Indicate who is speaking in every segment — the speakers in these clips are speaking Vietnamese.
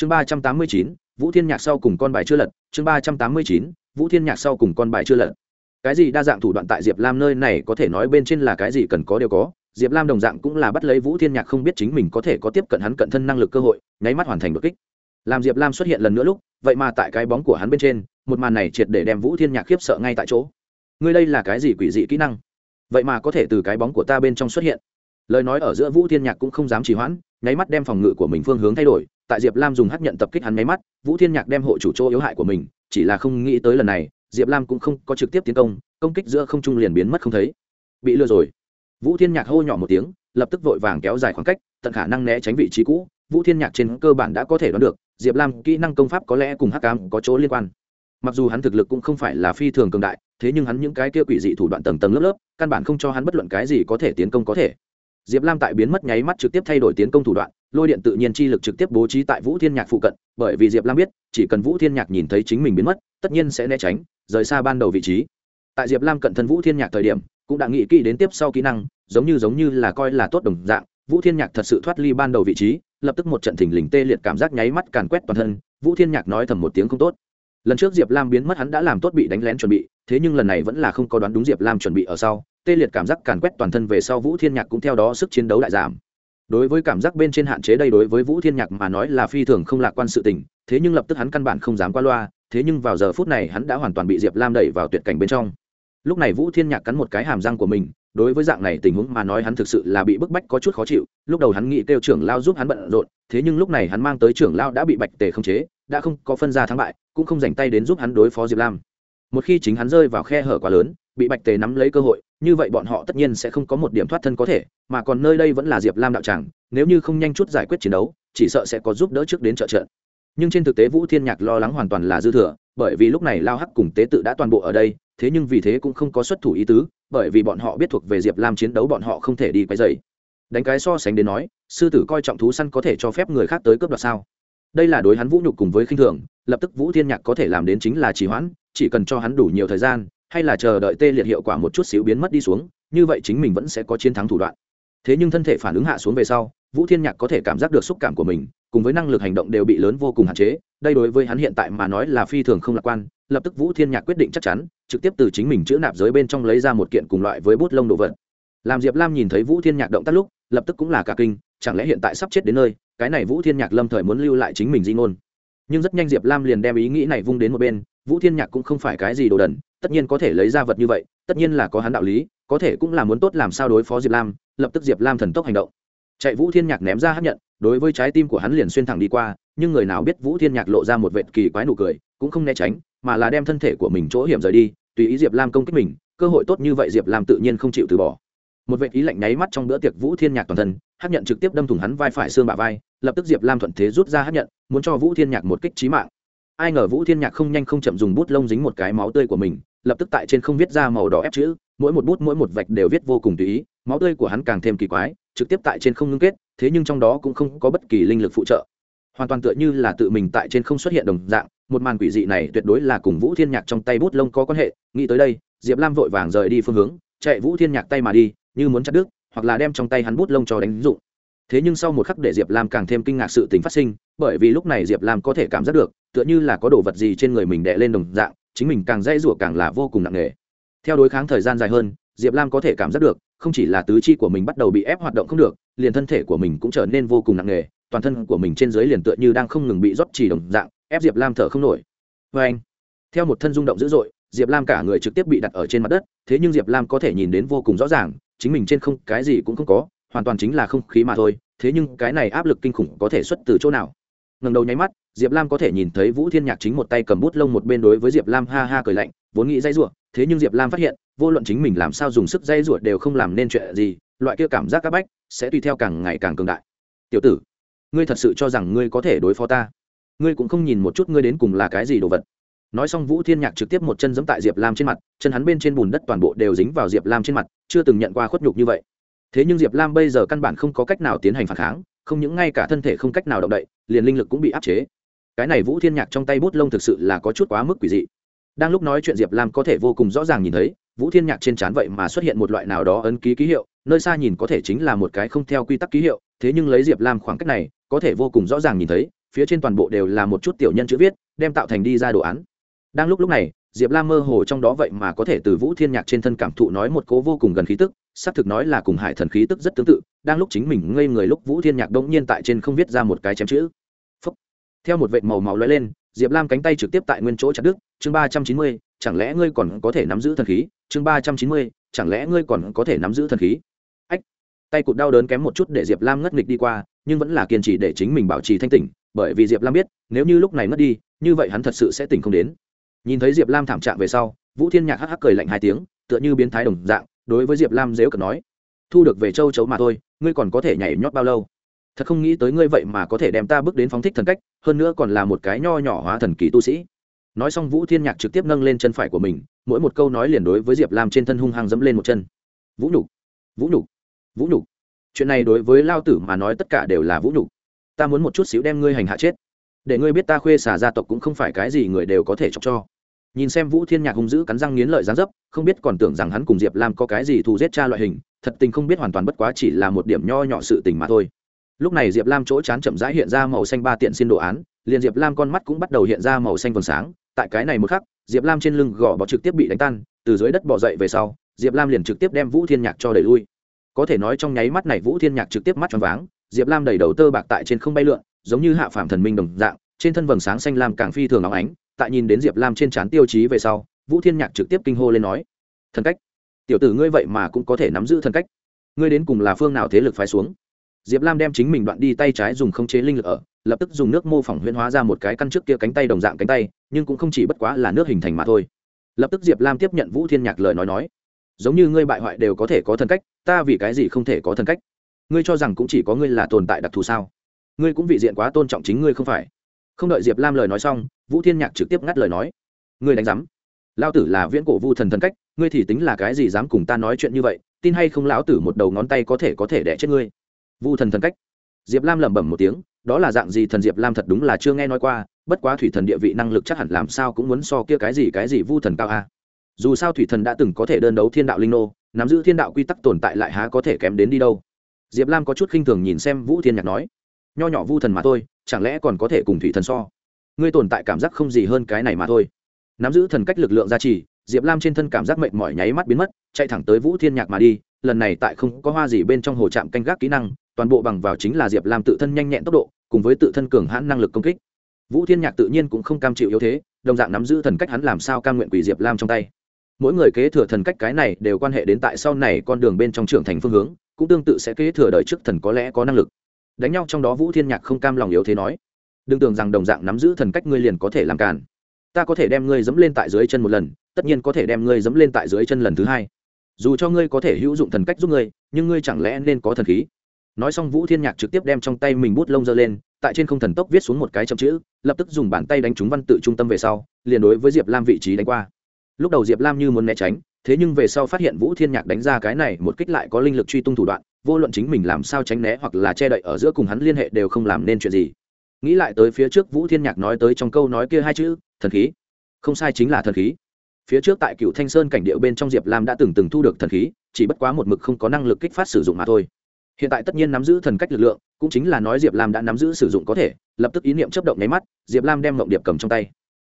Speaker 1: chương ba trăm tám mươi chín, vũ thiên nhạc sau cùng con bài chưa lật. Chương ba trăm tám mươi chín, vũ thiên nhạc sau cùng con bài chưa lật. Cái gì đa dạng thủ đoạn tại diệp lam nơi này có thể nói bên trên là cái gì cần có đều có. Diệp lam đồng dạng cũng là bắt lấy vũ thiên nhạc không biết chính mình có thể có tiếp cận hắn cận thân năng lực cơ hội, nháy mắt hoàn thành đột kích. Làm diệp lam xuất hiện lần nữa lúc, vậy mà tại cái bóng của hắn bên trên, một màn này triệt để đem vũ thiên nhạc khiếp sợ ngay tại chỗ. Ngươi đây là cái gì quỷ dị kỹ năng? Vậy mà có thể từ cái bóng của ta bên trong xuất hiện. Lời nói ở giữa vũ thiên nhạc cũng không dám trì hoãn, nháy mắt đem phòng ngự của mình phương hướng thay đổi tại diệp lam dùng hắc nhận tập kích hắn máy mắt, vũ thiên nhạc đem hộ chủ chỗ yếu hại của mình, chỉ là không nghĩ tới lần này, diệp lam cũng không có trực tiếp tiến công công kích giữa không trung liền biến mất không thấy. Bị lừa rồi. Vũ thiên nhạc hô nhỏ một tiếng, lập tức vội vàng kéo dài khoảng cách, tận khả năng né tránh vị trí cũ. Vũ thiên nhạc trên cơ bản đã có thể đoán được, diệp lam kỹ năng công pháp có lẽ cùng hắc cam có chỗ liên quan. Mặc dù hắn thực lực cũng không phải là phi thường cường đại, thế nhưng hắn những cái kia quỷ dị thủ đoạn tầng tầng lớp lớp, căn bản không cho hắn bất luận cái gì có thể tiến công có thể diệp lam tại biến mất nháy mắt trực tiếp thay đổi tiến công thủ đoạn, lôi điện tự nhiên chi lực trực tiếp bố trí tại vũ thiên nhạc phụ cận, bởi vì diệp lam biết, chỉ cần vũ thiên nhạc nhìn thấy chính mình biến mất, tất nhiên sẽ né tránh, rời xa ban đầu vị trí. Tại diệp lam cận thân vũ thiên nhạc thời điểm, cũng đã nghĩ kỹ đến tiếp sau kỹ năng, giống như giống như là coi là tốt đồng dạng, vũ thiên nhạc thật sự thoát ly ban đầu vị trí, lập tức một trận thình lình tê liệt cảm giác nháy mắt càn quét toàn thân, vũ thiên nhạc nói thầm một tiếng không tốt. Lần trước diệp lam biến mất hắn đã làm tốt bị đánh lén chuẩn bị, thế nhưng lần này vẫn là không có đoán đúng diệp lam chuẩn bị ở sau tê liệt cảm giác càn quét toàn thân về sau vũ thiên nhạc cũng theo đó sức chiến đấu lại giảm. Đối với cảm giác bên trên hạn chế đây đối với vũ thiên nhạc mà nói là phi thường không lạc quan sự tình, thế nhưng lập tức hắn căn bản không dám qua loa, thế nhưng vào giờ phút này hắn đã hoàn toàn bị diệp lam đẩy vào tuyệt cảnh bên trong. Lúc này vũ thiên nhạc cắn một cái hàm răng của mình, đối với dạng này tình huống mà nói hắn thực sự là bị bức bách có chút khó chịu, lúc đầu hắn nghĩ kêu trưởng lao giúp hắn bận rộn, thế nhưng lúc này hắn mang tới trưởng lao đã bị bạch tề không chế, đã không có phân ra thắng bại, cũng không dành tay đến giúp hắn đối phó diệp lam. Một khi chính hắn rơi vào khe hở quá lớn bị bạch tề nắm lấy cơ hội, như vậy bọn họ tất nhiên sẽ không có một điểm thoát thân có thể, mà còn nơi đây vẫn là diệp lam đạo tràng, nếu như không nhanh chút giải quyết chiến đấu, chỉ sợ sẽ có giúp đỡ trước đến trợ trận nhưng trên thực tế vũ thiên nhạc lo lắng hoàn toàn là dư thừa, bởi vì lúc này lao hắc cùng tế tự đã toàn bộ ở đây, thế nhưng vì thế cũng không có xuất thủ ý tứ, bởi vì bọn họ biết thuộc về diệp lam chiến đấu bọn họ không thể đi quấy dày đánh cái so sánh đến nói, sư tử coi trọng thú săn có thể cho phép người khác tới cướp đoạt sao? Đây là đối hắn vũ nhục cùng với khinh thường, lập tức vũ thiên nhạc có thể làm đến chính là trì hoãn, chỉ cần cho hắn đủ nhiều thời gian hay là chờ đợi tê liệt hiệu quả một chút xíu biến mất đi xuống, như vậy chính mình vẫn sẽ có chiến thắng thủ đoạn. Thế nhưng thân thể phản ứng hạ xuống về sau, vũ thiên nhạc có thể cảm giác được xúc cảm của mình, cùng với năng lực hành động đều bị lớn vô cùng hạn chế, đây đối với hắn hiện tại mà nói là phi thường không lạc quan, lập tức vũ thiên nhạc quyết định chắc chắn, trực tiếp từ chính mình chữ nạp giới bên trong lấy ra một kiện cùng loại với bút lông đồ vật. Làm diệp lam nhìn thấy vũ thiên nhạc động tác lúc, lập tức cũng là cả kinh, chẳng lẽ hiện tại sắp chết đến nơi, cái này vũ thiên nhạc lâm thời muốn lưu lại chính mình di ngôn. Nhưng rất nhanh diệp lam liền đem ý nghĩ này vung đến một bên, vũ thiên nhạc cũng không phải cái gì đồ đần tất nhiên có thể lấy ra vật như vậy, tất nhiên là có hắn đạo lý, có thể cũng là muốn tốt làm sao đối phó diệp lam, lập tức diệp lam thần tốc hành động. Chạy vũ thiên nhạc ném ra hát nhận, đối với trái tim của hắn liền xuyên thẳng đi qua, nhưng người nào biết vũ thiên nhạc lộ ra một vệt kỳ quái nụ cười, cũng không né tránh, mà là đem thân thể của mình chỗ hiểm rời đi, tùy ý diệp lam công kích mình, cơ hội tốt như vậy diệp lam tự nhiên không chịu từ bỏ. Một vệ ý lạnh nháy mắt trong bữa tiệc vũ thiên nhạc toàn thân, hát nhận trực tiếp đâm thủng hắn vai phải xương bả vai, lập tức diệp lam thuận thế rút ra hát nhận, muốn cho vũ thiên nhạc một kích trí mạng. Ai ngờ vũ thiên nhạc không nhanh không chậm dùng bút lông dính một cái máu tươi của mình lập tức tại trên không viết ra màu đỏ ép chữ, mỗi một bút, mỗi một vạch đều viết vô cùng tùy ý, máu tươi của hắn càng thêm kỳ quái, trực tiếp tại trên không ngưng kết, thế nhưng trong đó cũng không có bất kỳ linh lực phụ trợ. Hoàn toàn tựa như là tự mình tại trên không xuất hiện đồng dạng, một màn quỷ dị này tuyệt đối là cùng vũ thiên nhạc trong tay bút lông có quan hệ, nghĩ tới đây, diệp lam vội vàng rời đi phương hướng, chạy vũ thiên nhạc tay mà đi, như muốn chặt đứt, hoặc là đem trong tay hắn bút lông cho đánh dụng. Thế nhưng sau một khắc để diệp lam càng thêm kinh ngạc sự tình phát sinh, bởi vì lúc này diệp lam có thể cảm giác được, tựa như là có đồ vật gì trên người mình đè lên đồng dạng chính mình càng dây rủa càng là vô cùng nặng nề. Theo đối kháng thời gian dài hơn, diệp lam có thể cảm giác được, không chỉ là tứ chi của mình bắt đầu bị ép hoạt động không được, liền thân thể của mình cũng trở nên vô cùng nặng nề, toàn thân của mình trên dưới liền tựa như đang không ngừng bị rót chỉ đồng dạng, ép diệp lam thở không nổi. Vê anh, theo một thân rung động dữ dội, diệp lam cả người trực tiếp bị đặt ở trên mặt đất, thế nhưng diệp lam có thể nhìn đến vô cùng rõ ràng, chính mình trên không cái gì cũng không có, hoàn toàn chính là không khí mà thôi, thế nhưng cái này áp lực kinh khủng có thể xuất từ chỗ nào? Ngần đầu nháy mắt, diệp lam có thể nhìn thấy vũ thiên nhạc chính một tay cầm bút lông một bên đối với diệp lam ha ha cười lạnh, vốn nghĩ dây rủa, thế nhưng diệp lam phát hiện, vô luận chính mình làm sao dùng sức dây rủa đều không làm nên chuyện gì, loại kia cảm giác các bách sẽ tùy theo càng ngày càng cường đại. Tiểu tử, ngươi thật sự cho rằng ngươi có thể đối phó ta? Ngươi cũng không nhìn một chút ngươi đến cùng là cái gì đồ vật. Nói xong vũ thiên nhạc trực tiếp một chân giẫm tại diệp lam trên mặt, chân hắn bên trên bùn đất toàn bộ đều dính vào diệp lam trên mặt, chưa từng nhận qua khuất nhục như vậy. Thế nhưng diệp lam bây giờ căn bản không có cách nào tiến hành phản kháng không những ngay cả thân thể không cách nào động đậy, liền linh lực cũng bị áp chế. Cái này vũ thiên nhạc trong tay bút lông thực sự là có chút quá mức quỷ dị. Đang lúc nói chuyện diệp lam có thể vô cùng rõ ràng nhìn thấy, vũ thiên nhạc trên trán vậy mà xuất hiện một loại nào đó ấn ký ký hiệu, nơi xa nhìn có thể chính là một cái không theo quy tắc ký hiệu, thế nhưng lấy diệp lam khoảng cách này, có thể vô cùng rõ ràng nhìn thấy, phía trên toàn bộ đều là một chút tiểu nhân chữ viết, đem tạo thành đi ra đồ án. Đang lúc lúc này, diệp lam mơ hồ trong đó vậy mà có thể từ vũ thiên nhạc trên thân cảm thụ nói một cố vô cùng gần khí tức xác thực nói là cùng hải thần khí tức rất tương tự, đang lúc chính mình ngây người lúc vũ thiên nhạc đông nhiên tại trên không viết ra một cái chém chữ. Phúc. theo một vệt màu màu lóe lên, diệp lam cánh tay trực tiếp tại nguyên chỗ chặt đứt, chương ba trăm chín mươi, chẳng lẽ ngươi còn có thể nắm giữ thần khí? Chương ba trăm chín mươi, chẳng lẽ ngươi còn có thể nắm giữ thần khí? Ách. Tay cụt đau đớn kém một chút để diệp lam ngất nghịch đi qua, nhưng vẫn là kiên trì để chính mình bảo trì thanh tỉnh, bởi vì diệp lam biết, nếu như lúc này ngất đi, như vậy hắn thật sự sẽ tỉnh không đến. Nhìn thấy diệp lam thảm trạng về sau, vũ thiên nhạc hắc hắc cười lạnh hai tiếng, tựa như biến thái đồng dạng đối với diệp lam dếu cợt nói, thu được về châu chấu mà thôi, ngươi còn có thể nhảy nhót bao lâu? Thật không nghĩ tới ngươi vậy mà có thể đem ta bước đến phóng thích thần cách, hơn nữa còn là một cái nho nhỏ hóa thần kỳ tu sĩ. Nói xong vũ thiên nhạc trực tiếp nâng lên chân phải của mình, mỗi một câu nói liền đối với diệp lam trên thân hung hăng dẫm lên một chân. Vũ nhục vũ nhục vũ nhục. Chuyện này đối với lao tử mà nói tất cả đều là vũ nhục. Ta muốn một chút xíu đem ngươi hành hạ chết, để ngươi biết ta khuê xả gia tộc cũng không phải cái gì người đều có thể chọc cho nhìn xem vũ thiên nhạc hung dữ cắn răng nghiến lợi gián dấp, không biết còn tưởng rằng hắn cùng diệp lam có cái gì thù giết cha loại hình, thật tình không biết hoàn toàn bất quá chỉ là một điểm nho nhỏ sự tình mà thôi. Lúc này diệp lam chỗ chán chậm rãi hiện ra màu xanh ba tiện xin đồ án, liền diệp lam con mắt cũng bắt đầu hiện ra màu xanh vầng sáng. Tại cái này một khắc, diệp lam trên lưng gò bó trực tiếp bị đánh tan, từ dưới đất bỏ dậy về sau, diệp lam liền trực tiếp đem vũ thiên nhạc cho đẩy lui. Có thể nói trong nháy mắt này vũ thiên nhạc trực tiếp mắt tròn váng, diệp lam đầy đầu tơ bạc tại trên không bay lượn, giống như hạ phạm thần minh đồng dạng, trên thân vầng sáng xanh lam càng phi thường óng ánh tại nhìn đến diệp lam trên trán tiêu chí về sau, vũ thiên nhạc trực tiếp kinh hô lên nói, thần cách, tiểu tử ngươi vậy mà cũng có thể nắm giữ thần cách. Ngươi đến cùng là phương nào thế lực phái xuống? Diệp lam đem chính mình đoạn đi tay trái dùng khống chế linh lực ở, lập tức dùng nước mô phỏng huyễn hóa ra một cái căn trước kia cánh tay đồng dạng cánh tay, nhưng cũng không chỉ bất quá là nước hình thành mà thôi. Lập tức diệp lam tiếp nhận vũ thiên nhạc lời nói nói, giống như ngươi bại hoại đều có thể có thần cách, ta vì cái gì không thể có thần cách? Ngươi cho rằng cũng chỉ có ngươi là tồn tại đặc thù sao? Ngươi cũng vị diện quá tôn trọng chính ngươi không phải không đợi diệp lam lời nói xong, vũ thiên nhạc trực tiếp ngắt lời nói. Ngươi đánh giám. Lao tử là viễn cổ vu thần thần cách, ngươi thì tính là cái gì dám cùng ta nói chuyện như vậy, tin hay không lão tử một đầu ngón tay có thể có thể đẻ chết ngươi. Vu thần thần cách. Diệp lam lẩm bẩm một tiếng, đó là dạng gì thần diệp lam thật đúng là chưa nghe nói qua, bất quá thủy thần địa vị năng lực chắc hẳn làm sao cũng muốn so kia cái gì cái gì vu thần cao a. Dù sao thủy thần đã từng có thể đơn đấu thiên đạo linh nô, nắm giữ thiên đạo quy tắc tồn tại lại há có thể kém đến đi đâu. Diệp lam có chút khinh thường nhìn xem vũ thiên nhạc nói, nho nhỏ vu thần mà thôi chẳng lẽ còn có thể cùng thủy thần so? Ngươi tồn tại cảm giác không gì hơn cái này mà thôi. Nắm giữ thần cách lực lượng gia trì, diệp lam trên thân cảm giác mệt mỏi nháy mắt biến mất, chạy thẳng tới vũ thiên nhạc mà đi, lần này tại không có hoa gì bên trong hồ trạm canh gác kỹ năng, toàn bộ bằng vào chính là diệp lam tự thân nhanh nhẹn tốc độ, cùng với tự thân cường hãn năng lực công kích. Vũ thiên nhạc tự nhiên cũng không cam chịu yếu thế, đồng dạng nắm giữ thần cách hắn làm sao cam nguyện quỷ diệp lam trong tay. Mỗi người kế thừa thần cách cái này đều quan hệ đến tại sau này con đường bên trong trưởng thành phương hướng, cũng tương tự sẽ kế thừa đời trước thần có lẽ có năng lực đánh nhau trong đó vũ thiên nhạc không cam lòng yếu thế nói, đừng tưởng rằng đồng dạng nắm giữ thần cách ngươi liền có thể làm cản ta có thể đem ngươi dẫm lên tại dưới chân một lần, tất nhiên có thể đem ngươi dẫm lên tại dưới chân lần thứ hai. Dù cho ngươi có thể hữu dụng thần cách giúp ngươi, nhưng ngươi chẳng lẽ nên có thần khí? Nói xong vũ thiên nhạc trực tiếp đem trong tay mình bút lông giơ lên, tại trên không thần tốc viết xuống một cái chậm chữ, lập tức dùng bàn tay đánh trúng văn tự trung tâm về sau, liền đối với diệp lam vị trí đánh qua. Lúc đầu diệp lam như muốn né tránh thế nhưng về sau phát hiện vũ thiên nhạc đánh ra cái này một kích lại có linh lực truy tung thủ đoạn, vô luận chính mình làm sao tránh né hoặc là che đậy ở giữa cùng hắn liên hệ đều không làm nên chuyện gì. Nghĩ lại tới phía trước vũ thiên nhạc nói tới trong câu nói kia hai chữ, thần khí. Không sai chính là thần khí. Phía trước tại cựu thanh sơn cảnh điệu bên trong diệp lam đã từng từng thu được thần khí, chỉ bất quá một mực không có năng lực kích phát sử dụng mà thôi. Hiện tại tất nhiên nắm giữ thần cách lực lượng, cũng chính là nói diệp lam đã nắm giữ sử dụng có thể, lập tức ý niệm chấp động nháy mắt, diệp lam đem mộng điệp cầm trong tay.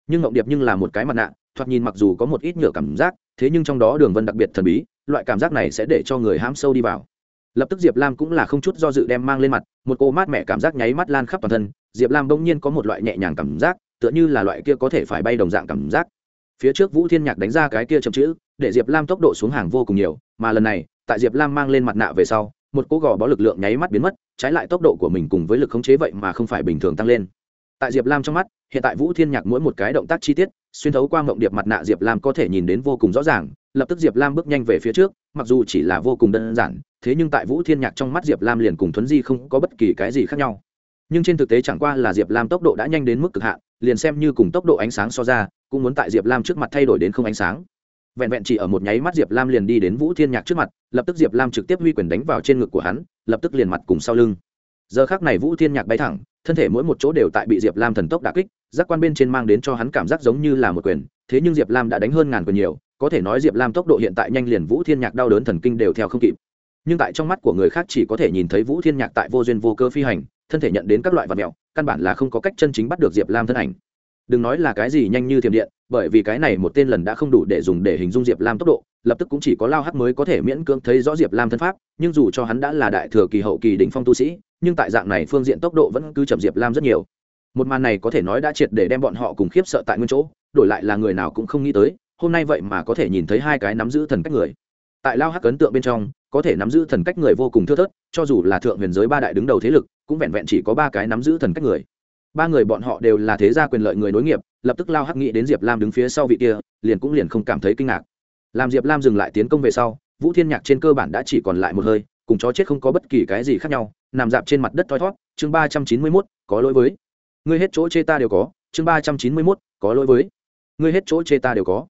Speaker 1: Nhưng mộng điệp nhưng là một cái mặt nạ thoạt nhìn mặc dù có một ít nhựa cảm giác, thế nhưng trong đó đường vân đặc biệt thần bí, loại cảm giác này sẽ để cho người hãm sâu đi vào. Lập tức diệp lam cũng là không chút do dự đem mang lên mặt, một cô mát mẻ cảm giác nháy mắt lan khắp toàn thân, diệp lam bỗng nhiên có một loại nhẹ nhàng cảm giác, tựa như là loại kia có thể phải bay đồng dạng cảm giác. Phía trước vũ thiên nhạc đánh ra cái kia chậm chữ, để diệp lam tốc độ xuống hàng vô cùng nhiều, mà lần này, tại diệp lam mang lên mặt nạ về sau, một cỗ gò bó lực lượng nháy mắt biến mất, trái lại tốc độ của mình cùng với lực khống chế vậy mà không phải bình thường tăng lên tại diệp lam trong mắt, hiện tại vũ thiên nhạc mỗi một cái động tác chi tiết, xuyên thấu qua mộng điệp mặt nạ diệp lam có thể nhìn đến vô cùng rõ ràng, lập tức diệp lam bước nhanh về phía trước, mặc dù chỉ là vô cùng đơn giản, thế nhưng tại vũ thiên nhạc trong mắt diệp lam liền cùng thuấn di không có bất kỳ cái gì khác nhau. Nhưng trên thực tế chẳng qua là diệp lam tốc độ đã nhanh đến mức cực hạn, liền xem như cùng tốc độ ánh sáng so ra, cũng muốn tại diệp lam trước mặt thay đổi đến không ánh sáng. Vẹn vẹn chỉ ở một nháy mắt diệp lam liền đi đến vũ thiên nhạc trước mặt, lập tức diệp lam trực tiếp huy quyền đánh vào trên ngực của hắn, lập tức liền mặt cùng sau lưng. Giờ khác này vũ thiên nhạc bay thẳng thân thể mỗi một chỗ đều tại bị diệp lam thần tốc đà kích giác quan bên trên mang đến cho hắn cảm giác giống như là một quyền thế nhưng diệp lam đã đánh hơn ngàn quyền nhiều có thể nói diệp lam tốc độ hiện tại nhanh liền vũ thiên nhạc đau đớn thần kinh đều theo không kịp nhưng tại trong mắt của người khác chỉ có thể nhìn thấy vũ thiên nhạc tại vô duyên vô cơ phi hành thân thể nhận đến các loại vật mẹo căn bản là không có cách chân chính bắt được diệp lam thân ảnh đừng nói là cái gì nhanh như thiểm điện bởi vì cái này một tên lần đã không đủ để dùng để hình dung diệp lam tốc độ, lập tức cũng chỉ có lao hắc mới có thể miễn cưỡng thấy rõ diệp lam thân pháp, nhưng dù cho hắn đã là đại thừa kỳ hậu kỳ đỉnh phong tu sĩ, nhưng tại dạng này phương diện tốc độ vẫn cứ chậm diệp lam rất nhiều. Một màn này có thể nói đã triệt để đem bọn họ cùng khiếp sợ tại nguyên chỗ, đổi lại là người nào cũng không nghĩ tới, hôm nay vậy mà có thể nhìn thấy hai cái nắm giữ thần cách người. Tại lao hắc ấn tượng bên trong, có thể nắm giữ thần cách người vô cùng thưa thớt, cho dù là thượng huyền giới ba đại đứng đầu thế lực, cũng vẹn vẹn chỉ có ba cái nắm giữ thần cách người. Ba người bọn họ đều là thế gia quyền lợi người nối nghiệp lập tức lao hắc nghĩ đến diệp lam đứng phía sau vị kia, liền cũng liền không cảm thấy kinh ngạc. Làm diệp lam dừng lại tiến công về sau, vũ thiên nhạc trên cơ bản đã chỉ còn lại một hơi, cùng chó chết không có bất kỳ cái gì khác nhau, nằm dạp trên mặt đất thoi thót, chương ba trăm chín mươi mốt, có lỗi với. Ngươi hết chỗ chê ta đều có, chương ba trăm chín mươi mốt, có lỗi với. Ngươi hết chỗ chê ta đều có.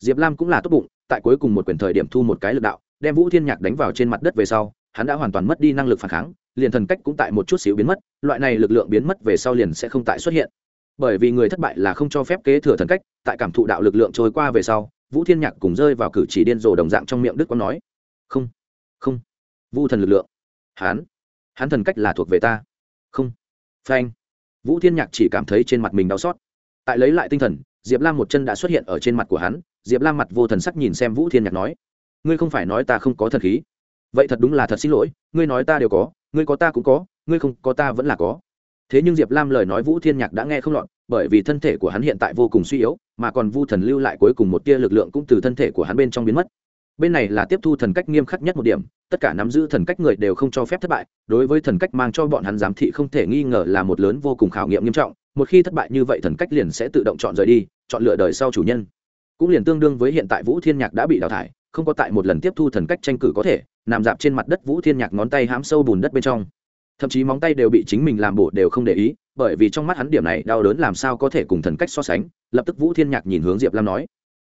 Speaker 1: Diệp lam cũng là tốt bụng, tại cuối cùng một quyển thời điểm thu một cái lực đạo, đem vũ thiên nhạc đánh vào trên mặt đất về sau, hắn đã hoàn toàn mất đi năng lực phản kháng, liền thần cách cũng tại một chút xíu biến mất, loại này lực lượng biến mất về sau liền sẽ không tại xuất hiện bởi vì người thất bại là không cho phép kế thừa thần cách, tại cảm thụ đạo lực lượng trôi qua về sau, vũ thiên nhạc cùng rơi vào cử chỉ điên rồ đồng dạng trong miệng đức quang nói, không không, vu thần lực lượng hắn hắn thần cách là thuộc về ta, không, phanh. Vũ thiên nhạc chỉ cảm thấy trên mặt mình đau xót. Tại lấy lại tinh thần, diệp lam một chân đã xuất hiện ở trên mặt của hắn, diệp lam mặt vô thần sắc nhìn xem vũ thiên nhạc nói, ngươi không phải nói ta không có thần khí. Vậy thật đúng là thật xin lỗi, ngươi nói ta đều có, ngươi có ta cũng có, ngươi không có ta vẫn là có thế nhưng diệp lam lời nói vũ thiên nhạc đã nghe không lọt, bởi vì thân thể của hắn hiện tại vô cùng suy yếu, mà còn vu thần lưu lại cuối cùng một tia lực lượng cũng từ thân thể của hắn bên trong biến mất. Bên này là tiếp thu thần cách nghiêm khắc nhất một điểm, tất cả nắm giữ thần cách người đều không cho phép thất bại, đối với thần cách mang cho bọn hắn giám thị không thể nghi ngờ là một lớn vô cùng khảo nghiệm nghiêm trọng, một khi thất bại như vậy thần cách liền sẽ tự động chọn rời đi, chọn lựa đời sau chủ nhân. Cũng liền tương đương với hiện tại vũ thiên nhạc đã bị đào thải, không có tại một lần tiếp thu thần cách tranh cử có thể, nằm dạp trên mặt đất vũ thiên nhạc ngón tay hãm sâu bùn đất bên trong thậm chí móng tay đều bị chính mình làm bổ đều không để ý, bởi vì trong mắt hắn điểm này đau đớn làm sao có thể cùng thần cách so sánh, lập tức vũ thiên nhạc nhìn hướng diệp lam nói,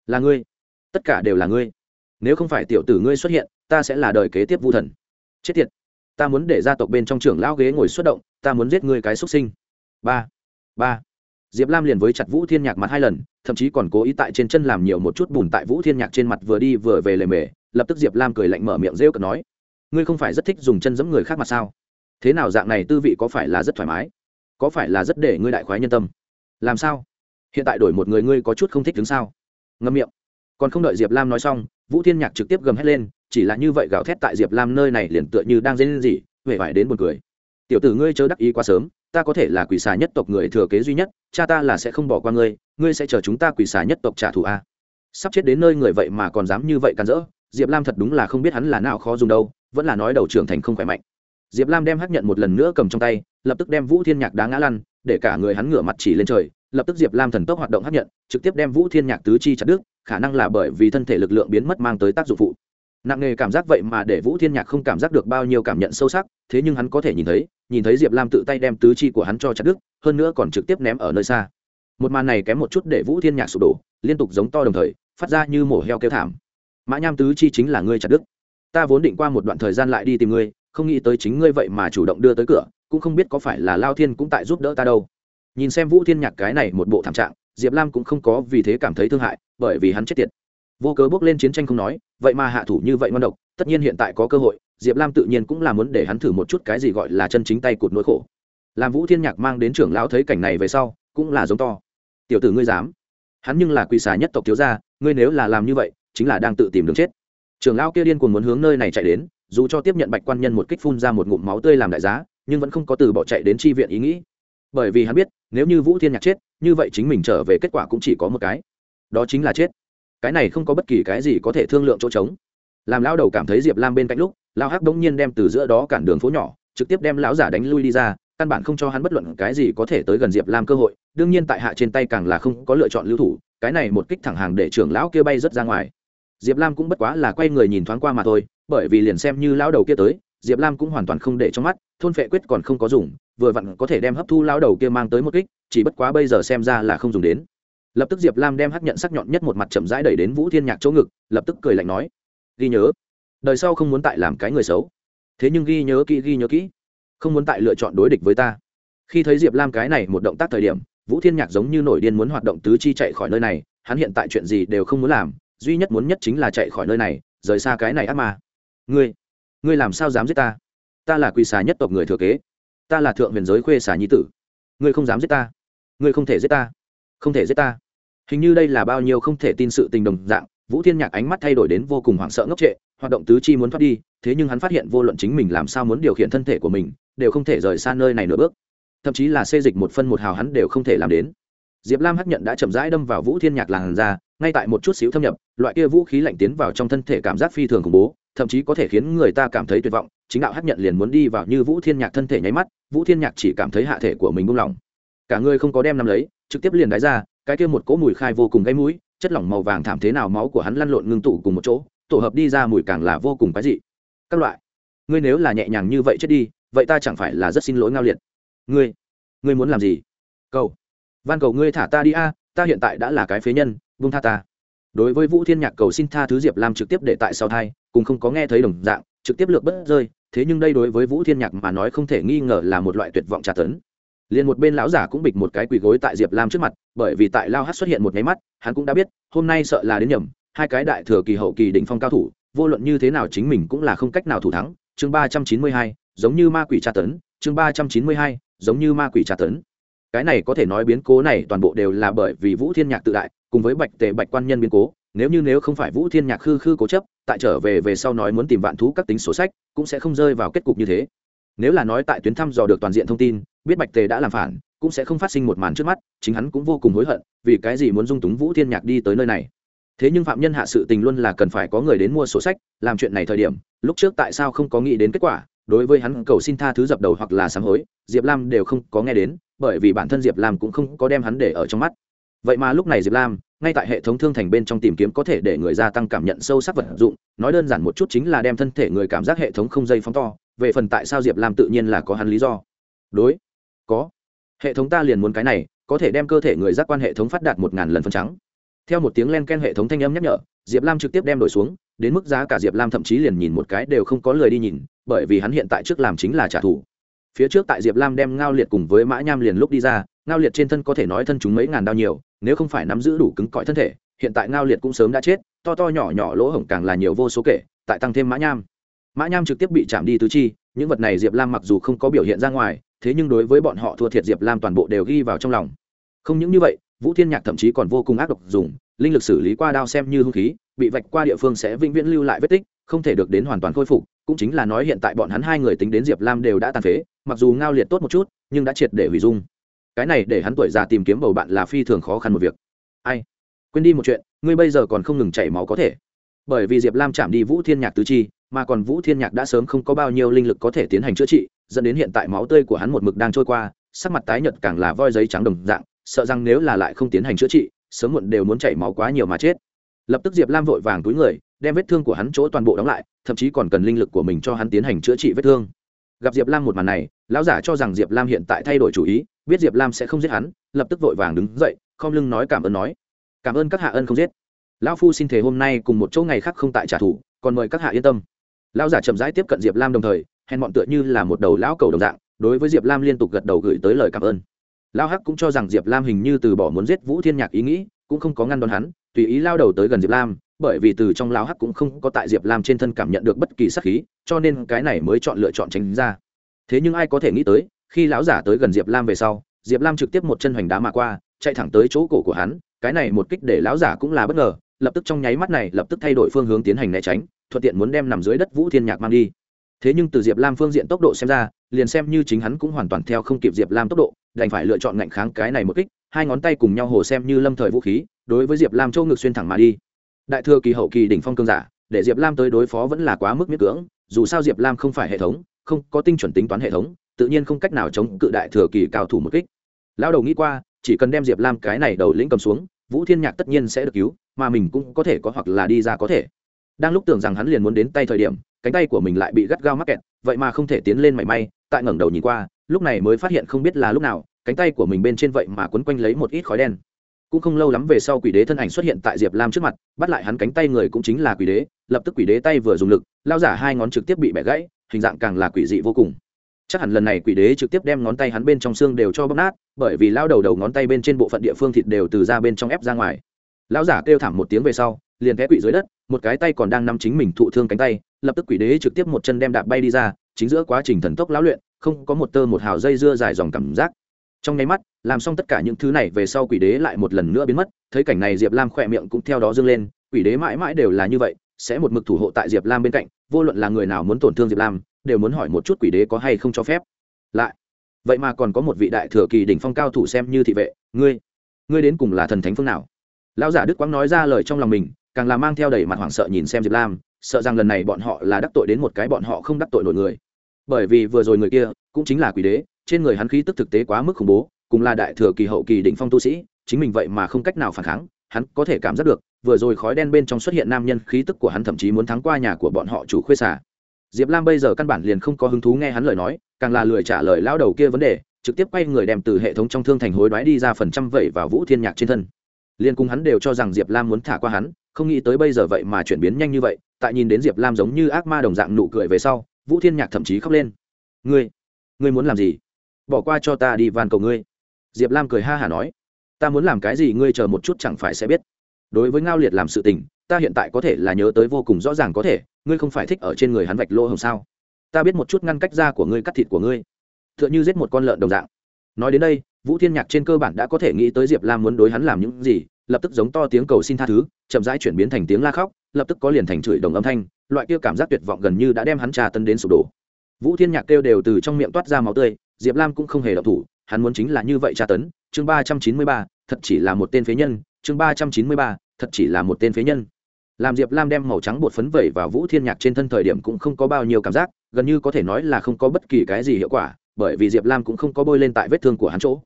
Speaker 1: là ngươi, tất cả đều là ngươi. Nếu không phải tiểu tử ngươi xuất hiện, ta sẽ là đời kế tiếp vu thần. Chết tiệt, ta muốn để gia tộc bên trong trưởng lão ghế ngồi xuất động, ta muốn giết ngươi cái xuất sinh. Ba ba. Diệp lam liền với chặt vũ thiên nhạc mặt hai lần, thậm chí còn cố ý tại trên chân làm nhiều một chút bùn tại vũ thiên nhạc trên mặt vừa đi vừa về lề mề, lập tức diệp lam cười lạnh mở miệng rêu cợt nói, ngươi không phải rất thích dùng chân giẫm người khác mặt sao? Thế nào dạng này tư vị có phải là rất thoải mái? Có phải là rất để ngươi đại khoái nhân tâm? Làm sao? Hiện tại đổi một người ngươi có chút không thích đứng sao? Ngâm miệng. Còn không đợi diệp lam nói xong, vũ thiên nhạc trực tiếp gầm hét lên, chỉ là như vậy gào thét tại diệp lam nơi này liền tựa như đang dây lên gì huệ vải đến một cười. Tiểu tử ngươi chớ đắc ý quá sớm, ta có thể là quỷ xà nhất tộc người thừa kế duy nhất, cha ta là sẽ không bỏ qua ngươi ngươi sẽ chờ chúng ta quỷ xà nhất tộc trả thù a. Sắp chết đến nơi người vậy mà còn dám như vậy càn rỡ, diệp lam thật đúng là không biết hắn là nào khó dùng đâu, vẫn là nói đầu trưởng thành không khỏe mạnh diệp lam đem hắc nhận một lần nữa cầm trong tay, lập tức đem vũ thiên nhạc đá ngã lăn, để cả người hắn ngửa mặt chỉ lên trời, lập tức diệp lam thần tốc hoạt động hắc nhận, trực tiếp đem vũ thiên nhạc tứ chi chặt đứt, khả năng là bởi vì thân thể lực lượng biến mất mang tới tác dụng phụ. Nặng nề cảm giác vậy mà để vũ thiên nhạc không cảm giác được bao nhiêu cảm nhận sâu sắc, thế nhưng hắn có thể nhìn thấy nhìn thấy diệp lam tự tay đem tứ chi của hắn cho chặt đứt, hơn nữa còn trực tiếp ném ở nơi xa. Một màn này kém một chút để vũ thiên nhạc sụp đổ, liên tục giống to đồng thời, phát ra như mổ heo kêu thảm. Mã nham tứ chi chính là ngươi chặt đứt. Ta vốn định qua một đoạn thời gian lại đi tìm ngươi không nghĩ tới chính ngươi vậy mà chủ động đưa tới cửa, cũng không biết có phải là lao thiên cũng tại giúp đỡ ta đâu. Nhìn xem vũ thiên nhạc cái này một bộ thảm trạng, diệp lam cũng không có vì thế cảm thấy thương hại, bởi vì hắn chết tiệt. Vô cớ bước lên chiến tranh không nói, vậy mà hạ thủ như vậy ngon độc, tất nhiên hiện tại có cơ hội, diệp lam tự nhiên cũng là muốn để hắn thử một chút cái gì gọi là chân chính tay cụt nỗi khổ. Làm vũ thiên nhạc mang đến trưởng lão thấy cảnh này về sau, cũng là giống to. Tiểu tử ngươi dám? Hắn nhưng là quỳ xà nhất tộc thiếu gia, ngươi nếu là làm như vậy, chính là đang tự tìm đường chết. Trưởng lão kia điên cuồng muốn hướng nơi này chạy đến dù cho tiếp nhận bạch quan nhân một kích phun ra một ngụm máu tươi làm đại giá, nhưng vẫn không có từ bỏ chạy đến tri viện ý nghĩ. Bởi vì hắn biết, nếu như vũ thiên nhạc chết, như vậy chính mình trở về kết quả cũng chỉ có một cái. Đó chính là chết. Cái này không có bất kỳ cái gì có thể thương lượng chỗ trống. Làm lão đầu cảm thấy diệp lam bên cạnh lúc lao hắc đống nhiên đem từ giữa đó cản đường phố nhỏ, trực tiếp đem lão giả đánh lui đi ra, căn bản không cho hắn bất luận cái gì có thể tới gần diệp lam cơ hội. Đương nhiên tại hạ trên tay càng là không có lựa chọn lưu thủ, cái này một kích thẳng hàng để trưởng lão kia bay rất ra ngoài diệp lam cũng bất quá là quay người nhìn thoáng qua mà thôi, bởi vì liền xem như lão đầu kia tới, diệp lam cũng hoàn toàn không để trong mắt, thôn phệ quyết còn không có dùng, vừa vặn có thể đem hấp thu lão đầu kia mang tới một kích, chỉ bất quá bây giờ xem ra là không dùng đến. Lập tức diệp lam đem hắc nhận sắc nhọn nhất một mặt chậm rãi đẩy đến vũ thiên nhạc chỗ ngực, lập tức cười lạnh nói, ghi nhớ, đời sau không muốn tại làm cái người xấu. Thế nhưng ghi nhớ kỹ, ghi nhớ kỹ, không muốn tại lựa chọn đối địch với ta. Khi thấy diệp lam cái này một động tác thời điểm, vũ thiên nhạc giống như nổi điên muốn hoạt động tứ chi chạy khỏi nơi này, hắn hiện tại chuyện gì đều không muốn làm duy nhất muốn nhất chính là chạy khỏi nơi này, rời xa cái này ác ma. Ngươi ngươi làm sao dám giết ta? Ta là quỳ xà nhất tộc người thừa kế. Ta là thượng huyền giới khuê xà nhi tử. Ngươi không dám giết ta. Ngươi không thể giết ta. Không thể giết ta. Hình như đây là bao nhiêu không thể tin sự tình đồng dạng, vũ thiên nhạc ánh mắt thay đổi đến vô cùng hoảng sợ ngốc trệ, hoạt động tứ chi muốn thoát đi, thế nhưng hắn phát hiện vô luận chính mình làm sao muốn điều khiển thân thể của mình, đều không thể rời xa nơi này nửa bước. Thậm chí là xê dịch một phân một hào hắn đều không thể làm đến. Diệp lam hắc nhận đã chậm rãi đâm vào vũ thiên nhạc làn ra ngay tại một chút xíu thâm nhập, loại kia vũ khí lạnh tiến vào trong thân thể cảm giác phi thường khủng bố, thậm chí có thể khiến người ta cảm thấy tuyệt vọng. Chính đạo hắc nhận liền muốn đi vào như vũ thiên nhạc thân thể nháy mắt, vũ thiên nhạc chỉ cảm thấy hạ thể của mình buông lỏng. Cả người không có đem nắm lấy, trực tiếp liền đái ra, cái kia một cỗ mùi khai vô cùng gây mũi, chất lỏng màu vàng thảm thế nào máu của hắn lăn lộn ngưng tụ cùng một chỗ, tổ hợp đi ra mùi càng là vô cùng cái dị. Các loại, ngươi nếu là nhẹ nhàng như vậy chết đi, vậy ta chẳng phải là rất xin lỗi ngao liệt. Ngươi ngươi muốn làm gì? Cầu, van cầu ngươi thả ta đi a, ta hiện tại đã là cái phế nhân vung tha ta. Đối với vũ thiên nhạc cầu xin tha thứ diệp lam trực tiếp để tại sau thai, cùng không có nghe thấy đồng dạng, trực tiếp lược bất rơi, thế nhưng đây đối với vũ thiên nhạc mà nói không thể nghi ngờ là một loại tuyệt vọng tra tấn. Liền một bên lão giả cũng bịch một cái quỳ gối tại diệp lam trước mặt, bởi vì tại lao hát xuất hiện một nháy mắt, hắn cũng đã biết, hôm nay sợ là đến nhầm, hai cái đại thừa kỳ hậu kỳ đỉnh phong cao thủ, vô luận như thế nào chính mình cũng là không cách nào thủ thắng. Chương ba trăm chín mươi hai, giống như ma quỷ tra tấn, chương ba trăm chín mươi hai, giống như ma quỷ tra tấn cái này có thể nói biến cố này toàn bộ đều là bởi vì vũ thiên nhạc tự đại, cùng với bạch tề bạch quan nhân biến cố. Nếu như nếu không phải vũ thiên nhạc khư khư cố chấp, tại trở về về sau nói muốn tìm vạn thú các tính sổ sách, cũng sẽ không rơi vào kết cục như thế. Nếu là nói tại tuyến thăm dò được toàn diện thông tin, biết bạch tề đã làm phản, cũng sẽ không phát sinh một màn trước mắt, chính hắn cũng vô cùng hối hận, vì cái gì muốn dung túng vũ thiên nhạc đi tới nơi này. Thế nhưng phạm nhân hạ sự tình luôn là cần phải có người đến mua sổ sách, làm chuyện này thời điểm, lúc trước tại sao không có nghĩ đến kết quả, đối với hắn cầu xin tha thứ dập đầu hoặc là sám hối diệp lam đều không có nghe đến, bởi vì bản thân diệp lam cũng không có đem hắn để ở trong mắt. Vậy mà lúc này diệp lam, ngay tại hệ thống thương thành bên trong tìm kiếm có thể để người gia tăng cảm nhận sâu sắc vật dụng, nói đơn giản một chút chính là đem thân thể người cảm giác hệ thống không dây phóng to, về phần tại sao diệp lam tự nhiên là có hắn lý do. Đối, có. Hệ thống ta liền muốn cái này, có thể đem cơ thể người giác quan hệ thống phát đạt một ngàn lần phân trắng. Theo một tiếng len ken hệ thống thanh âm nhắc nhở, diệp lam trực tiếp đem đổi xuống, đến mức giá cả diệp lam thậm chí liền nhìn một cái đều không có lời đi nhìn, bởi vì hắn hiện tại trước làm chính là trả thù phía trước tại diệp lam đem ngao liệt cùng với mã nham liền lúc đi ra, ngao liệt trên thân có thể nói thân chúng mấy ngàn đau nhiều, nếu không phải nắm giữ đủ cứng cỏi thân thể, hiện tại ngao liệt cũng sớm đã chết, to to nhỏ nhỏ lỗ hổng càng là nhiều vô số kể, tại tăng thêm mã nham. Mã nham trực tiếp bị chạm đi tứ chi, những vật này diệp lam mặc dù không có biểu hiện ra ngoài, thế nhưng đối với bọn họ thua thiệt diệp lam toàn bộ đều ghi vào trong lòng. Không những như vậy, vũ thiên nhạc thậm chí còn vô cùng ác độc dùng, linh lực xử lý qua đao xem như hung khí, bị vạch qua địa phương sẽ vĩnh viễn lưu lại vết tích, không thể được đến hoàn toàn khôi phục cũng chính là nói hiện tại bọn hắn hai người tính đến diệp lam đều đã tàn phế, mặc dù ngao liệt tốt một chút, nhưng đã triệt để hủy dung. Cái này để hắn tuổi già tìm kiếm bầu bạn là phi thường khó khăn một việc. Ai? Quên đi một chuyện, ngươi bây giờ còn không ngừng chảy máu có thể. Bởi vì diệp lam chạm đi vũ thiên nhạc tứ chi, mà còn vũ thiên nhạc đã sớm không có bao nhiêu linh lực có thể tiến hành chữa trị, dẫn đến hiện tại máu tươi của hắn một mực đang trôi qua, sắc mặt tái nhợt càng là voi giấy trắng đồng dạng, sợ rằng nếu là lại không tiến hành chữa trị, sớm muộn đều muốn chảy máu quá nhiều mà chết. Lập tức diệp lam vội vàng túi người đem vết thương của hắn chỗ toàn bộ đóng lại, thậm chí còn cần linh lực của mình cho hắn tiến hành chữa trị vết thương. Gặp diệp lam một màn này, lão giả cho rằng diệp lam hiện tại thay đổi chủ ý, biết diệp lam sẽ không giết hắn, lập tức vội vàng đứng dậy khom lưng nói cảm ơn nói. Cảm ơn các hạ ân không giết. Lão phu xin thể hôm nay cùng một chỗ ngày khác không tại trả thù, còn mời các hạ yên tâm. Lão giả chậm rãi tiếp cận diệp lam đồng thời, hèn bọn tựa như là một đầu lão cầu đồng dạng, đối với diệp lam liên tục gật đầu gửi tới lời cảm ơn. Lão hắc cũng cho rằng diệp lam hình như từ bỏ muốn giết vũ thiên nhạc ý nghĩ, cũng không có ngăn đón hắn, tùy ý lao đầu tới gần diệp lam bởi vì từ trong lão hắc cũng không có tại diệp lam trên thân cảm nhận được bất kỳ sắc khí, cho nên cái này mới chọn lựa chọn tránh ra. Thế nhưng ai có thể nghĩ tới, khi lão giả tới gần diệp lam về sau, diệp lam trực tiếp một chân hoành đá mà qua, chạy thẳng tới chỗ cổ của hắn, cái này một kích để lão giả cũng là bất ngờ, lập tức trong nháy mắt này lập tức thay đổi phương hướng tiến hành né tránh, thuận tiện muốn đem nằm dưới đất vũ thiên nhạc mang đi. Thế nhưng từ diệp lam phương diện tốc độ xem ra, liền xem như chính hắn cũng hoàn toàn theo không kịp diệp lam tốc độ, đành phải lựa chọn ngạnh kháng cái này một kích, hai ngón tay cùng nhau hồ xem như lâm thời vũ khí, đối với diệp lam châu ngực xuyên thẳng mà đi đại thừa kỳ hậu kỳ đỉnh phong cương giả, để diệp lam tới đối phó vẫn là quá mức miễn cưỡng, dù sao diệp lam không phải hệ thống, không có tinh chuẩn tính toán hệ thống, tự nhiên không cách nào chống cự đại thừa kỳ cao thủ một kích. Lao đầu nghĩ qua, chỉ cần đem diệp lam cái này đầu lĩnh cầm xuống, vũ thiên nhạc tất nhiên sẽ được cứu, mà mình cũng có thể có hoặc là đi ra có thể. Đang lúc tưởng rằng hắn liền muốn đến tay thời điểm, cánh tay của mình lại bị gắt gao mắc kẹt, vậy mà không thể tiến lên mảy may, tại ngẩng đầu nhìn qua, lúc này mới phát hiện không biết là lúc nào, cánh tay của mình bên trên vậy mà quấn quanh lấy một ít khói đen cũng không lâu lắm về sau quỷ đế thân ảnh xuất hiện tại diệp lam trước mặt, bắt lại hắn cánh tay người cũng chính là quỷ đế, lập tức quỷ đế tay vừa dùng lực, lao giả hai ngón trực tiếp bị bẻ gãy, hình dạng càng là quỷ dị vô cùng. Chắc hẳn lần này quỷ đế trực tiếp đem ngón tay hắn bên trong xương đều cho bóp nát, bởi vì lao đầu đầu ngón tay bên trên bộ phận địa phương thịt đều từ ra bên trong ép ra ngoài. Lao giả kêu thảm một tiếng về sau, liền té quỷ dưới đất, một cái tay còn đang nắm chính mình thụ thương cánh tay, lập tức quỷ đế trực tiếp một chân đem đạp bay đi ra, chính giữa quá trình thần tốc lão luyện, không có một tơ một hào dây dưa dài dòng cảm giác. Trong nháy mắt làm xong tất cả những thứ này về sau quỷ đế lại một lần nữa biến mất, thấy cảnh này diệp lam khỏe miệng cũng theo đó dâng lên, quỷ đế mãi mãi đều là như vậy, sẽ một mực thủ hộ tại diệp lam bên cạnh, vô luận là người nào muốn tổn thương diệp lam, đều muốn hỏi một chút quỷ đế có hay không cho phép. Lại, vậy mà còn có một vị đại thừa kỳ đỉnh phong cao thủ xem như thị vệ, ngươi ngươi đến cùng là thần thánh phương nào? Lão giả đức quang nói ra lời trong lòng mình, càng là mang theo đầy mặt hoảng sợ nhìn xem diệp lam, sợ rằng lần này bọn họ là đắc tội đến một cái bọn họ không đắc tội nổi người. Bởi vì vừa rồi người kia cũng chính là quỷ đế, trên người hắn khí tức thực tế quá mức khủng bố cùng là đại thừa kỳ hậu kỳ đỉnh phong tu sĩ, chính mình vậy mà không cách nào phản kháng, hắn có thể cảm giác được, vừa rồi khói đen bên trong xuất hiện nam nhân khí tức của hắn thậm chí muốn thắng qua nhà của bọn họ chủ khuê xà. Diệp lam bây giờ căn bản liền không có hứng thú nghe hắn lời nói, càng là lười trả lời lao đầu kia vấn đề, trực tiếp quay người đem từ hệ thống trong thương thành hối đoái đi ra phần trăm vẩy vào vũ thiên nhạc trên thân. Liên cùng hắn đều cho rằng diệp lam muốn thả qua hắn, không nghĩ tới bây giờ vậy mà chuyển biến nhanh như vậy, tại nhìn đến diệp lam giống như ác ma đồng dạng nụ cười về sau, vũ thiên nhạc thậm chí khóc lên. Ngươi ngươi muốn làm gì? Bỏ qua cho ta đi van cầu ngươi diệp lam cười ha hả nói, ta muốn làm cái gì ngươi chờ một chút chẳng phải sẽ biết. Đối với ngao liệt làm sự tình, ta hiện tại có thể là nhớ tới vô cùng rõ ràng có thể, ngươi không phải thích ở trên người hắn vạch lỗ hồng sao? Ta biết một chút ngăn cách da của ngươi, cắt thịt của ngươi t h ư ợ n h ư giết một con lợn đồng dạng. Nói đến đây, vũ thiên nhạc trên cơ bản đã có thể nghĩ tới diệp lam muốn đối hắn làm những gì, lập tức giống to tiếng cầu xin tha thứ, chậm rãi chuyển biến thành tiếng la khóc, lập tức có liền thành chửi đồng âm thanh, loại kia cảm giác tuyệt vọng gần như đã đem hắn trà tân đến sụp đổ. Vũ thiên nhạc kêu đều từ trong miệng toát ra máu tươi, diệp lam cũng không hề đọc thủ hắn muốn chính là như vậy tra tấn, chương ba trăm chín mươi ba, thật chỉ là một tên phế nhân, chương ba trăm chín mươi ba, thật chỉ là một tên phế nhân. Làm diệp lam đem màu trắng bột phấn vẩy vào vũ thiên nhạc trên thân thời điểm cũng không có bao nhiêu cảm giác, gần như có thể nói là không có bất kỳ cái gì hiệu quả, bởi vì diệp lam cũng không có bôi lên tại vết thương của hắn chỗ.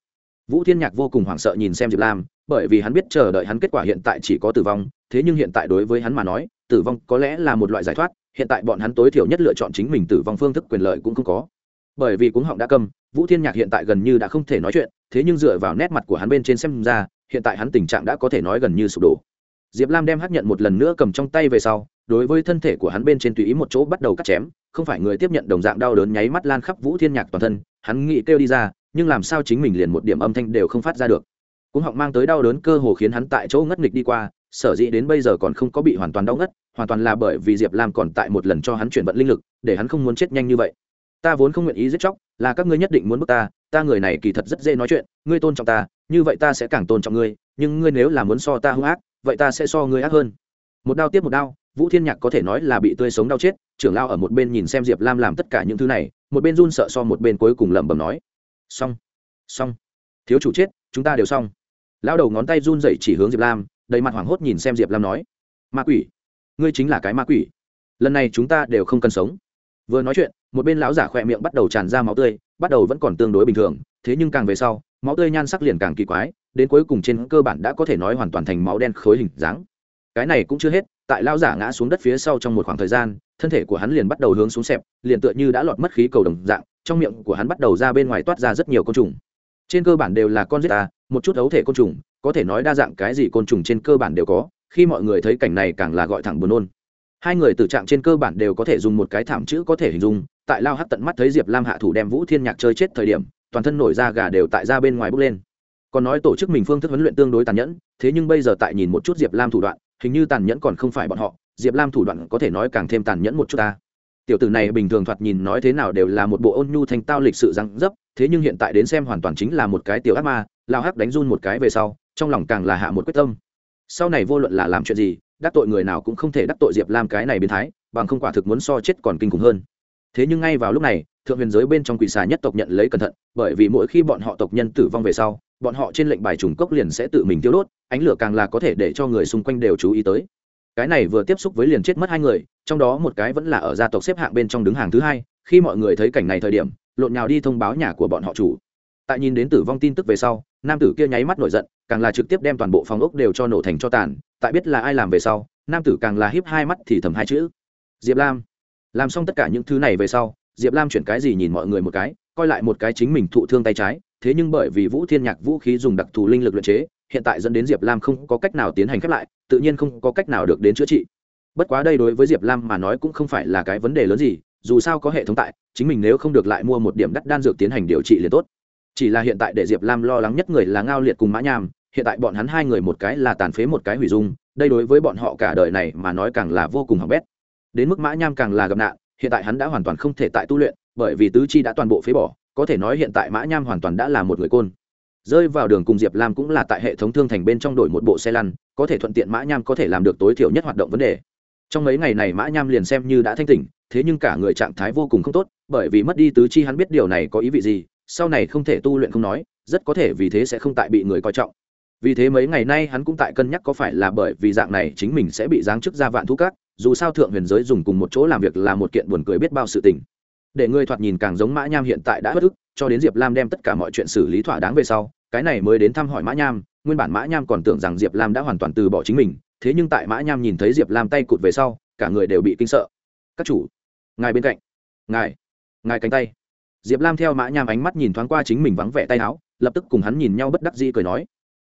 Speaker 1: Vũ thiên nhạc vô cùng hoảng sợ nhìn xem diệp lam, bởi vì hắn biết chờ đợi hắn kết quả hiện tại chỉ có tử vong, thế nhưng hiện tại đối với hắn mà nói, tử vong có lẽ là một loại giải thoát, hiện tại bọn hắn tối thiểu nhất lựa chọn chính mình tử vong phương thức quyền lợi cũng không có bởi vì cuống họng đã câm, vũ thiên nhạc hiện tại gần như đã không thể nói chuyện, thế nhưng dựa vào nét mặt của hắn bên trên xem ra, hiện tại hắn tình trạng đã có thể nói gần như sụp đổ. Diệp lam đem hát nhận một lần nữa cầm trong tay về sau, đối với thân thể của hắn bên trên tùy ý một chỗ bắt đầu cắt chém, không phải người tiếp nhận đồng dạng đau đớn nháy mắt lan khắp vũ thiên nhạc toàn thân, hắn nghĩ kêu đi ra, nhưng làm sao chính mình liền một điểm âm thanh đều không phát ra được. Cũng họng mang tới đau đớn cơ hồ khiến hắn tại chỗ ngất nghịch đi qua, sở dĩ đến bây giờ còn không có bị hoàn toàn đau ngất, hoàn toàn là bởi vì diệp lam còn tại một lần cho hắn chuyển vận linh lực, để hắn không muốn chết nhanh như vậy ta vốn không nguyện ý giết chóc, là các ngươi nhất định muốn bước ta ta người này kỳ thật rất dễ nói chuyện, ngươi tôn trọng ta, như vậy ta sẽ càng tôn trọng ngươi, nhưng ngươi nếu là muốn so ta hung ác, vậy ta sẽ so ngươi ác hơn. Một đao tiếp một đao, vũ thiên nhạc có thể nói là bị tươi sống đau chết, trưởng lao ở một bên nhìn xem diệp lam làm tất cả những thứ này, một bên run sợ so một bên cuối cùng lẩm bẩm nói, xong xong, thiếu chủ chết, chúng ta đều xong. Lao đầu ngón tay run dậy chỉ hướng diệp lam, đầy mặt hoảng hốt nhìn xem diệp lam nói, ma quỷ, ngươi chính là cái ma quỷ. Lần này chúng ta đều không cần sống vừa nói chuyện, một bên lão giả khỏe miệng bắt đầu tràn ra máu tươi, bắt đầu vẫn còn tương đối bình thường, thế nhưng càng về sau, máu tươi nhan sắc liền càng kỳ quái, đến cuối cùng trên cơ bản đã có thể nói hoàn toàn thành máu đen khối hình dáng. Cái này cũng chưa hết, tại lão giả ngã xuống đất phía sau trong một khoảng thời gian, thân thể của hắn liền bắt đầu hướng xuống xẹp, liền tựa như đã lọt mất khí cầu đồng dạng, trong miệng của hắn bắt đầu ra bên ngoài toát ra rất nhiều côn trùng. Trên cơ bản đều là con giết ta, một chút ấu thể côn trùng, có thể nói đa dạng cái gì côn trùng trên cơ bản đều có, khi mọi người thấy cảnh này càng là gọi thẳng buồn nôn hai người tử trạng trên cơ bản đều có thể dùng một cái thảm chữ có thể hình dung, tại lao hắt tận mắt thấy diệp lam hạ thủ đem vũ thiên nhạc chơi chết thời điểm, toàn thân nổi da gà đều tại ra bên ngoài bước lên. Còn nói tổ chức mình phương thức huấn luyện tương đối tàn nhẫn, thế nhưng bây giờ tại nhìn một chút diệp lam thủ đoạn, hình như tàn nhẫn còn không phải bọn họ, diệp lam thủ đoạn có thể nói càng thêm tàn nhẫn một chút ta. Tiểu tử này bình thường thoạt nhìn nói thế nào đều là một bộ ôn nhu thanh tao lịch sự răng dấp, thế nhưng hiện tại đến xem hoàn toàn chính là một cái tiểu ác ma, lao hắc đánh run một cái về sau, trong lòng càng là hạ một quyết tâm. Sau này vô luận là làm chuyện gì đắc tội người nào cũng không thể đắc tội diệp lam cái này biến thái, bằng không quả thực muốn so chết còn kinh khủng hơn. Thế nhưng ngay vào lúc này, thượng huyền giới bên trong quỷ xà nhất tộc nhận lấy cẩn thận, bởi vì mỗi khi bọn họ tộc nhân tử vong về sau, bọn họ trên lệnh bài trùng cốc liền sẽ tự mình tiêu đốt, ánh lửa càng là có thể để cho người xung quanh đều chú ý tới. Cái này vừa tiếp xúc với liền chết mất hai người, trong đó một cái vẫn là ở gia tộc xếp hạng bên trong đứng hàng thứ hai, khi mọi người thấy cảnh này thời điểm, lộn nhào đi thông báo nhà của bọn họ chủ. Tại nhìn đến tử vong tin tức về sau nam tử kia nháy mắt nổi giận, càng là trực tiếp đem toàn bộ phòng ốc đều cho nổ thành cho tàn, tại biết là ai làm về sau, nam tử càng là hiếp hai mắt thì thầm hai chữ. Diệp lam. Làm xong tất cả những thứ này về sau, diệp lam chuyển cái gì nhìn mọi người một cái, coi lại một cái chính mình thụ thương tay trái, thế nhưng bởi vì vũ thiên nhạc vũ khí dùng đặc thù linh lực luyện chế, hiện tại dẫn đến diệp lam không có cách nào tiến hành khép lại, tự nhiên không có cách nào được đến chữa trị. Bất quá đây đối với diệp lam mà nói cũng không phải là cái vấn đề lớn gì, dù sao có hệ thống tại, chính mình nếu không được lại mua một điểm đắt đan dược tiến hành điều trị liền tốt chỉ là hiện tại để diệp lam lo lắng nhất người là ngao liệt cùng mã nham, hiện tại bọn hắn hai người một cái là tàn phế một cái hủy dung, đây đối với bọn họ cả đời này mà nói càng là vô cùng hỏng bét. Đến mức mã nham càng là gặp nạn, hiện tại hắn đã hoàn toàn không thể tại tu luyện, bởi vì tứ chi đã toàn bộ phế bỏ, có thể nói hiện tại mã nham hoàn toàn đã là một người côn. Rơi vào đường cùng diệp lam cũng là tại hệ thống thương thành bên trong đổi một bộ xe lăn, có thể thuận tiện mã nham có thể làm được tối thiểu nhất hoạt động vấn đề. Trong mấy ngày này mã nham liền xem như đã thanh tỉnh, thế nhưng cả người trạng thái vô cùng không tốt, bởi vì mất đi tứ chi hắn biết điều này có ý vị gì sau này không thể tu luyện không nói, rất có thể vì thế sẽ không tại bị người coi trọng. Vì thế mấy ngày nay hắn cũng tại cân nhắc có phải là bởi vì dạng này chính mình sẽ bị giáng chức ra vạn thu cát dù sao thượng huyền giới dùng cùng một chỗ làm việc là một kiện buồn cười biết bao sự tình. Để người thoạt nhìn càng giống mã nham hiện tại đã bất ức, cho đến diệp lam đem tất cả mọi chuyện xử lý thỏa đáng về sau, cái này mới đến thăm hỏi mã nham, nguyên bản mã nham còn tưởng rằng diệp lam đã hoàn toàn từ bỏ chính mình, thế nhưng tại mã nham nhìn thấy diệp lam tay cụt về sau, cả người đều bị kinh sợ. Các chủ, ngài bên cạnh. Ngài ngài cánh tay diệp lam theo mã nham ánh mắt nhìn thoáng qua chính mình vắng vẻ tay áo, lập tức cùng hắn nhìn nhau bất đắc dĩ cười nói,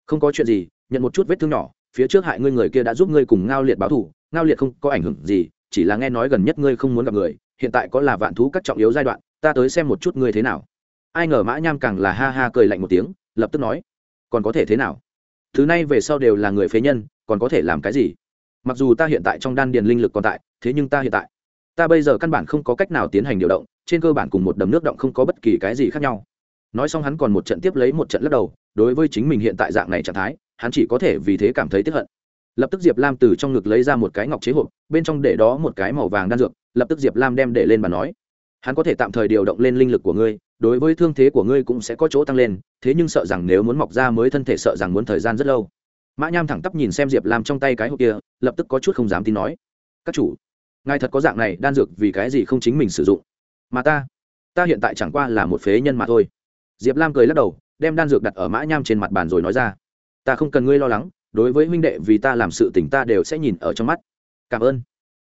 Speaker 1: không có chuyện gì, nhận một chút vết thương nhỏ, phía trước hại ngươi người kia đã giúp ngươi cùng ngao liệt báo thù, ngao liệt không có ảnh hưởng gì, chỉ là nghe nói gần nhất ngươi không muốn gặp người, hiện tại có là vạn thú các trọng yếu giai đoạn, ta tới xem một chút ngươi thế nào. Ai ngờ mã nham càng là ha ha cười lạnh một tiếng, lập tức nói, còn có thể thế nào? Thứ này về sau đều là người phế nhân, còn có thể làm cái gì? Mặc dù ta hiện tại trong đan điền linh lực còn tại, thế nhưng ta hiện tại ta bây giờ căn bản không có cách nào tiến hành điều động, trên cơ bản cùng một đầm nước động không có bất kỳ cái gì khác nhau. Nói xong hắn còn một trận tiếp lấy một trận lắc đầu, đối với chính mình hiện tại dạng này trạng thái, hắn chỉ có thể vì thế cảm thấy tiếp hận. Lập tức diệp lam từ trong ngực lấy ra một cái ngọc chế hộp, bên trong để đó một cái màu vàng đan dược, lập tức diệp lam đem để lên bàn nói, hắn có thể tạm thời điều động lên linh lực của ngươi, đối với thương thế của ngươi cũng sẽ có chỗ tăng lên, thế nhưng sợ rằng nếu muốn mọc ra mới thân thể sợ rằng muốn thời gian rất lâu. Mã nham thẳng tắp nhìn xem diệp lam trong tay cái hộp kia, lập tức có chút không dám tin nói, các chủ ngài thật có dạng này đan dược vì cái gì không chính mình sử dụng? Mà ta ta hiện tại chẳng qua là một phế nhân mà thôi. Diệp lam cười lắc đầu, đem đan dược đặt ở mã nham trên mặt bàn rồi nói ra. Ta không cần ngươi lo lắng, đối với huynh đệ vì ta làm sự tỉnh ta đều sẽ nhìn ở trong mắt. Cảm ơn.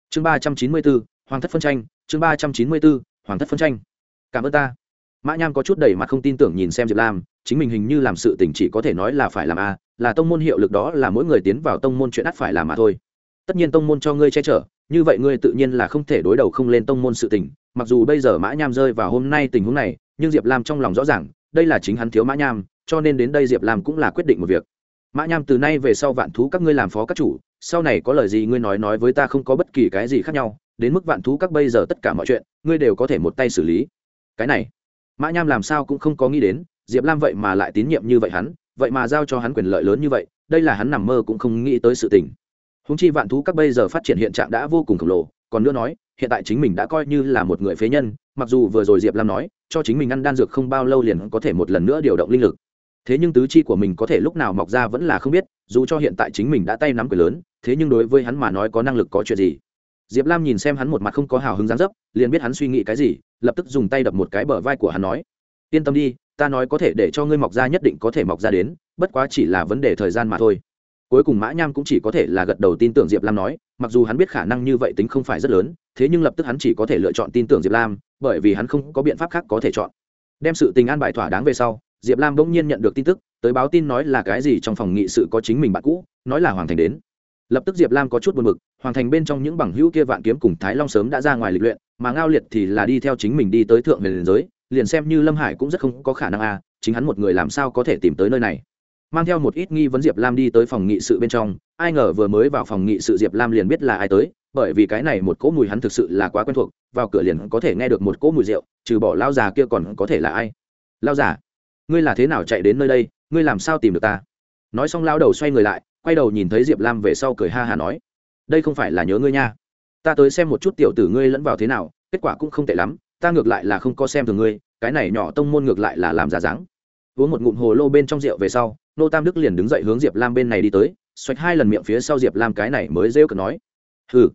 Speaker 1: Chương ba trăm chín mươi bốn, hoàng thất phân tranh, chương ba trăm chín mươi bốn, hoàng thất phân tranh. Cảm ơn ta. Mã nham có chút đầy mặt không tin tưởng nhìn xem diệp lam, chính mình hình như làm sự tỉnh chỉ có thể nói là phải làm a là tông môn hiệu lực đó là mỗi người tiến vào tông môn chuyện ắt phải làm mà thôi. Tất nhiên tông môn cho ngươi che chở như vậy ngươi tự nhiên là không thể đối đầu không lên tông môn sự tình, mặc dù bây giờ mã nham rơi vào hôm nay tình huống này, nhưng diệp lam trong lòng rõ ràng, đây là chính hắn thiếu mã nham, cho nên đến đây diệp lam cũng là quyết định một việc. Mã nham, từ nay về sau vạn thú các ngươi làm phó các chủ, sau này có lời gì ngươi nói nói với ta không có bất kỳ cái gì khác nhau, đến mức vạn thú các bây giờ tất cả mọi chuyện, ngươi đều có thể một tay xử lý. Cái này, mã nham làm sao cũng không có nghĩ đến, diệp lam vậy mà lại tín nhiệm như vậy hắn, vậy mà giao cho hắn quyền lợi lớn như vậy, đây là hắn nằm mơ cũng không nghĩ tới sự tình húng chi vạn thú các bây giờ phát triển hiện trạng đã vô cùng khổng lồ, còn nữa nói, hiện tại chính mình đã coi như là một người phế nhân, mặc dù vừa rồi diệp lam nói, cho chính mình ăn đan dược không bao lâu liền có thể một lần nữa điều động linh lực. Thế nhưng tứ chi của mình có thể lúc nào mọc ra vẫn là không biết, dù cho hiện tại chính mình đã tay nắm quyền lớn, thế nhưng đối với hắn mà nói có năng lực có chuyện gì? Diệp lam nhìn xem hắn một mặt không có hào hứng dáng dấp, liền biết hắn suy nghĩ cái gì, lập tức dùng tay đập một cái bờ vai của hắn nói, yên tâm đi, ta nói có thể để cho ngươi mọc ra nhất định có thể mọc ra đến, bất quá chỉ là vấn đề thời gian mà thôi cuối cùng mã nham cũng chỉ có thể là gật đầu tin tưởng diệp lam nói, mặc dù hắn biết khả năng như vậy tính không phải rất lớn, thế nhưng lập tức hắn chỉ có thể lựa chọn tin tưởng diệp lam, bởi vì hắn không có biện pháp khác có thể chọn. Đem sự tình an bài thỏa đáng về sau, diệp lam bỗng nhiên nhận được tin tức, tới báo tin nói là cái gì trong phòng nghị sự có chính mình bạn cũ, nói là hoàng thành đến. Lập tức diệp lam có chút buồn mực hoàng thành bên trong những bằng hữu kia vạn kiếm cùng thái long sớm đã ra ngoài lịch luyện, mà ngao liệt thì là đi theo chính mình đi tới thượng về liền giới, liền xem như lâm hải cũng rất không có khả năng a chính hắn một người làm sao có thể tìm tới nơi này mang theo một ít nghi vấn diệp lam đi tới phòng nghị sự bên trong. Ai ngờ vừa mới vào phòng nghị sự diệp lam liền biết là ai tới, bởi vì cái này một cỗ mùi hắn thực sự là quá quen thuộc, vào cửa liền có thể nghe được một cỗ mùi rượu, trừ bỏ lao già kia còn có thể là ai? Lao già, ngươi là thế nào chạy đến nơi đây? Ngươi làm sao tìm được ta? Nói xong lao đầu xoay người lại, quay đầu nhìn thấy diệp lam về sau cười ha hà nói, đây không phải là nhớ ngươi nha. Ta tới xem một chút tiểu tử ngươi lẫn vào thế nào, kết quả cũng không tệ lắm, ta ngược lại là không có xem thường ngươi, cái này nhỏ tông môn ngược lại là làm giả dáng. Uống một ngụm hồ lô bên trong rượu về sau nô tam đức liền đứng dậy hướng diệp lam bên này đi tới, xoạch hai lần miệng phía sau diệp lam cái này mới rêu cờ nói. Hừ,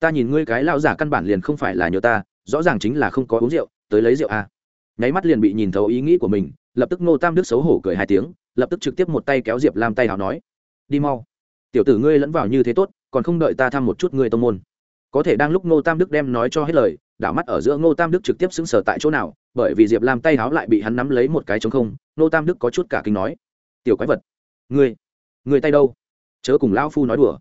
Speaker 1: ta nhìn ngươi cái lao giả căn bản liền không phải là nhớ ta, rõ ràng chính là không có uống rượu, tới lấy rượu à. nháy mắt liền bị nhìn thấu ý nghĩ của mình, lập tức nô tam đức xấu hổ cười hai tiếng, lập tức trực tiếp một tay kéo diệp lam tay hào nói. Đi mau. Tiểu tử ngươi lẫn vào như thế tốt, còn không đợi ta thăm một chút ngươi tông môn. Có thể đang lúc ngô tam đức đem nói cho hết lời, đảo mắt ở giữa ngô tam đức trực tiếp xứng sở tại chỗ nào, bởi vì diệp lam tay háo lại bị hắn nắm lấy một cái trống không ngô tam đức có chút cả kinh nói tiểu quái vật. Ngươi ngươi tay đâu? Chớ cùng lão phu nói đùa.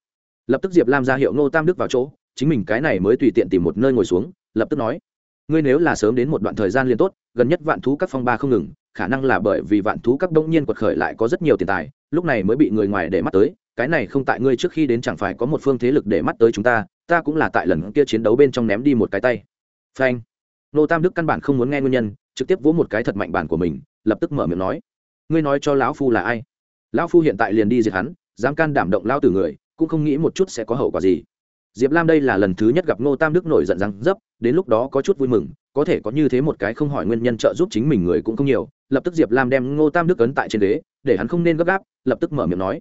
Speaker 1: Lập tức diệp lam ra hiệu ngô tam đức vào chỗ, chính mình cái này mới tùy tiện tìm một nơi ngồi xuống, lập tức nói, ngươi nếu là sớm đến một đoạn thời gian liền tốt, gần nhất vạn thú các phong ba không ngừng, khả năng là bởi vì vạn thú các đông nhiên quật khởi lại có rất nhiều tiền tài, lúc này mới bị người ngoài để mắt tới, cái này không tại ngươi trước khi đến chẳng phải có một phương thế lực để mắt tới chúng ta ta cũng là tại lần kia chiến đấu bên trong ném đi một cái tay. Phanh. Nô tam đức căn bản không muốn nghe nguyên nhân, trực tiếp vỗ một cái thật mạnh bản của mình, lập tức mở miệng nói ngươi nói cho lão phu là ai? Lão phu hiện tại liền đi diệt hắn, dám can đảm động lao tử người, cũng không nghĩ một chút sẽ có hậu quả gì. Diệp lam đây là lần thứ nhất gặp ngô tam đức nổi giận răng dấp, đến lúc đó có chút vui mừng, có thể có như thế một cái không hỏi nguyên nhân trợ giúp chính mình người cũng không nhiều, lập tức diệp lam đem ngô tam đức ấn tại trên đế, để hắn không nên gấp gáp, lập tức mở miệng nói.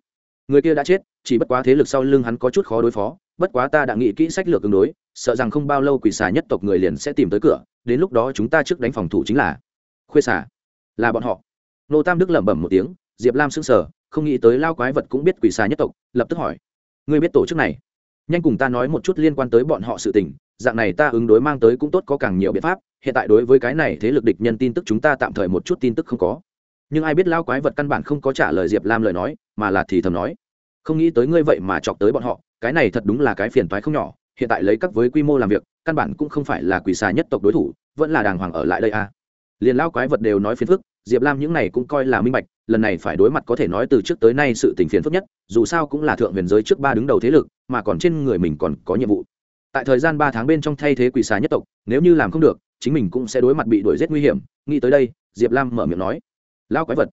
Speaker 1: Người kia đã chết, chỉ bất quá thế lực sau lưng hắn có chút khó đối phó, bất quá ta đã nghĩ kỹ sách lược tương đối, sợ rằng không bao lâu quỷ xà nhất tộc người liền sẽ tìm tới cửa, đến lúc đó chúng ta trước đánh phòng thủ chính là. Khuê xà, là bọn họ nô tam đức lẩm bẩm một tiếng, diệp lam sững sờ, không nghĩ tới lao quái vật cũng biết quỷ xà nhất tộc, lập tức hỏi, ngươi biết tổ chức này nhanh cùng ta nói một chút liên quan tới bọn họ sự tình, dạng này ta ứng đối mang tới cũng tốt có càng nhiều biện pháp, hiện tại đối với cái này thế lực địch nhân tin tức chúng ta tạm thời một chút tin tức không có nhưng ai biết lao quái vật căn bản không có trả lời diệp lam lời nói, mà là thì thầm nói, không nghĩ tới ngươi vậy mà chọc tới bọn họ, cái này thật đúng là cái phiền toái không nhỏ, hiện tại lấy các với quy mô làm việc, căn bản cũng không phải là quỷ xà nhất tộc đối thủ, vẫn là đàng hoàng ở lại đây à. liền lao quái vật đều nói phiền phức diệp lam những này cũng coi là minh bạch, lần này phải đối mặt có thể nói từ trước tới nay sự tình phiền phức nhất, dù sao cũng là thượng huyền giới trước ba đứng đầu thế lực, mà còn trên người mình còn có nhiệm vụ. Tại thời gian ba tháng bên trong thay thế quỷ xà nhất tộc, nếu như làm không được, chính mình cũng sẽ đối mặt bị đuổi giết nguy hiểm. Nghĩ tới đây, diệp lam mở miệng nói lao quái vật,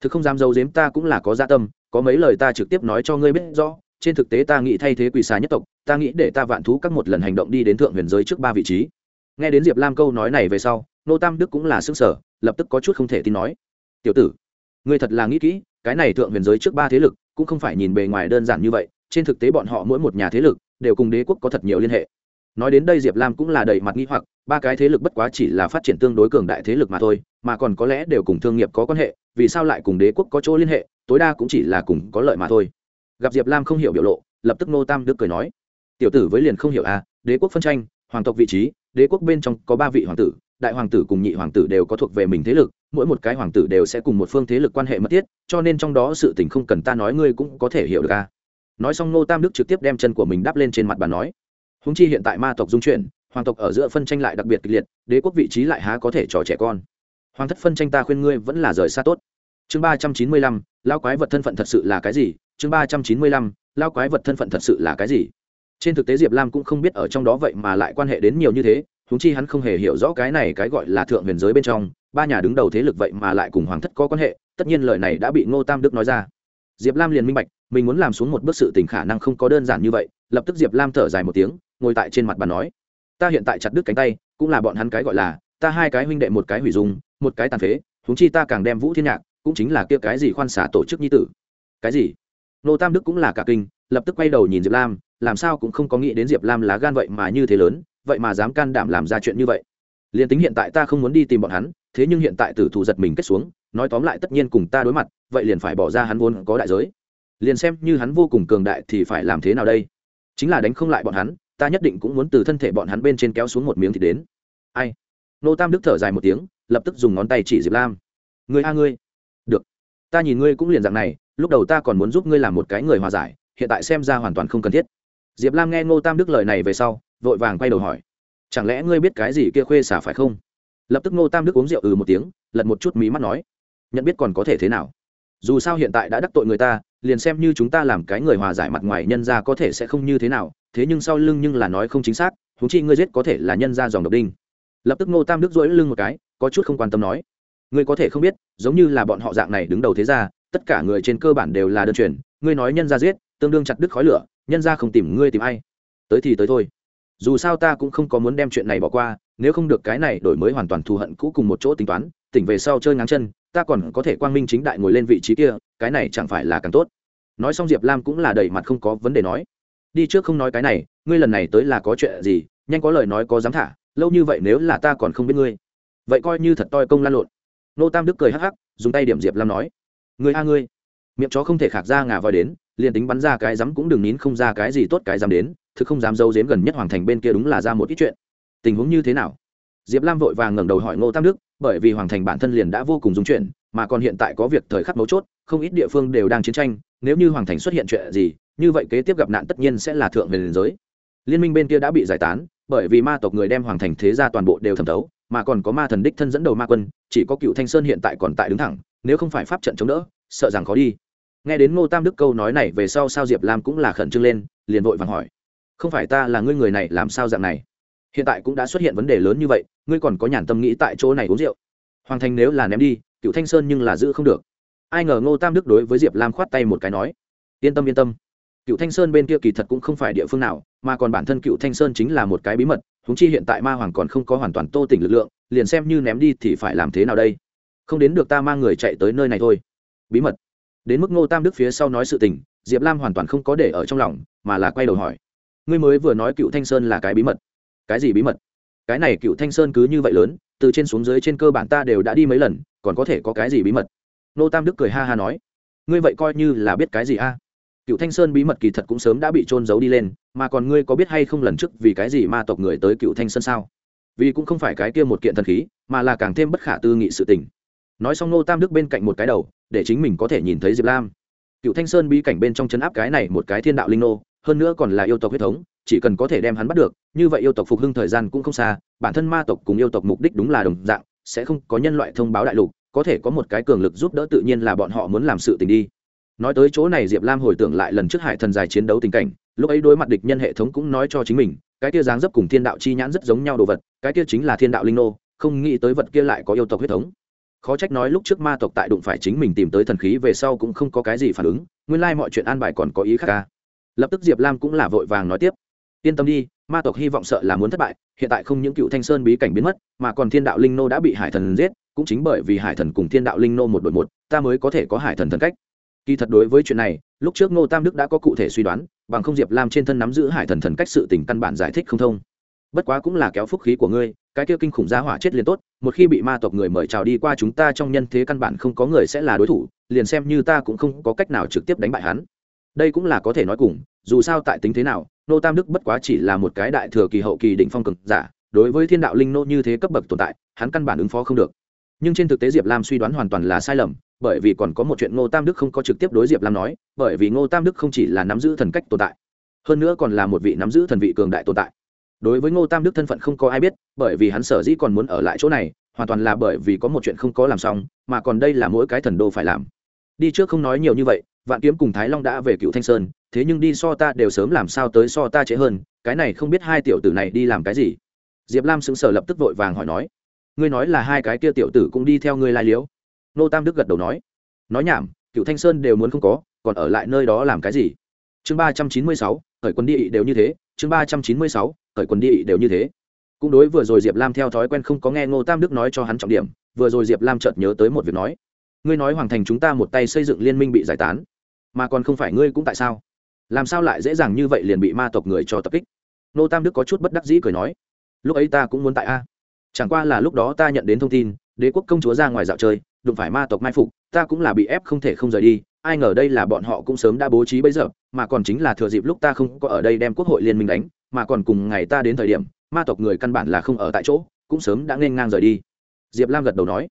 Speaker 1: thực không dám giấu dếm ta cũng là có gia dạ tâm, có mấy lời ta trực tiếp nói cho ngươi biết rõ. Trên thực tế ta nghĩ thay thế quỷ xà nhất tộc, ta nghĩ để ta vạn thú các một lần hành động đi đến thượng huyền giới trước ba vị trí. Nghe đến diệp lam câu nói này về sau nô tam đức cũng là xương sở, lập tức có chút không thể tin nói. Tiểu tử, ngươi thật là nghĩ kỹ, cái này thượng huyền giới trước ba thế lực, cũng không phải nhìn bề ngoài đơn giản như vậy, trên thực tế bọn họ mỗi một nhà thế lực, đều cùng đế quốc có thật nhiều liên hệ. Nói đến đây diệp lam cũng là đầy mặt nghi hoặc, ba cái thế lực bất quá chỉ là phát triển tương đối cường đại thế lực mà thôi, mà còn có lẽ đều cùng thương nghiệp có quan hệ, vì sao lại cùng đế quốc có chỗ liên hệ, tối đa cũng chỉ là cùng có lợi mà thôi. Gặp diệp lam không hiểu biểu lộ, lập tức nô tam đức cười nói, tiểu tử với liền không hiểu à đế quốc phân tranh, hoàng tộc vị trí, đế quốc bên trong có ba vị hoàng tử đại hoàng tử cùng nhị hoàng tử đều có thuộc về mình thế lực, mỗi một cái hoàng tử đều sẽ cùng một phương thế lực quan hệ mật thiết, cho nên trong đó sự tình không cần ta nói, ngươi cũng có thể hiểu được ca nói xong nô tam đức trực tiếp đem chân của mình đắp lên trên mặt bàn nói húng chi hiện tại ma tộc dung chuyển, hoàng tộc ở giữa phân tranh lại đặc biệt kịch liệt, đế quốc vị trí lại há có thể trò trẻ con. Hoàng thất phân tranh ta khuyên ngươi vẫn là rời xa tốt. Chương ba trăm chín mươi lăm lao quái vật thân phận thật sự là cái gì? Chương ba trăm chín mươi lăm lao quái vật thân phận thật sự là cái gì? Trên thực tế diệp lam cũng không biết ở trong đó vậy mà lại quan hệ đến nhiều như thế húng chi hắn không hề hiểu rõ cái này cái gọi là thượng huyền giới bên trong, ba nhà đứng đầu thế lực vậy mà lại cùng hoàng thất có quan hệ, tất nhiên lời này đã bị ngô tam đức nói ra. Diệp lam liền minh bạch, mình muốn làm xuống một bước sự tình khả năng không có đơn giản như vậy, lập tức diệp lam thở dài một tiếng, ngồi tại trên mặt bàn nói, ta hiện tại chặt đứt cánh tay, cũng là bọn hắn cái gọi là, ta hai cái huynh đệ một cái hủy dung, một cái tàn phế húng chi ta càng đem vũ thiên nhạc, cũng chính là kia cái gì khoan xả tổ chức nhi tử. Cái gì? Nô tam đức cũng là cả kinh, lập tức quay đầu nhìn diệp lam, làm sao cũng không có nghĩ đến diệp lam lá gan vậy mà như thế lớn vậy mà dám can đảm làm ra chuyện như vậy? Liền tính hiện tại ta không muốn đi tìm bọn hắn, thế nhưng hiện tại tử thủ giật mình kết xuống, nói tóm lại tất nhiên cùng ta đối mặt, vậy liền phải bỏ ra hắn vốn có đại giới. Liền xem như hắn vô cùng cường đại thì phải làm thế nào đây? Chính là đánh không lại bọn hắn, ta nhất định cũng muốn từ thân thể bọn hắn bên trên kéo xuống một miếng thì đến. Ai? Nô tam đức thở dài một tiếng, lập tức dùng ngón tay chỉ diệp lam. Người a ngươi. Được. Ta nhìn ngươi cũng liền dạng này, lúc đầu ta còn muốn giúp ngươi làm một cái người hòa giải, hiện tại xem ra hoàn toàn không cần thiết. Diệp lam nghe ngô tam đức lời này về sau vội vàng quay đầu hỏi, chẳng lẽ ngươi biết cái gì kia khuê xả phải không? Lập tức ngô tam đức uống rượu ừ một tiếng, lật một chút mí mắt nói, nhận biết còn có thể thế nào? Dù sao hiện tại đã đắc tội người ta, liền xem như chúng ta làm cái người hòa giải mặt ngoài nhân ra có thể sẽ không như thế nào, thế nhưng sau lưng nhưng là nói không chính xác thú chi ngươi giết có thể là nhân ra dòng độc đinh. Lập tức ngô tam đức dỗi lưng một cái, có chút không quan tâm nói, ngươi có thể không biết, giống như là bọn họ dạng này đứng đầu thế ra tất cả người trên cơ bản đều là đơn truyền, ngươi nói nhân ra giết, tương đương chặt đứt khói lửa, nhân ra không tìm ngươi tìm ai. Tới thì tới thôi dù sao ta cũng không có muốn đem chuyện này bỏ qua, nếu không được cái này đổi mới hoàn toàn thù hận cũ cùng một chỗ tính toán, tỉnh về sau chơi ngang chân, ta còn có thể quang minh chính đại ngồi lên vị trí kia, cái này chẳng phải là càng tốt. Nói xong diệp lam cũng là đầy mặt không có vấn đề nói. Đi trước không nói cái này, ngươi lần này tới là có chuyện gì, nhanh có lời nói có dám thả, lâu như vậy nếu là ta còn không biết ngươi. Vậy coi như thật toi công lan lộn. Nô tam đức cười hắc hắc, dùng tay điểm diệp lam nói. Ngươi a ngươi. Miệng chó không thể khạc ra ngà voi đến, liền tính bắn ra cái dám cũng đừng nín không ra cái gì tốt cái dám đến thực không dám giấu giếm gần nhất hoàng thành bên kia đúng là ra một ít chuyện. Tình huống như thế nào? Diệp lam vội vàng ngẩng đầu hỏi ngô tam đức, bởi vì hoàng thành bản thân liền đã vô cùng dung chuyển, mà còn hiện tại có việc thời khắc mấu chốt, không ít địa phương đều đang chiến tranh, nếu như hoàng thành xuất hiện chuyện gì, như vậy kế tiếp gặp nạn tất nhiên sẽ là thượng về liền giới. Liên minh bên kia đã bị giải tán, bởi vì ma tộc người đem hoàng thành thế ra toàn bộ đều thẩm thấu, mà còn có ma thần đích thân dẫn đầu ma quân, chỉ có cựu thanh sơn hiện tại còn tại đứng thẳng, nếu không phải pháp trận chống đỡ, sợ rằng khó đi. Nghe đến ngô tam đức câu nói này về sau sao diệp lam cũng là khẩn trương lên, liền vội vàng hỏi không phải ta là ngươi người này, làm sao dạng này? Hiện tại cũng đã xuất hiện vấn đề lớn như vậy, ngươi còn có nhàn tâm nghĩ tại chỗ này uống rượu. Hoàng thành nếu là ném đi cựu thanh sơn nhưng là giữ không được. Ai ngờ ngô tam đức đối với diệp lam khoát tay một cái nói, yên tâm yên tâm. Cựu thanh sơn bên kia kỳ thật cũng không phải địa phương nào, mà còn bản thân cựu thanh sơn chính là một cái bí mật húng chi hiện tại ma hoàng còn không có hoàn toàn tô tỉnh lực lượng, liền xem như ném đi thì phải làm thế nào đây? Không đến được ta mang người chạy tới nơi này thôi. Bí mật. Đến mức ngô tam đức phía sau nói sự tình, diệp lam hoàn toàn không có để ở trong lòng, mà là quay đầu hỏi ngươi mới vừa nói cựu thanh sơn là cái bí mật. Cái gì bí mật? Cái này cựu thanh sơn cứ như vậy lớn, từ trên xuống dưới trên cơ bản ta đều đã đi mấy lần, còn có thể có cái gì bí mật? Nô tam đức cười ha ha nói. Ngươi vậy coi như là biết cái gì a? Cựu thanh sơn bí mật kỳ thật cũng sớm đã bị trôn giấu đi lên, mà còn ngươi có biết hay không lần trước vì cái gì ma tộc người tới cựu thanh sơn sao? Vì cũng không phải cái kia một kiện thần khí, mà là càng thêm bất khả tư nghị sự tình. Nói xong nô tam đức bên cạnh một cái đầu, để chính mình có thể nhìn thấy diệp lam. Cựu thanh sơn bí cảnh bên trong chấn áp cái này một cái thiên đạo linh nô hơn nữa còn là yêu tộc huyết thống, chỉ cần có thể đem hắn bắt được, như vậy yêu tộc phục hưng thời gian cũng không xa, bản thân ma tộc cùng yêu tộc mục đích đúng là đồng dạng, sẽ không có nhân loại thông báo đại lục, có thể có một cái cường lực giúp đỡ tự nhiên là bọn họ muốn làm sự tình đi. Nói tới chỗ này diệp lam hồi tưởng lại lần trước hải thần dài chiến đấu tình cảnh, lúc ấy đối mặt địch nhân hệ thống cũng nói cho chính mình, cái kia dáng dấp cùng thiên đạo chi nhãn rất giống nhau đồ vật, cái kia chính là thiên đạo linh nô, không nghĩ tới vật kia lại có yêu tộc huyết thống. Khó trách nói lúc trước ma tộc tại đụng phải chính mình tìm tới thần khí về sau cũng không có cái gì phản ứng, nguyên lai mọi chuyện an bài còn có ý khác ca lập tức diệp lam cũng là vội vàng nói tiếp yên tâm đi ma tộc hy vọng sợ là muốn thất bại hiện tại không những cựu thanh sơn bí cảnh biến mất mà còn thiên đạo linh nô đã bị hải thần giết cũng chính bởi vì hải thần cùng thiên đạo linh nô một đội một ta mới có thể có hải thần thần cách kỳ thật đối với chuyện này lúc trước ngô tam đức đã có cụ thể suy đoán bằng không diệp lam trên thân nắm giữ hải thần thần cách sự tình căn bản giải thích không thông bất quá cũng là kéo phúc khí của ngươi cái kia kinh khủng gia hỏa chết liền tốt một khi bị ma tộc người mời chào đi qua chúng ta trong nhân thế căn bản không có người sẽ là đối thủ liền xem như ta cũng không có cách nào trực tiếp đánh bại hắn đây cũng là có thể nói cùng, dù sao tại tính thế nào, nô tam đức bất quá chỉ là một cái đại thừa kỳ hậu kỳ đỉnh phong cực giả, đối với thiên đạo linh nô như thế cấp bậc tồn tại, hắn căn bản ứng phó không được. Nhưng trên thực tế diệp lam suy đoán hoàn toàn là sai lầm, bởi vì còn có một chuyện ngô tam đức không có trực tiếp đối diệp lam nói, bởi vì ngô tam đức không chỉ là nắm giữ thần cách tồn tại, hơn nữa còn là một vị nắm giữ thần vị cường đại tồn tại. Đối với ngô tam đức thân phận không có ai biết, bởi vì hắn sở dĩ còn muốn ở lại chỗ này, hoàn toàn là bởi vì có một chuyện không có làm xong, mà còn đây là mỗi cái thần đô phải làm. Đi trước không nói nhiều như vậy vạn kiếm cùng thái long đã về cựu thanh sơn, thế nhưng đi so ta đều sớm làm sao tới so ta trễ hơn, cái này không biết hai tiểu tử này đi làm cái gì. Diệp lam sững sờ lập tức vội vàng hỏi nói, ngươi nói là hai cái kia tiểu tử cũng đi theo ngươi lai liếu? Nô tam đức gật đầu nói nói nhảm, cựu thanh sơn đều muốn không có, còn ở lại nơi đó làm cái gì? Chương ba trăm chín mươi sáu, khởi quân đi đều như thế, chương ba trăm chín mươi sáu, khởi quân đi đều như thế. Cũng đối vừa rồi diệp lam theo thói quen không có nghe ngô tam đức nói cho hắn trọng điểm, vừa rồi diệp lam chợt nhớ tới một việc nói ngươi nói hoàng thành chúng ta một tay xây dựng liên minh bị giải tán, mà còn không phải ngươi cũng tại sao? Làm sao lại dễ dàng như vậy liền bị ma tộc người cho tập kích? Nô tam đức có chút bất đắc dĩ cười nói, lúc ấy ta cũng muốn tại a. Chẳng qua là lúc đó ta nhận đến thông tin, đế quốc công chúa ra ngoài dạo chơi, đụng phải ma tộc mai phục, ta cũng là bị ép không thể không rời đi, ai ngờ đây là bọn họ cũng sớm đã bố trí bấy giờ, mà còn chính là thừa dịp lúc ta không có ở đây đem quốc hội liên minh đánh, mà còn cùng ngày ta đến thời điểm, ma tộc người căn bản là không ở tại chỗ, cũng sớm đã nên ngang rời đi. Diệp lam gật đầu nói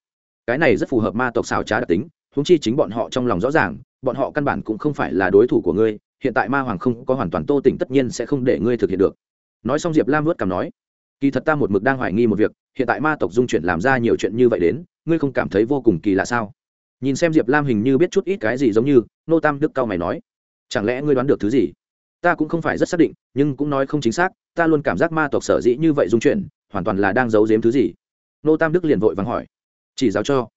Speaker 1: cái này rất phù hợp ma tộc xào trá đặc tính húng chi chính bọn họ trong lòng rõ ràng, bọn họ căn bản cũng không phải là đối thủ của ngươi, hiện tại ma hoàng không có hoàn toàn tô tỉnh tất nhiên sẽ không để ngươi thực hiện được. Nói xong diệp lam vớt cảm nói, kỳ thật ta một mực đang hoài nghi một việc, hiện tại ma tộc dung chuyển làm ra nhiều chuyện như vậy đến, ngươi không cảm thấy vô cùng kỳ lạ sao? Nhìn xem diệp lam hình như biết chút ít cái gì giống như, nô tam đức cao mày nói, chẳng lẽ ngươi đoán được thứ gì? Ta cũng không phải rất xác định, nhưng cũng nói không chính xác, ta luôn cảm giác ma tộc sở dĩ như vậy dung chuyển, hoàn toàn là đang giấu giếm thứ gì. Nô tam đức liền vội vàng hỏi chỉ giáo cho.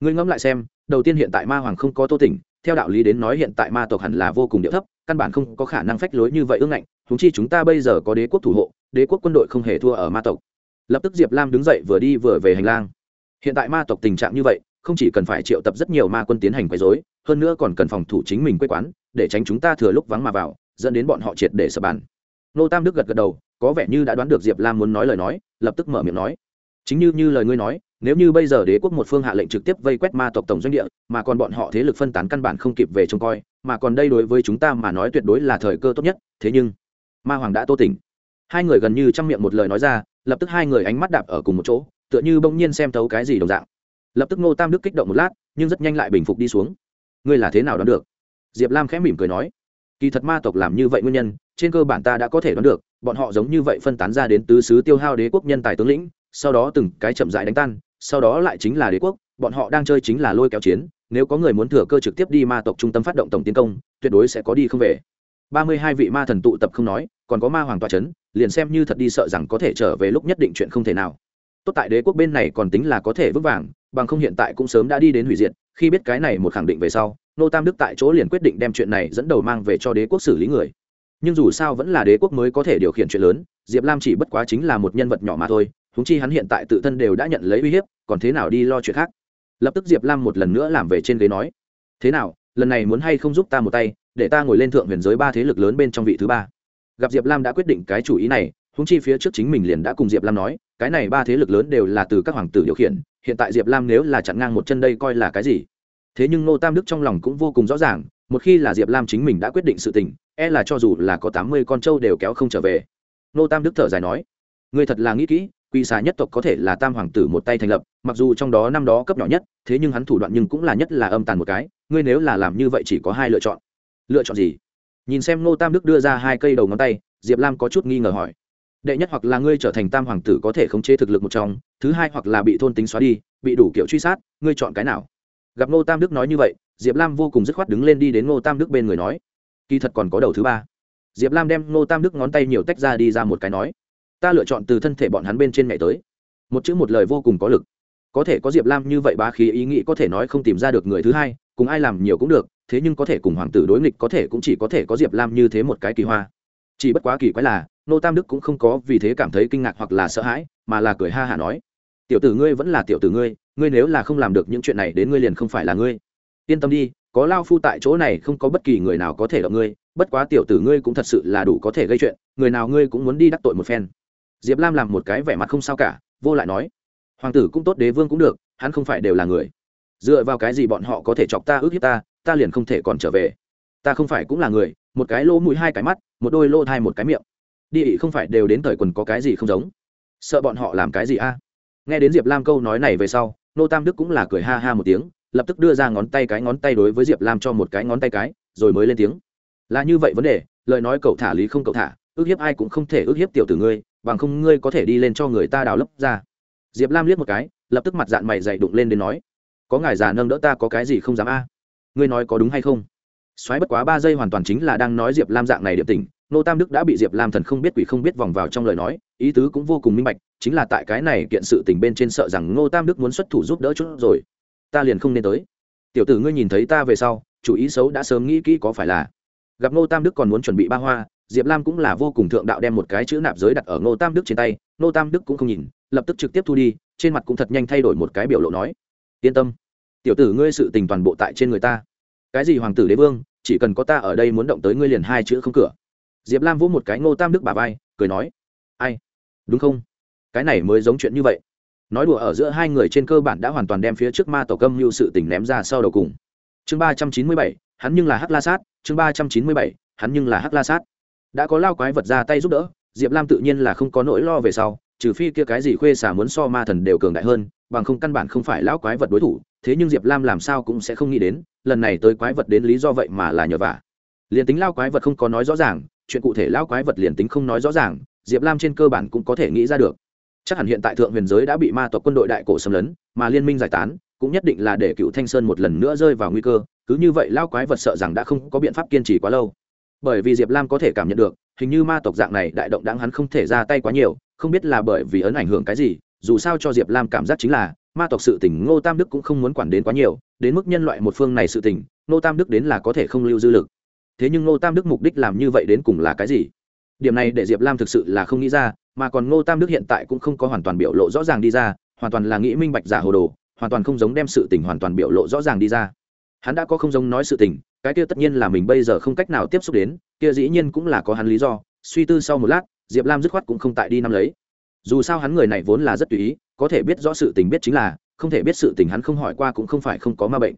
Speaker 1: Ngươi ngẫm lại xem, đầu tiên hiện tại ma hoàng không có tô tỉnh, theo đạo lý đến nói hiện tại ma tộc hẳn là vô cùng địa thấp, căn bản không có khả năng phách lối như vậy ương ngạnh thúng chi chúng ta bây giờ có đế quốc thủ hộ, đế quốc quân đội không hề thua ở ma tộc. Lập tức diệp lam đứng dậy vừa đi vừa về hành lang. Hiện tại ma tộc tình trạng như vậy, không chỉ cần phải triệu tập rất nhiều ma quân tiến hành quấy dối hơn nữa còn cần phòng thủ chính mình quê quán, để tránh chúng ta thừa lúc vắng mà vào, dẫn đến bọn họ triệt để sập bàn. Nô tam đức gật gật đầu, có vẻ như đã đoán được diệp lam muốn nói lời nói, lập tức mở miệng nói. Chính như như lời ngươi nói nếu như bây giờ đế quốc một phương hạ lệnh trực tiếp vây quét ma tộc tổng doanh địa, mà còn bọn họ thế lực phân tán căn bản không kịp về trông coi, mà còn đây đối với chúng ta mà nói tuyệt đối là thời cơ tốt nhất, thế nhưng, ma hoàng đã tô tỉnh. Hai người gần như chăm miệng một lời nói ra, lập tức hai người ánh mắt đạp ở cùng một chỗ, tựa như bỗng nhiên xem thấu cái gì đồng dạng. Lập tức ngô tam đức kích động một lát, nhưng rất nhanh lại bình phục đi xuống. Ngươi là thế nào đoán được? Diệp lam khẽ mỉm cười nói. Kỳ thật ma tộc làm như vậy nguyên nhân, trên cơ bản ta đã có thể đoán được, bọn họ giống như vậy phân tán ra đến tứ xứ tiêu hao đế quốc nhân tài tướng lĩnh, sau đó từng cái chậm dại đánh tan sau đó lại chính là đế quốc, bọn họ đang chơi chính là lôi kéo chiến, nếu có người muốn thừa cơ trực tiếp đi ma tộc trung tâm phát động tổng tiến công, tuyệt đối sẽ có đi không về. Ba mươi hai vị ma thần tụ tập không nói, còn có ma hoàng toa c h ấ n liền xem như thật đi sợ rằng có thể trở về lúc nhất định chuyện không thể nào. Tốt tại đế quốc bên này còn tính là có thể vững vàng, bằng không hiện tại cũng sớm đã đi đến hủy diệt, khi biết cái này một khẳng định về sau, nô tam đức tại chỗ liền quyết định đem chuyện này dẫn đầu mang về cho đế quốc xử lý người. Nhưng dù sao vẫn là đế quốc mới có thể điều khiển chuyện lớn, diệp lam chỉ bất quá chính là một nhân vật nhỏ mà thôi húng chi hắn hiện tại tự thân đều đã nhận lấy uy hiếp còn thế nào đi lo chuyện khác? Lập tức diệp lam một lần nữa làm về trên ghế nói, thế nào, lần này muốn hay không giúp ta một tay, để ta ngồi lên thượng huyền giới ba thế lực lớn bên trong vị thứ ba? Gặp diệp lam đã quyết định cái chủ ý này húng chi phía trước chính mình liền đã cùng diệp lam nói, cái này ba thế lực lớn đều là từ các hoàng tử điều khiển, hiện tại diệp lam nếu là chặn ngang một chân đây coi là cái gì? Thế nhưng nô tam đức trong lòng cũng vô cùng rõ ràng, một khi là diệp lam chính mình đã quyết định sự tình e là cho dù là có tám mươi con trâu đều kéo không trở về. Nô tam đức thở dài nói người thật là nghĩ kỹ quy xà nhất tộc có thể là tam hoàng tử một tay thành lập, mặc dù trong đó năm đó cấp nhỏ nhất, thế nhưng hắn thủ đoạn nhưng cũng là nhất là âm tàn một cái, ngươi nếu là làm như vậy chỉ có hai lựa chọn. Lựa chọn gì? Nhìn xem ngô tam đức đưa ra hai cây đầu ngón tay, diệp lam có chút nghi ngờ hỏi. Đệ nhất hoặc là ngươi trở thành tam hoàng tử có thể khống chế thực lực một trong, thứ hai hoặc là bị thôn tính xóa đi, bị đủ kiểu truy sát, ngươi chọn cái nào? Gặp ngô tam đức nói như vậy, diệp lam vô cùng dứt khoát đứng lên đi đến ngô tam đức bên người nói. Kỳ thật còn có đầu thứ ba. Diệp lam đem ngô tam đức ngón tay nhiều tách ra đi ra một cái nói ta lựa chọn từ thân thể bọn hắn bên trên nhảy tới. Một chữ một lời vô cùng có lực. Có thể có diệp lam như vậy bá khí ý nghĩ có thể nói không tìm ra được người thứ hai, cùng ai làm nhiều cũng được, thế nhưng có thể cùng hoàng tử đối nghịch có thể cũng chỉ có thể có diệp lam như thế một cái kỳ hoa. Chỉ bất quá kỳ quái là, nô tam đức cũng không có vì thế cảm thấy kinh ngạc hoặc là sợ hãi, mà là cười ha hả nói, tiểu tử ngươi vẫn là tiểu tử ngươi ngươi nếu là không làm được những chuyện này đến ngươi liền không phải là ngươi. Yên tâm đi, có lao phu tại chỗ này không có bất kỳ người nào có thể động ngươi, bất quá tiểu tử ngươi cũng thật sự là đủ có thể gây chuyện, người nào ngươi cũng muốn đi đắc tội một phen diệp lam làm một cái vẻ mặt không sao cả, vô lại nói, hoàng tử cũng tốt, đế vương cũng được, hắn không phải đều là người. Dựa vào cái gì bọn họ có thể chọc ta, ước hiếp ta ta liền không thể còn trở về. Ta không phải cũng là người, một cái lỗ mũi hai cái mắt, một đôi lỗ thai một cái miệng. Đi ị không phải đều đến thời quần có cái gì không giống. Sợ bọn họ làm cái gì a? Nghe đến diệp lam câu nói này về sau, nô tam đức cũng là cười ha ha một tiếng, lập tức đưa ra ngón tay cái ngón tay đối với diệp lam cho một cái ngón tay cái, rồi mới lên tiếng, là như vậy vấn đề, lời nói cậu thả lý không cậu thả, ước hiếp ai cũng không thể ước hiếp tiểu tử ngươi bằng không ngươi có thể đi lên cho người ta đào lấp ra. Diệp lam liếc một cái, lập tức mặt dạng mày dày đụng lên đến nói, có ngài già nâng đỡ ta có cái gì không dám a? Ngươi nói có đúng hay không? Xoáy bất quá ba giây hoàn toàn chính là đang nói diệp lam dạng này điệp tình, nô tam đức đã bị diệp lam thần không biết quỷ không biết vòng vào trong lời nói, ý tứ cũng vô cùng minh bạch, chính là tại cái này kiện sự tình bên trên sợ rằng ngô tam đức muốn xuất thủ giúp đỡ chút rồi. Ta liền không nên tới. Tiểu tử ngươi nhìn thấy ta về sau, chủ ý xấu đã sớm nghĩ kỹ có phải là gặp ngô tam đức còn muốn chuẩn bị ba hoa, diệp lam cũng là vô cùng thượng đạo đem một cái chữ nạp giới đặt ở ngô tam đức trên tay, ngô tam đức cũng không nhìn, lập tức trực tiếp thu đi, trên mặt cũng thật nhanh thay đổi một cái biểu lộ nói, yên tâm, tiểu tử ngươi sự tình toàn bộ tại trên người ta. Cái gì hoàng tử đế vương, chỉ cần có ta ở đây muốn động tới ngươi liền hai chữ không cửa. Diệp lam vỗ một cái ngô tam đức bà vai, cười nói, ai, đúng không? Cái này mới giống chuyện như vậy. Nói đùa ở giữa hai người trên cơ bản đã hoàn toàn đem phía trước ma tổ câm như sự tình ném ra sau đầu cùng. Chương ba trăm chín mươi bảy hắn nhưng là hắc la sát, chương ba trăm chín mươi bảy, hắn nhưng là hắc la sát. Đã có lao quái vật ra tay giúp đỡ, diệp lam tự nhiên là không có nỗi lo về sau, trừ phi kia cái gì khuê xả muốn so ma thần đều cường đại hơn, bằng không căn bản không phải lão quái vật đối thủ, thế nhưng diệp lam làm sao cũng sẽ không nghĩ đến, lần này tới quái vật đến lý do vậy mà là nhờ vả. Liền tính lao quái vật không có nói rõ ràng, chuyện cụ thể lao quái vật liền tính không nói rõ ràng, diệp lam trên cơ bản cũng có thể nghĩ ra được. Chắc hẳn hiện tại thượng huyền giới đã bị ma tộc quân đội đại cổ xâm lấn, mà liên minh giải tán cũng nhất định là để cựu thanh sơn một lần nữa rơi vào nguy cơ, cứ như vậy lao quái vật sợ rằng đã không có biện pháp kiên trì quá lâu. Bởi vì diệp lam có thể cảm nhận được, hình như ma tộc dạng này đại động đáng hắn không thể ra tay quá nhiều, không biết là bởi vì ấn ảnh hưởng cái gì, dù sao cho diệp lam cảm giác chính là, ma tộc sự tình ngô tam đức cũng không muốn quản đến quá nhiều, đến mức nhân loại một phương này sự tình, ngô tam đức đến là có thể không lưu dư lực. Thế nhưng ngô tam đức mục đích làm như vậy đến cùng là cái gì? Điểm này để diệp lam thực sự là không nghĩ ra, mà còn ngô tam đức hiện tại cũng không có hoàn toàn biểu lộ rõ ràng đi ra, hoàn toàn là nghĩ minh bạch giả hồ đồ hoàn toàn không giống đem sự tình hoàn toàn biểu lộ rõ ràng đi ra. Hắn đã có không giống nói sự tình, cái kia tất nhiên là mình bây giờ không cách nào tiếp xúc đến, kia dĩ nhiên cũng là có hắn lý do, suy tư sau một lát, diệp lam dứt khoát cũng không tại đi năm lấy. Dù sao hắn người này vốn là rất tùy ý, có thể biết rõ sự tình biết chính là, không thể biết sự tình hắn không hỏi qua cũng không phải không có ma bệnh.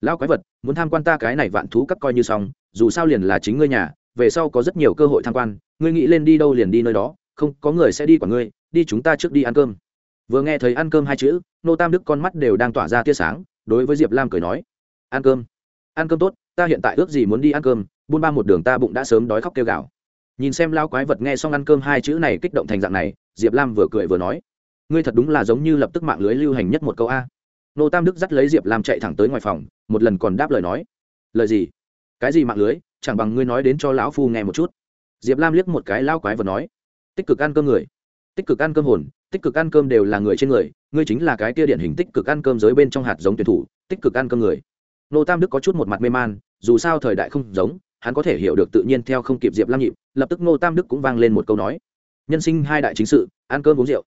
Speaker 1: Lão quái vật, muốn tham quan ta cái này vạn thú các coi như xong, dù sao liền là chính ngươi nhà, về sau có rất nhiều cơ hội tham quan, ngươi nghĩ lên đi đâu liền đi nơi đó, không, có người sẽ đi quả ngươi, đi chúng ta trước đi ăn cơm vừa nghe thấy ăn cơm hai chữ, nô tam đức con mắt đều đang tỏa ra tia sáng, đối với diệp lam cười nói, ăn cơm ăn cơm tốt, ta hiện tại ước gì muốn đi ăn cơm, buôn ba một đường ta bụng đã sớm đói khóc kêu gào. Nhìn xem lao quái vật nghe xong ăn cơm hai chữ này kích động thành dạng này, diệp lam vừa cười vừa nói, ngươi thật đúng là giống như lập tức mạng lưới lưu hành nhất một câu a. Nô tam đức dắt lấy diệp lam chạy thẳng tới ngoài phòng, một lần còn đáp lời nói, lời gì? Cái gì mạng lưới? Chẳng bằng ngươi nói đến cho lão phu nghe một chút. Diệp lam liếc một cái lao quái vật nói, tích cực ăn cơm người tích cực ăn cơm hồn, tích cực ăn cơm đều là người trên người, ngươi chính là cái kia điển hình tích cực ăn cơm giới bên trong hạt giống tuyển thủ, tích cực ăn cơm người. Nô tam đức có chút một mặt mê man, dù sao thời đại không giống, hắn có thể hiểu được tự nhiên theo không kịp diệp lam nhịp, lập tức ngô tam đức cũng vang lên một câu nói. Nhân sinh hai đại chính sự, ăn cơm uống rượu.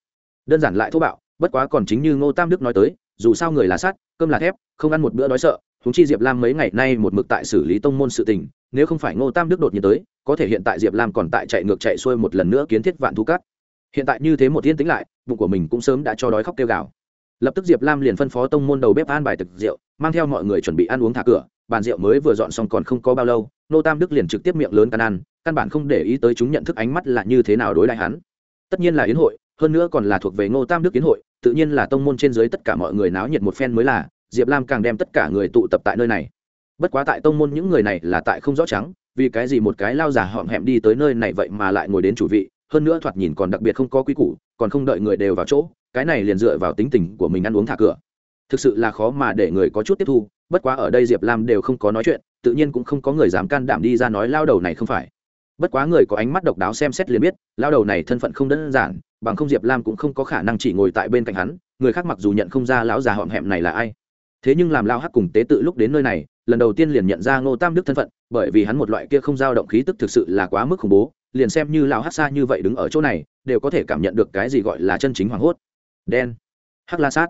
Speaker 1: Đơn giản lại thô bạo, bất quá còn chính như ngô tam đức nói tới, dù sao người là sắt, cơm là thép, không ăn một bữa đói sợ húng chi diệp lam mấy ngày nay một mực tại xử lý tông môn sự tình, nếu không phải ngô tam đức đột nhiên tới, có thể hiện tại diệp lam còn tại chạy ngược chạy xuôi một lần nữa kiến thiết vạn thú cát hiện tại như thế một thiên tính lại, bụng của mình cũng sớm đã cho đói khóc kêu gào. Lập tức diệp lam liền phân phó tông môn đầu bếp an bài thực rượu, mang theo mọi người chuẩn bị ăn uống thả cửa, bàn rượu mới vừa dọn xong còn không có bao lâu, nô tam đức liền trực tiếp miệng lớn căn ăn, căn bản không để ý tới chúng nhận thức ánh mắt là như thế nào đối lại hắn. Tất nhiên là yến hội, hơn nữa còn là thuộc về ngô tam đức yến hội, tự nhiên là tông môn trên dưới tất cả mọi người náo nhiệt một phen mới là, diệp lam càng đem tất cả người tụ tập tại nơi này. Bất quá tại tông môn những người này là tại không rõ trắng, vì cái gì một cái lao giả họm hẹm đi tới nơi này vậy mà lại ngồi đến chủ vị hơn nữa thoạt nhìn còn đặc biệt không có quy củ, còn không đợi người đều vào chỗ, cái này liền dựa vào tính tình của mình ăn uống thả cửa. Thực sự là khó mà để người có chút tiếp thu, bất quá ở đây diệp lam đều không có nói chuyện, tự nhiên cũng không có người dám can đảm đi ra nói lao đầu này không phải. Bất quá người có ánh mắt độc đáo xem xét liền biết, lao đầu này thân phận không đơn giản, bằng không diệp lam cũng không có khả năng chỉ ngồi tại bên cạnh hắn, người khác mặc dù nhận không ra lão già họm hẹm này là ai. Thế nhưng làm lao hắc cùng tế tự lúc đến nơi này, lần đầu tiên liền nhận ra ngô tam đức thân phận, bởi vì hắn một loại kia không dao động khí tức thực sự là quá mức khủng bố liền xem như lão hắc xa như vậy đứng ở chỗ này, đều có thể cảm nhận được cái gì gọi là chân chính hoảng hốt. Đen. Hắc la sát.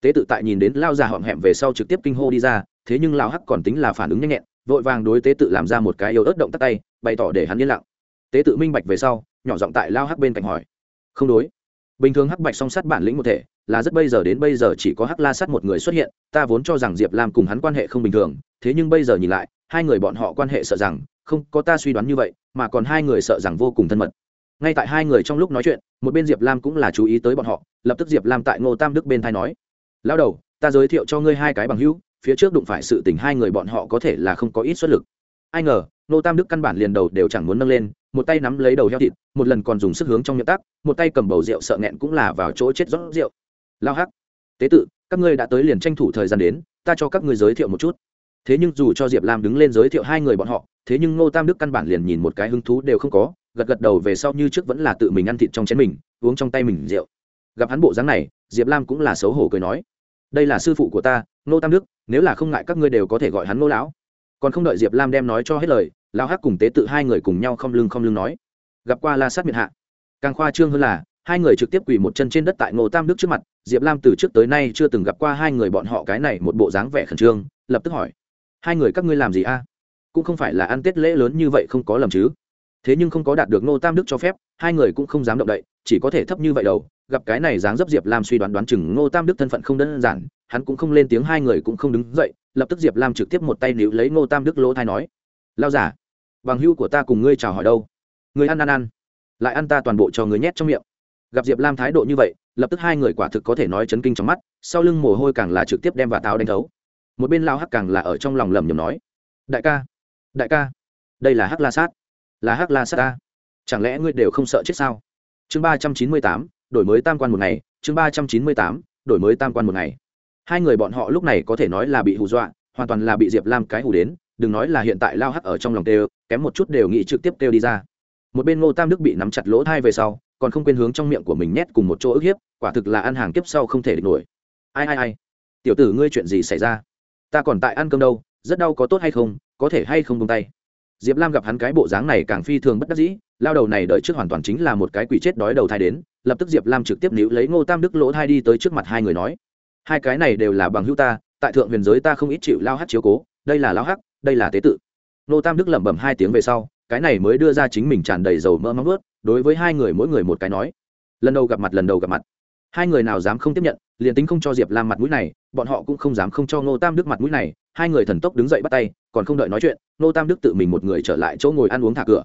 Speaker 1: Tế tự tại nhìn đến lao già họm hẹm về sau trực tiếp kinh hô đi ra, thế nhưng lão hắc còn tính là phản ứng nhanh nhẹn, vội vàng đối tế tự làm ra một cái yếu ớt động tắt tay, bày tỏ để hắn yên lặng. Tế tự minh bạch về sau, nhỏ giọng tại lao hắc bên cạnh hỏi. Không đối. Bình thường hắc bạch song sát bản lĩnh một thể, là rất bây giờ đến bây giờ chỉ có hắc la sát một người xuất hiện, ta vốn cho rằng diệp lam cùng hắn quan hệ không bình thường, thế nhưng bây giờ nhìn lại, hai người bọn họ quan hệ sợ rằng không có ta suy đoán như vậy, mà còn hai người sợ rằng vô cùng thân mật. Ngay tại hai người trong lúc nói chuyện, một bên diệp lam cũng là chú ý tới bọn họ, lập tức diệp lam tại ngô tam đức bên thai nói lao đầu, ta giới thiệu cho ngươi hai cái bằng hữu, phía trước đụng phải sự tình hai người bọn họ có thể là không có ít xuất lực. Ai ngờ, ngô tam đức căn bản liền đầu đều chẳng muốn nâng lên, một tay nắm lấy đầu heo thịt, một lần còn dùng sức hướng trong miệng tắc, một tay cầm bầu rượu sợ nghẹn cũng là vào chỗ chết rót rượu. Lao hắc, tế tự, các ngươi đã tới liền tranh thủ thời gian đến, ta cho các ngươi giới thiệu một chút thế nhưng dù cho diệp lam đứng lên giới thiệu hai người bọn họ, thế nhưng ngô tam đức căn bản liền nhìn một cái hứng thú đều không có, gật gật đầu về sau như trước vẫn là tự mình ăn thịt trong chén mình, uống trong tay mình rượu. Gặp hắn bộ dáng này, diệp lam cũng là xấu hổ cười nói, đây là sư phụ của ta, ngô tam đức, nếu là không ngại các ngươi đều có thể gọi hắn ngô lão. Còn không đợi diệp lam đem nói cho hết lời lao hắc cùng tế tự hai người cùng nhau không lưng không lưng nói, gặp qua la sát miệt hạ. Càng khoa trương hơn là, hai người trực tiếp quỳ một chân trên đất tại ngô tam đức trước mặt, diệp lam từ trước tới nay chưa từng gặp qua hai người bọn họ cái này một bộ dáng vẻ khẩn trương, lập tức hỏi hai người các ngươi làm gì a? Cũng không phải là ăn tết lễ lớn như vậy không có lầm chứ. Thế nhưng không có đạt được ngô tam đức cho phép, hai người cũng không dám động đậy, chỉ có thể thấp như vậy đầu, gặp cái này dáng dấp diệp lam suy đoán đoán chừng ngô tam đức thân phận không đơn giản, hắn cũng không lên tiếng, hai người cũng không đứng dậy, lập tức diệp lam trực tiếp một tay níu lấy ngô tam đức lỗ thai nói lao giả bằng hưu của ta cùng ngươi chào hỏi đâu? Người ăn ăn ăn. Lại ăn ta toàn bộ cho người nhét trong miệng. Gặp diệp lam thái độ như vậy, lập tức hai người quả thực có thể nói chấn kinh trong mắt, sau lưng mồ hôi càng là trực tiếp đem và táo đánh thấu một bên lao hắc càng là ở trong lòng lầm nhầm nói, đại ca đại ca, đây là hắc la sát, là hắc la sát ta. Chẳng lẽ ngươi đều không sợ chết sao? Chương ba trăm chín mươi tám, đổi mới tam quan một ngày, chương ba trăm chín mươi tám, đổi mới tam quan một ngày. Hai người bọn họ lúc này có thể nói là bị hù dọa, hoàn toàn là bị diệp lam cái hù đến, đừng nói là hiện tại lao hắc ở trong lòng têu kém một chút đều nghĩ trực tiếp kêu đi ra. Một bên ngô tam đức bị nắm chặt lỗ thai về sau, còn không quên hướng trong miệng của mình nhét cùng một chỗ ức hiếp, quả thực là ăn hàng kiếp sau không thể địch nổi. Ai ai ai? Tiểu tử ngươi chuyện gì xảy ra? Ta còn tại ăn cơm đâu, rất đau có tốt hay không, có thể hay không tung tay. Diệp lam gặp hắn cái bộ dáng này càng phi thường bất đắc dĩ, lao đầu này đợi trước hoàn toàn chính là một cái quỷ chết đói đầu thai đến, lập tức diệp lam trực tiếp níu lấy ngô tam đức lỗ thai đi tới trước mặt hai người nói, hai cái này đều là bằng hữu ta, tại thượng huyền giới ta không ít chịu lao hát chiếu cố, đây là lao hắc, đây là tế tự. Ngô tam đức lẩm bẩm hai tiếng về sau, cái này mới đưa ra chính mình tràn đầy dầu mỡ mắm ướt đối với hai người mỗi người một cái nói, lần đầu gặp mặt, lần đầu gặp mặt. Hai người nào dám không tiếp nhận liền tính không cho diệp lam mặt mũi này, bọn họ cũng không dám không cho ngô tam đức mặt mũi này. Hai người thần tốc đứng dậy bắt tay, còn không đợi nói chuyện, ngô tam đức tự mình một người trở lại chỗ ngồi ăn uống thả cửa.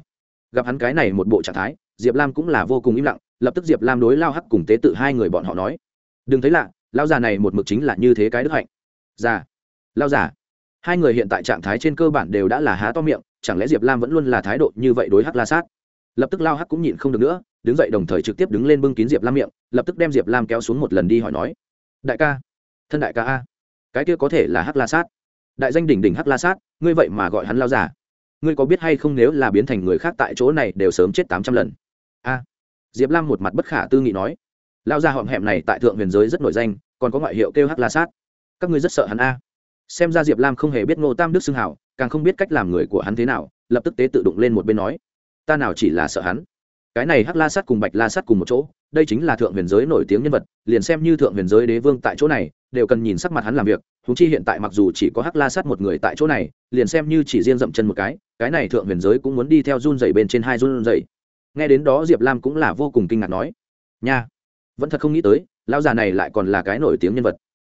Speaker 1: Gặp hắn cái này một bộ trạng thái, diệp lam cũng là vô cùng im lặng, lập tức diệp lam đối lao hắc cùng tế tự hai người bọn họ nói. Đừng thấy lạ lao già này một mực chính là như thế cái đức hạnh. Già lao già. Hai người hiện tại trạng thái trên cơ bản đều đã là há to miệng, chẳng lẽ diệp lam vẫn luôn là thái độ như vậy đối hắc la sát? Lập tức lao hắc cũng nhịn không được nữa, đứng dậy đồng thời trực tiếp đứng lên bưng kín diệp lam miệng, lập tức đem diệp lam kéo xuống một lần đi hỏi nói đại ca. Thân đại ca a. Cái kia có thể là hắc la sát. Đại danh đỉnh đỉnh hắc la sát, ngươi vậy mà gọi hắn lao giả. Ngươi có biết hay không nếu là biến thành người khác tại chỗ này đều sớm chết tám trăm lần? A. Diệp lam một mặt bất khả tư nghị nói. Lao gia họm hẹm này tại thượng huyền giới rất nổi danh, còn có ngoại hiệu kêu hắc la sát. Các ngươi rất sợ hắn a. Xem ra diệp lam không hề biết ngô tam đức xưng hảo, càng không biết cách làm người của hắn thế nào, lập tức tế tự đụng lên một bên nói. Ta nào chỉ là sợ hắn. Cái này hắc la sát cùng bạch la sát cùng một chỗ đây chính là thượng huyền giới nổi tiếng nhân vật, liền xem như thượng huyền giới đế vương tại chỗ này, đều cần nhìn sắc mặt hắn làm việc thú chi hiện tại mặc dù chỉ có hắc la sát một người tại chỗ này, liền xem như chỉ riêng dậm chân một cái cái này thượng huyền giới cũng muốn đi theo run dày bên trên hai run dày nghe đến đó diệp lam cũng là vô cùng kinh ngạc nói, nha, vẫn thật không nghĩ tới, lão già này lại còn là cái nổi tiếng nhân vật.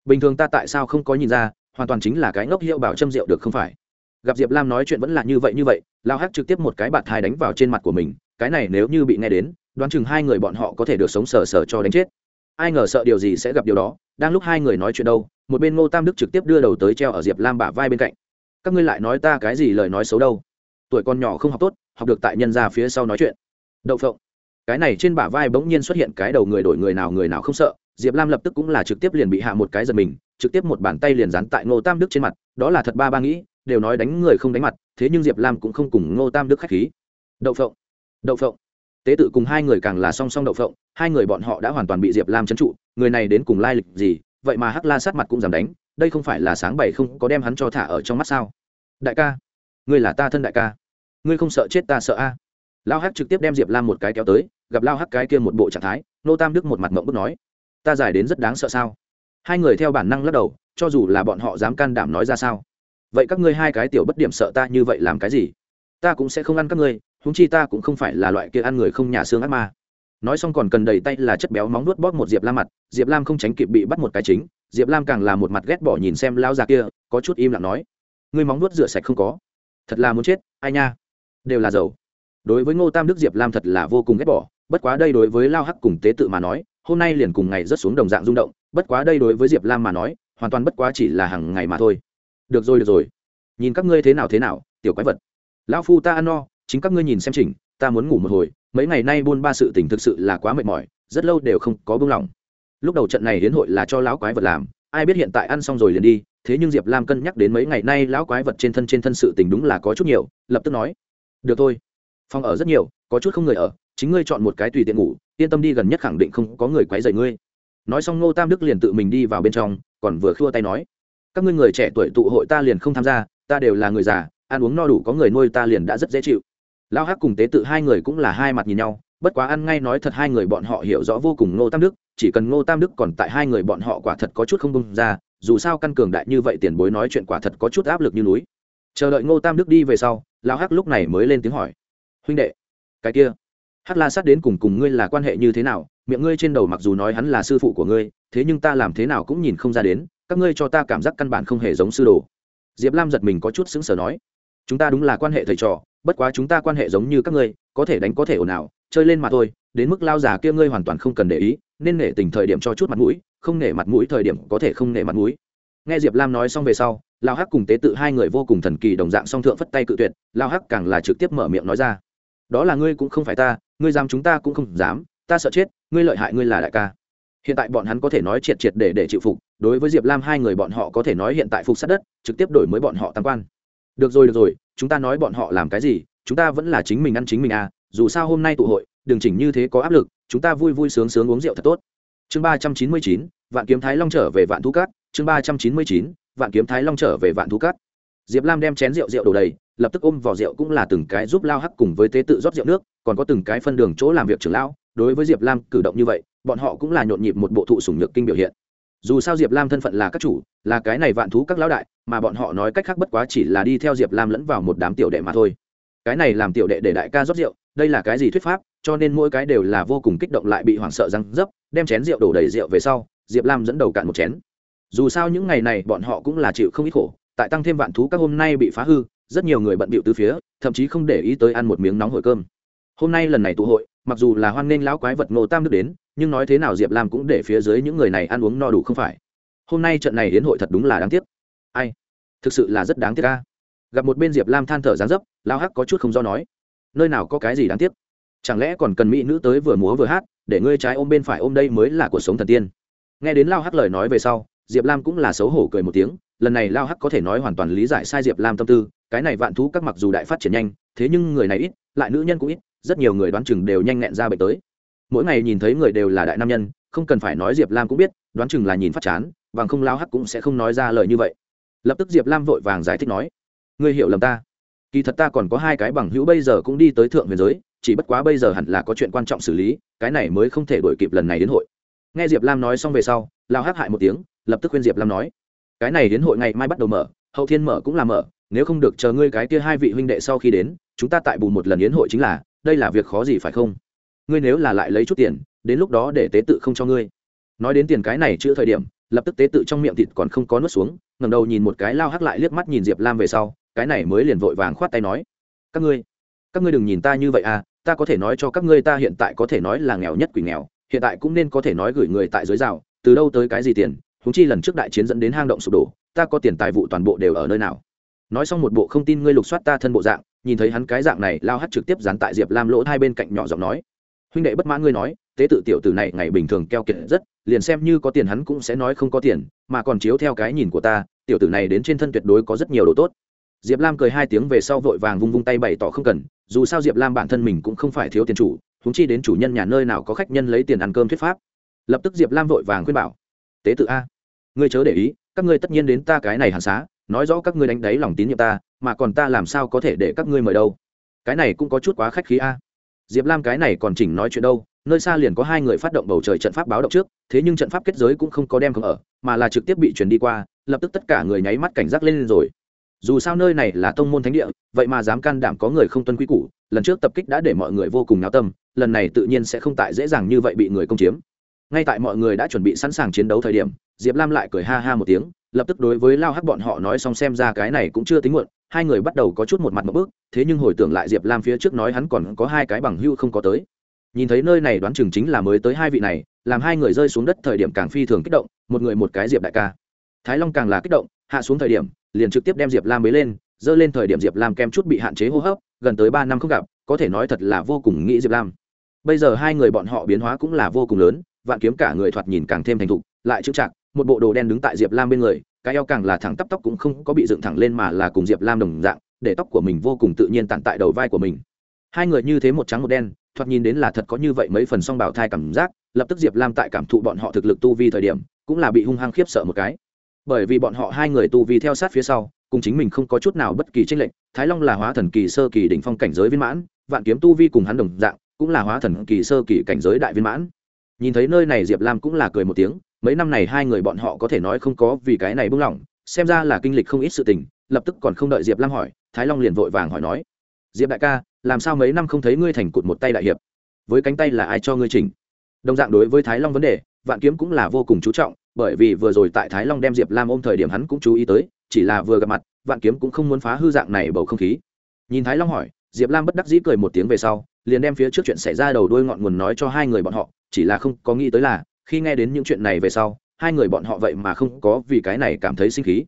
Speaker 1: Bình thường ta tại sao không có nhìn ra, hoàn toàn chính là cái ngốc hiệu bảo châm rượu được không phải? Gặp diệp lam nói chuyện vẫn là như vậy như vậy lao hắc trực tiếp một cái bạt thai đánh vào trên mặt của mình cái này nếu như bị nghe đến, đoán chừng hai người bọn họ có thể được sống sờ sờ cho đánh chết. Ai ngờ sợ điều gì sẽ gặp điều đó, đang lúc hai người nói chuyện đâu, một bên ngô tam đức trực tiếp đưa đầu tới treo ở diệp lam bả vai bên cạnh. Các ngươi lại nói ta cái gì lời nói xấu đâu? Tuổi con nhỏ không học tốt, học được tại nhân ra phía sau nói chuyện. Đậu phộng, cái này trên bả vai bỗng nhiên xuất hiện cái đầu người đổi người nào người nào không sợ, diệp lam lập tức cũng là trực tiếp liền bị hạ một cái giật mình, trực tiếp một bàn tay liền dán tại ngô tam đức trên mặt, đó là thật ba ba nghĩ, đều nói đánh người không đánh mặt, thế nhưng diệp lam cũng không cùng ngô tam đức k h á c h khí. Đậu phộng đậu phộng. Tế tự cùng hai người càng là song song đậu phộng, hai người bọn họ đã hoàn toàn bị diệp lam trấn trụ, người này đến cùng lai lịch gì, vậy mà hắc la sát mặt cũng dám đánh, đây không phải là sáng bảy không có đem hắn cho thả ở trong mắt sao? Đại ca, ngươi là ta thân đại ca, ngươi không sợ chết ta sợ a? Lao hắc trực tiếp đem diệp lam một cái kéo tới, gặp lao hắc cái kia một bộ trạng thái, nô tam đức một mặt mộng bức nói, ta giải đến rất đáng sợ sao? Hai người theo bản năng lắc đầu, cho dù là bọn họ dám can đảm nói ra sao? Vậy các ngươi hai cái tiểu bất điểm sợ ta như vậy làm cái gì? Ta cũng sẽ không ăn các ngươi húng chi ta cũng không phải là loại kia ăn người không nhà xương ác ma. Nói xong còn cần đầy tay là chất béo móng nuốt bóp một diệp lam mặt, diệp lam không tránh kịp bị bắt một cái chính, diệp lam càng là một mặt ghét bỏ nhìn xem lao già kia, có chút im lặng nói, ngươi móng nuốt rửa sạch không có. Thật là muốn chết, ai nha. Đều là dầu đối với ngô tam đức, diệp lam thật là vô cùng ghét bỏ, bất quá đây đối với lao hắc cùng tế tự mà nói, hôm nay liền cùng ngày rất xuống đồng dạng rung động, bất quá đây đối với diệp lam mà nói, hoàn toàn bất quá chỉ là hàng ngày mà thôi. Được rồi được rồi. Nhìn các ngươi thế nào thế nào, tiểu quái vật. Lão phu ta ăn no chính các ngươi nhìn xem chỉnh, ta muốn ngủ một hồi, mấy ngày nay buôn ba sự tình thực sự là quá mệt mỏi, rất lâu đều không có buông lỏng. Lúc đầu trận này đến hội là cho lão quái vật làm, ai biết hiện tại ăn xong rồi liền đi, thế nhưng diệp lam cân nhắc đến mấy ngày nay lão quái vật trên thân trên thân sự tình đúng là có chút nhiều, lập tức nói, được thôi, phòng ở rất nhiều, có chút không người ở, chính ngươi chọn một cái tùy tiện ngủ, yên tâm đi gần nhất khẳng định không có người quấy dậy ngươi. Nói xong ngô tam đức liền tự mình đi vào bên trong, còn vừa khua tay nói, các ngươi người trẻ tuổi tụ hội ta liền không tham gia, ta đều là người già, ăn uống no đủ có người nuôi ta liền đã rất dễ chịu lao hắc cùng tế tự hai người cũng là hai mặt nhìn nhau, bất quá ăn ngay nói thật hai người bọn họ hiểu rõ vô cùng ngô tam đức, chỉ cần ngô tam đức còn tại hai người bọn họ quả thật có chút không bông ra, dù sao căn cường đại như vậy tiền bối nói chuyện quả thật có chút áp lực như núi. Chờ đợi ngô tam đức đi về sau, lao hắc lúc này mới lên tiếng hỏi, huynh đệ, cái kia, hắc la sát đến cùng cùng ngươi là quan hệ như thế nào? Miệng ngươi trên đầu mặc dù nói hắn là sư phụ của ngươi, thế nhưng ta làm thế nào cũng nhìn không ra đến, các ngươi cho ta cảm giác căn bản không hề giống sư đồ. Diệp lam giật mình có chút sững sờ nói, chúng ta đúng là quan hệ thầy trò bất quá chúng ta quan hệ giống như các ngươi, có thể đánh có thể ồn ào, chơi lên mà thôi, đến mức lao già kia ngươi hoàn toàn không cần để ý, nên nể tình thời điểm cho chút mặt mũi, không nể mặt mũi thời điểm có thể không nể mặt mũi. Nghe diệp lam nói xong về sau lao hắc cùng tế tự hai người vô cùng thần kỳ đồng dạng song thượng phất tay cự tuyệt lao hắc càng là trực tiếp mở miệng nói ra. Đó là ngươi cũng không phải ta, ngươi dám chúng ta cũng không dám, ta sợ chết, ngươi lợi hại ngươi là đại ca. Hiện tại bọn hắn có thể nói triệt triệt để để chịu phục, đối với diệp lam hai người bọn họ có thể nói hiện tại phục sát đất, trực tiếp đổi mới bọn họ tam quan. Được rồi được rồi chúng ta nói bọn họ làm cái gì, chúng ta vẫn là chính mình ăn chính mình à dù sao hôm nay tụ hội đường chỉnh như thế có áp lực, chúng ta vui vui sướng sướng uống rượu thật tốt. Chương ba trăm chín mươi chín, vạn kiếm thái long trở về vạn thú cát. Chương ba trăm chín mươi chín, vạn kiếm thái long trở về vạn thú cát. Diệp lam đem chén rượu rượu đổ đầy, lập tức ôm vỏ rượu cũng là từng cái giúp lao hắc cùng với tế tự rót rượu nước, còn có từng cái phân đường chỗ làm việc trưởng lão. Đối với diệp lam cử động như vậy, bọn họ cũng là nhộn nhịp một bộ thụ sủng nhược kinh biểu hiện. Dù sao diệp lam thân phận là các chủ, là cái này vạn thú các lão đại mà bọn họ nói cách khác bất quá chỉ là đi theo diệp lam lẫn vào một đám tiểu đệ mà thôi. Cái này làm tiểu đệ để đại ca rót rượu, đây là cái gì thuyết pháp, cho nên mỗi cái đều là vô cùng kích động lại bị hoảng sợ răng dấp, đem chén rượu đổ đầy rượu về sau, diệp lam dẫn đầu cạn một chén. Dù sao những ngày này bọn họ cũng là chịu không ít khổ, tại tăng thêm vạn thú các hôm nay bị phá hư, rất nhiều người bận bịu từ phía, thậm chí không để ý tới ăn một miếng nóng hổi cơm. Hôm nay lần này tụ hội, mặc dù là hoan nghênh lão quái vật ngô tam đức đến, nhưng nói thế nào diệp lam cũng để phía dưới những người này ăn uống no đủ không phải. Hôm nay trận này đến hội thật đúng là đáng tiếc ai? Thực sự là rất đáng tiếc ca gặp một bên diệp lam than thở dán dấp, lao hắc có chút không do nói. Nơi nào có cái gì đáng tiếc? Chẳng lẽ còn cần mỹ nữ tới vừa múa vừa hát, để ngươi trái ôm bên phải ôm đây mới là cuộc sống thần tiên? Nghe đến lao hắc lời nói về sau, diệp lam cũng là xấu hổ cười một tiếng, lần này lao hắc có thể nói hoàn toàn lý giải sai diệp lam tâm tư, cái này vạn thú các mặc dù đại phát triển nhanh, thế nhưng người này ít, lại nữ nhân cũng ít, rất nhiều người đoán chừng đều nhanh nhẹn ra bệnh tới. Mỗi ngày nhìn thấy người đều là đại nam nhân, không cần phải nói diệp lam cũng biết, đoán chừng là nhìn phát chán, bằng không lao hắc cũng sẽ không nói ra lời như vậy lập tức diệp lam vội vàng giải thích nói, ngươi hiểu lầm ta. Kỳ thật ta còn có hai cái bằng hữu bây giờ cũng đi tới thượng huyền giới, chỉ bất quá bây giờ hẳn là có chuyện quan trọng xử lý, cái này mới không thể đổi kịp lần này đến hội. Nghe diệp lam nói xong về sau, lao hắc hại một tiếng, lập tức khuyên diệp lam nói, cái này đến hội ngày mai bắt đầu mở, hậu thiên mở cũng là mở, nếu không được chờ ngươi cái kia hai vị huynh đệ sau khi đến, chúng ta tại bù một lần yến hội chính là, đây là việc khó gì phải không? Ngươi nếu là lại lấy chút tiền, đến lúc đó để tế tự không cho ngươi. Nói đến tiền cái này chữa thời điểm, lập tức tế tự trong miệng thịt còn không có nuốt xuống ngẩng đầu nhìn một cái lao hắc lại liếc mắt nhìn diệp lam về sau, cái này mới liền vội vàng khoát tay nói, các ngươi các ngươi đừng nhìn ta như vậy à ta có thể nói cho các ngươi ta hiện tại có thể nói là nghèo nhất quỷ nghèo, hiện tại cũng nên có thể nói gửi người tại dưới rào, từ đâu tới cái gì tiền húng chi lần trước đại chiến dẫn đến hang động sụp đổ, ta có tiền tài vụ toàn bộ đều ở nơi nào. Nói xong một bộ không tin ngươi lục soát ta thân bộ dạng, nhìn thấy hắn cái dạng này, lao hắt trực tiếp dán tại diệp lam lỗ hai bên cạnh nhỏ giọng nói, huynh đệ bất mãn ngươi nói, tế tự tiểu tử này ngày bình thường keo kiệt rất liền xem như có tiền hắn cũng sẽ nói không có tiền, mà còn chiếu theo cái nhìn của ta, tiểu tử này đến trên thân tuyệt đối có rất nhiều đồ tốt. Diệp lam cười hai tiếng về sau vội vàng vung vung tay bày tỏ không cần, dù sao diệp lam bản thân mình cũng không phải thiếu tiền chủ húng chi đến chủ nhân nhà nơi nào có khách nhân lấy tiền ăn cơm thuyết pháp. Lập tức diệp lam vội vàng khuyên bảo, tế tự a, ngươi chớ để ý, các ngươi tất nhiên đến ta cái này hàn xá, nói rõ các ngươi đánh đáy lòng tín nhiệm ta, mà còn ta làm sao có thể để các ngươi mời đâu? Cái này cũng có chút quá khách khí a. Diệp lam cái này còn chỉnh nói chuyện đâu nơi xa liền có hai người phát động bầu trời trận pháp báo động trước, thế nhưng trận pháp kết giới cũng không có đem không ở, mà là trực tiếp bị chuyển đi qua, lập tức tất cả người nháy mắt cảnh giác lên rồi. Dù sao nơi này là tông môn thánh địa, vậy mà dám can đảm có người không tuân quy củ, lần trước tập kích đã để mọi người vô cùng náo tâm, lần này tự nhiên sẽ không tại dễ dàng như vậy bị người công chiếm. Ngay tại mọi người đã chuẩn bị sẵn sàng chiến đấu thời điểm, diệp lam lại cười ha ha một tiếng, lập tức đối với lao hắc bọn họ nói xong xem ra cái này cũng chưa tính muộn, hai người bắt đầu có chút một mặt một bước, thế nhưng hồi tưởng lại diệp lam phía trước nói hắn còn có hai cái bằng hưu không có tới nhìn thấy nơi này đoán chừng chính là mới tới hai vị này, làm hai người rơi xuống đất thời điểm càng phi thường kích động, một người một cái diệp đại ca. Thái long càng là kích động, hạ xuống thời điểm, liền trực tiếp đem diệp lam bế lên dơ lên thời điểm diệp lam kem chút bị hạn chế hô hấp, gần tới ba năm không gặp, có thể nói thật là vô cùng nghĩ diệp lam. Bây giờ hai người bọn họ biến hóa cũng là vô cùng lớn, vạn kiếm cả người thoạt nhìn càng thêm thành thục, lại chững chạc, một bộ đồ đen đứng tại diệp lam bên người, cái eo càng là thẳng tắp tóc cũng không có bị dựng thẳng lên mà là cùng diệp lam đồng dạng, để tóc của mình vô cùng tự nhiên tặn tại đầu vai của mình. Hai người như thế một trắng một đen thoạt nhìn đến là thật có như vậy mấy phần song bảo thai cảm giác, lập tức diệp lam tại cảm thụ bọn họ thực lực tu vi thời điểm, cũng là bị hung hăng khiếp sợ một cái. Bởi vì bọn họ hai người tu vi theo sát phía sau, cùng chính mình không có chút nào bất kỳ tranh lệch, thái long là hóa thần kỳ sơ kỳ đỉnh phong cảnh giới viên mãn, vạn kiếm tu vi cùng hắn đồng dạng, cũng là hóa thần kỳ sơ kỳ cảnh giới đại viên mãn. Nhìn thấy nơi này diệp lam cũng là cười một tiếng, mấy năm này hai người bọn họ có thể nói không có vì cái này buông lỏng, xem ra là kinh lịch không ít sự tình, lập tức còn không đợi diệp lam hỏi, thái long liền vội vàng hỏi nói, diệp đại ca làm sao mấy năm không thấy ngươi thành cụt một tay đại hiệp? Với cánh tay là ai cho ngươi chỉnh? Đồng dạng đối với thái long vấn đề, vạn kiếm cũng là vô cùng chú trọng, bởi vì vừa rồi tại thái long đem diệp lam ôm thời điểm hắn cũng chú ý tới, chỉ là vừa gặp mặt, vạn kiếm cũng không muốn phá hư dạng này bầu không khí. Nhìn thái long hỏi, diệp lam bất đắc dĩ cười một tiếng về sau, liền đem phía trước chuyện xảy ra đầu đuôi ngọn nguồn nói cho hai người bọn họ, chỉ là không có nghĩ tới là, khi nghe đến những chuyện này về sau, hai người bọn họ vậy mà không có vì cái này cảm thấy sinh khí,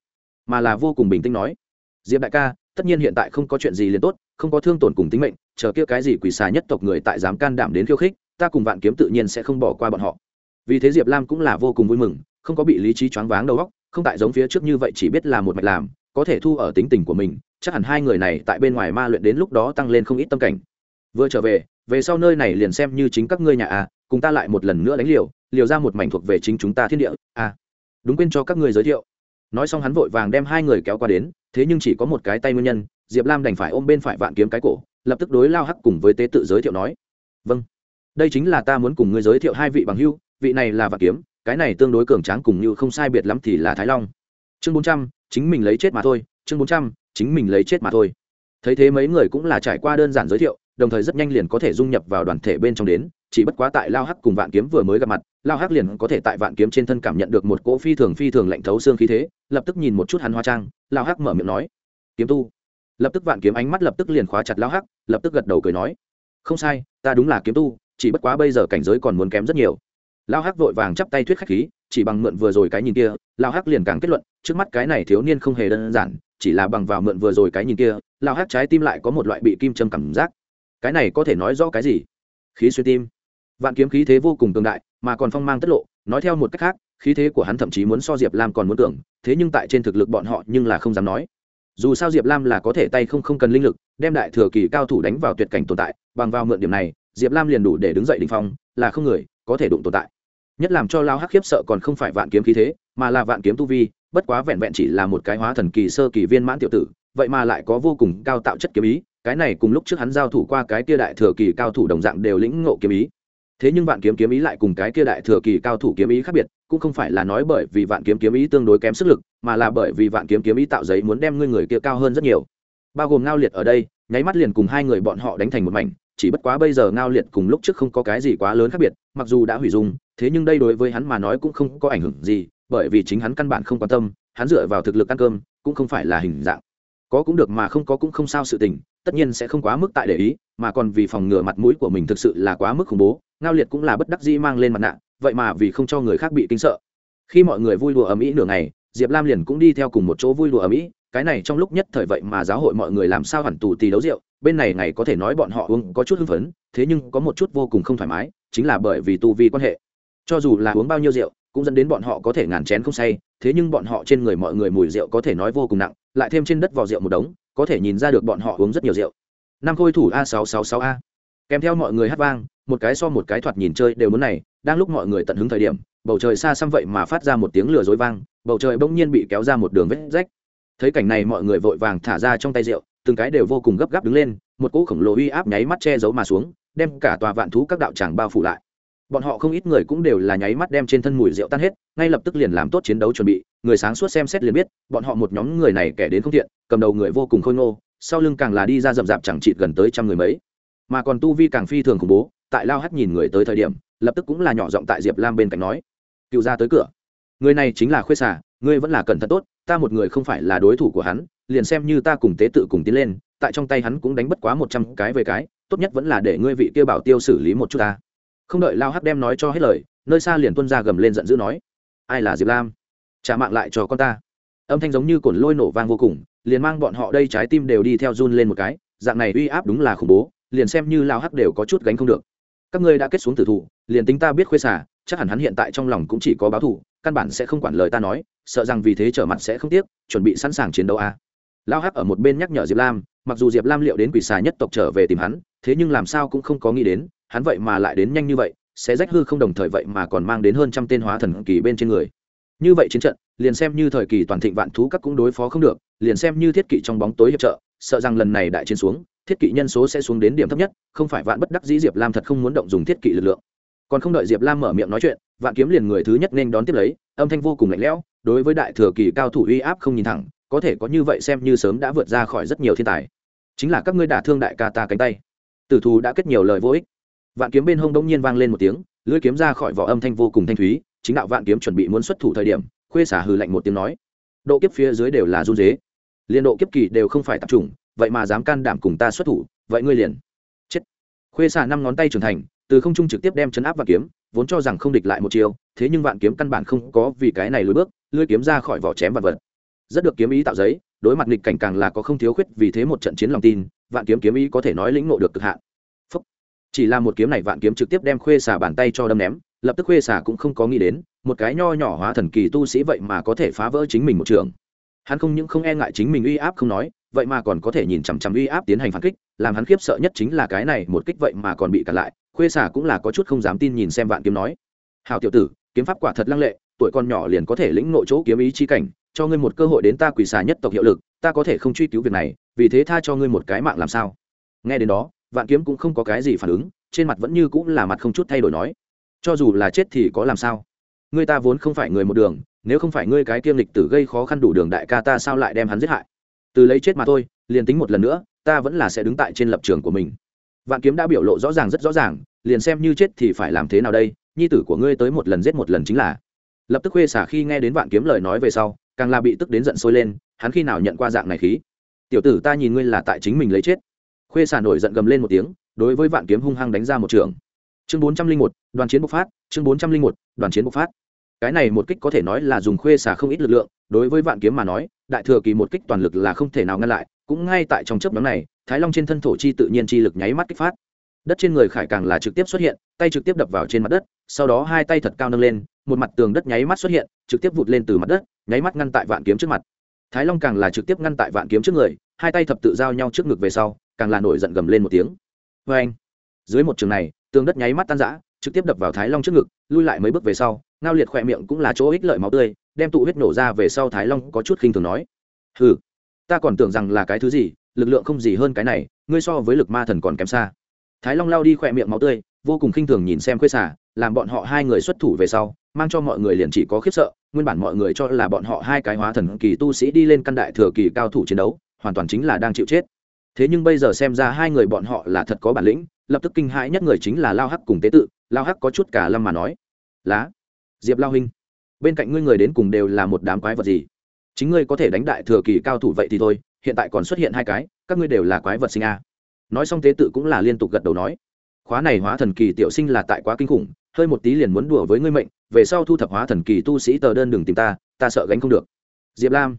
Speaker 1: mà là vô cùng bình tĩnh nói, diệp đại ca tất nhiên hiện tại không có chuyện gì liền tốt, không có thương tổn cùng tính mệnh, chờ kia cái gì quỷ xà nhất tộc người tại dám can đảm đến khiêu khích, ta cùng vạn kiếm tự nhiên sẽ không bỏ qua bọn họ. Vì thế diệp lam cũng là vô cùng vui mừng, không có bị lý trí choáng váng đầu óc, không tại giống phía trước như vậy chỉ biết là một mạch làm, có thể thu ở tính tình của mình, chắc hẳn hai người này tại bên ngoài ma luyện đến lúc đó tăng lên không ít tâm cảnh. Vừa trở về về sau nơi này liền xem như chính các ngươi nhà à cùng ta lại một lần nữa đánh liều liều ra một mảnh thuộc về chính chúng ta thiên địa à. Đúng quên cho các ngươi giới thiệu. Nói xong hắn vội vàng đem hai người kéo qua đến thế nhưng chỉ có một cái tay nguyên nhân, diệp lam đành phải ôm bên phải vạn kiếm cái cổ, lập tức đối lao hắc cùng với tế tự giới thiệu nói. Vâng. Đây chính là ta muốn cùng ngươi giới thiệu hai vị bằng hưu, vị này là vạn kiếm, cái này tương đối cường tráng cùng như không sai biệt lắm thì là thái long. Chương bốn trăm, chính mình lấy chết mà thôi, chương bốn trăm, chính mình lấy chết mà thôi. Thấy thế mấy người cũng là trải qua đơn giản giới thiệu, đồng thời rất nhanh liền có thể dung nhập vào đoàn thể bên trong đến chỉ bất quá tại lao hắc cùng vạn kiếm vừa mới gặp mặt, lao hắc liền có thể tại vạn kiếm trên thân cảm nhận được một cỗ phi thường phi thường lạnh thấu xương khí thế, lập tức nhìn một chút hắn hoa trang, lao hắc mở miệng nói, kiếm tu. Lập tức vạn kiếm ánh mắt lập tức liền khóa chặt lao hắc, lập tức gật đầu cười nói, không sai, ta đúng là kiếm tu, chỉ bất quá bây giờ cảnh giới còn muốn kém rất nhiều. Lao hắc vội vàng chắp tay thuyết khách khí, chỉ bằng mượn vừa rồi cái nhìn kia, lao hắc liền càng kết luận, trước mắt cái này thiếu niên không hề đơn giản, chỉ là bằng vào mượn vừa rồi cái nhìn kia, lao hắc trái tim lại có một loại bị kim châm cảm giác. Cái này có thể nói rõ cái gì? Khí xuyên tim vạn kiếm khí thế vô cùng cường đại, mà còn phong mang tất lộ, nói theo một cách khác, khí thế của hắn thậm chí muốn so diệp lam còn muốn tưởng thế nhưng tại trên thực lực bọn họ nhưng là không dám nói. Dù sao diệp lam là có thể tay không không cần linh lực, đem đại thừa kỳ cao thủ đánh vào tuyệt cảnh tồn tại, bằng vào mượn điểm này, diệp lam liền đủ để đứng dậy đình phong, là không người có thể đụng tồn tại. Nhất làm cho lao hắc khiếp sợ còn không phải vạn kiếm khí thế, mà là vạn kiếm tu vi, bất quá vẹn vẹn chỉ là một cái hóa thần kỳ sơ kỳ viên mãn tiểu tử, vậy mà lại có vô cùng cao tạo chất kiếm ý, cái này cùng lúc trước hắn giao thủ qua cái kia đại thừa kỳ cao thủ đồng dạng đều lĩnh ngộ kiếm ý thế nhưng vạn kiếm kiếm ý lại cùng cái kia đại thừa kỳ cao thủ kiếm ý khác biệt, cũng không phải là nói bởi vì vạn kiếm kiếm ý tương đối kém sức lực, mà là bởi vì vạn kiếm kiếm ý tạo giấy muốn đem ngươi người kia cao hơn rất nhiều. Bao gồm ngao liệt ở đây, nháy mắt liền cùng hai người bọn họ đánh thành một mảnh, chỉ bất quá bây giờ ngao liệt cùng lúc trước không có cái gì quá lớn khác biệt, mặc dù đã hủy dung, thế nhưng đây đối với hắn mà nói cũng không có ảnh hưởng gì, bởi vì chính hắn căn bản không quan tâm, hắn dựa vào thực lực ăn cơm, cũng không phải là hình dạng. Có cũng được mà không có cũng không sao sự tình, tất nhiên sẽ không quá mức tại để ý, mà còn vì phòng ngừa mặt mũi của mình thực sự là quá mức khủng bố ngao liệt cũng là bất đắc dĩ mang lên mặt nạ, vậy mà vì không cho người khác bị kinh sợ. Khi mọi người vui đùa ở mỹ nửa ngày, diệp lam liền cũng đi theo cùng một chỗ vui đùa ở mỹ cái này trong lúc nhất thời vậy mà giáo hội mọi người làm sao hẳn tù tì đấu rượu, bên này ngày có thể nói bọn họ uống có chút hưng phấn, thế nhưng có một chút vô cùng không thoải mái, chính là bởi vì tu vi quan hệ. Cho dù là uống bao nhiêu rượu, cũng dẫn đến bọn họ có thể ngàn chén không say, thế nhưng bọn họ trên người mọi người mùi rượu có thể nói vô cùng nặng, lại thêm trên đất vò rượu một đống, có thể nhìn ra được bọn họ uống rất nhiều rượu. Năm khôi thủ a sáu sáu sáu a. Kèm theo mọi người hát vang một cái so một cái thoạt nhìn chơi đều muốn này, đang lúc mọi người tận hứng thời điểm, bầu trời xa xăm vậy mà phát ra một tiếng lửa dối vang, bầu trời bỗng nhiên bị kéo ra một đường vết rách. Thấy cảnh này mọi người vội vàng thả ra trong tay rượu, từng cái đều vô cùng gấp gáp đứng lên, một cỗ khổng lồ uy áp nháy mắt che giấu mà xuống, đem cả tòa vạn thú các đạo tràng bao phủ lại. Bọn họ không ít người cũng đều là nháy mắt đem trên thân mùi rượu tan hết, ngay lập tức liền làm tốt chiến đấu chuẩn bị, người sáng suốt xem xét liền biết, bọn họ một nhóm người này kẻ đến không thiện, cầm đầu người vô cùng khôi ngô, sau lưng càng là đi ra rậm rạp chẳng chịt gần tới trăm người mấy. Mà còn tu vi càng phi thường khủng bố tại lao hắt nhìn người tới thời điểm, lập tức cũng là nhỏ giọng tại diệp lam bên cạnh nói, cựu ra tới cửa. Người này chính là khuê xả ngươi vẫn là cẩn thận tốt, ta một người không phải là đối thủ của hắn, liền xem như ta cùng tế tự cùng tiến lên, tại trong tay hắn cũng đánh bất quá một trăm cái về cái, tốt nhất vẫn là để ngươi vị kia bảo tiêu xử lý một chút ta. Không đợi lao hắc đem nói cho hết lời, nơi xa liền tuân ra gầm lên giận dữ nói, ai là diệp lam? Trả mạng lại cho con ta. Âm thanh giống như cồn lôi nổ vang vô cùng, liền mang bọn họ đây trái tim đều đi theo run lên một cái, dạng này uy áp đúng là khủng bố, liền xem như lao hắc đều có chút gánh không được các ngươi đã kết xuống tử thủ, liền tính ta biết khuê xả chắc hẳn hắn hiện tại trong lòng cũng chỉ có báo thủ căn bản sẽ không quản lời ta nói, sợ rằng vì thế trở mặt sẽ không tiếc, chuẩn bị sẵn sàng chiến đấu a à. lao hắc ở một bên nhắc nhở diệp lam, mặc dù diệp lam liệu đến quỷ xà nhất tộc trở về tìm hắn, thế nhưng làm sao cũng không có nghĩ đến, hắn vậy mà lại đến nhanh như vậy, sẽ rách hư không đồng thời vậy mà còn mang đến hơn trăm tên hóa thần kỳ bên trên người như vậy chiến trận, liền xem như thời kỳ toàn thịnh vạn thú các cũng đối phó không được, liền xem như thiết kỵ trong bóng tối hiệp trợ, sợ rằng lần này đại chiến xuống thiết kỵ nhân số sẽ xuống đến điểm thấp nhất, không phải vạn bất đắc dĩ diệp lam thật không muốn động dùng thiết kỵ lực lượng. Còn không đợi diệp lam mở miệng nói chuyện, vạn kiếm liền người thứ nhất nên đón tiếp lấy, âm thanh vô cùng lạnh lẽo, đối với đại thừa kỳ cao thủ uy áp không nhìn thẳng, có thể có như vậy xem như sớm đã vượt ra khỏi rất nhiều thiên tài. Chính là các ngươi đả thương đại ca ta cánh tay. Tử thù đã kết nhiều lời vô ích. Vạn kiếm bên hông đông nhiên vang lên một tiếng, lưỡi kiếm ra khỏi vỏ âm thanh vô cùng thanh thúy, chính đạo vạn kiếm chuẩn bị muốn xuất thủ thời điểm, khuê xả hừ lạnh một tiếng nói. Độ kiếp phía dưới đều là run dế liên độ kiếp kỳ đều không phải tập trung vậy mà dám can đảm cùng ta xuất thủ, vậy ngươi liền chết. Khuê xả năm ngón tay trưởng thành, từ không trung trực tiếp đem chấn áp vạn kiếm, vốn cho rằng không địch lại một chiều thế nhưng vạn kiếm căn bản không có vì cái này lùi bước, lưỡi kiếm ra khỏi vỏ chém vạn vật. Rất được kiếm ý tạo giấy, đối mặt nghịch cảnh càng là có không thiếu khuyết, vì thế một trận chiến lòng tin, vạn kiếm kiếm ý có thể nói lĩnh ngộ được cực hạn. Phúc. chỉ là một kiếm này vạn kiếm trực tiếp đem khuê xả bàn tay cho đâm ném, lập tức khuê xả cũng không có nghĩ đến, một cái nho nhỏ hóa thần kỳ tu sĩ vậy mà có thể phá vỡ chính mình một trường. Hắn không những không e ngại chính mình uy áp không nói vậy mà còn có thể nhìn chằm chằm uy áp tiến hành phản kích, làm hắn khiếp sợ nhất chính là cái này một kích vậy mà còn bị cản lại, khuê xả cũng là có chút không dám tin nhìn xem vạn kiếm nói. Hào tiểu tử, kiếm pháp quả thật lăng lệ, tuổi con nhỏ liền có thể lĩnh nội chỗ kiếm ý chi cảnh, cho ngươi một cơ hội đến ta quỷ xà nhất tộc hiệu lực, ta có thể không truy cứu việc này, vì thế tha cho ngươi một cái mạng làm sao? Nghe đến đó, vạn kiếm cũng không có cái gì phản ứng, trên mặt vẫn như cũng là mặt không chút thay đổi nói. Cho dù là chết thì có làm sao? Ngươi ta vốn không phải người một đường, nếu không phải ngươi cái kiêm lịch tử gây khó khăn đủ đường đại ca ta sao lại đem hắn giết hại? Từ lấy chết mà thôi, liền tính một lần nữa, ta vẫn là sẽ đứng tại trên lập trường của mình. Vạn kiếm đã biểu lộ rõ ràng rất rõ ràng, liền xem như chết thì phải làm thế nào đây, nhi tử của ngươi tới một lần giết một lần chính là. Lập tức khuê xả khi nghe đến vạn kiếm lời nói về sau, càng là bị tức đến giận sôi lên, hắn khi nào nhận qua dạng này khí? Tiểu tử ta nhìn ngươi là tại chính mình lấy chết. Khuê xả nổi giận gầm lên một tiếng, đối với vạn kiếm hung hăng đánh ra một trường. Chương bốn trăm linh một, đoàn chiến bộc phát, chương bốn trăm linh một, đoàn chiến bộc phát. Cái này một kích có thể nói là dùng khuê xả không ít lực lượng đối với vạn kiếm mà nói, đại thừa kỳ một kích toàn lực là không thể nào ngăn lại, cũng ngay tại trong chớp nhóm này, thái long trên thân thổ chi tự nhiên chi lực nháy mắt kích phát. Đất trên người khải càng là trực tiếp xuất hiện, tay trực tiếp đập vào trên mặt đất, sau đó hai tay thật cao nâng lên, một mặt tường đất nháy mắt xuất hiện, trực tiếp vụt lên từ mặt đất, nháy mắt ngăn tại vạn kiếm trước mặt. Thái long càng là trực tiếp ngăn tại vạn kiếm trước người, hai tay thập tự giao nhau trước ngực về sau, càng là nổi giận gầm lên một tiếng. Vê anh dưới một trường này, tường đất nháy mắt tan rã, trực tiếp đập vào thái long trước ngực, lui lại mấy bước về sau, ngao liệt khỏe miệng cũng là chỗ ích lợi máu tươi đem tụ huyết nổ ra về sau thái long có chút khinh thường nói. Ừ ta còn tưởng rằng là cái thứ gì, lực lượng không gì hơn cái này, ngươi so với lực ma thần còn kém xa. Thái long lao đi khỏe miệng máu tươi, vô cùng khinh thường nhìn xem khuê xả làm bọn họ hai người xuất thủ về sau, mang cho mọi người liền chỉ có khiếp sợ, nguyên bản mọi người cho là bọn họ hai cái hóa thần kỳ tu sĩ đi lên căn đại thừa kỳ cao thủ chiến đấu, hoàn toàn chính là đang chịu chết. Thế nhưng bây giờ xem ra hai người bọn họ là thật có bản lĩnh, lập tức kinh hãi nhất người chính là lao hắc cùng tế tự, lao hắc có chút cả lâm mà nói. Lá, diệp lao huynh bên cạnh ngươi người đến cùng đều là một đám quái vật gì? Chính ngươi có thể đánh đại thừa kỳ cao thủ vậy thì thôi, hiện tại còn xuất hiện hai cái, các ngươi đều là quái vật sinh a. Nói xong tế tự cũng là liên tục gật đầu nói. Khóa này hóa thần kỳ tiểu sinh là tại quá kinh khủng, hơi một tí liền muốn đùa với ngươi mệnh, về sau thu thập hóa thần kỳ tu sĩ tờ đơn đừng tìm ta ta sợ gánh không được. Diệp lam,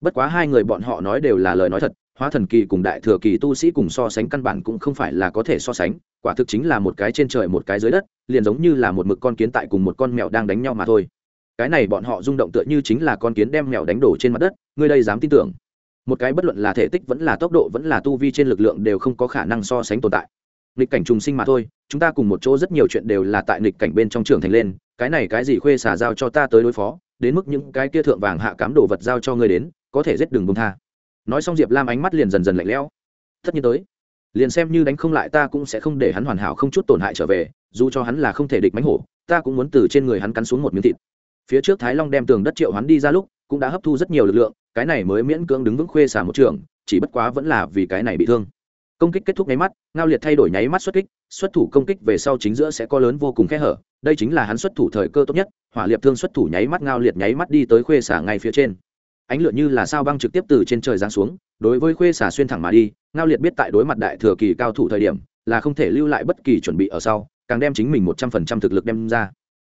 Speaker 1: bất quá hai người bọn họ nói đều là lời nói thật, hóa thần kỳ cùng đại thừa kỳ tu sĩ cùng so sánh căn bản cũng không phải là có thể so sánh, quả thực chính là một cái trên trời một cái dưới đất, liền giống như là một mực con kiến tại cùng một con mèo đang đánh nhau mà thôi cái này bọn họ rung động tựa như chính là con kiến đem mèo đánh đổ trên mặt đất, ngươi đây dám tin tưởng. Một cái bất luận là thể tích vẫn là tốc độ vẫn là tu vi trên lực lượng đều không có khả năng so sánh tồn tại. Nghịch cảnh trùng sinh mà thôi, chúng ta cùng một chỗ rất nhiều chuyện đều là tại nghịch cảnh bên trong trường thành lên, cái này cái gì khuê xả giao cho ta tới đối phó, đến mức những cái kia thượng vàng hạ cám đồ vật giao cho ngươi đến, có thể giết đường bông tha. Nói xong diệp lam ánh mắt liền dần dần lạnh lẽo. Tất nhiên tới. Liền xem như đánh không lại ta cũng sẽ không để hắn hoàn hảo không chút tổn hại trở về, dù cho hắn là không thể địch mánh hổ, ta cũng muốn từ trên người hắn cắn xuống một miếng thịt phía trước thái long đem tường đất triệu hắn đi ra lúc, cũng đã hấp thu rất nhiều lực lượng, cái này mới miễn cưỡng đứng vững khuê xả một trường, chỉ bất quá vẫn là vì cái này bị thương. Công kích kết thúc nháy mắt, ngao liệt thay đổi nháy mắt xuất kích, xuất thủ công kích về sau chính giữa sẽ có lớn vô cùng khe hở, đây chính là hắn xuất thủ thời cơ tốt nhất, hỏa liệt thương xuất thủ nháy mắt, ngao liệt nháy mắt đi tới khuê xả ngay phía trên. Ánh lửa như là sao băng trực tiếp từ trên trời giáng xuống, đối với khuê xả xuyên thẳng mà đi, ngao liệt biết tại đối mặt đại thừa kỳ cao thủ thời điểm, là không thể lưu lại bất kỳ chuẩn bị ở sau, càng đem chính mình một trăm phần trăm thực lực đem ra.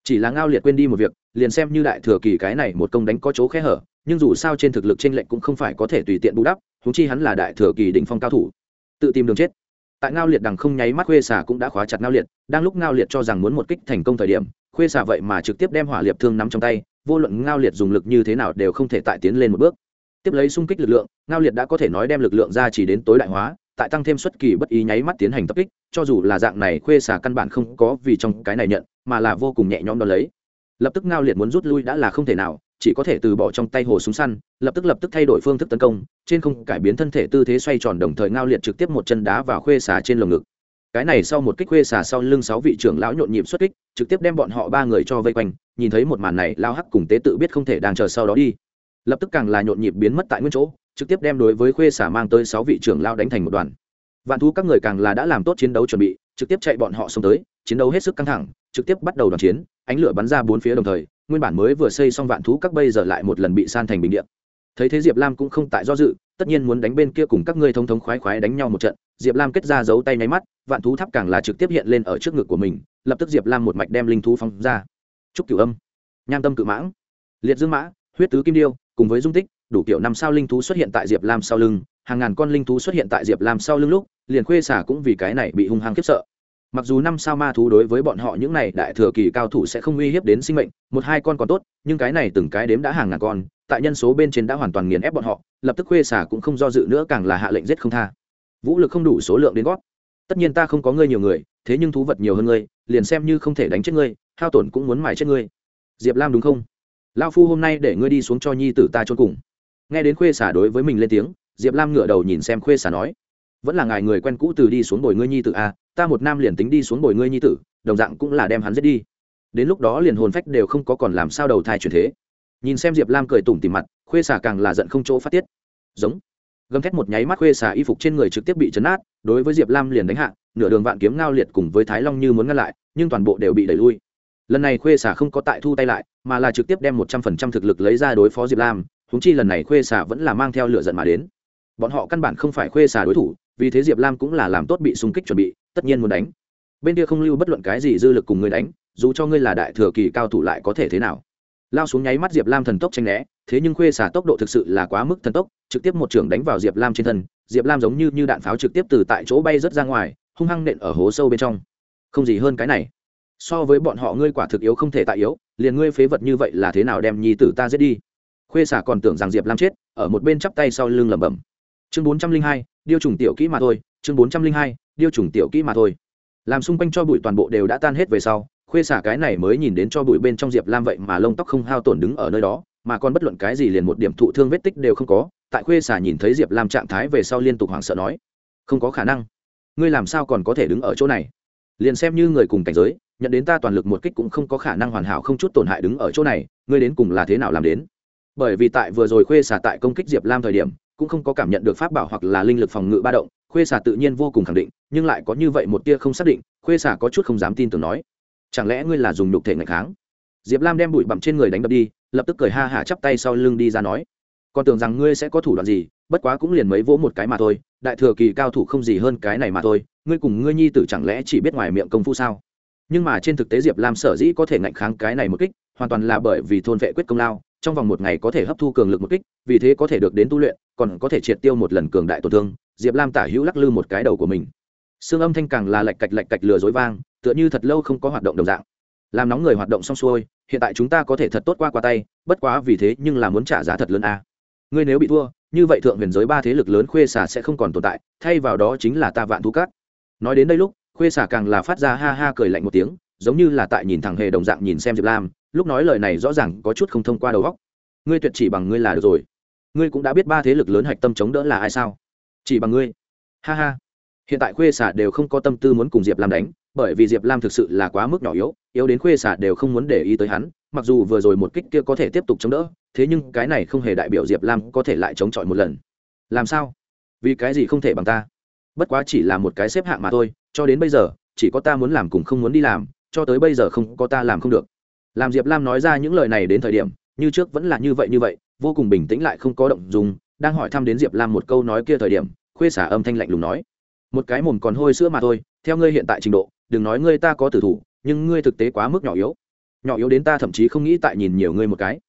Speaker 1: Chỉ là ngao liệt quên đi một việc liền xem như đại thừa kỳ cái này một công đánh có chỗ khe hở, nhưng dù sao trên thực lực trên lệnh cũng không phải có thể tùy tiện bù đắp húng chi hắn là đại thừa kỳ đỉnh phong cao thủ. Tự tìm đường chết. Tại ngao liệt đằng không nháy mắt khuê xà cũng đã khóa chặt ngao liệt, đang lúc ngao liệt cho rằng muốn một kích thành công thời điểm, khuê xà vậy mà trực tiếp đem hỏa liệt thương nắm trong tay, vô luận ngao liệt dùng lực như thế nào đều không thể tại tiến lên một bước. Tiếp lấy xung kích lực lượng, ngao liệt đã có thể nói đem lực lượng ra chỉ đến tối đại hóa, tại tăng thêm xuất kỳ bất ý nháy mắt tiến hành tập kích, cho dù là dạng này khuê xà căn bản không có vì trong cái này nhận, mà là vô cùng nhẹ nhõm đo lấy lập tức ngao liệt muốn rút lui đã là không thể nào, chỉ có thể từ bỏ trong tay hồ súng săn, lập tức lập tức thay đổi phương thức tấn công, trên không cải biến thân thể tư thế xoay tròn đồng thời ngao liệt trực tiếp một chân đá vào khuê xà trên lồng ngực. Cái này sau một kích khuê xà sau lưng sáu vị trưởng lão nhộn nhịp xuất kích, trực tiếp đem bọn họ ba người cho vây quanh, nhìn thấy một màn này lao hắc cùng tế tự biết không thể đang chờ sau đó đi. Lập tức càng là nhộn nhịp biến mất tại nguyên chỗ, trực tiếp đem đối với khuê xà mang tới sáu vị trưởng lao đánh thành một đoàn. Vạn thú các người càng là đã làm tốt chiến đấu chuẩn bị, trực tiếp chạy bọn họ xông tới, chiến đấu hết sức căng thẳng, trực tiếp bắt đầu đoàn chiến ánh lửa bắn ra bốn phía đồng thời, nguyên bản mới vừa xây xong vạn thú các bây giờ lại một lần bị san thành bình điện thấy thế diệp lam cũng không tại do dự, tất nhiên muốn đánh bên kia cùng các ngươi thông thống khoái khoái đánh nhau một trận. Diệp lam kết ra giấu tay nháy mắt, vạn thú tháp càng là trực tiếp hiện lên ở trước ngực của mình, lập tức diệp lam một mạch đem linh thú phóng ra. Trúc cửu âm. Nham tâm cự mãng. Liệt dương mã, huyết tứ kim điêu, cùng với dung tích, đủ kiểu năm sao linh thú xuất hiện tại diệp lam sau lưng. Hàng ngàn con linh thú xuất hiện tại diệp lam sau lưng lúc, liền khuê xả cũng vì cái này bị hung hăng khiếp sợ mặc dù năm sao ma thú đối với bọn họ những này đại thừa kỳ cao thủ sẽ không uy hiếp đến sinh mệnh, một hai con còn tốt, nhưng cái này từng cái đếm đã hàng ngàn con, tại nhân số bên trên đã hoàn toàn nghiền ép bọn họ, lập tức khuê xả cũng không do dự nữa càng là hạ lệnh giết không tha. Vũ lực không đủ số lượng đến gót tất nhiên ta không có ngươi nhiều người, thế nhưng thú vật nhiều hơn ngươi, liền xem như không thể đánh chết ngươi, hao tổn cũng muốn mài chết ngươi. Diệp lam đúng không? Lao phu hôm nay để ngươi đi xuống cho nhi tử ta trốn cùng. Nghe đến khuê xả đối với mình lên tiếng, diệp lam ngửa đầu nhìn xem khuê xả nói vẫn là ngài người quen cũ từ đi xuống bồi ngươi nhi tử a, ta một nam liền tính đi xuống bồi ngươi nhi tử, đồng dạng cũng là đem hắn giết đi. Đến lúc đó liền hồn phách đều không có còn làm sao đầu thai chuyển thế. Nhìn xem diệp lam cười tủm tìm mặt, khuê xả càng là giận không chỗ phát tiết. Giống. Gầm thét một nháy mắt khuê xả y phục trên người trực tiếp bị chấn át, đối với diệp lam liền đánh hạ, nửa đường vạn kiếm ngao liệt cùng với thái long như muốn ngăn lại, nhưng toàn bộ đều bị đẩy lui. Lần này khuê xả không có tại thu tay lại, mà là trực tiếp đem một trăm phần trăm thực lực lấy ra đối phó diệp lam húng chi lần này khuê xả vẫn là mang theo lựa giận mà đến. Bọn họ căn bản không phải khuê xả đối thủ vì thế diệp lam cũng là làm tốt bị xung kích chuẩn bị tất nhiên muốn đánh. Bên kia không lưu bất luận cái gì dư lực cùng người đánh dù cho ngươi là đại thừa kỳ cao thủ lại có thể thế nào? Lao xuống nháy mắt diệp lam thần tốc tranh né thế nhưng khuê xả tốc độ thực sự là quá mức thần tốc trực tiếp một trưởng đánh vào diệp lam trên thân diệp lam giống như, như đạn pháo trực tiếp từ tại chỗ bay rớt ra ngoài hung hăng nện ở hố sâu bên trong. Không gì hơn cái này. So với bọn họ ngươi quả thực yếu không thể tại yếu liền ngươi phế vật như vậy là thế nào đem nhi tử ta giết đi? Khuê xả còn tưởng rằng diệp lam chết ở một bên chắp tay sau lưng lẩm bẩm chương bốn trăm linh hai, điêu trùng tiểu kỹ mà thôi, chương bốn trăm linh hai, điêu trùng tiểu kỹ mà thôi. Làm xung quanh cho bụi toàn bộ đều đã tan hết về sau, khuê xả cái này mới nhìn đến cho bụi bên trong diệp lam vậy mà lông tóc không hao tổn đứng ở nơi đó, mà còn bất luận cái gì liền một điểm thụ thương vết tích đều không có. Tại khuê xả nhìn thấy diệp lam trạng thái về sau liên tục hoảng sợ nói, không có khả năng. Ngươi làm sao còn có thể đứng ở chỗ này? Liền xem như người cùng cảnh giới, nhận đến ta toàn lực một kích cũng không có khả năng hoàn hảo không chút tổn hại đứng ở chỗ này, ngươi đến cùng là thế nào làm đến? Bởi vì tại vừa rồi khuê xả tại công kích diệp lam thời điểm, cũng không có cảm nhận được pháp bảo hoặc là linh lực phòng ngự ba động, khuê xả tự nhiên vô cùng khẳng định, nhưng lại có như vậy một tia không xác định, khuê xả có chút không dám tin tưởng nói, chẳng lẽ ngươi là dùng nhục thể ngày kháng? Diệp lam đem bụi bặm trên người đánh đập đi, lập tức cười ha hả chắp tay sau lưng đi ra nói còn tưởng rằng ngươi sẽ có thủ đoạn gì, bất quá cũng liền mấy vỗ một cái mà thôi, đại thừa kỳ cao thủ không gì hơn cái này mà thôi, ngươi cùng ngươi nhi tử chẳng lẽ chỉ biết ngoài miệng công phu sao? Nhưng mà trên thực tế diệp lam sở dĩ có thể ngạnh kháng cái này một kích, hoàn toàn là bởi vì thôn vệ quyết công lao trong vòng một ngày có thể hấp thu cường lực một kích, vì thế có thể được đến tu luyện, còn có thể triệt tiêu một lần cường đại tổn thương, diệp lam tả hữu lắc lư một cái đầu của mình. Xương âm thanh càng là lạch cạch lạch cạch lừa dối vang, tựa như thật lâu không có hoạt động đồng dạng. Làm nóng người hoạt động xong xuôi, hiện tại chúng ta có thể thật tốt qua qua tay, bất quá vì thế nhưng là muốn trả giá thật lớn a. À. ngươi nếu bị thua, như vậy thượng huyền giới ba thế lực lớn khuê xà sẽ không còn tồn tại, thay vào đó chính là ta vạn thú cát. Nói đến đây lúc, khuê xà càng là phát ra ha ha cười lạnh một tiếng, giống như là tại nhìn thằng hề đồng dạng nhìn xem diệp lam lúc nói lời này rõ ràng có chút không thông qua đầu góc ngươi tuyệt chỉ bằng ngươi là được rồi. Ngươi cũng đã biết ba thế lực lớn hạch tâm chống đỡ là ai sao? Chỉ bằng ngươi. Ha ha. Hiện tại khuê xà đều không có tâm tư muốn cùng diệp lam đánh, bởi vì diệp lam thực sự là quá mức nhỏ yếu yếu đến khuê xà đều không muốn để ý tới hắn, mặc dù vừa rồi một kích kia có thể tiếp tục chống đỡ, thế nhưng cái này không hề đại biểu diệp lam có thể lại chống chọi một lần. Làm sao? Vì cái gì không thể bằng ta? Bất quá chỉ là một cái xếp hạng mà thôi, cho đến bây giờ, chỉ có ta muốn làm cùng không muốn đi làm, cho tới bây giờ không có ta làm không được làm diệp lam nói ra những lời này đến thời điểm, như trước vẫn là như vậy như vậy, vô cùng bình tĩnh lại không có động dùng đang hỏi thăm đến diệp lam một câu nói kia thời điểm, khuê xả âm thanh lạnh lùng nói, một cái mồm còn hôi sữa mà thôi, theo ngươi hiện tại trình độ, đừng nói ngươi ta có tử thủ, nhưng ngươi thực tế quá mức nhỏ yếu. Nhỏ yếu đến ta thậm chí không nghĩ tại nhìn nhiều ngươi một cái.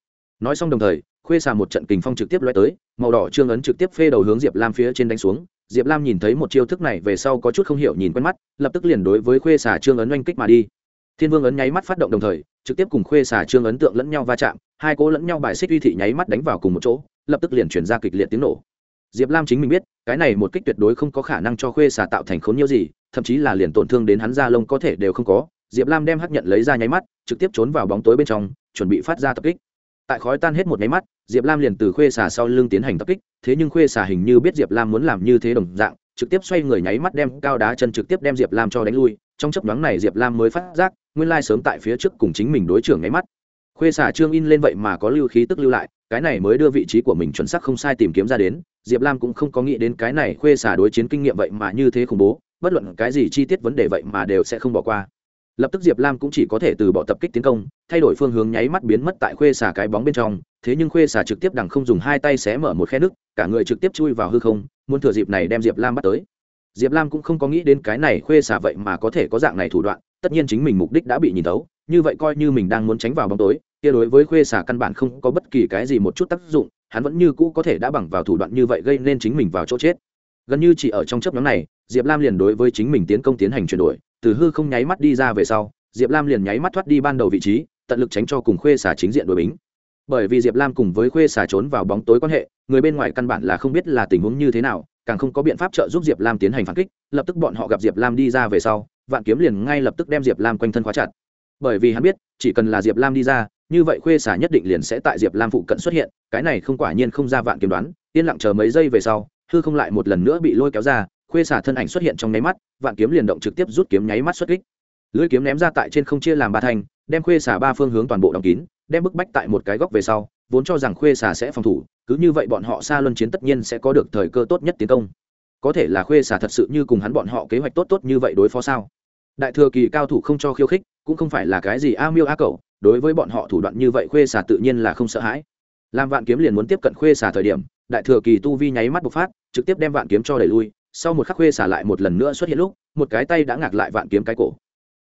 Speaker 1: Nói xong đồng thời, khuê xà một trận kình phong trực tiếp loay tới, màu đỏ trương ấn trực tiếp phê đầu hướng diệp lam phía trên đánh xuống. Diệp lam nhìn thấy một chiêu thức này về sau có chút không hiểu nhìn quen mắt, lập tức liền đối với khuê xà trương ấn oanh kích mà đi thiên vương ấn nháy mắt phát động đồng thời, trực tiếp cùng khuê xà trương ấn tượng lẫn nhau va chạm, hai cố lẫn nhau bài xích uy thị nháy mắt đánh vào cùng một chỗ, lập tức liền chuyển ra kịch liệt tiếng nổ. Diệp lam chính mình biết, cái này một kích tuyệt đối không có khả năng cho khuê xà tạo thành khốn nhiêu gì, thậm chí là liền tổn thương đến hắn da lông có thể đều không có. Diệp lam đem hắc nhận lấy ra nháy mắt, trực tiếp trốn vào bóng tối bên trong, chuẩn bị phát ra tập kích. Tại khói tan hết một nháy mắt, diệp lam liền từ khuê xà sau lưng tiến hành tập kích, thế nhưng khuê xà hình như biết diệp lam muốn làm như thế đồng dạng, trực tiếp xoay người nháy mắt đem cao đá chân trực tiếp đem diệp lam cho đánh lui, trong chấp đoán này diệp lam mới phát giác nguyên lai sớm tại phía trước cùng chính mình đối trưởng nháy mắt. Khuê xà trương in lên vậy mà có lưu khí tức lưu lại, cái này mới đưa vị trí của mình chuẩn xác không sai tìm kiếm ra đến, diệp lam cũng không có nghĩ đến cái này khuê xà đối chiến kinh nghiệm vậy mà như thế khủng bố, bất luận cái gì chi tiết vấn đề vậy mà đều sẽ không bỏ qua. Lập tức diệp lam cũng chỉ có thể từ bỏ tập kích tiến công, thay đổi phương hướng nháy mắt biến mất tại khuê xà cái bóng bên trong, thế nhưng khuê xà trực tiếp đằng không dùng hai tay xé mở một khe nước cả người trực tiếp chui vào hư không, muốn thừa dịp này đem diệp lam bắt tới. Diệp lam cũng không có nghĩ đến cái này khuê xà vậy mà có thể có dạng này thủ đoạn tất nhiên chính mình mục đích đã bị nhìn thấu, như vậy coi như mình đang muốn tránh vào bóng tối kia đối với khuê xả căn bản không có bất kỳ cái gì một chút tác dụng hắn vẫn như cũ có thể đã bằng vào thủ đoạn như vậy gây nên chính mình vào chỗ chết. Gần như chỉ ở trong chấp nhóm này diệp lam liền đối với chính mình tiến công tiến hành chuyển đổi từ hư không nháy mắt đi ra về sau diệp lam liền nháy mắt thoát đi ban đầu vị trí tận lực tránh cho cùng khuê xả chính diện đội bính. Bởi vì diệp lam cùng với khuê xả trốn vào bóng tối quan hệ người bên ngoài căn bản là không biết là tình huống như thế nào càng không có biện pháp trợ giúp diệp lam tiến hành phản kích lập tức bọn họ gặp diệp lam đi ra về sau vạn kiếm liền ngay lập tức đem diệp lam quanh thân khóa chặt bởi vì hắn biết chỉ cần là diệp lam đi ra như vậy khuê Xả nhất định liền sẽ tại diệp lam phụ cận xuất hiện cái này không quả nhiên không ra vạn kiếm đoán yên lặng chờ mấy giây về sau hư không lại một lần nữa bị lôi kéo ra khuê Xả thân ảnh xuất hiện trong nháy mắt vạn kiếm liền động trực tiếp rút kiếm nháy mắt xuất kích lưỡi kiếm ném ra tại trên không chia làm ba thành đem khuê Xả ba phương hướng toàn bộ đóng kín đem bức bách tại một cái góc về sau vốn cho rằng khuê xà sẽ phòng thủ cứ như vậy bọn họ xa luân chiến tất nhiên sẽ có được thời cơ tốt nhất tiến công có thể là khuê xà thật sự như cùng hắn bọn họ kế hoạch tốt tốt như vậy đối phó sao đại thừa kỳ cao thủ không cho khiêu khích, cũng không phải là cái gì a miêu a cầu đối với bọn họ thủ đoạn như vậy khuê xà tự nhiên là không sợ hãi. Làm vạn kiếm liền muốn tiếp cận khuê xà thời điểm, đại thừa kỳ tu vi nháy mắt bộc phát, trực tiếp đem vạn kiếm cho đẩy lui, sau một khắc khuê xả lại một lần nữa xuất hiện lúc, một cái tay đã ngạc lại vạn kiếm cái cổ.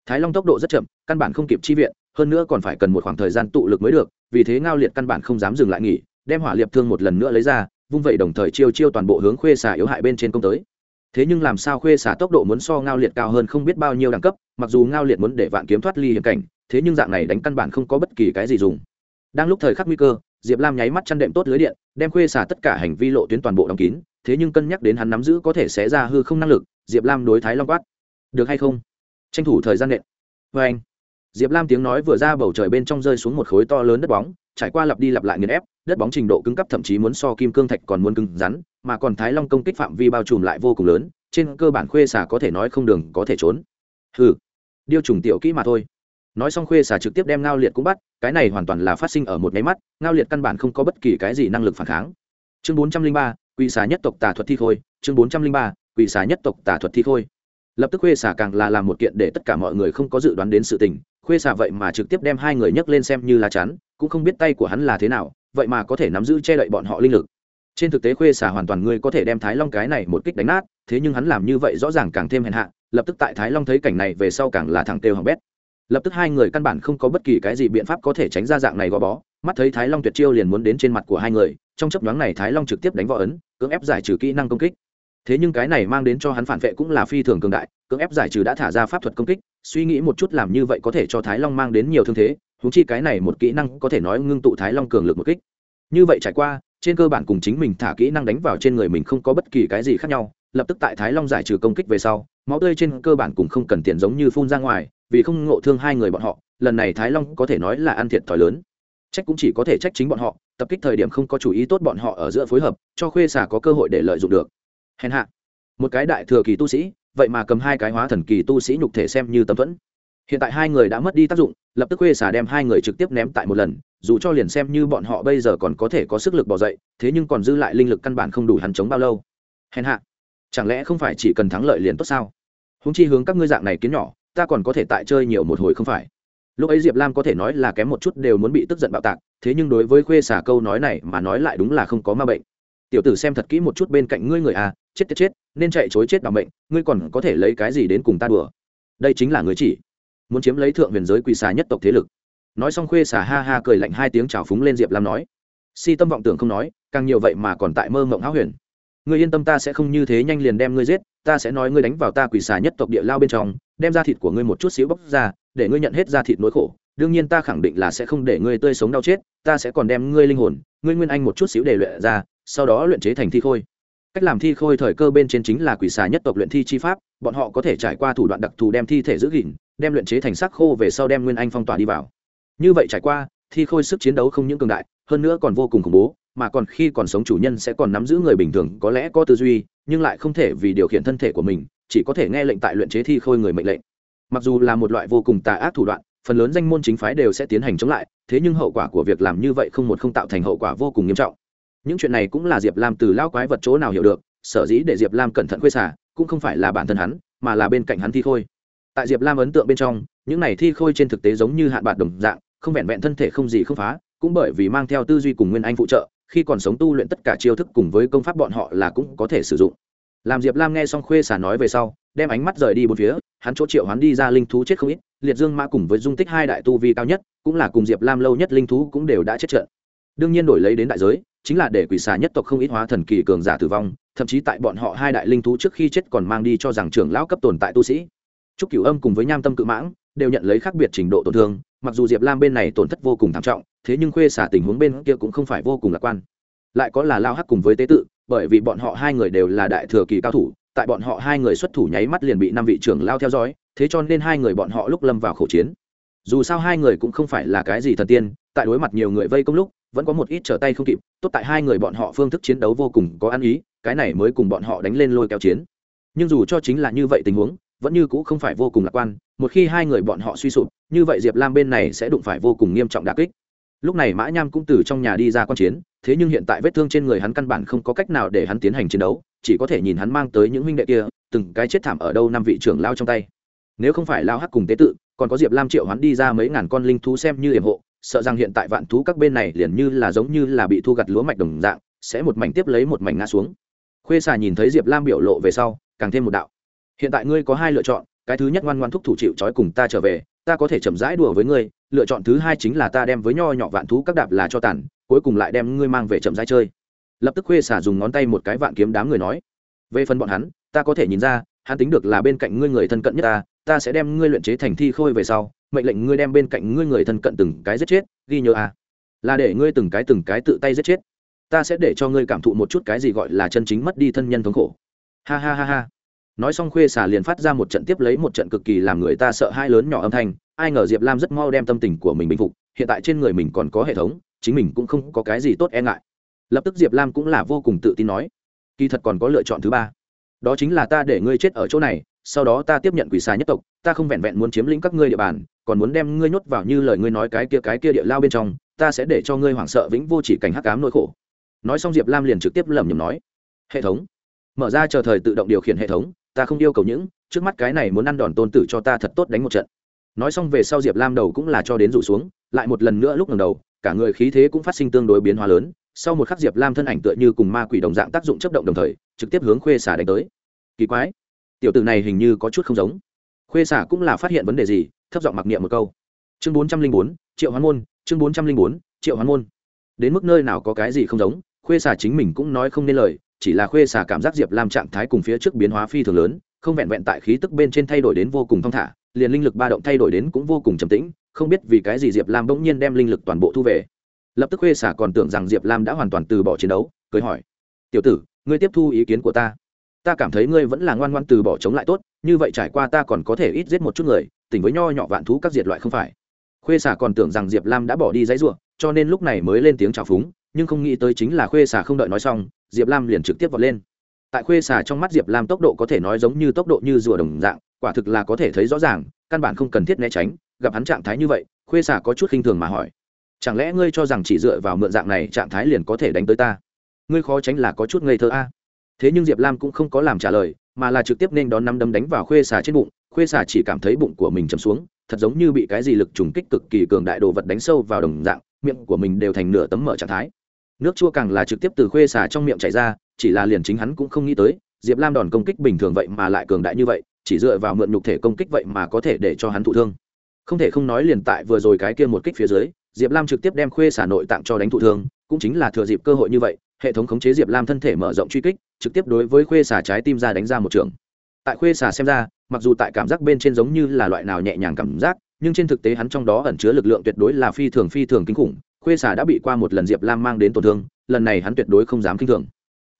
Speaker 1: Thái long tốc độ rất chậm, căn bản không kịp chi viện, hơn nữa còn phải cần một khoảng thời gian tụ lực mới được, vì thế ngao liệt căn bản không dám dừng lại nghỉ, đem hỏa liệp thương một lần nữa lấy ra, vung vậy đồng thời chiêu chiêu toàn bộ hướng khuê xả yếu hại bên trên công tới thế nhưng làm sao khuê xả tốc độ muốn so ngao liệt cao hơn không biết bao nhiêu đẳng cấp, mặc dù ngao liệt muốn để vạn kiếm thoát ly hiểm cảnh, thế nhưng dạng này đánh căn bản không có bất kỳ cái gì dùng. Đang lúc thời khắc nguy cơ, diệp lam nháy mắt chăn đệm tốt lưới điện, đem khuê xả tất cả hành vi lộ tuyến toàn bộ đóng kín, thế nhưng cân nhắc đến hắn nắm giữ có thể sẽ ra hư không năng lực, diệp lam đối thái long quát. Được hay không? Tranh thủ thời gian nện. Vê anh diệp lam tiếng nói vừa ra bầu trời bên trong rơi xuống một khối to lớn đất bóng trải qua lặp đi lặp lại nghiền ép, đất bóng trình độ cứng cấp thậm chí muốn so kim cương thạch còn muốn cứng rắn, mà còn thái long công kích phạm vi bao trùm lại vô cùng lớn, trên cơ bản khuê xả có thể nói không đường có thể trốn. Hừ, điêu trùng tiểu kỹ mà thôi. Nói xong khuê xả trực tiếp đem ngao liệt cũng bắt, cái này hoàn toàn là phát sinh ở một nháy mắt, ngao liệt căn bản không có bất kỳ cái gì năng lực phản kháng. Chương bốn trăm linh ba, quỷ xà nhất tộc tà thuật thi khôi, chương bốn trăm linh ba, quỷ xà nhất tộc tà thuật thi khôi. Lập tức khuê xà càng là làm một kiện để tất cả mọi người không có dự đoán đến sự tình khuê xà vậy mà trực tiếp đem hai người nhấc lên xem như lá chắn, cũng không biết tay của hắn là thế nào, vậy mà có thể nắm giữ che đậy bọn họ linh lực. Trên thực tế khuê xà hoàn toàn ngươi có thể đem thái long cái này một kích đánh nát, thế nhưng hắn làm như vậy rõ ràng càng thêm hèn hạ, lập tức tại thái long thấy cảnh này về sau càng là thằng têu hằng bét. Lập tức hai người căn bản không có bất kỳ cái gì biện pháp có thể tránh ra dạng này gò bó, mắt thấy thái long tuyệt chiêu liền muốn đến trên mặt của hai người, trong chấp nhoáng này thái long trực tiếp đánh võ ấn, cưỡng ép giải trừ kỹ năng công kích. Thế nhưng cái này mang đến cho hắn phản vệ cũng là phi thường cường đại, cưỡng ép giải trừ đã thả ra pháp thuật công kích suy nghĩ một chút làm như vậy có thể cho thái long mang đến nhiều thương thế húng chi cái này một kỹ năng có thể nói ngưng tụ thái long cường lực một kích. Như vậy trải qua, trên cơ bản cùng chính mình thả kỹ năng đánh vào trên người mình không có bất kỳ cái gì khác nhau, lập tức tại thái long giải trừ công kích về sau, máu tươi trên cơ bản cũng không cần tiền giống như phun ra ngoài, vì không ngộ thương hai người bọn họ, lần này thái long có thể nói là ăn thiệt thòi lớn. Trách cũng chỉ có thể trách chính bọn họ, tập kích thời điểm không có chủ ý tốt bọn họ ở giữa phối hợp, cho khuê xả có cơ hội để lợi dụng được. Hèn hạ, một cái đại thừa kỳ tu sĩ vậy mà cầm hai cái hóa thần kỳ tu sĩ nhục thể xem như tấm thuẫn. Hiện tại hai người đã mất đi tác dụng, lập tức khuê xả đem hai người trực tiếp ném tại một lần, dù cho liền xem như bọn họ bây giờ còn có thể có sức lực bỏ dậy, thế nhưng còn dư lại linh lực căn bản không đủ hắn chống bao lâu. Hèn hạ, chẳng lẽ không phải chỉ cần thắng lợi liền tốt sao? Húng chi hướng các ngươi dạng này kiến nhỏ, ta còn có thể tại chơi nhiều một hồi không phải? Lúc ấy diệp lam có thể nói là kém một chút đều muốn bị tức giận bạo tạc, thế nhưng đối với khuê xả câu nói này mà nói lại đúng là không có ma bệnh tiểu tử xem thật kỹ một chút bên cạnh ngươi người à chết chết chết, nên chạy chối chết bằng bệnh ngươi còn có thể lấy cái gì đến cùng ta đùa? Đây chính là người chỉ. Muốn chiếm lấy thượng huyền giới quỳ xà nhất tộc thế lực. Nói xong khuê xà ha ha cười lạnh hai tiếng trào phúng lên diệp lam nói. Si tâm vọng tưởng không nói, càng nhiều vậy mà còn tại mơ mộng háo huyền. Ngươi yên tâm ta sẽ không như thế nhanh liền đem ngươi giết, ta sẽ nói ngươi đánh vào ta quỷ xà nhất tộc địa lao bên trong, đem ra thịt của ngươi một chút xíu bóc ra, để ngươi nhận hết ra thịt nỗi khổ. Đương nhiên ta khẳng định là sẽ không để ngươi tươi sống đau chết, ta sẽ còn đem ngươi linh hồn, ngươi nguyên anh một chút xíu để luyện ra sau đó luyện chế thành thi khôi. Cách làm thi khôi thời cơ bên trên chính là quỷ xà nhất tộc luyện thi chi pháp, bọn họ có thể trải qua thủ đoạn đặc thù đem thi thể giữ gìn, đem luyện chế thành sắc khô về sau đem nguyên anh phong tỏa đi vào. Như vậy trải qua, thi khôi sức chiến đấu không những cường đại, hơn nữa còn vô cùng khủng bố, mà còn khi còn sống chủ nhân sẽ còn nắm giữ người bình thường, có lẽ có tư duy, nhưng lại không thể vì điều khiển thân thể của mình, chỉ có thể nghe lệnh tại luyện chế thi khôi người mệnh lệnh. Mặc dù là một loại vô cùng tà ác thủ đoạn, phần lớn danh môn chính phái đều sẽ tiến hành chống lại, thế nhưng hậu quả của việc làm như vậy không một không tạo thành hậu quả vô cùng nghiêm trọng những chuyện này cũng là diệp lam từ lao quái vật chỗ nào hiểu được, sở dĩ để diệp lam cẩn thận khuê xả, cũng không phải là bản thân hắn, mà là bên cạnh hắn thi khôi. Tại diệp lam ấn tượng bên trong, những này thi khôi trên thực tế giống như hạn bạc đồng dạng, không vẹn vẹn thân thể không gì không phá, cũng bởi vì mang theo tư duy cùng nguyên anh phụ trợ, khi còn sống tu luyện tất cả chiêu thức cùng với công pháp bọn họ là cũng có thể sử dụng. Làm diệp lam nghe xong khuê xả nói về sau, đem ánh mắt rời đi bốn phía, hắn chỗ triệu hắn đi ra linh thú chết không ít, liệt dương mã cùng với dung tích hai đại tu vi cao nhất, cũng là cùng diệp lam lâu nhất linh thú cũng đều đã chết trận. Đương nhiên đổi lấy đến đại giới chính là để quỷ xà nhất tộc không ít hóa thần kỳ cường giả tử vong, thậm chí tại bọn họ hai đại linh thú trước khi chết còn mang đi cho rằng trưởng lão cấp tồn tại tu sĩ. Trúc cửu âm cùng với nham tâm cự mãng đều nhận lấy khác biệt trình độ tổn thương, mặc dù diệp lam bên này tổn thất vô cùng thảm trọng, thế nhưng khuê xả tình huống bên kia cũng không phải vô cùng lạc quan. Lại có là lao hắc cùng với tế tự, bởi vì bọn họ hai người đều là đại thừa kỳ cao thủ, tại bọn họ hai người xuất thủ nháy mắt liền bị năm vị trưởng lao theo dõi, thế cho nên hai người bọn họ lúc lâm vào khẩu chiến. Dù sao hai người cũng không phải là cái gì thần tiên, tại đối mặt nhiều người vây công lúc vẫn có một ít trở tay không kịp, tốt tại hai người bọn họ phương thức chiến đấu vô cùng có ăn ý, cái này mới cùng bọn họ đánh lên lôi kéo chiến. Nhưng dù cho chính là như vậy tình huống, vẫn như cũ không phải vô cùng lạc quan, một khi hai người bọn họ suy sụp, như vậy diệp lam bên này sẽ đụng phải vô cùng nghiêm trọng đà kích. Lúc này mã nham cũng từ trong nhà đi ra q u a n chiến, thế nhưng hiện tại vết thương trên người hắn căn bản không có cách nào để hắn tiến hành chiến đấu, chỉ có thể nhìn hắn mang tới những huynh đệ kia, từng cái chết thảm ở đâu năm vị trưởng lao trong tay. Nếu không phải lao hắc cùng tế tự, còn có diệp lam triệu hắn đi ra mấy ngàn con linh thú xem như hiểm hộ sợ rằng hiện tại vạn thú các bên này liền như là giống như là bị thu gặt lúa mạch đồng dạng, sẽ một mảnh tiếp lấy một mảnh ngã xuống. Khuê xà nhìn thấy diệp lam biểu lộ về sau, càng thêm một đạo. Hiện tại ngươi có hai lựa chọn, cái thứ nhất ngoan ngoan thúc thủ chịu trói cùng ta trở về, ta có thể chậm rãi đùa với ngươi, lựa chọn thứ hai chính là ta đem với nho nhỏ vạn thú các đạp là cho tàn, cuối cùng lại đem ngươi mang về chậm rãi chơi. Lập tức khuê xả dùng ngón tay một cái vạn kiếm đám người nói. Về phần bọn hắn, ta có thể nhìn ra, hắn tính được là bên cạnh ngươi người thân cận nhất ta ta sẽ đem ngươi luyện chế thành thi khôi về sau mệnh lệnh ngươi đem bên cạnh ngươi người thân cận từng cái giết chết, ghi nhớ a là để ngươi từng cái từng cái tự tay giết chết. Ta sẽ để cho ngươi cảm thụ một chút cái gì gọi là chân chính mất đi thân nhân thống khổ. Ha ha ha ha. Nói xong khuê xà liền phát ra một trận tiếp lấy một trận cực kỳ làm người ta sợ hai lớn nhỏ âm thanh. Ai ngờ diệp lam rất mau đem tâm tình của mình bình phục, hiện tại trên người mình còn có hệ thống, chính mình cũng không có cái gì tốt e ngại. Lập tức diệp lam cũng là vô cùng tự tin nói, kỳ thật còn có lựa chọn thứ ba. Đó chính là ta để ngươi chết ở chỗ này, sau đó ta tiếp nhận quỷ xà nhất tộc, ta không vẹn vẹn muốn chiếm lĩnh các ngươi địa bàn còn muốn đem ngươi nhốt vào như lời ngươi nói cái kia cái kia địa lao bên trong, ta sẽ để cho ngươi hoảng sợ vĩnh vô chỉ cảnh hắc cám nỗi khổ. Nói xong diệp lam liền trực tiếp lẩm nhẩm nói, hệ thống, mở ra chờ thời tự động điều khiển hệ thống, ta không yêu cầu những, trước mắt cái này muốn ăn đòn tôn tử cho ta thật tốt đánh một trận. Nói xong về sau diệp lam đầu cũng là cho đến rủ xuống, lại một lần nữa lúc ngầm đầu, cả người khí thế cũng phát sinh tương đối biến hóa lớn, sau một khắc diệp lam thân ảnh tựa như cùng ma quỷ đồng dạng tác dụng chấp động đồng thời, trực tiếp hướng khuê xả đánh tới. Kỳ quái, tiểu tử này hình như có chút không giống. Khuê xả cũng là phát hiện vấn đề gì thấp giọng mặc niệm một câu. Chương bốn trăm linh bốn, triệu hoán môn, chương bốn trăm linh bốn, triệu hoán môn. Đến mức nơi nào có cái gì không giống, khuê xả chính mình cũng nói không nên lời, chỉ là khuê xả cảm giác diệp lam trạng thái cùng phía trước biến hóa phi thường lớn, không vẹn vẹn tại khí tức bên trên thay đổi đến vô cùng thong thả, liền linh lực ba động thay đổi đến cũng vô cùng trầm tĩnh, không biết vì cái gì diệp lam bỗng nhiên đem linh lực toàn bộ thu về. Lập tức khuê xả còn tưởng rằng diệp lam đã hoàn toàn từ bỏ chiến đấu, cười hỏi, tiểu tử, ngươi tiếp thu ý kiến của ta. Ta cảm thấy ngươi vẫn là ngoan ngoan từ bỏ chống lại tốt, như vậy trải qua ta còn có thể ít giết một chút người tỉnh với nho nhỏ vạn thú các diệt loại không phải. Khuê xả còn tưởng rằng diệp lam đã bỏ đi dãy ruộng cho nên lúc này mới lên tiếng chào phúng, nhưng không nghĩ tới chính là khuê xả không đợi nói xong, diệp lam liền trực tiếp vọt lên. Tại khuê xả trong mắt diệp lam tốc độ có thể nói giống như tốc độ như rùa đồng dạng, quả thực là có thể thấy rõ ràng, căn bản không cần thiết né tránh, gặp hắn trạng thái như vậy, khuê xả có chút khinh thường mà hỏi. Chẳng lẽ ngươi cho rằng chỉ dựa vào mượn dạng này trạng thái liền có thể đánh tới ta? Ngươi khó tránh là có chút ngây thơ a. Thế nhưng diệp lam cũng không có làm trả lời, mà là trực tiếp nên đón năm đấm đánh vào khuê xà trên bụng khuê xà chỉ cảm thấy bụng của mình chầm xuống, thật giống như bị cái gì lực trùng kích cực kỳ cường đại đồ vật đánh sâu vào đồng dạng, miệng của mình đều thành nửa tấm mở trạng thái. Nước chua càng là trực tiếp từ khuê xà trong miệng chảy ra, chỉ là liền chính hắn cũng không nghĩ tới, diệp lam đòn công kích bình thường vậy mà lại cường đại như vậy, chỉ dựa vào mượn nhục thể công kích vậy mà có thể để cho hắn thụ thương. Không thể không nói liền tại vừa rồi cái kia một kích phía dưới, diệp lam trực tiếp đem khuê xả nội tạng cho đánh thụ thương, cũng chính là thừa dịp cơ hội như vậy, hệ thống khống chế diệp lam thân thể mở rộng truy kích, trực tiếp đối với khuê xả trái tim ra đánh ra một trường tại khuê xà xem ra, mặc dù tại cảm giác bên trên giống như là loại nào nhẹ nhàng cảm giác, nhưng trên thực tế hắn trong đó ẩn chứa lực lượng tuyệt đối là phi thường phi thường kinh khủng. Khuê xà đã bị qua một lần diệp lam mang đến tổn thương, lần này hắn tuyệt đối không dám kinh thường.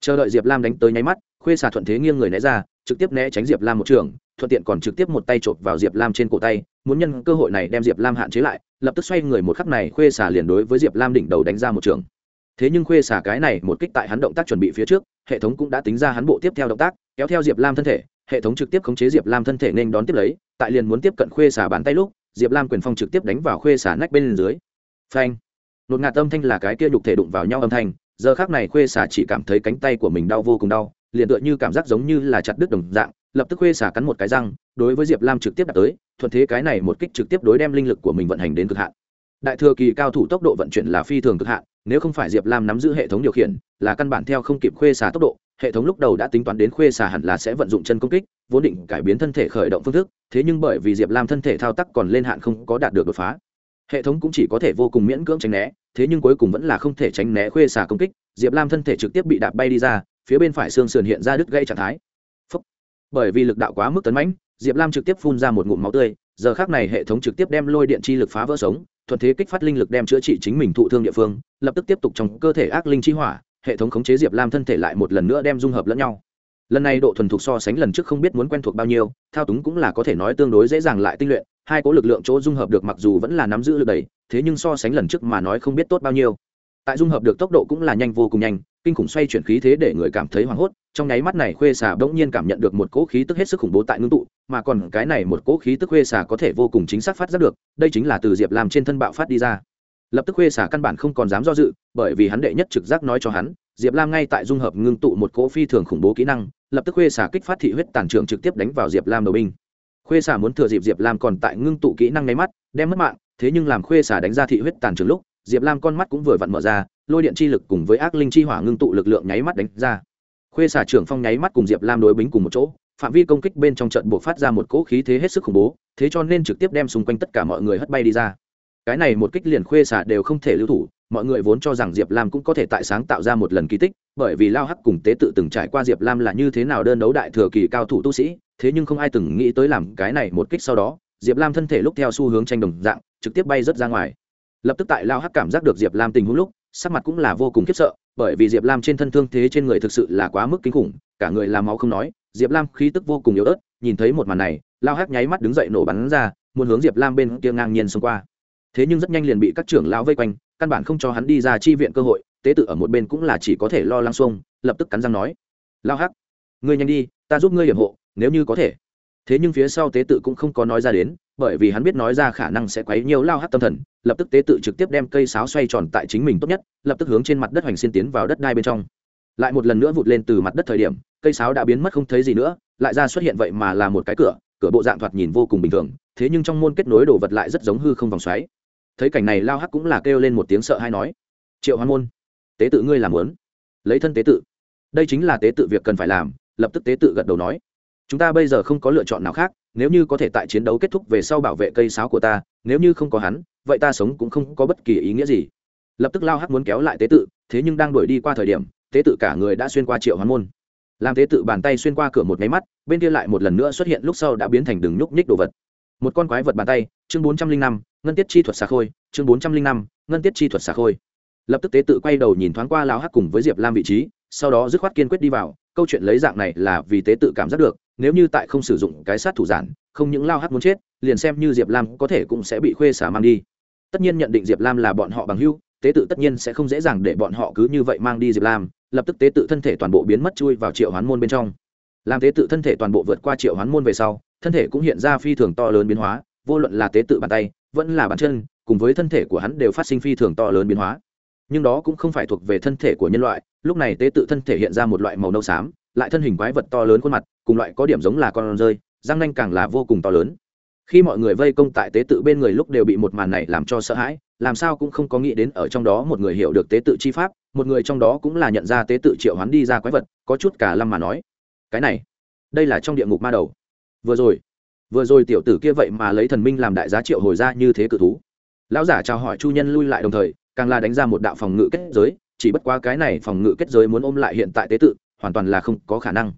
Speaker 1: Chờ đợi diệp lam đánh tới nháy mắt, khuê xà thuận thế nghiêng người né ra, trực tiếp né tránh diệp lam một trường, thuận tiện còn trực tiếp một tay chộp vào diệp lam trên cổ tay, muốn nhân cơ hội này đem diệp lam hạn chế lại, lập tức xoay người một khắc này, khuê xà liền đối với diệp lam đỉnh đầu đánh ra một trường. Thế nhưng khuê xà cái này một kích tại hắn động tác chuẩn bị phía trước, hệ thống cũng đã tính ra hắn bộ tiếp theo động tác, kéo theo diệp lam thân thể hệ thống trực tiếp khống chế diệp lam thân thể nên đón tiếp lấy, tại liền muốn tiếp cận khuê xả bàn tay lúc, diệp lam quyền phong trực tiếp đánh vào khuê xả nách bên dưới. Phanh! Nột ngạt âm thanh là cái kia nhục thể đụng vào nhau âm thanh, giờ khác này khuê xả chỉ cảm thấy cánh tay của mình đau vô cùng đau, liền tựa như cảm giác giống như là chặt đứt đồng dạng, lập tức khuê xả cắn một cái răng, đối với diệp lam trực tiếp đạt tới, thuận thế cái này một kích trực tiếp đối đem linh lực của mình vận hành đến cực hạn. Đại thừa kỳ cao thủ tốc độ vận chuyển là phi thường cực hạn, nếu không phải diệp lam nắm giữ hệ thống điều khiển, là căn bản theo không kịp khuê xả tốc độ hệ thống lúc đầu đã tính toán đến khuê xà hẳn là sẽ vận dụng chân công kích, vốn định cải biến thân thể khởi động phương thức, thế nhưng bởi vì diệp lam thân thể thao tác còn lên hạn không có đạt được đột phá. Hệ thống cũng chỉ có thể vô cùng miễn cưỡng tránh né, thế nhưng cuối cùng vẫn là không thể tránh né khuê xà công kích, diệp lam thân thể trực tiếp bị đạp bay đi ra, phía bên phải xương sườn hiện ra đứt gây trạng thái. Bởi vì lực đạo quá mức tấn mãnh, diệp lam trực tiếp phun ra một ngụm máu tươi, giờ khác này hệ thống trực tiếp đem lôi điện chi lực phá vỡ sống, thuận thế kích phát linh lực đem chữa trị chính mình thụ thương địa phương, lập tức tiếp tục trong cơ thể ác linh chi hỏa hệ thống khống chế diệp lam thân thể lại một lần nữa đem dung hợp lẫn nhau. Lần này độ thuần thục so sánh lần trước không biết muốn quen thuộc bao nhiêu, thao túng cũng là có thể nói tương đối dễ dàng lại tinh luyện, hai cố lực lượng chỗ dung hợp được mặc dù vẫn là nắm giữ lực đầy thế nhưng so sánh lần trước mà nói không biết tốt bao nhiêu. Tại dung hợp được tốc độ cũng là nhanh vô cùng nhanh, kinh khủng xoay chuyển khí thế để người cảm thấy hoảng hốt, trong nháy mắt này khuê xà bỗng nhiên cảm nhận được một cỗ khí tức hết sức khủng bố tại ngưng tụ, mà còn cái này một cỗ khí tức khuê xà có thể vô cùng chính xác phát giác được, đây chính là từ diệp làm trên thân bạo phát đi ra lập tức khuê xà căn bản không còn dám do dự, bởi vì hắn đệ nhất trực giác nói cho hắn, diệp lam ngay tại dung hợp ngưng tụ một cỗ phi thường khủng bố kỹ năng, lập tức khuê xà kích phát thị huyết tàn trưởng trực tiếp đánh vào diệp lam đầu binh. Khuê xà muốn thừa dịp diệp lam còn tại ngưng tụ kỹ năng nháy mắt, đem mất mạng, thế nhưng làm khuê xà đánh ra thị huyết tàn trưởng lúc, diệp lam con mắt cũng vừa vặn mở ra, lôi điện chi lực cùng với ác linh chi hỏa ngưng tụ lực lượng nháy mắt đánh ra. Khuê xả trưởng phong nháy mắt cùng diệp lam đối bính cùng một chỗ, phạm vi công kích bên trong trận buộc phát ra một cỗ khí thế hết sức khủng bố, thế cho nên trực tiếp đem xung quanh tất cả mọi người hất bay đi ra cái này một kích liền khuê xả đều không thể lưu thủ, mọi người vốn cho rằng diệp lam cũng có thể tại sáng tạo ra một lần kỳ tích, bởi vì lao hắc cùng tế tự từng trải qua diệp lam là như thế nào đơn đấu đại thừa kỳ cao thủ tu sĩ, thế nhưng không ai từng nghĩ tới làm cái này một kích sau đó, diệp lam thân thể lúc theo xu hướng tranh đồng dạng, trực tiếp bay rớt ra ngoài. Lập tức tại lao hắc cảm giác được diệp lam tình huống lúc, sắc mặt cũng là vô cùng khiếp sợ, bởi vì diệp lam trên thân thương thế trên người thực sự là quá mức kinh khủng, cả người làm máu không nói, diệp lam khí tức vô cùng yếu ớt, nhìn thấy một màn này, lao hắc nháy mắt đứng dậy nổ bắn ra, muốn hướng diệp lam bên kia ngang nhiên xông qua thế nhưng rất nhanh liền bị các trưởng lão vây quanh, căn bản không cho hắn đi ra chi viện cơ hội, tế tự ở một bên cũng là chỉ có thể lo lăng xuông, lập tức cắn răng nói lao hắc, ngươi nhanh đi, ta giúp ngươi hiểm hộ, nếu như có thể. Thế nhưng phía sau tế tự cũng không có nói ra đến, bởi vì hắn biết nói ra khả năng sẽ quấy nhiều lao hắc tâm thần, lập tức tế tự trực tiếp đem cây sáo xoay tròn tại chính mình tốt nhất, lập tức hướng trên mặt đất hoành xin tiến vào đất đai bên trong. Lại một lần nữa vụt lên từ mặt đất thời điểm, cây sáo đã biến mất không thấy gì nữa, lại ra xuất hiện vậy mà là một cái cửa cửa bộ dạng thoạt nhìn vô cùng bình thường, thế nhưng trong môn kết nối đồ vật lại rất giống hư không vòng xoáy thấy cảnh này lao hắc cũng là kêu lên một tiếng sợ hay nói, triệu hoan môn, tế tự ngươi làm lớn lấy thân tế tự. Đây chính là tế tự việc cần phải làm. Lập tức tế tự gật đầu nói, chúng ta bây giờ không có lựa chọn nào khác, nếu như có thể tại chiến đấu kết thúc về sau bảo vệ cây sáo của ta, nếu như không có hắn, vậy ta sống cũng không có bất kỳ ý nghĩa gì. Lập tức lao hắc muốn kéo lại tế tự, thế nhưng đang đuổi đi qua thời điểm, tế tự cả người đã xuyên qua triệu hoán môn. Làm tế tự bàn tay xuyên qua cửa một máy mắt, bên kia lại một lần nữa xuất hiện lúc sau đã biến thành đường nhúc nhích đồ vật. Một con quái vật bàn tay, chương bốn trăm linh năm ngân tiết chi thuật xà khôi, chương bốn trăm linh năm, ngân tiết chi thuật xà khôi. Lập tức tế tự quay đầu nhìn thoáng qua lao hắc cùng với diệp lam vị trí, sau đó dứt khoát kiên quyết đi vào. Câu chuyện lấy dạng này là vì tế tự cảm giác được, nếu như tại không sử dụng cái sát thủ giản, không những lao hắc muốn chết, liền xem như diệp lam có thể cũng sẽ bị khuê xả mang đi. Tất nhiên nhận định diệp lam là bọn họ bằng hưu tế tự tất nhiên sẽ không dễ dàng để bọn họ cứ như vậy mang đi diệp lam, lập tức tế tự thân thể toàn bộ biến mất chui vào triệu hoán môn bên trong. Làm tế tự thân thể toàn bộ vượt qua triệu hoán môn về sau, thân thể cũng hiện ra phi thường to lớn biến hóa, vô luận là tế tự bàn tay vẫn là bàn chân, cùng với thân thể của hắn đều phát sinh phi thường to lớn biến hóa. Nhưng đó cũng không phải thuộc về thân thể của nhân loại, lúc này tế tự thân thể hiện ra một loại màu nâu xám, lại thân hình quái vật to lớn khuôn mặt, cùng loại có điểm giống là con rơi, răng nanh càng là vô cùng to lớn. Khi mọi người vây công tại tế tự bên người lúc đều bị một màn này làm cho sợ hãi, làm sao cũng không có nghĩ đến ở trong đó một người hiểu được tế tự chi pháp, một người trong đó cũng là nhận ra tế tự triệu hoán đi ra quái vật, có chút cả lâm mà nói, cái này, đây là trong địa ngục ma đầu. Vừa rồi vừa rồi tiểu tử kia vậy mà lấy thần minh làm đại giá triệu hồi ra như thế cự thú. Lão giả chào hỏi chu nhân lui lại đồng thời, càng là đánh ra một đạo phòng ngự kết giới, chỉ bất quá cái này phòng ngự kết giới muốn ôm lại hiện tại tế tự, hoàn toàn là không có khả năng.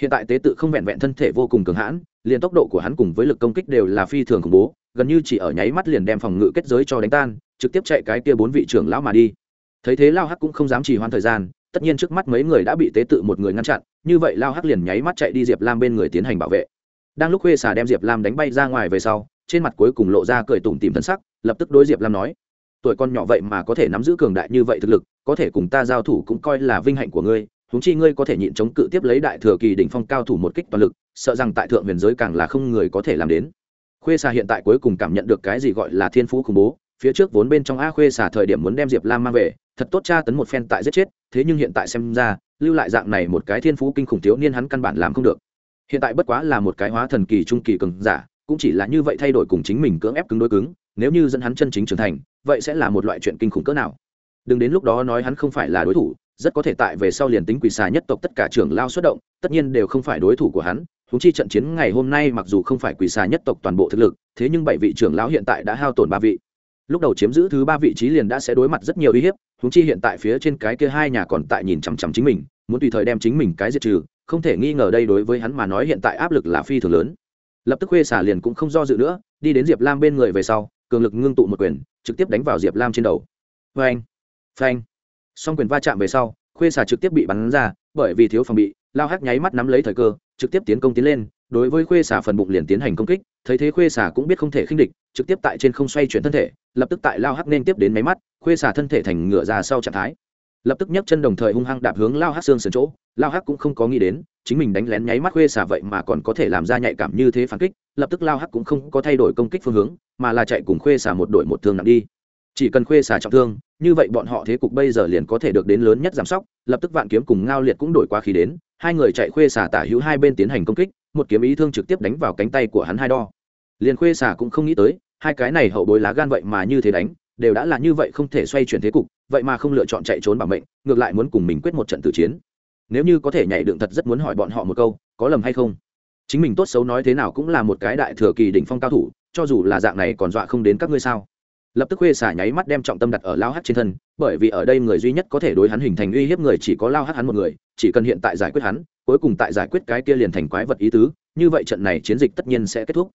Speaker 1: Hiện tại tế tự không vẹn vẹn thân thể vô cùng cường hãn, liền tốc độ của hắn cùng với lực công kích đều là phi thường khủng bố, gần như chỉ ở nháy mắt liền đem phòng ngự kết giới cho đánh tan, trực tiếp chạy cái kia bốn vị trưởng lão mà đi. Thấy thế lao hắc cũng không dám trì hoãn thời gian, tất nhiên trước mắt mấy người đã bị tế tự một người ngăn chặn, như vậy lao hắc liền nháy mắt chạy đi diệp lam bên người tiến hành bảo vệ đang lúc khuê xà đem diệp lam đánh bay ra ngoài về sau, trên mặt cuối cùng lộ ra cười tủm tìm thân sắc, lập tức đối diệp lam nói, tuổi con nhỏ vậy mà có thể nắm giữ cường đại như vậy thực lực, có thể cùng ta giao thủ cũng coi là vinh hạnh của ngươi, huống chi ngươi có thể nhịn chống cự tiếp lấy đại thừa kỳ đỉnh phong cao thủ một kích toàn lực, sợ rằng tại thượng huyền giới càng là không người có thể làm đến. Khuê xà hiện tại cuối cùng cảm nhận được cái gì gọi là thiên phú khủng bố, phía trước vốn bên trong a khuê xà thời điểm muốn đem diệp lam mang về, thật tốt tra tấn một phen tại giết chết, thế nhưng hiện tại xem ra, lưu lại dạng này một cái thiên phú kinh khủng thiếu niên hắn căn bản làm không được hiện tại bất quá là một cái hóa thần kỳ trung kỳ cường giả, cũng chỉ là như vậy thay đổi cùng chính mình cưỡng ép cứng đối cứng, nếu như dẫn hắn chân chính trưởng thành, vậy sẽ là một loại chuyện kinh khủng cỡ nào. Đừng đến lúc đó nói hắn không phải là đối thủ, rất có thể tại về sau liền tính quỷ xà nhất tộc tất cả trưởng lao xuất động, tất nhiên đều không phải đối thủ của hắn húng chi trận chiến ngày hôm nay mặc dù không phải quỷ xà nhất tộc toàn bộ thực lực, thế nhưng bảy vị trưởng lão hiện tại đã hao tổn ba vị. Lúc đầu chiếm giữ thứ ba vị trí liền đã sẽ đối mặt rất nhiều uy hiếp húng chi hiện tại phía trên cái kia hai nhà còn tại nhìn chằm chằm chính mình, muốn tùy thời đem chính mình cái diệt trừ không thể nghi ngờ đây đối với hắn mà nói hiện tại áp lực là phi thường lớn. Lập tức khuê xả liền cũng không do dự nữa, đi đến diệp lam bên người về sau, cường lực ngưng tụ một quyền, trực tiếp đánh vào diệp lam trên đầu. Phanh! Phanh! Song quyền va chạm về sau, khuê Xả trực tiếp bị bắn ra, bởi vì thiếu phòng bị, lao hắc nháy mắt nắm lấy thời cơ, trực tiếp tiến công tiến lên, đối với khuê Xả phần bụng liền tiến hành công kích, thấy thế khuê Xả cũng biết không thể khinh địch, trực tiếp tại trên không xoay chuyển thân thể, lập tức tại lao hắc nên tiếp đến máy mắt, khuê Xả thân thể thành ngựa ra sau trạng thái lập tức nhấc chân đồng thời hung hăng đạp hướng lao hắc xương sườn chỗ. Lao hắc cũng không có nghĩ đến, chính mình đánh lén nháy mắt khuê xả vậy mà còn có thể làm ra nhạy cảm như thế phản kích, lập tức lao hắc cũng không có thay đổi công kích phương hướng, mà là chạy cùng khuê xả một đội một thương nặng đi. Chỉ cần khuê xả trọng thương, như vậy bọn họ thế cục bây giờ liền có thể được đến lớn nhất giảm sóc, lập tức vạn kiếm cùng ngao liệt cũng đổi qua khí đến, hai người chạy khuê xả tả hữu hai bên tiến hành công kích, một kiếm ý thương trực tiếp đánh vào cánh tay của hắn hai đo. Liền khuê xả cũng không nghĩ tới, hai cái này hậu bối lá gan vậy mà như thế đánh đều đã là như vậy không thể xoay chuyển thế cục, vậy mà không lựa chọn chạy trốn bảo mệnh, ngược lại muốn cùng mình quyết một trận tử chiến. Nếu như có thể nhảy đựng thật rất muốn hỏi bọn họ một câu, có lầm hay không? Chính mình tốt xấu nói thế nào cũng là một cái đại thừa kỳ đỉnh phong cao thủ, cho dù là dạng này còn dọa không đến các ngươi sao? Lập tức khuê xả nháy mắt đem trọng tâm đặt ở lao hát trên thân, bởi vì ở đây người duy nhất có thể đối hắn hình thành uy hiếp người chỉ có lao hát hắn một người, chỉ cần hiện tại giải quyết hắn, cuối cùng tại giải quyết cái kia liền thành quái vật ý tứ, như vậy trận này chiến dịch tất nhiên sẽ kết thúc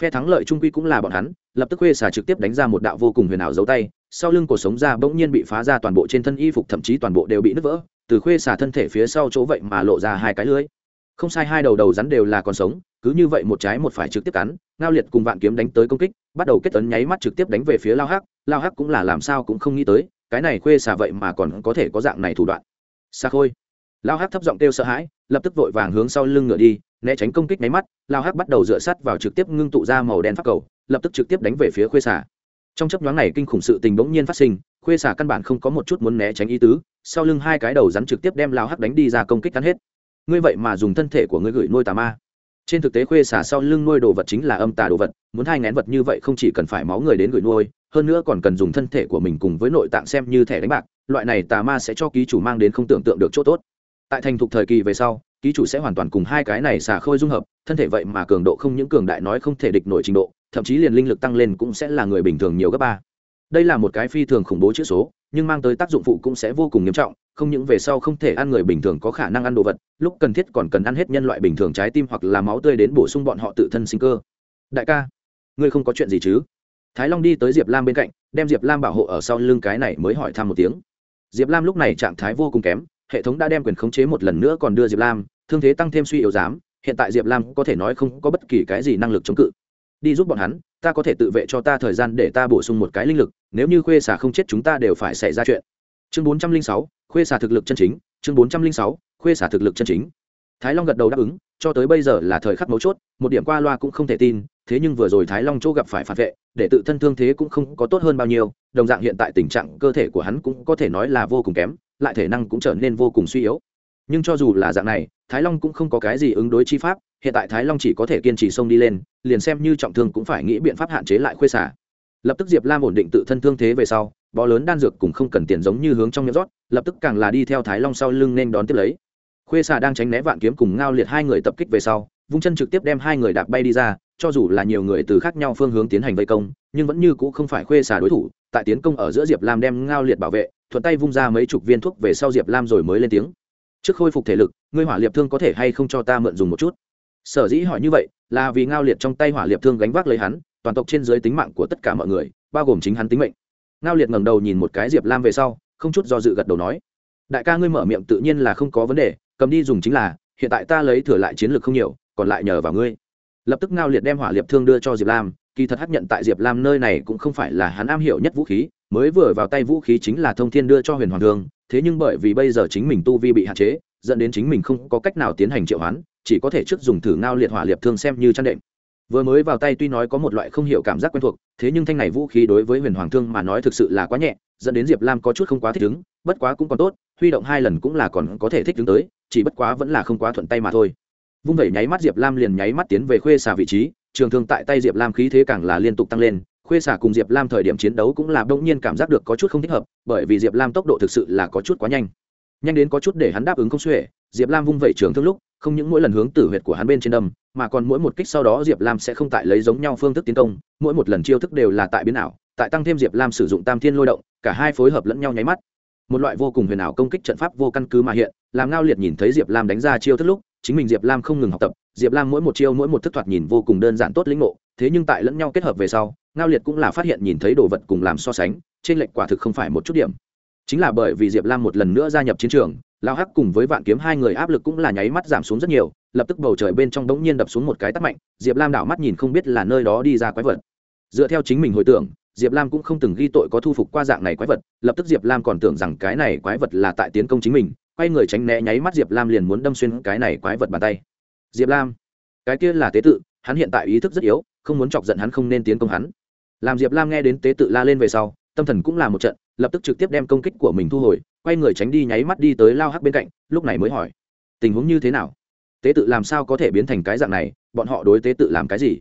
Speaker 1: phe thắng lợi trung quy cũng là bọn hắn, lập tức khuê xà trực tiếp đánh ra một đạo vô cùng huyền ảo giấu tay, sau lưng cổ sống ra bỗng nhiên bị phá ra toàn bộ trên thân y phục, thậm chí toàn bộ đều bị nứt vỡ, từ khuê xà thân thể phía sau chỗ vậy mà lộ ra hai cái lưới. Không sai, hai đầu đầu rắn đều là còn sống, cứ như vậy một trái một phải trực tiếp cắn, ngao liệt cùng vạn kiếm đánh tới công kích, bắt đầu kết tấn nháy mắt trực tiếp đánh về phía lao hắc lao hắc cũng là làm sao cũng không nghĩ tới, cái này khuê xà vậy mà còn có thể có dạng này thủ đoạn. Xa khôi. Lao hắc thấp giọng kêu sợ hãi, lập tức vội vàng hướng sau lưng ngựa đi né tránh công kích nháy mắt, lao hắc bắt đầu dựa sắt vào trực tiếp ngưng tụ ra màu đen phát cầu, lập tức trực tiếp đánh về phía khuê xả. trong chấp nhoáng này kinh khủng sự tình bỗng nhiên phát sinh, khuê xả căn bản không có một chút muốn né tránh ý tứ, sau lưng hai cái đầu rắn trực tiếp đem lao hắc đánh đi ra công kích cắn hết. Ngươi vậy mà dùng thân thể của ngươi gửi nuôi tà ma. Trên thực tế khuê xả sau lưng nuôi đồ vật chính là âm tà đồ vật, muốn hai ngén vật như vậy không chỉ cần phải máu người đến gửi nuôi, hơn nữa còn cần dùng thân thể của mình cùng với nội tạng xem như thẻ đánh bạc, loại này tà ma sẽ cho ký chủ mang đến không tưởng tượng được chỗ tốt. Tại thành thục thời kỳ về sau ký chủ sẽ hoàn toàn cùng hai cái này xả khôi dung hợp, thân thể vậy mà cường độ không những cường đại nói không thể địch nổi trình độ, thậm chí liền linh lực tăng lên cũng sẽ là người bình thường nhiều gấp ba. Đây là một cái phi thường khủng bố chữ số, nhưng mang tới tác dụng phụ cũng sẽ vô cùng nghiêm trọng, không những về sau không thể ăn người bình thường có khả năng ăn đồ vật, lúc cần thiết còn cần ăn hết nhân loại bình thường trái tim hoặc là máu tươi đến bổ sung bọn họ tự thân sinh cơ. Đại ca, ngươi không có chuyện gì chứ? Thái long đi tới diệp lam bên cạnh, đem diệp lam bảo hộ ở sau lưng cái này mới hỏi thăm một tiếng. Diệp lam lúc này trạng thái vô cùng kém, hệ thống đã đem quyền khống chế một lần nữa còn đưa diệp lam thương thế tăng thêm suy yếu dám hiện tại diệp lam có thể nói không có bất kỳ cái gì năng lực chống cự. Đi giúp bọn hắn, ta có thể tự vệ cho ta thời gian để ta bổ sung một cái linh lực, nếu như khuê xả không chết chúng ta đều phải xảy ra chuyện. Chương bốn trăm linh sáu, khuê xả thực lực chân chính, chương bốn trăm linh sáu, khuê xả thực lực chân chính. Thái long gật đầu đáp ứng, cho tới bây giờ là thời khắc mấu chốt, một điểm qua loa cũng không thể tin, thế nhưng vừa rồi thái long chỗ gặp phải phản vệ, để tự thân thương thế cũng không có tốt hơn bao nhiêu, đồng dạng hiện tại tình trạng cơ thể của hắn cũng có thể nói là vô cùng kém, lại thể năng cũng trở nên vô cùng suy yếu. Nhưng cho dù là dạng này thái long cũng không có cái gì ứng đối chi pháp, hiện tại thái long chỉ có thể kiên trì xông đi lên, liền xem như trọng thương cũng phải nghĩ biện pháp hạn chế lại khuê xả. Lập tức diệp lam ổn định tự thân thương thế về sau, bó lớn đan dược cũng không cần tiền giống như hướng trong miệng rót, lập tức càng là đi theo thái long sau lưng nên đón tiếp lấy. Khuê xà đang tránh né vạn kiếm cùng ngao liệt hai người tập kích về sau, vung chân trực tiếp đem hai người đạp bay đi ra, cho dù là nhiều người từ khác nhau phương hướng tiến hành vây công, nhưng vẫn như c ũ không phải khuê xà đối thủ, tại tiến công ở giữa diệp lam đem ngao liệt bảo vệ, thuận tay vung ra mấy chục viên thuốc về sau diệp lam rồi mới lên tiếng trước khôi phục thể lực, ngươi hỏa liệp thương có thể hay không cho ta mượn dùng một chút? Sở dĩ hỏi như vậy, là vì ngao liệt trong tay hỏa liệp thương gánh vác lấy hắn, toàn tộc trên dưới tính mạng của tất cả mọi người, bao gồm chính hắn tính mệnh. Ngao liệt ngẩng đầu nhìn một cái diệp lam về sau, không chút do dự gật đầu nói, đại ca ngươi mở miệng tự nhiên là không có vấn đề, cầm đi dùng chính là, hiện tại ta lấy thừa lại chiến lược không nhiều, còn lại nhờ vào ngươi. Lập tức ngao liệt đem hỏa liệp thương đưa cho diệp lam, kỳ thật hắc nhận tại diệp lam nơi này cũng không phải là hắn am hiểu nhất vũ khí, mới vừa vào tay vũ khí chính là thông thiên đưa cho huyền hoàng thương thế nhưng bởi vì bây giờ chính mình tu vi bị hạn chế, dẫn đến chính mình không có cách nào tiến hành triệu hoán, chỉ có thể trước dùng thử ngao liệt hỏa liệt thương xem như chăn đệm. Vừa mới vào tay tuy nói có một loại không hiểu cảm giác quen thuộc, thế nhưng thanh này vũ khí đối với huyền hoàng thương mà nói thực sự là quá nhẹ, dẫn đến diệp lam có chút không quá thích ứng, bất quá cũng còn tốt, huy động hai lần cũng là còn có thể thích ứng tới, chỉ bất quá vẫn là không quá thuận tay mà thôi. Vung vẩy nháy mắt diệp lam liền nháy mắt tiến về khuê xà vị trí, trường thương tại tay diệp lam khí thế càng là liên tục tăng lên khuê xả cùng diệp lam thời điểm chiến đấu cũng là đông nhiên cảm giác được có chút không thích hợp, bởi vì diệp lam tốc độ thực sự là có chút quá nhanh. Nhanh đến có chút để hắn đáp ứng không xuể, diệp lam vung vẩy trường thương lúc, không những mỗi lần hướng tử huyệt của hắn bên trên đâm, mà còn mỗi một kích sau đó diệp lam sẽ không tại lấy giống nhau phương thức tiến công, mỗi một lần chiêu thức đều là tại biến ảo, tại tăng thêm diệp lam sử dụng tam thiên lôi động, cả hai phối hợp lẫn nhau nháy mắt. Một loại vô cùng huyền ảo công kích trận pháp vô căn cứ mà hiện, làm ngao liệt nhìn thấy diệp lam đánh ra chiêu thức lúc, chính mình diệp lam không ngừng học tập, diệp lam mỗi một chiêu mỗi một thức thoạt nhìn vô cùng đơn giản tốt lĩnh ngộ thế nhưng tại lẫn nhau kết hợp về sau, ngao liệt cũng là phát hiện nhìn thấy đồ vật cùng làm so sánh, trên lệnh quả thực không phải một chút điểm. Chính là bởi vì diệp lam một lần nữa gia nhập chiến trường, lao hắc cùng với vạn kiếm hai người áp lực cũng là nháy mắt giảm xuống rất nhiều, lập tức bầu trời bên trong đống nhiên đập xuống một cái tắt mạnh, diệp lam đảo mắt nhìn không biết là nơi đó đi ra quái vật. Dựa theo chính mình hồi tưởng, diệp lam cũng không từng ghi tội có thu phục qua dạng này quái vật, lập tức diệp lam còn tưởng rằng cái này quái vật là tại tiến công chính mình, quay người tránh né nháy mắt diệp lam liền muốn đâm xuyên cái này quái vật bàn tay. Diệp lam, cái kia là tế tự, hắn hiện tại ý thức rất yếu không muốn chọc giận hắn không nên tiến công hắn. Làm diệp lam nghe đến tế tự la lên về sau, tâm thần cũng là một trận, lập tức trực tiếp đem công kích của mình thu hồi, quay người tránh đi nháy mắt đi tới lao hắc bên cạnh, lúc này mới hỏi, tình huống như thế nào? Tế tự làm sao có thể biến thành cái dạng này? Bọn họ đối tế tự làm cái gì?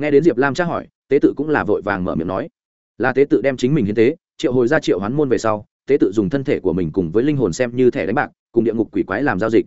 Speaker 1: Nghe đến diệp lam tra hỏi, tế tự cũng là vội vàng mở miệng nói, là tế tự đem chính mình hiến tế, triệu hồi ra triệu hoán môn về sau, tế tự dùng thân thể của mình cùng với linh hồn xem như thẻ đánh bạc, cùng địa ngục quỷ quái làm giao dịch.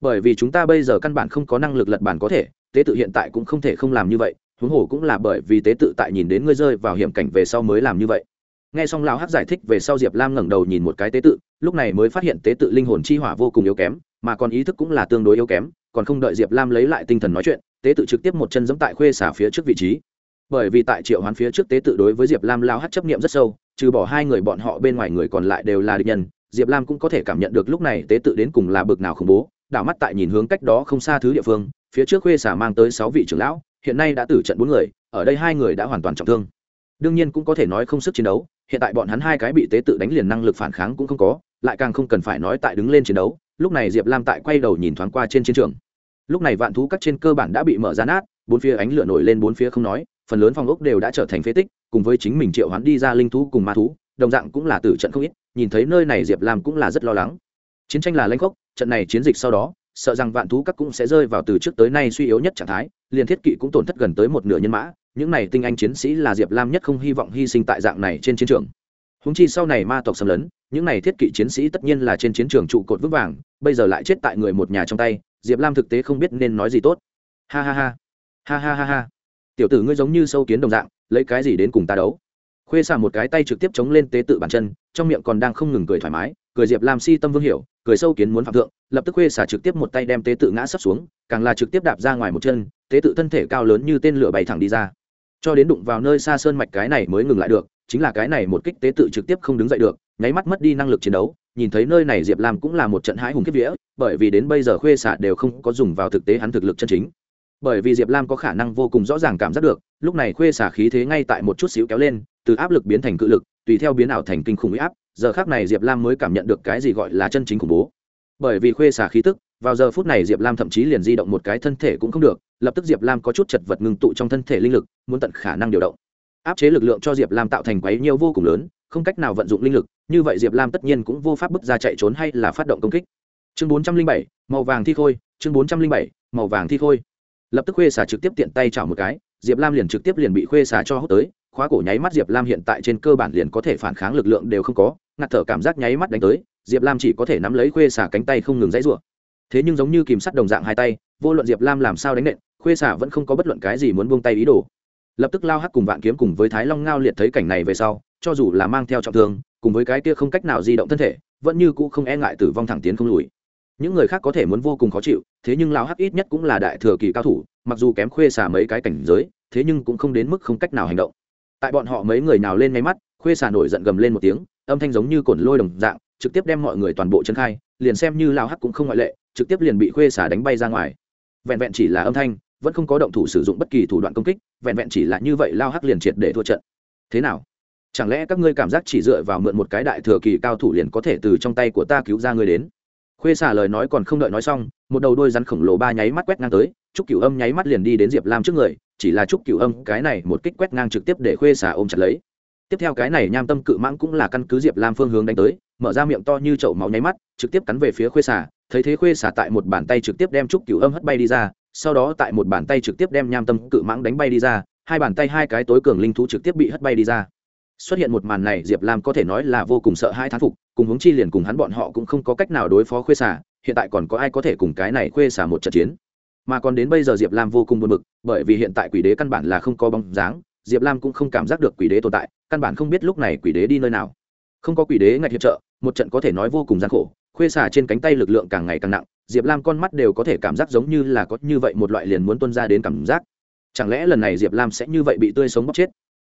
Speaker 1: Bởi vì chúng ta bây giờ căn bản không có năng lực lật bản có thể, tế tự hiện tại cũng không thể không làm như vậy huống hồ cũng là bởi vì tế tự tại nhìn đến ngươi rơi vào hiểm cảnh về sau mới làm như vậy. Nghe xong lão hắc giải thích về sau diệp lam ngẩng đầu nhìn một cái tế tự, lúc này mới phát hiện tế tự linh hồn chi hỏa vô cùng yếu kém, mà còn ý thức cũng là tương đối yếu kém, còn không đợi diệp lam lấy lại tinh thần nói chuyện, tế tự trực tiếp một chân giẫm tại khuê xả phía trước vị trí. Bởi vì tại triệu hoán phía trước tế tự đối với diệp lam lao hát chấp nghiệm rất sâu, trừ bỏ hai người bọn họ bên ngoài người còn lại đều là địch nhân, diệp lam cũng có thể cảm nhận được lúc này tế tự đến cùng là bực nào khủng bố, đảo mắt tại nhìn hướng cách đó không xa thứ địa phương, phía trước khuê xả mang tới sáu vị trưởng lão hiện nay đã tử trận bốn người, ở đây hai người đã hoàn toàn trọng thương. Đương nhiên cũng có thể nói không sức chiến đấu, hiện tại bọn hắn hai cái bị tế tự đánh liền năng lực phản kháng cũng không có, lại càng không cần phải nói tại đứng lên chiến đấu, lúc này diệp lam tại quay đầu nhìn thoáng qua trên chiến trường. Lúc này vạn thú các trên cơ bản đã bị mở ra nát, bốn phía ánh lửa nổi lên bốn phía không nói, phần lớn phòng ốc đều đã trở thành phế tích, cùng với chính mình triệu hắn đi ra linh thú cùng ma thú, đồng dạng cũng là tử trận không ít, nhìn thấy nơi này diệp lam cũng là rất lo lắng. Chiến tranh là lanh khốc, trận này chiến dịch sau đó sợ rằng vạn thú các cũng sẽ rơi vào từ trước tới nay suy yếu nhất trạng thái, liền thiết kỵ cũng tổn thất gần tới một nửa nhân mã, những này tinh anh chiến sĩ là diệp lam nhất không hy vọng hy sinh tại dạng này trên chiến trường. Húng chi sau này ma tộc xâm lấn, những này thiết kỵ chiến sĩ tất nhiên là trên chiến trường trụ cột vững vàng, bây giờ lại chết tại người một nhà trong tay, diệp lam thực tế không biết nên nói gì tốt. Ha ha ha. Ha ha ha ha. Tiểu tử ngươi giống như sâu kiến đồng dạng, lấy cái gì đến cùng ta đấu? Khuê xả một cái tay trực tiếp chống lên tế tự bàn chân, trong miệng còn đang không ngừng cười thoải mái cười diệp lam si tâm vương hiểu, cười sâu kiến muốn phạm thượng, lập tức khuê xả trực tiếp một tay đem tế tự ngã sấp xuống, càng là trực tiếp đạp ra ngoài một chân, tế tự thân thể cao lớn như tên lửa bay thẳng đi ra. Cho đến đụng vào nơi xa sơn mạch cái này mới ngừng lại được, chính là cái này một kích tế tự trực tiếp không đứng dậy được, nháy mắt mất đi năng lực chiến đấu, nhìn thấy nơi này diệp lam cũng là một trận hãi hùng kiếp vía, bởi vì đến bây giờ khuê xả đều không có dùng vào thực tế hắn thực lực chân chính. Bởi vì diệp lam có khả năng vô cùng rõ ràng cảm giác được, lúc này khuê xả khí thế ngay tại một chút xíu kéo lên, từ áp lực biến thành cự lực, tùy theo biến ảo thành kinh khủng huy áp giờ khác này diệp lam mới cảm nhận được cái gì gọi là chân chính khủng bố. Bởi vì khuê xả khí tức, vào giờ phút này diệp lam thậm chí liền di động một cái thân thể cũng không được, lập tức diệp lam có chút chật vật ngưng tụ trong thân thể linh lực, muốn tận khả năng điều động. Áp chế lực lượng cho diệp lam tạo thành quấy nhiều vô cùng lớn, không cách nào vận dụng linh lực, như vậy diệp lam tất nhiên cũng vô pháp bước ra chạy trốn hay là phát động công kích. Chương bốn trăm linh bảy, màu vàng thi khôi, chương bốn trăm linh bảy, màu vàng thi khôi. Lập tức khuê xả trực tiếp tiện tay chảo một cái, diệp lam liền trực tiếp liền bị khuê xả cho hút tới khóa cổ nháy mắt diệp lam hiện tại trên cơ bản liền có thể phản kháng lực lượng đều không có, ngạt thở cảm giác nháy mắt đánh tới, diệp lam chỉ có thể nắm lấy khuê xả cánh tay không ngừng dãy rủa. Thế nhưng giống như kìm sắt đồng dạng hai tay, vô luận diệp lam làm sao đánh nện, khuê xả vẫn không có bất luận cái gì muốn buông tay ý đồ. Lập tức lao hắc cùng vạn kiếm cùng với thái long ngao liệt thấy cảnh này về sau, cho dù là mang theo trọng thương, cùng với cái kia không cách nào di động thân thể, vẫn như cũ không e ngại tử vong thẳng tiến không lùi. Những người khác có thể muốn vô cùng khó chịu, thế nhưng lao hắc ít nhất cũng là đại thừa kỳ cao thủ, mặc dù kém khuê xả mấy cái cảnh giới, thế nhưng cũng không đến mức không cách nào hành động tại bọn họ mấy người nào lên máy mắt, khuê xà nổi giận gầm lên một tiếng, âm thanh giống như cồn lôi đồng dạng, trực tiếp đem mọi người toàn bộ chân khai, liền xem như lao hắc cũng không ngoại lệ, trực tiếp liền bị khuê xà đánh bay ra ngoài. Vẹn vẹn chỉ là âm thanh, vẫn không có động thủ sử dụng bất kỳ thủ đoạn công kích, vẹn vẹn chỉ là như vậy lao hắc liền triệt để thua trận. Thế nào? Chẳng lẽ các ngươi cảm giác chỉ dựa vào mượn một cái đại thừa kỳ cao thủ liền có thể từ trong tay của ta cứu ra ngươi đến? Khuê xả lời nói còn không đợi nói xong, một đầu đôi rắn khổng lồ ba nháy mắt quét ngang tới trúc cửu âm nháy mắt liền đi đến diệp lam trước người chỉ là trúc cửu âm, cái này một kích quét ngang trực tiếp để khuê xả ôm chặt lấy. Tiếp theo cái này nham tâm cự mãng cũng là căn cứ diệp lam phương hướng đánh tới, mở ra miệng to như chậu máu nháy mắt, trực tiếp cắn về phía khuê xả thấy thế khuê xả tại một bàn tay trực tiếp đem trúc cửu âm hất bay đi ra, sau đó tại một bàn tay trực tiếp đem nham tâm cự mãng đánh bay đi ra, hai bàn tay hai cái tối cường linh thú trực tiếp bị hất bay đi ra. Xuất hiện một màn này, diệp lam có thể nói là vô cùng sợ hai thán phục, cùng hướng chi liền cùng hắn bọn họ cũng không có cách nào đối phó khuê xả hiện tại còn có ai có thể cùng cái này khuê xả một trận chiến? Mà còn đến bây giờ diệp lam vô cùng buồn bực, bởi vì hiện tại quỷ đế căn bản là không có bóng dáng, diệp lam cũng không cảm giác được quỷ đế tồn tại, căn bản không biết lúc này quỷ đế đi nơi nào. Không có quỷ đế ngạch hiệp trợ, một trận có thể nói vô cùng gian khổ, khuê xả trên cánh tay lực lượng càng ngày càng nặng, diệp lam con mắt đều có thể cảm giác giống như là có như vậy một loại liền muốn tuân ra đến cảm giác. Chẳng lẽ lần này diệp lam sẽ như vậy bị tươi sống bóc chết?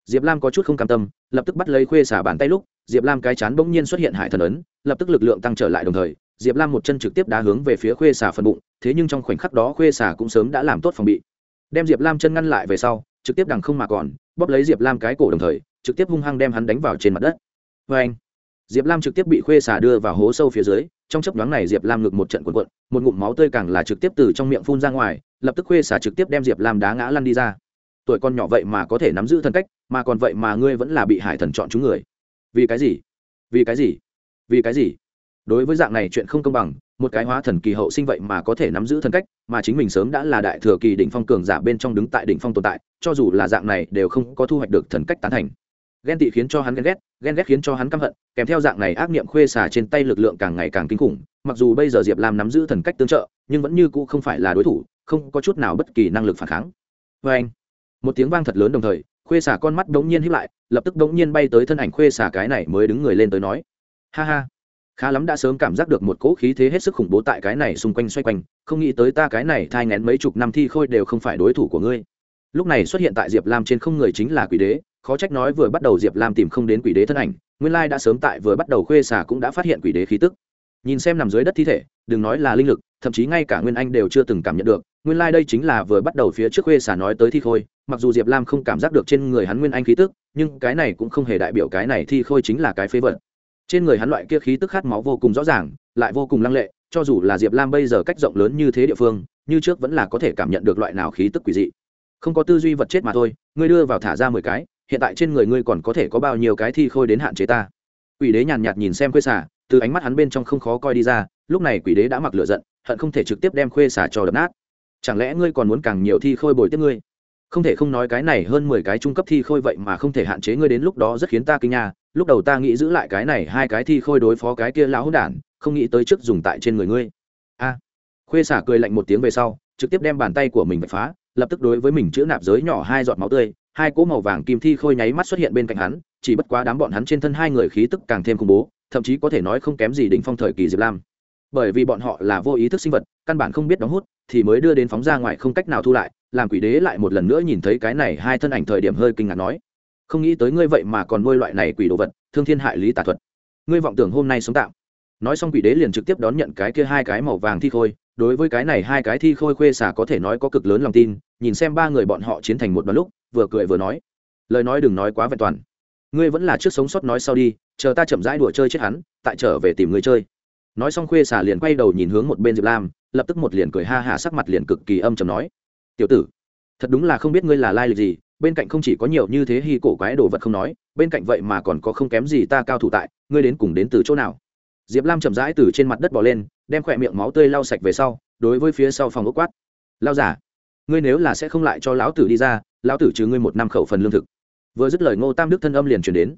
Speaker 1: Diệp lam có chút không cam tâm, lập tức bắt lấy khuê xả bàn tay lúc, diệp lam cái chán bỗng nhiên xuất hiện hải thần ấn, lập tức lực lượng tăng trở lại đồng thời diệp lam một chân trực tiếp đá hướng về phía khuê xả phần bụng, thế nhưng trong khoảnh khắc đó khuê xả cũng sớm đã làm tốt phòng bị. Đem diệp lam chân ngăn lại về sau, trực tiếp đằng không mà còn, bóp lấy diệp lam cái cổ đồng thời, trực tiếp hung hăng đem hắn đánh vào trên mặt đất. Vê anh, diệp lam trực tiếp bị khuê xả đưa vào hố sâu phía dưới, trong chấp nhoáng này diệp lam ngực một trận quần quận một ngụm máu tươi càng là trực tiếp từ trong miệng phun ra ngoài, lập tức khuê xả trực tiếp đem diệp lam đá ngã lăn đi ra. Tuổi con nhỏ vậy mà có thể nắm giữ thân cách, mà còn vậy mà ngươi vẫn là bị hải thần chọn chúng người. Vì cái gì? Vì cái gì? Vì cái gì? Đối với dạng này chuyện không công bằng, một cái hóa thần kỳ hậu sinh vậy mà có thể nắm giữ thần cách, mà chính mình sớm đã là đại thừa kỳ đỉnh phong cường giả bên trong đứng tại đỉnh phong tồn tại, cho dù là dạng này đều không có thu hoạch được thần cách tán thành. Ghen tị khiến cho hắn ghen ghét ghen ghét khiến cho hắn căm hận, kèm theo dạng này ác niệm khuê xả trên tay lực lượng càng ngày càng kinh khủng, mặc dù bây giờ diệp lam nắm giữ thần cách tương trợ, nhưng vẫn như cũ không phải là đối thủ, không có chút nào bất kỳ năng lực phản kháng. Vê anh, một tiếng vang thật lớn đồng thời, khuê xả con mắt đ ố n g nhiên hiếp lại, lập tức đ ố n g nhiên bay tới thân ảnh khuê xả cái này mới đứng người lên tới nói, ha ha khá lắm đã sớm cảm giác được một cỗ khí thế hết sức khủng bố tại cái này xung quanh xoay quanh, không nghĩ tới ta cái này thai ngén mấy chục năm thi khôi đều không phải đối thủ của ngươi. Lúc này xuất hiện tại diệp lam trên không người chính là quỷ đế, khó trách nói vừa bắt đầu diệp lam tìm không đến quỷ đế thân ảnh, nguyên lai đã sớm tại vừa bắt đầu khuê xà cũng đã phát hiện quỷ đế khí tức. Nhìn xem nằm dưới đất thi thể, đừng nói là linh lực, thậm chí ngay cả nguyên anh đều chưa từng cảm nhận được, nguyên lai、like、đây chính là vừa bắt đầu phía trước khuê xả nói tới thi khôi, mặc dù diệp lam không cảm giác được trên người hắn nguyên anh khí tức, nhưng cái này cũng không hề đại biểu cái này thi khôi chính là cái phế vật trên người hắn loại kia khí tức khát máu vô cùng rõ ràng, lại vô cùng lăng lệ, cho dù là diệp lam bây giờ cách rộng lớn như thế địa phương, như trước vẫn là có thể cảm nhận được loại nào khí tức quỷ dị. Không có tư duy vật chết mà thôi, ngươi đưa vào thả ra mười cái, hiện tại trên người ngươi còn có thể có bao nhiêu cái thi khôi đến hạn chế ta? Quỷ đế nhàn nhạt nhìn xem khuê xả từ ánh mắt hắn bên trong không khó coi đi ra, lúc này quỷ đế đã mặc lửa giận, hận không thể trực tiếp đem khuê xả cho đập nát. Chẳng lẽ ngươi còn muốn càng nhiều thi khôi bồi tiếp ngươi? Không thể không nói cái này hơn mười cái trung cấp thi khôi vậy mà không thể hạn chế ngươi đến lúc đó rất khiến ta kinh nha lúc đầu ta nghĩ giữ lại cái này, hai cái thi khôi đối phó cái kia lão hỗn đản, không nghĩ tới trước dùng tại trên người ngươi. A. Khuê xả cười lạnh một tiếng về sau, trực tiếp đem bàn tay của mình vạch phá, lập tức đối với mình chữa nạp giới nhỏ hai giọt máu tươi, hai cỗ màu vàng kim thi khôi nháy mắt xuất hiện bên cạnh hắn, chỉ bất quá đám bọn hắn trên thân hai người khí tức càng thêm khủng bố, thậm chí có thể nói không kém gì đỉnh phong thời kỳ diệp lam. Bởi vì bọn họ là vô ý thức sinh vật, căn bản không biết đóng hút, thì mới đưa đến phóng ra ngoài không cách nào thu lại, làm quỷ đế lại một lần nữa nhìn thấy cái này hai thân ảnh thời điểm hơi kinh ngạc nói không nghĩ tới ngươi vậy mà còn nuôi loại này quỷ đồ vật, thương thiên hại lý tà thuật. Ngươi vọng tưởng hôm nay sống tạm. Nói xong quỷ đế liền trực tiếp đón nhận cái kia hai cái màu vàng thi khôi, đối với cái này hai cái thi khôi khuê xả có thể nói có cực lớn lòng tin, nhìn xem ba người bọn họ chiến thành một đoạn lúc, vừa cười vừa nói. Lời nói đừng nói quá vẹn toàn. Ngươi vẫn là trước sống sót nói sau đi, chờ ta chậm rãi đùa chơi chết hắn, tại trở về tìm người chơi. Nói xong khuê xả liền quay đầu nhìn hướng một bên diệp lam, lập tức một liền cười ha hả, sắc mặt liền cực kỳ âm chầm nói. Tiểu tử, thật đúng là không biết ngươi là lai lịch gì bên cạnh không chỉ có nhiều như thế hy cổ quái đồ vật không nói, bên cạnh vậy mà còn có không kém gì ta cao thủ tại, ngươi đến cùng đến từ chỗ nào? Diệp lam chậm rãi từ trên mặt đất bỏ lên, đem khỏe miệng máu tươi lau sạch về sau, đối với phía sau phòng ốc quát. Lao giả, ngươi nếu là sẽ không lại cho lão tử đi ra, lão tử trừ ngươi một năm khẩu phần lương thực. Vừa dứt lời ngô tam đức thân âm liền chuyển đến.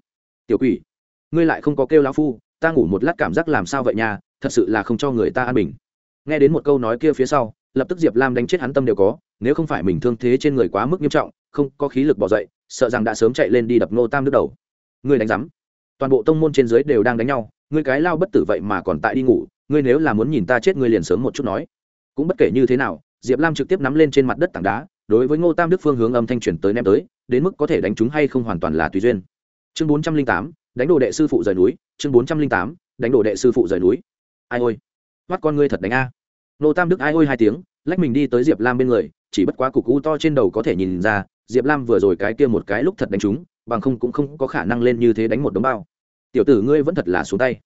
Speaker 1: Tiểu quỷ, ngươi lại không có kêu lão phu, ta ngủ một lát cảm giác làm sao vậy nha, thật sự là không cho người ta an bình. Nghe đến một câu nói kia phía sau, lập tức diệp lam đánh chết hắn tâm đều có, nếu không phải mình thương thế trên người quá mức nghiêm trọng không có khí lực bỏ dậy, sợ rằng đã sớm chạy lên đi đập ngô tam đức đầu. Ngươi đánh rắm toàn bộ tông môn trên dưới đều đang đánh nhau, ngươi cái lao bất tử vậy mà còn tại đi ngủ, ngươi nếu là muốn nhìn ta chết ngươi liền sớm một chút nói. Cũng bất kể như thế nào, diệp lam trực tiếp nắm lên trên mặt đất tảng đá, đối với ngô tam đức phương hướng âm thanh chuyển tới ném tới, đến mức có thể đánh chúng hay không hoàn toàn là tùy duyên. Chương bốn trăm linh tám, đánh đồ đệ sư phụ rời núi, chương bốn trăm linh tám, đánh đồ đệ sư phụ rời núi. Ai ôi, mắt con ngươi thật đánh a. Ngô tam đức ai ôi hai tiếng, lách mình đi tới diệp lam bên người chỉ bất quá cục u to trên đầu có thể nhìn ra, diệp lam vừa rồi cái kia một cái lúc thật đánh chúng bằng không cũng không có khả năng lên như thế đánh một đống bao. Tiểu tử ngươi vẫn thật là xuống tay.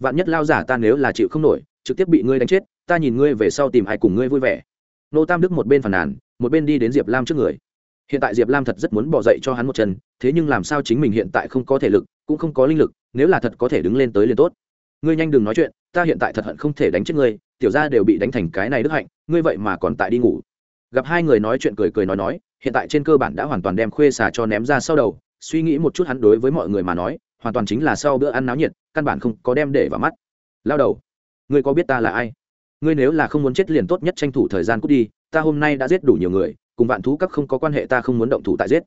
Speaker 1: Vạn nhất lao giả ta nếu là chịu không nổi, trực tiếp bị ngươi đánh chết, ta nhìn ngươi về sau tìm ai cùng ngươi vui vẻ. Nô tam đức một bên phàn nàn, một bên đi đến diệp lam trước người. Hiện tại diệp lam thật rất muốn bỏ dậy cho hắn một chân, thế nhưng làm sao chính mình hiện tại không có thể lực, cũng không có linh lực, nếu là thật có thể đứng lên tới liền tốt. Ngươi nhanh đừng nói chuyện, ta hiện tại thật hận không thể đánh chết ngươi, tiểu ra đều bị đánh thành cái này đức hạnh, ngươi vậy mà còn tại đi ngủ gặp hai người nói chuyện cười cười nói nói, hiện tại trên cơ bản đã hoàn toàn đem khuê xà cho ném ra sau đầu, suy nghĩ một chút hắn đối với mọi người mà nói, hoàn toàn chính là sau bữa ăn náo nhiệt, căn bản không có đem để vào mắt. Lao đầu, ngươi có biết ta là ai? Ngươi nếu là không muốn chết liền tốt nhất tranh thủ thời gian cút đi, ta hôm nay đã giết đủ nhiều người, cùng vạn thú các không có quan hệ ta không muốn động thủ tại giết.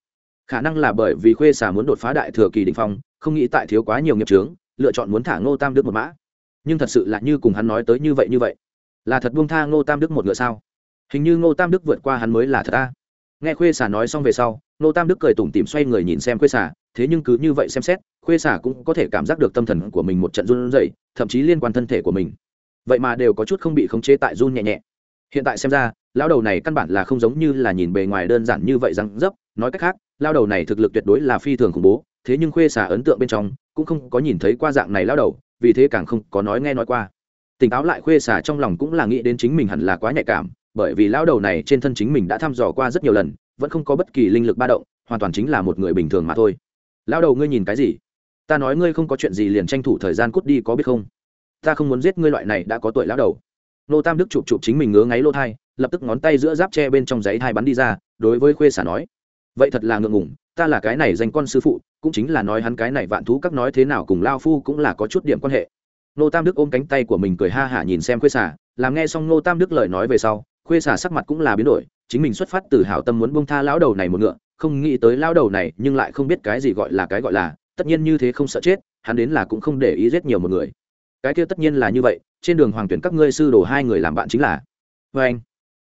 Speaker 1: Khả năng là bởi vì khuê xà muốn đột phá đại thừa kỳ đình phong, không nghĩ tại thiếu quá nhiều nghiệp trướng lựa chọn muốn thả ngô tam đức một mã. Nhưng thật sự là như cùng hắn nói tới như vậy như vậy. Là thật buông tha ngô tam đức một ngựa sao? Hình như ngô tam đức vượt qua hắn mới là thật ta nghe khuê xà nói xong về sau, ngô tam đức cười tủm tỉm xoay người nhìn xem khuê xà thế nhưng cứ như vậy xem xét, khuê xà cũng có thể cảm giác được tâm thần của mình một trận run rẩy, thậm chí liên quan thân thể của mình. Vậy mà đều có chút không bị khống chế tại run nhẹ nhẹ. Hiện tại xem ra lao đầu này căn bản là không giống như là nhìn bề ngoài đơn giản như vậy răng dấp, nói cách khác lao đầu này thực lực tuyệt đối là phi thường khủng bố, thế nhưng khuê xà ấn tượng bên trong cũng không có nhìn thấy qua dạng này lao đầu, vì thế càng không có nói nghe nói qua. Tỉnh táo lại khuê xà trong lòng cũng là nghĩ đến chính mình hẳn là quá nhạy cảm bởi vì lão đầu này trên thân chính mình đã thăm dò qua rất nhiều lần, vẫn không có bất kỳ linh lực ba động, hoàn toàn chính là một người bình thường mà thôi. Lão đầu ngươi nhìn cái gì? Ta nói ngươi không có chuyện gì liền tranh thủ thời gian cút đi có biết không? Ta không muốn giết ngươi loại này đã có tuổi lão đầu. Nô tam đức chụp chụp chính mình ngứa ngáy lô thai, lập tức ngón tay giữa giáp tre bên trong giấy thai bắn đi ra, đối với khuê xả nói, vậy thật là ngượng ngủng ta là cái này danh con sư phụ, cũng chính là nói hắn cái này vạn thú các nói thế nào cùng lao phu cũng là có chút điểm quan hệ. Nô tam đức ôm cánh tay của mình cười ha hả nhìn xem khuê xả, làm nghe xong nô tam đức lời nói về sau khuê xả sắc mặt cũng là biến đổi, chính mình xuất phát từ hảo tâm muốn bông tha lão đầu này một ngựa, không nghĩ tới lão đầu này nhưng lại không biết cái gì gọi là cái gọi là, tất nhiên như thế không sợ chết, hắn đến là cũng không để ý giết nhiều một người. Cái kia tất nhiên là như vậy, trên đường hoàng tuyển các ngươi sư đồ hai người làm bạn chính là vê anh.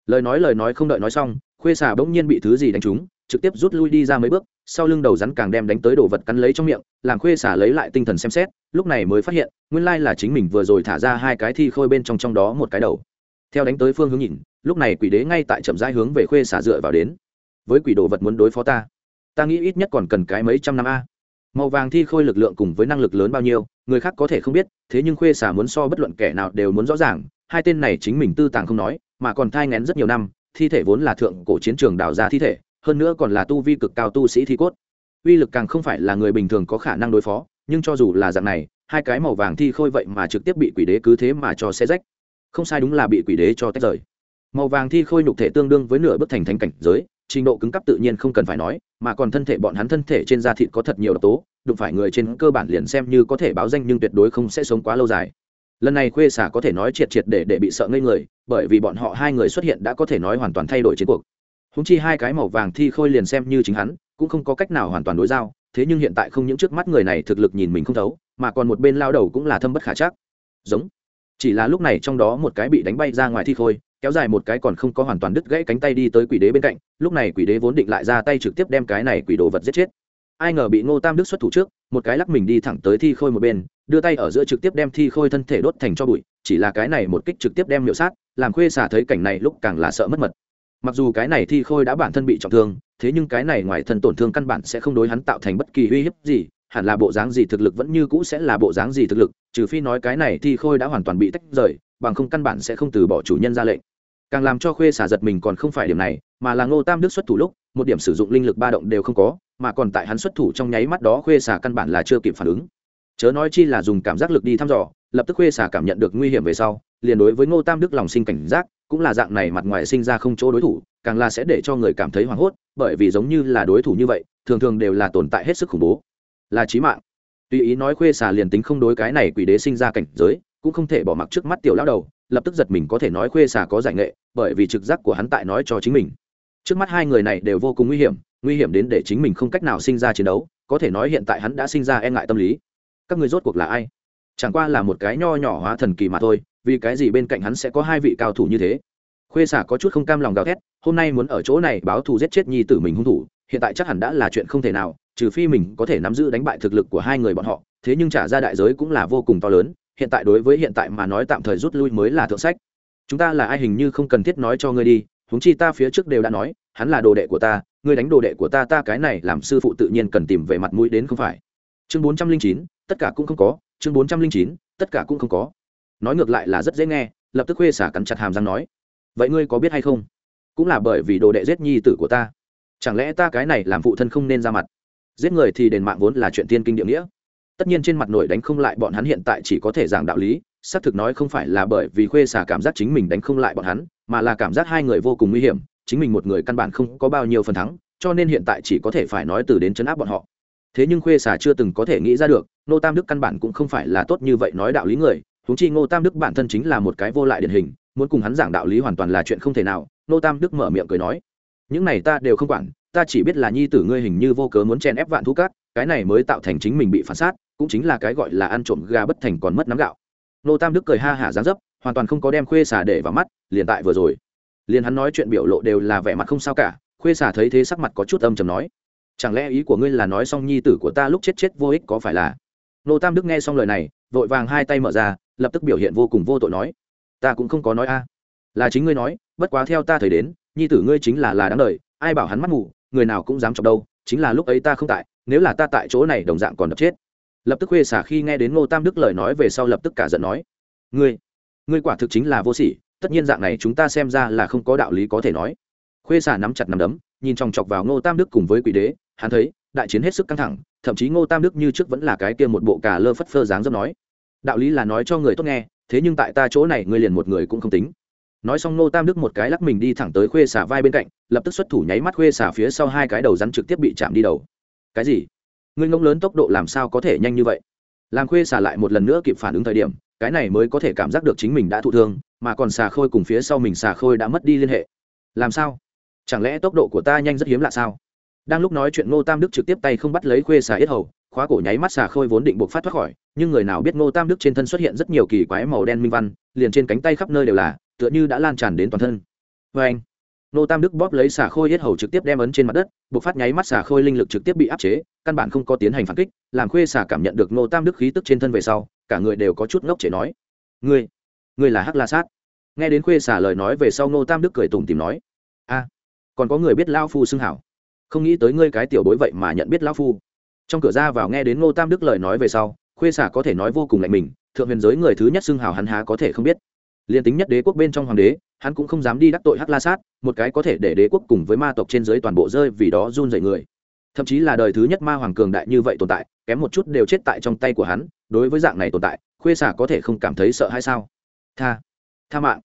Speaker 1: Lời nói lời nói không đợi nói xong, khuê xà bỗng nhiên bị thứ gì đánh trúng, trực tiếp rút lui đi ra mấy bước, sau lưng đầu rắn càng đem đánh tới đồ vật cắn lấy trong miệng, làm khuê xả lấy lại tinh thần xem xét, lúc này mới phát hiện, nguyên lai là chính mình vừa rồi thả ra hai cái thi khôi bên trong trong đó một cái đầu. Theo đánh tới phương hướng nhìn lúc này quỷ đế ngay tại chậm rãi hướng về khuê xả dựa vào đến. Với quỷ đồ vật muốn đối phó ta ta nghĩ ít nhất còn cần cái mấy trăm năm a. Màu vàng thi khôi lực lượng cùng với năng lực lớn bao nhiêu, người khác có thể không biết, thế nhưng khuê xả muốn so bất luận kẻ nào đều muốn rõ ràng, hai tên này chính mình tư tàng không nói, mà còn thai ngén rất nhiều năm, thi thể vốn là thượng cổ chiến trường đào ra thi thể, hơn nữa còn là tu vi cực cao tu sĩ thi cốt. Uy lực càng không phải là người bình thường có khả năng đối phó, nhưng cho dù là dạng này, hai cái màu vàng thi khôi vậy mà trực tiếp bị quỷ đế cứ thế mà cho xe rách. Không sai đúng là bị quỷ đế cho tách rời màu vàng thi khôi nhục thể tương đương với nửa bức thành thánh cảnh giới, trình độ cứng cấp tự nhiên không cần phải nói, mà còn thân thể bọn hắn thân thể trên da thịt có thật nhiều độc tố, đụng phải người trên cơ bản liền xem như có thể báo danh nhưng tuyệt đối không sẽ sống quá lâu dài. Lần này khuê xả có thể nói triệt triệt để để bị sợ ngây người, bởi vì bọn họ hai người xuất hiện đã có thể nói hoàn toàn thay đổi chiến cuộc. Húng chi hai cái màu vàng thi khôi liền xem như chính hắn, cũng không có cách nào hoàn toàn đối giao, thế nhưng hiện tại không những trước mắt người này thực lực nhìn mình không thấu, mà còn một bên lao đầu cũng là thâm bất khả chắc. Giống. Chỉ là lúc này trong đó một cái bị đánh bay ra ngoài thi khôi kéo dài một cái còn không có hoàn toàn đứt gãy cánh tay đi tới quỷ đế bên cạnh, lúc này quỷ đế vốn định lại ra tay trực tiếp đem cái này quỷ đồ vật giết chết. Ai ngờ bị ngô tam đức xuất thủ trước, một cái lắc mình đi thẳng tới thi khôi một bên, đưa tay ở giữa trực tiếp đem thi khôi thân thể đốt thành cho bụi, chỉ là cái này một kích trực tiếp đem miệu sát, làm khuê xả thấy cảnh này lúc càng là sợ mất mật. Mặc dù cái này thi khôi đã bản thân bị trọng thương, thế nhưng cái này ngoài thân tổn thương căn bản sẽ không đối hắn tạo thành bất kỳ uy hiếp gì, hẳn là bộ dáng gì thực lực vẫn như cũ sẽ là bộ dáng gì thực lực, trừ phi nói cái này thi khôi đã hoàn toàn bị tách rời, bằng không căn bản sẽ không từ bỏ chủ nhân ra lệnh càng làm cho khuê xả giật mình còn không phải điểm này, mà là ngô tam đức xuất thủ lúc, một điểm sử dụng linh lực ba động đều không có, mà còn tại hắn xuất thủ trong nháy mắt đó khuê xả căn bản là chưa kịp phản ứng. Chớ nói chi là dùng cảm giác lực đi thăm dò, lập tức khuê xả cảm nhận được nguy hiểm về sau, liền đối với ngô tam đức lòng sinh cảnh giác, cũng là dạng này mặt ngoài sinh ra không chỗ đối thủ, càng là sẽ để cho người cảm thấy hoảng hốt, bởi vì giống như là đối thủ như vậy, thường thường đều là tồn tại hết sức khủng bố. Là trí mạng. Tùy ý nói khuê xà liền tính không đối cái này quỷ đế sinh ra cảnh giới, cũng không thể bỏ mặc trước mắt tiểu lão đầu lập tức giật mình có thể nói khuê xà có giải nghệ, bởi vì trực giác của hắn tại nói cho chính mình. Trước mắt hai người này đều vô cùng nguy hiểm nguy hiểm đến để chính mình không cách nào sinh ra chiến đấu, có thể nói hiện tại hắn đã sinh ra e ngại tâm lý. Các người rốt cuộc là ai? Chẳng qua là một cái nho nhỏ hóa thần kỳ mà thôi, vì cái gì bên cạnh hắn sẽ có hai vị cao thủ như thế? Khuê xả có chút không cam lòng gào thét, hôm nay muốn ở chỗ này báo thù giết chết nhi tử mình hung thủ, hiện tại chắc hẳn đã là chuyện không thể nào, trừ phi mình có thể nắm giữ đánh bại thực lực của hai người bọn họ, thế nhưng trả ra đại giới cũng là vô cùng to lớn hiện tại đối với hiện tại mà nói tạm thời rút lui mới là thượng sách. Chúng ta là ai hình như không cần thiết nói cho ngươi đi, huống chi ta phía trước đều đã nói, hắn là đồ đệ của ta, ngươi đánh đồ đệ của ta ta cái này làm sư phụ tự nhiên cần tìm về mặt mũi đến không phải. Chương bốn trăm linh chín, tất cả cũng không có, chương bốn trăm linh chín, tất cả cũng không có. Nói ngược lại là rất dễ nghe, lập tức khuê xả cắn chặt hàm răng nói. Vậy ngươi có biết hay không? Cũng là bởi vì đồ đệ giết nhi tử của ta. Chẳng lẽ ta cái này làm phụ thân không nên ra mặt? Giết người thì đền mạng vốn là chuyện tiên kinh địa nghĩa tất nhiên trên mặt nổi đánh không lại bọn hắn hiện tại chỉ có thể giảng đạo lý, xác thực nói không phải là bởi vì khuê xả cảm giác chính mình đánh không lại bọn hắn, mà là cảm giác hai người vô cùng nguy hiểm, chính mình một người căn bản không có bao nhiêu phần thắng, cho nên hiện tại chỉ có thể phải nói từ đến chấn áp bọn họ. Thế nhưng khuê xả chưa từng có thể nghĩ ra được nô tam đức căn bản cũng không phải là tốt như vậy nói đạo lý người, huống chi ngô tam đức bản thân chính là một cái vô lại điển hình, muốn cùng hắn giảng đạo lý hoàn toàn là chuyện không thể nào nô tam đức mở miệng cười nói, những này ta đều không quản, ta chỉ biết là nhi tử ngươi hình như vô cớ muốn chen ép vạn thú cát, cái này mới tạo thành chính mình bị phản sát cũng chính là cái gọi là ăn trộm gà bất thành còn mất nắm gạo. Nô tam đức cười ha hả dáng dấp, hoàn toàn không có đem khuê xả để vào mắt, liền tại vừa rồi. Liền hắn nói chuyện biểu lộ đều là vẻ mặt không sao cả, khuê xả thấy thế sắc mặt có chút âm chầm nói, chẳng lẽ ý của ngươi là nói xong nhi tử của ta lúc chết chết vô ích có phải là? Nô tam đức nghe xong lời này, vội vàng hai tay mở ra, lập tức biểu hiện vô cùng vô tội nói, ta cũng không có nói a. Là chính ngươi nói, bất quá theo ta thời đến, nhi tử ngươi chính là là đáng đời, ai bảo hắn mắt ngủ người nào cũng dám chọc đâu, chính là lúc ấy ta không tại, nếu là ta tại chỗ này, đồng dạng còn đập chết lập tức khuê xả khi nghe đến ngô tam đức lời nói về sau lập tức cả giận nói, ngươi ngươi quả thực chính là vô sỉ, tất nhiên dạng này chúng ta xem ra là không có đạo lý có thể nói. Khuê xả nắm chặt nắm đấm, nhìn chòng chọc vào ngô tam đức cùng với quỷ đế, hắn thấy, đại chiến hết sức căng thẳng, thậm chí ngô tam đức như trước vẫn là cái kia một bộ cà lơ phất phơ dáng dấp nói, đạo lý là nói cho người tốt nghe, thế nhưng tại ta chỗ này ngươi liền một người cũng không tính. Nói xong ngô tam đức một cái lắc mình đi thẳng tới khuê xả vai bên cạnh, lập tức xuất thủ nháy mắt khuê xả phía sau hai cái đầu rắn trực tiếp bị chạm đi đầu. Cái gì? Ngươi ngông lớn tốc độ làm sao có thể nhanh như vậy? Làm khuê xả lại một lần nữa kịp phản ứng thời điểm, cái này mới có thể cảm giác được chính mình đã thụ thương, mà còn xà khôi cùng phía sau mình xà khôi đã mất đi liên hệ. Làm sao? Chẳng lẽ tốc độ của ta nhanh rất hiếm lạ sao? Đang lúc nói chuyện ngô tam đức trực tiếp tay không bắt lấy khuê xà yết hầu, khóa cổ nháy mắt xà khôi vốn định buộc phát thoát khỏi, nhưng người nào biết ngô tam đức trên thân xuất hiện rất nhiều kỳ quái màu đen minh văn, liền trên cánh tay khắp nơi đều là, tựa như đã lan tràn đến toàn thân. Vê anh nô tam đức bóp lấy xà khôi hết hầu trực tiếp đem ấn trên mặt đất buộc phát nháy mắt xà khôi linh lực trực tiếp bị áp chế, căn bản không có tiến hành phản kích, làm khuê xà cảm nhận được nô tam đức khí tức trên thân về sau, cả người đều có chút ngốc chế nói, ngươi ngươi là hắc la sát. Nghe đến khuê xà lời nói về sau, nô tam đức cười tùng tìm nói, a, còn có người biết lao phu xưng hảo. Không nghĩ tới ngươi cái tiểu bối vậy mà nhận biết lao phu. Trong cửa ra vào nghe đến Nô tam đức lời nói về sau, khuê xả có thể nói vô cùng lạnh mình, thượng huyền giới người thứ nhất xưng hào hắn há có thể không biết. Liền tính nhất đế quốc bên trong hoàng đế, hắn cũng không dám đi đắc tội hắc la sát một cái có thể để đế quốc cùng với ma tộc trên dưới toàn bộ rơi vì đó run dậy người. Thậm chí là đời thứ nhất ma hoàng cường đại như vậy tồn tại, kém một chút đều chết tại trong tay của hắn, đối với dạng này tồn tại, khuê xả có thể không cảm thấy sợ hay sao? Tha tha mạng.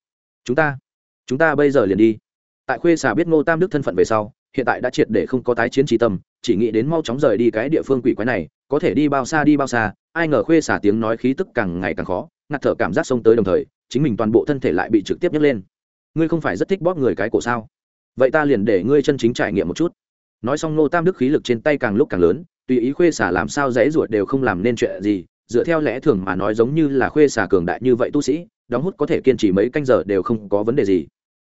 Speaker 1: Chúng ta chúng ta bây giờ liền đi. Tại khuê xả biết ngô tam đức thân phận về sau, hiện tại đã triệt để không có tái chiến trí tâm, chỉ nghĩ đến mau chóng rời đi cái địa phương quỷ quái này, có thể đi bao xa đi bao xa, ai ngờ khuê xả tiếng nói khí tức càng ngày càng khó, ngạt thở cảm giác xông tới đồng thời, chính mình toàn bộ thân thể lại bị trực tiếp nhấc lên ngươi không phải rất thích bóp người cái cổ sao? Vậy ta liền để ngươi chân chính trải nghiệm một chút. Nói xong nô tam đức khí lực trên tay càng lúc càng lớn, tùy ý khuê xả làm sao dễ ruột đều không làm nên chuyện gì, dựa theo lẽ thường mà nói giống như là khuê xả cường đại như vậy tu sĩ, đóng hút có thể kiên trì mấy canh giờ đều không có vấn đề gì.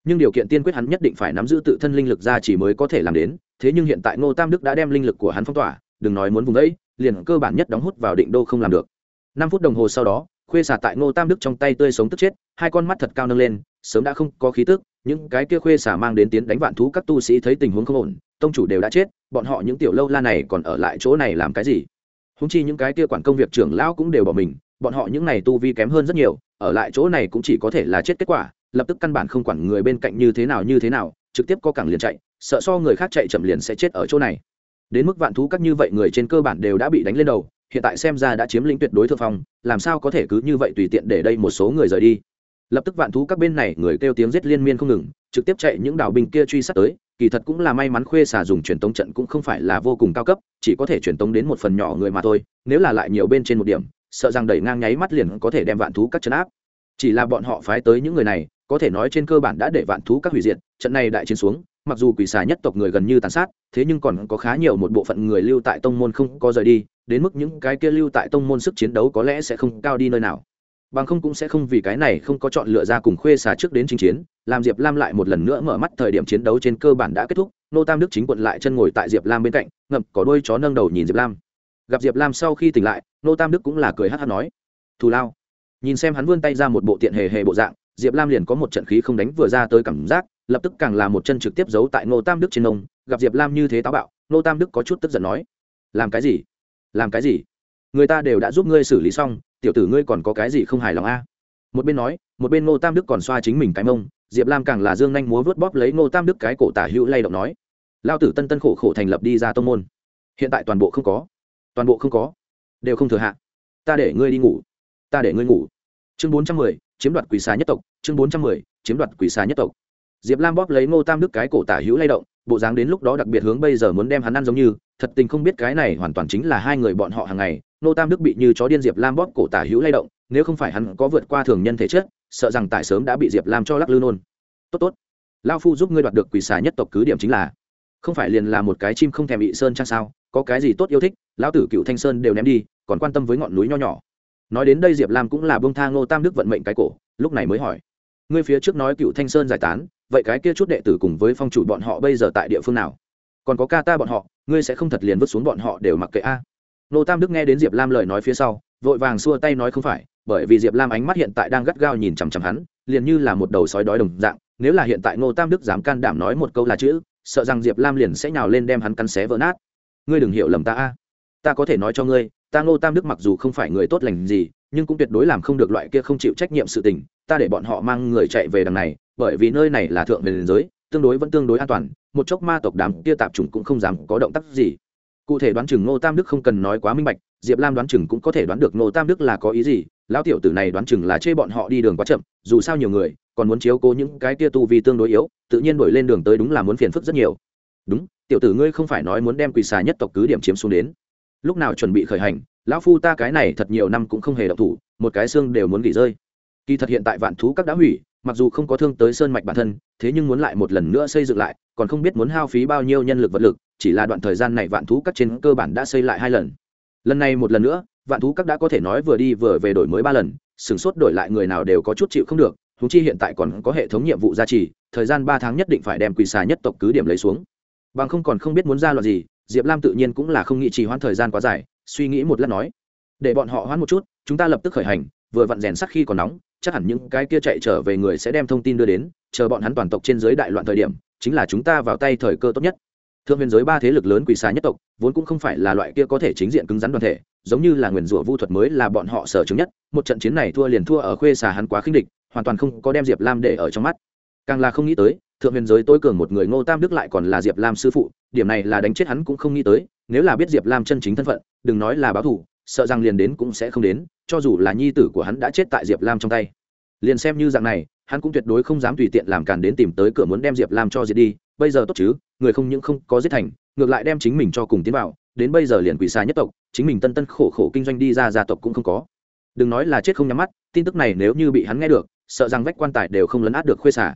Speaker 1: Nhưng điều kiện tiên quyết hắn nhất định phải nắm giữ tự thân linh lực ra chỉ mới có thể làm đến, thế nhưng hiện tại ngô tam đức đã đem linh lực của hắn phong tỏa, đừng nói muốn vùng ấy, liền cơ bản nhất đóng hút vào định đô không làm được. Năm phút đồng hồ sau đó, khuê xả tại ngô tam đức trong tay tươi sống tức chết, hai con mắt thật cao nâng lên sớm đã không có khí tức, những cái kia khuê xả mang đến tiến đánh vạn thú các tu sĩ thấy tình huống không ổn, tông chủ đều đã chết, bọn họ những tiểu lâu la này còn ở lại chỗ này làm cái gì? Húng chi những cái kia quản công việc trưởng lão cũng đều bỏ mình, bọn họ những này tu vi kém hơn rất nhiều, ở lại chỗ này cũng chỉ có thể là chết kết quả, lập tức căn bản không quản người bên cạnh như thế nào như thế nào, trực tiếp có cẳng liền chạy, sợ so người khác chạy chậm liền sẽ chết ở chỗ này. Đến mức vạn thú các như vậy người trên cơ bản đều đã bị đánh lên đầu, hiện tại xem ra đã chiếm lĩnh tuyệt đối thượng phong, làm sao có thể cứ như vậy tùy tiện để đây một số người rời đi? Lập tức vạn thú các bên này người kêu tiếng giết liên miên không ngừng, trực tiếp chạy những đảo binh kia truy sát tới, kỳ thật cũng là may mắn khuê xà dùng truyền tống trận cũng không phải là vô cùng cao cấp, chỉ có thể truyền tống đến một phần nhỏ người mà thôi, nếu là lại nhiều bên trên một điểm, sợ rằng đẩy ngang nháy mắt liền có thể đem vạn thú các chấn áp. Chỉ là bọn họ phái tới những người này, có thể nói trên cơ bản đã để vạn thú các hủy diệt, trận này đại chiến xuống, mặc dù quỷ xà nhất tộc người gần như tàn sát, thế nhưng còn có khá nhiều một bộ phận người lưu tại tông môn không có rời đi, đến mức những cái kia lưu tại tông môn sức chiến đấu có lẽ sẽ không cao đi nơi nào bằng không cũng sẽ không vì cái này không có chọn lựa ra cùng khuê xà trước đến chinh chiến, làm diệp lam lại một lần nữa mở mắt thời điểm chiến đấu trên cơ bản đã kết thúc, nô tam đức chính quận lại chân ngồi tại diệp lam bên cạnh, ngậm có đôi chó nâng đầu nhìn diệp lam. Gặp diệp lam sau khi tỉnh lại, nô tam đức cũng là cười hát hát nói, thù lao. Nhìn xem hắn vươn tay ra một bộ tiện hề hề bộ dạng, diệp lam liền có một trận khí không đánh vừa ra tới cảm giác, lập tức càng là một chân trực tiếp giấu tại ngô tam đức trên nông, gặp diệp lam như thế táo bạo ngô tam đức có chút tức giận nói, làm cái gì? Làm cái gì? Người ta đều đã giúp ngươi xử lý xong tiểu tử ngươi còn có cái gì không hài lòng a? Một bên nói, một bên ngô tam đức còn xoa chính mình cái mông, diệp lam càng là dương nhanh múa vớt bóp lấy ngô tam đức cái cổ tả hữu lay động nói, lao tử tân tân khổ khổ thành lập đi ra tông môn. Hiện tại toàn bộ không có, toàn bộ không có, đều không thừa hạ. Ta để ngươi đi ngủ, ta để ngươi ngủ. Chương bốn trăm mười, chiếm đoạt quỷ xà nhất tộc, chương bốn trăm mười, chiếm đoạt quỷ xà nhất tộc. Diệp lam bóp lấy ngô tam đức cái cổ tả hữu lay động, bộ dáng đến lúc đó đặc biệt hướng bây giờ muốn đem hắn ăn giống như, thật tình không biết cái này hoàn toàn chính là hai người bọn họ hàng ngày Nô tam đức bị như chó điên diệp lam bóp cổ tả hữu lay động, nếu không phải hắn có vượt qua thường nhân thể chất, sợ rằng tại sớm đã bị diệp lam cho lắc lư nôn tốt tốt lao phu giúp ngươi đoạt được quỷ xà nhất tộc cứ điểm chính là, không phải liền là một cái chim không thèm bị sơn chăng sao, có cái gì tốt yêu thích, lão tử cựu thanh sơn đều ném đi, còn quan tâm với ngọn núi nho nhỏ. Nói đến đây diệp lam cũng là bông tha ngô tam đức vận mệnh cái cổ, lúc này mới hỏi, ngươi phía trước nói cựu thanh sơn giải tán, vậy cái kia chút đệ tử cùng với phong chủ bọn họ bây giờ tại địa phương nào? Còn có ca ta bọn họ, ngươi sẽ không thật liền vứt xuống bọn họ đều mặc kệ a nô tam đức nghe đến diệp lam lời nói phía sau, vội vàng xua tay nói không phải, bởi vì diệp lam ánh mắt hiện tại đang gắt gao nhìn chằm chằm hắn, liền như là một đầu sói đói đồng dạng, nếu là hiện tại ngô tam đức dám can đảm nói một câu là chữ, sợ rằng diệp lam liền sẽ nhào lên đem hắn cắn xé vỡ nát. Ngươi đừng hiểu lầm ta a. Ta có thể nói cho ngươi, ta ngô tam đức mặc dù không phải người tốt lành gì, nhưng cũng tuyệt đối làm không được loại kia không chịu trách nhiệm sự tình, ta để bọn họ mang người chạy về đằng này, bởi vì nơi này là thượng về giới, tương đối vẫn tương đối an toàn, một chốc ma tộc đám kia tạp chủng cũng không dám có động tác gì cụ thể đoán chừng ngô tam đức không cần nói quá minh bạch, diệp lam đoán chừng cũng có thể đoán được ngô tam đức là có ý gì, lão tiểu tử này đoán chừng là chê bọn họ đi đường quá chậm, dù sao nhiều người, còn muốn chiếu cố những cái tia tu vì tương đối yếu, tự nhiên đổi lên đường tới đúng là muốn phiền phức rất nhiều. Đúng, tiểu tử ngươi không phải nói muốn đem quỳ xà nhất tộc cứ điểm chiếm xuống đến. Lúc nào chuẩn bị khởi hành, lão phu ta cái này thật nhiều năm cũng không hề động thủ, một cái xương đều muốn nghỉ rơi. Kỳ thật hiện tại vạn thú các đã hủy, mặc dù không có thương tới sơn mạch bản thân, thế nhưng muốn lại một lần nữa xây dựng lại, còn không biết muốn hao phí bao nhiêu nhân lực vật lực chỉ là đoạn thời gian này vạn thú các trên cơ bản đã xây lại hai lần. Lần này một lần nữa, vạn thú các đã có thể nói vừa đi vừa về đổi mới ba lần sửng sốt đổi lại người nào đều có chút chịu không được thú chi hiện tại còn có hệ thống nhiệm vụ gia trì, thời gian ba tháng nhất định phải đem quỷ xà nhất tộc cứ điểm lấy xuống. Bằng không còn không biết muốn ra loạt gì, diệp lam tự nhiên cũng là không nghĩ trì hoãn thời gian quá dài, suy nghĩ một lát nói, để bọn họ hoãn một chút, chúng ta lập tức khởi hành, vừa vặn rèn sắc khi còn nóng, chắc hẳn những cái kia chạy trở về người sẽ đem thông tin đưa đến, chờ bọn hắn toàn tộc trên giới đại loạn thời điểm, chính là chúng ta vào tay thời cơ tốt nhất thượng huyền giới ba thế lực lớn quỷ xà nhất tộc, vốn cũng không phải là loại kia có thể chính diện cứng rắn đoàn thể, giống như là nguyền rủa vu thuật mới là bọn họ sở chứng nhất. Một trận chiến này thua liền thua ở khuê xà hắn quá khinh địch, hoàn toàn không có đem diệp lam để ở trong mắt. Càng là không nghĩ tới, thượng huyền giới tối cường một người ngô tam đức lại còn là diệp lam sư phụ, điểm này là đánh chết hắn cũng không nghĩ tới, nếu là biết diệp lam chân chính thân phận, đừng nói là báo thù sợ rằng liền đến cũng sẽ không đến, cho dù là nhi tử của hắn đã chết tại diệp lam trong tay. Liền xem như dạng này, hắn cũng tuyệt đối không dám tùy tiện làm càn đến tìm tới cửa muốn đem diệp lam cho diệt đi, bây giờ tốt chứ người không những không có giết thành, ngược lại đem chính mình cho cùng tiến vào, đến bây giờ liền quỷ xa nhất tộc, chính mình tân tân khổ khổ kinh doanh đi ra gia tộc cũng không có. Đừng nói là chết không nhắm mắt, tin tức này nếu như bị hắn nghe được, sợ rằng vách quan tài đều không lấn át được khuê xả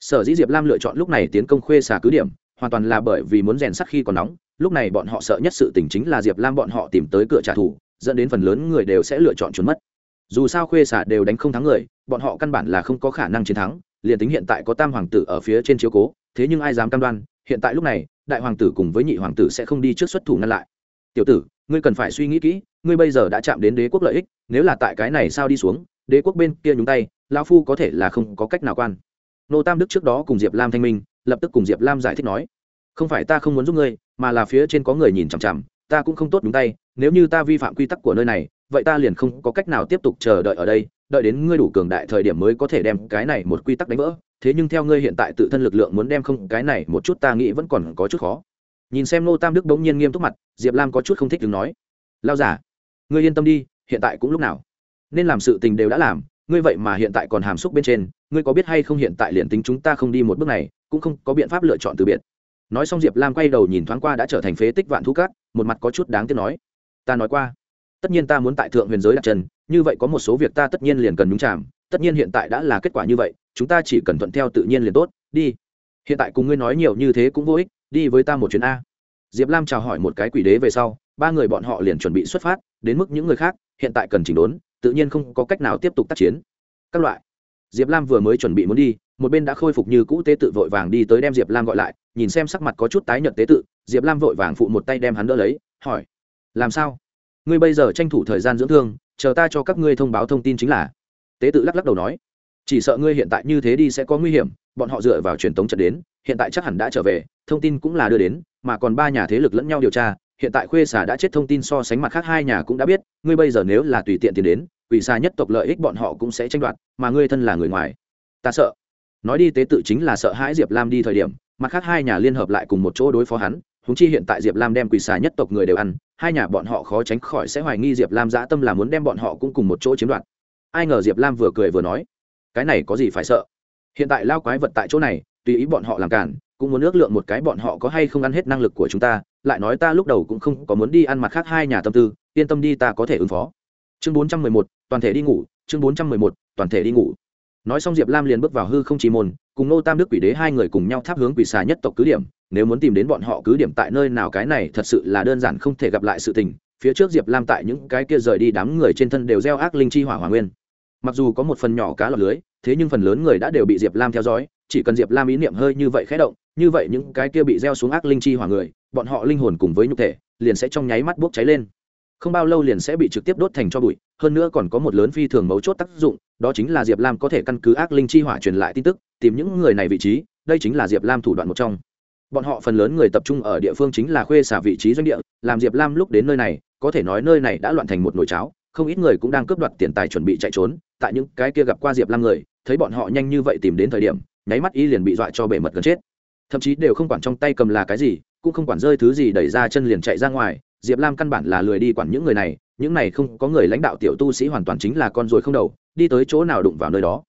Speaker 1: sở dĩ diệp lam lựa chọn lúc này tiến công khuê xả cứ điểm, hoàn toàn là bởi vì muốn rèn sắt khi còn nóng, lúc này bọn họ sợ nhất sự tình chính là diệp lam bọn họ tìm tới cửa trả thù, dẫn đến phần lớn người đều sẽ lựa chọn trốn mất. Dù sao khuê xả đều đánh không thắng người, bọn họ căn bản là không có khả năng chiến thắng, liền tính hiện tại có tam hoàng tử ở phía trên chiếu cố, thế nhưng ai dám cam đoan hiện tại lúc này, đại hoàng tử cùng với nhị hoàng tử sẽ không đi trước xuất thủ ngăn lại. Tiểu tử, ngươi cần phải suy nghĩ kỹ, ngươi bây giờ đã chạm đến đế quốc lợi ích, nếu là tại cái này sao đi xuống, đế quốc bên kia nhúng tay lao phu có thể là không có cách nào quan. Nô tam đức trước đó cùng diệp lam thanh minh, lập tức cùng diệp lam giải thích nói, không phải ta không muốn giúp ngươi, mà là phía trên có người nhìn chằm chằm, ta cũng không tốt nhúng tay, nếu như ta vi phạm quy tắc của nơi này, vậy ta liền không có cách nào tiếp tục chờ đợi ở đây đợi đến ngươi đủ cường đại thời điểm mới có thể đem cái này một quy tắc đánh vỡ. Thế nhưng theo ngươi hiện tại tự thân lực lượng muốn đem không, cái này một chút ta nghĩ vẫn còn có chút khó. Nhìn xem nô tam đức bỗng nhiên nghiêm túc mặt, diệp lam có chút không thích đứng nói. Lao giả ngươi yên tâm đi, hiện tại cũng lúc nào. Nên làm sự tình đều đã làm, ngươi vậy mà hiện tại còn hàm xúc bên trên, ngươi có biết hay không hiện tại liền tính chúng ta không đi một bước này, cũng không có biện pháp lựa chọn từ biệt. Nói xong diệp lam quay đầu nhìn thoáng qua đã trở thành phế tích vạn thú cát, một mặt có chút đáng tiếc nói. Ta nói qua tất nhiên ta muốn tại thượng huyền giới đặt chân, như vậy có một số việc ta tất nhiên liền cần nhúng chạm tất nhiên hiện tại đã là kết quả như vậy, chúng ta chỉ cần thuận theo tự nhiên liền tốt. Đi. Hiện tại cùng ngươi nói nhiều như thế cũng vô ích, đi với ta một chuyến a. Diệp lam chào hỏi một cái quỷ đế về sau, ba người bọn họ liền chuẩn bị xuất phát, đến mức những người khác, hiện tại cần chỉnh đốn, tự nhiên không có cách nào tiếp tục tác chiến. Các loại. Diệp lam vừa mới chuẩn bị muốn đi, một bên đã khôi phục như cũ tế tự vội vàng đi tới đem diệp lam gọi lại, nhìn xem sắc mặt có chút tái nhợt tế tự. Diệp lam vội vàng phụ một tay đem hắn đỡ lấy, hỏi, làm sao? Ngươi bây giờ tranh thủ thời gian dưỡng thương, chờ ta cho các ngươi thông báo thông tin chính là. Tế tự lắc lắc đầu nói, chỉ sợ ngươi hiện tại như thế đi sẽ có nguy hiểm, bọn họ dựa vào truyền thống trận đến, hiện tại chắc hẳn đã trở về, thông tin cũng là đưa đến, mà còn ba nhà thế lực lẫn nhau điều tra, hiện tại khuê xà đã chết thông tin so sánh mặt khác hai nhà cũng đã biết, ngươi bây giờ nếu là tùy tiện tiền đến, quỷ xà nhất tộc lợi ích bọn họ cũng sẽ tranh đoạt, mà ngươi thân là người ngoài. Ta sợ. Nói đi, tế tự chính là sợ hãi diệp lam đi thời điểm, mặt khác hai nhà liên hợp lại cùng một chỗ đối phó hắn húng chi hiện tại diệp lam đem quỷ xà nhất tộc người đều ăn hai nhà bọn họ khó tránh khỏi sẽ hoài nghi diệp lam dã tâm là muốn đem bọn họ cũng cùng một chỗ chiếm đoạt. Ai ngờ diệp lam vừa cười vừa nói, cái này có gì phải sợ? Hiện tại lao quái vật tại chỗ này, tùy ý bọn họ làm cản, cũng muốn ước lượng một cái bọn họ có hay không ăn hết năng lực của chúng ta, lại nói ta lúc đầu cũng không có muốn đi ăn mặt khác hai nhà tâm tư, yên tâm đi ta có thể ứng phó. Chương bốn trăm mười một, toàn thể đi ngủ, chương bốn trăm mười một, toàn thể đi ngủ nói xong diệp lam liền bước vào hư không chỉ môn, cùng nô tam đức quỷ đế hai người cùng nhau tháp hướng quỷ xà nhất tộc cứ điểm. Nếu muốn tìm đến bọn họ cứ điểm tại nơi nào cái này thật sự là đơn giản không thể gặp lại sự tình. Phía trước diệp lam tại những cái kia rời đi đám người trên thân đều gieo ác linh chi hỏa hỏa nguyên. Mặc dù có một phần nhỏ cá lọc lưới, thế nhưng phần lớn người đã đều bị diệp lam theo dõi, chỉ cần diệp lam ý niệm hơi như vậy khé động, như vậy những cái kia bị gieo xuống ác linh chi hỏa người, bọn họ linh hồn cùng với nhục thể, liền sẽ trong nháy mắt bốc cháy lên. Không bao lâu liền sẽ bị trực tiếp đốt thành cho bụi, hơn nữa còn có một lớn phi thường mấu chốt tác dụng đó chính là diệp lam có thể căn cứ ác linh chi hỏa truyền lại tin tức, tìm những người này vị trí, đây chính là diệp lam thủ đoạn một trong. Bọn họ phần lớn người tập trung ở địa phương chính là khuê xả vị trí doanh địa, làm diệp lam lúc đến nơi này, có thể nói nơi này đã loạn thành một nồi cháo, không ít người cũng đang cướp đoạt tiền tài chuẩn bị chạy trốn, tại những cái kia gặp qua diệp lam người, thấy bọn họ nhanh như vậy tìm đến thời điểm, nháy mắt y liền bị dọa cho bể mật gần chết. Thậm chí đều không quản trong tay cầm là cái gì, cũng không quản rơi thứ gì đẩy ra chân liền chạy ra ngoài diệp lam căn bản là lười đi quản những người này, những này không có người lãnh đạo tiểu tu sĩ hoàn toàn chính là con ruồi không đầu, đi tới chỗ nào đụng vào nơi đó.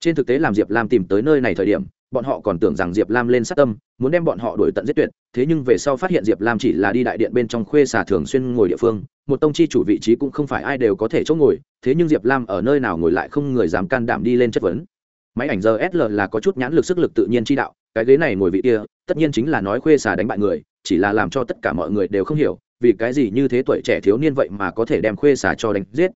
Speaker 1: Trên thực tế làm diệp lam tìm tới nơi này thời điểm, bọn họ còn tưởng rằng diệp lam lên sát tâm, muốn đem bọn họ đuổi tận giết tuyệt, thế nhưng về sau phát hiện diệp lam chỉ là đi đại điện bên trong khuê xà thường xuyên ngồi địa phương, một tông chi chủ vị trí cũng không phải ai đều có thể chỗ ngồi, thế nhưng diệp lam ở nơi nào ngồi lại không người dám can đảm đi lên chất vấn. Máy ảnh giờ sl là có chút nhãn lực sức lực tự nhiên chi đạo, cái ghế này ngồi vị kia, tất nhiên chính là nói khuê xà đánh bại người, chỉ là làm cho tất cả mọi người đều không hiểu vì cái gì như thế tuổi trẻ thiếu niên vậy mà có thể đem khuê xả cho đánh giết?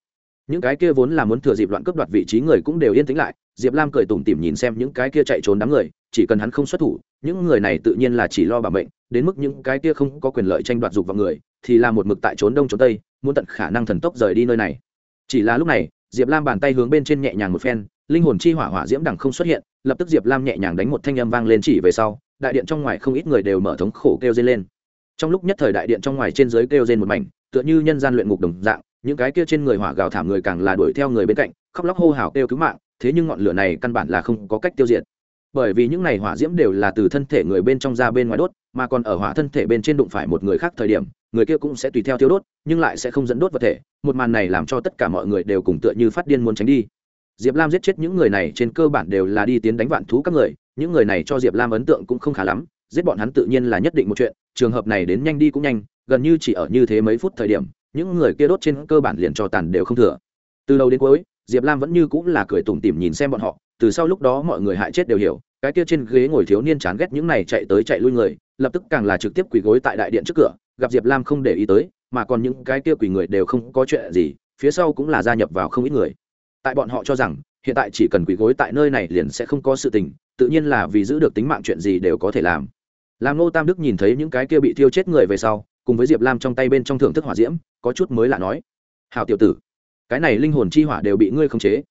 Speaker 1: Những cái kia vốn là muốn thừa dịp loạn cướp đoạt vị trí người cũng đều yên tĩnh lại, diệp lam cười tủm tỉm nhìn xem những cái kia chạy trốn đám người, chỉ cần hắn không xuất thủ, những người này tự nhiên là chỉ lo bảo mệnh, đến mức những cái kia không có quyền lợi tranh đoạt dục vào người, thì là một mực tại trốn đông trốn tây, muốn tận khả năng thần tốc rời đi nơi này. Chỉ là lúc này, diệp lam bàn tay hướng bên trên nhẹ nhàng một phen, linh hồn chi hỏa hỏa diễm đằng không xuất hiện, lập tức diệp lam nhẹ nhàng đánh một thanh âm vang lên chỉ về sau, đại điện trong ngoài không ít người đều mở thống khổ kêu dây lên trong lúc nhất thời đại điện trong ngoài trên dưới kêu rên một mảnh, tựa như nhân gian luyện ngục đồng dạng, những cái kia trên người hỏa gào thảm người càng là đuổi theo người bên cạnh, khóc lóc hô hào kêu cứu mạng, thế nhưng ngọn lửa này căn bản là không có cách tiêu diệt. Bởi vì những này hỏa diễm đều là từ thân thể người bên trong ra bên ngoài đốt, mà còn ở hỏa thân thể bên trên đụng phải một người khác thời điểm, người kia cũng sẽ tùy theo tiêu đốt, nhưng lại sẽ không dẫn đốt vật thể. Một màn này làm cho tất cả mọi người đều cùng tựa như phát điên muốn tránh đi. Diệp lam giết chết những người này trên cơ bản đều là đi tiến đánh vạn thú các người, những người này cho diệp lam ấn tượng cũng không khá lắm giết bọn hắn tự nhiên là nhất định một chuyện, trường hợp này đến nhanh đi cũng nhanh, gần như chỉ ở như thế mấy phút thời điểm, những người kia đốt trên cơ bản liền cho tàn đều không thừa. Từ đầu đến cuối, diệp lam vẫn như cũng là cười tủm tỉm nhìn xem bọn họ, từ sau lúc đó mọi người hại chết đều hiểu, cái kia trên ghế ngồi thiếu niên chán ghét những này chạy tới chạy lui người, lập tức càng là trực tiếp quỳ gối tại đại điện trước cửa, gặp diệp lam không để ý tới, mà còn những cái kia quỳ người đều không có chuyện gì, phía sau cũng là gia nhập vào không ít người. Tại bọn họ cho rằng, hiện tại chỉ cần quỳ gối tại nơi này liền sẽ không có sự tình, tự nhiên là vì giữ được tính mạng chuyện gì đều có thể làm làm ngô tam đức nhìn thấy những cái kia bị thiêu chết người về sau, cùng với diệp lam trong tay bên trong thưởng thức hỏa diễm, có chút mới lạ nói. Hào tiểu tử, cái này linh hồn chi hỏa đều bị ngươi khống chế.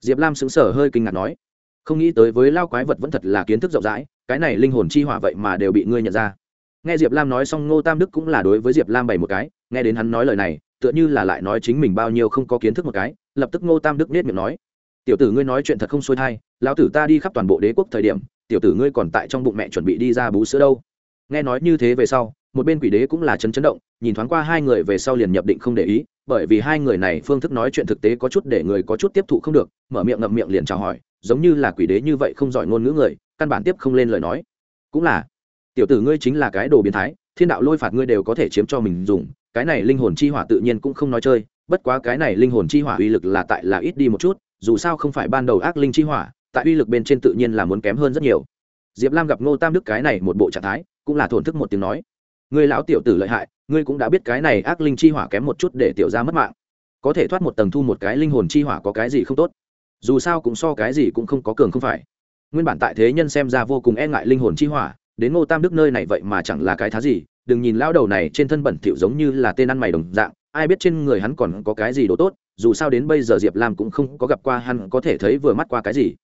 Speaker 1: Diệp lam sững sờ hơi kinh ngạc nói. Không nghĩ tới với lao quái vật vẫn thật là kiến thức rộng rãi, cái này linh hồn chi hỏa vậy mà đều bị ngươi nhận ra. Nghe diệp lam nói xong, ngô tam đức cũng là đối với diệp lam bày một cái, nghe đến hắn nói lời này, tựa như là lại nói chính mình bao nhiêu không có kiến thức một cái, lập tức ngô tam đức nết miệng nói. Tiểu tử ngươi nói chuyện thật không xuôi thai, lão tử ta đi khắp toàn bộ đế quốc thời điểm tiểu tử ngươi còn tại trong bụng mẹ chuẩn bị đi ra bú sữa đâu. Nghe nói như thế về sau, một bên quỷ đế cũng là chấn chấn động, nhìn thoáng qua hai người về sau liền nhập định không để ý, bởi vì hai người này phương thức nói chuyện thực tế có chút để người có chút tiếp thụ không được, mở miệng ngậm miệng liền chào hỏi, giống như là quỷ đế như vậy không giỏi ngôn ngữ người, căn bản tiếp không lên lời nói. Cũng là, tiểu tử ngươi chính là cái đồ biến thái, thiên đạo lôi phạt ngươi đều có thể chiếm cho mình dùng, cái này linh hồn chi hỏa tự nhiên cũng không nói chơi, bất quá cái này linh hồn chi hỏa uy lực là tại là ít đi một chút, dù sao không phải ban đầu ác linh chi hỏa tại uy lực bên trên tự nhiên là muốn kém hơn rất nhiều. Diệp lam gặp ngô tam đức cái này một bộ trạng thái, cũng là thổn thức một tiếng nói. Ngươi lão tiểu tử lợi hại, ngươi cũng đã biết cái này ác linh chi hỏa kém một chút để tiểu ra mất mạng. Có thể thoát một tầng thu một cái linh hồn chi hỏa có cái gì không tốt? Dù sao cũng so cái gì cũng không có cường không phải. Nguyên bản tại thế nhân xem ra vô cùng e ngại linh hồn chi hỏa, đến ngô tam đức nơi này vậy mà chẳng là cái thá gì, đừng nhìn lao đầu này trên thân bẩn thỉu giống như là tên ăn mày đồng dạng, ai biết trên người hắn còn có cái gì đồ tốt, dù sao đến bây giờ diệp lam cũng không có gặp qua hắn có thể thấy vừa mắt qua cái gì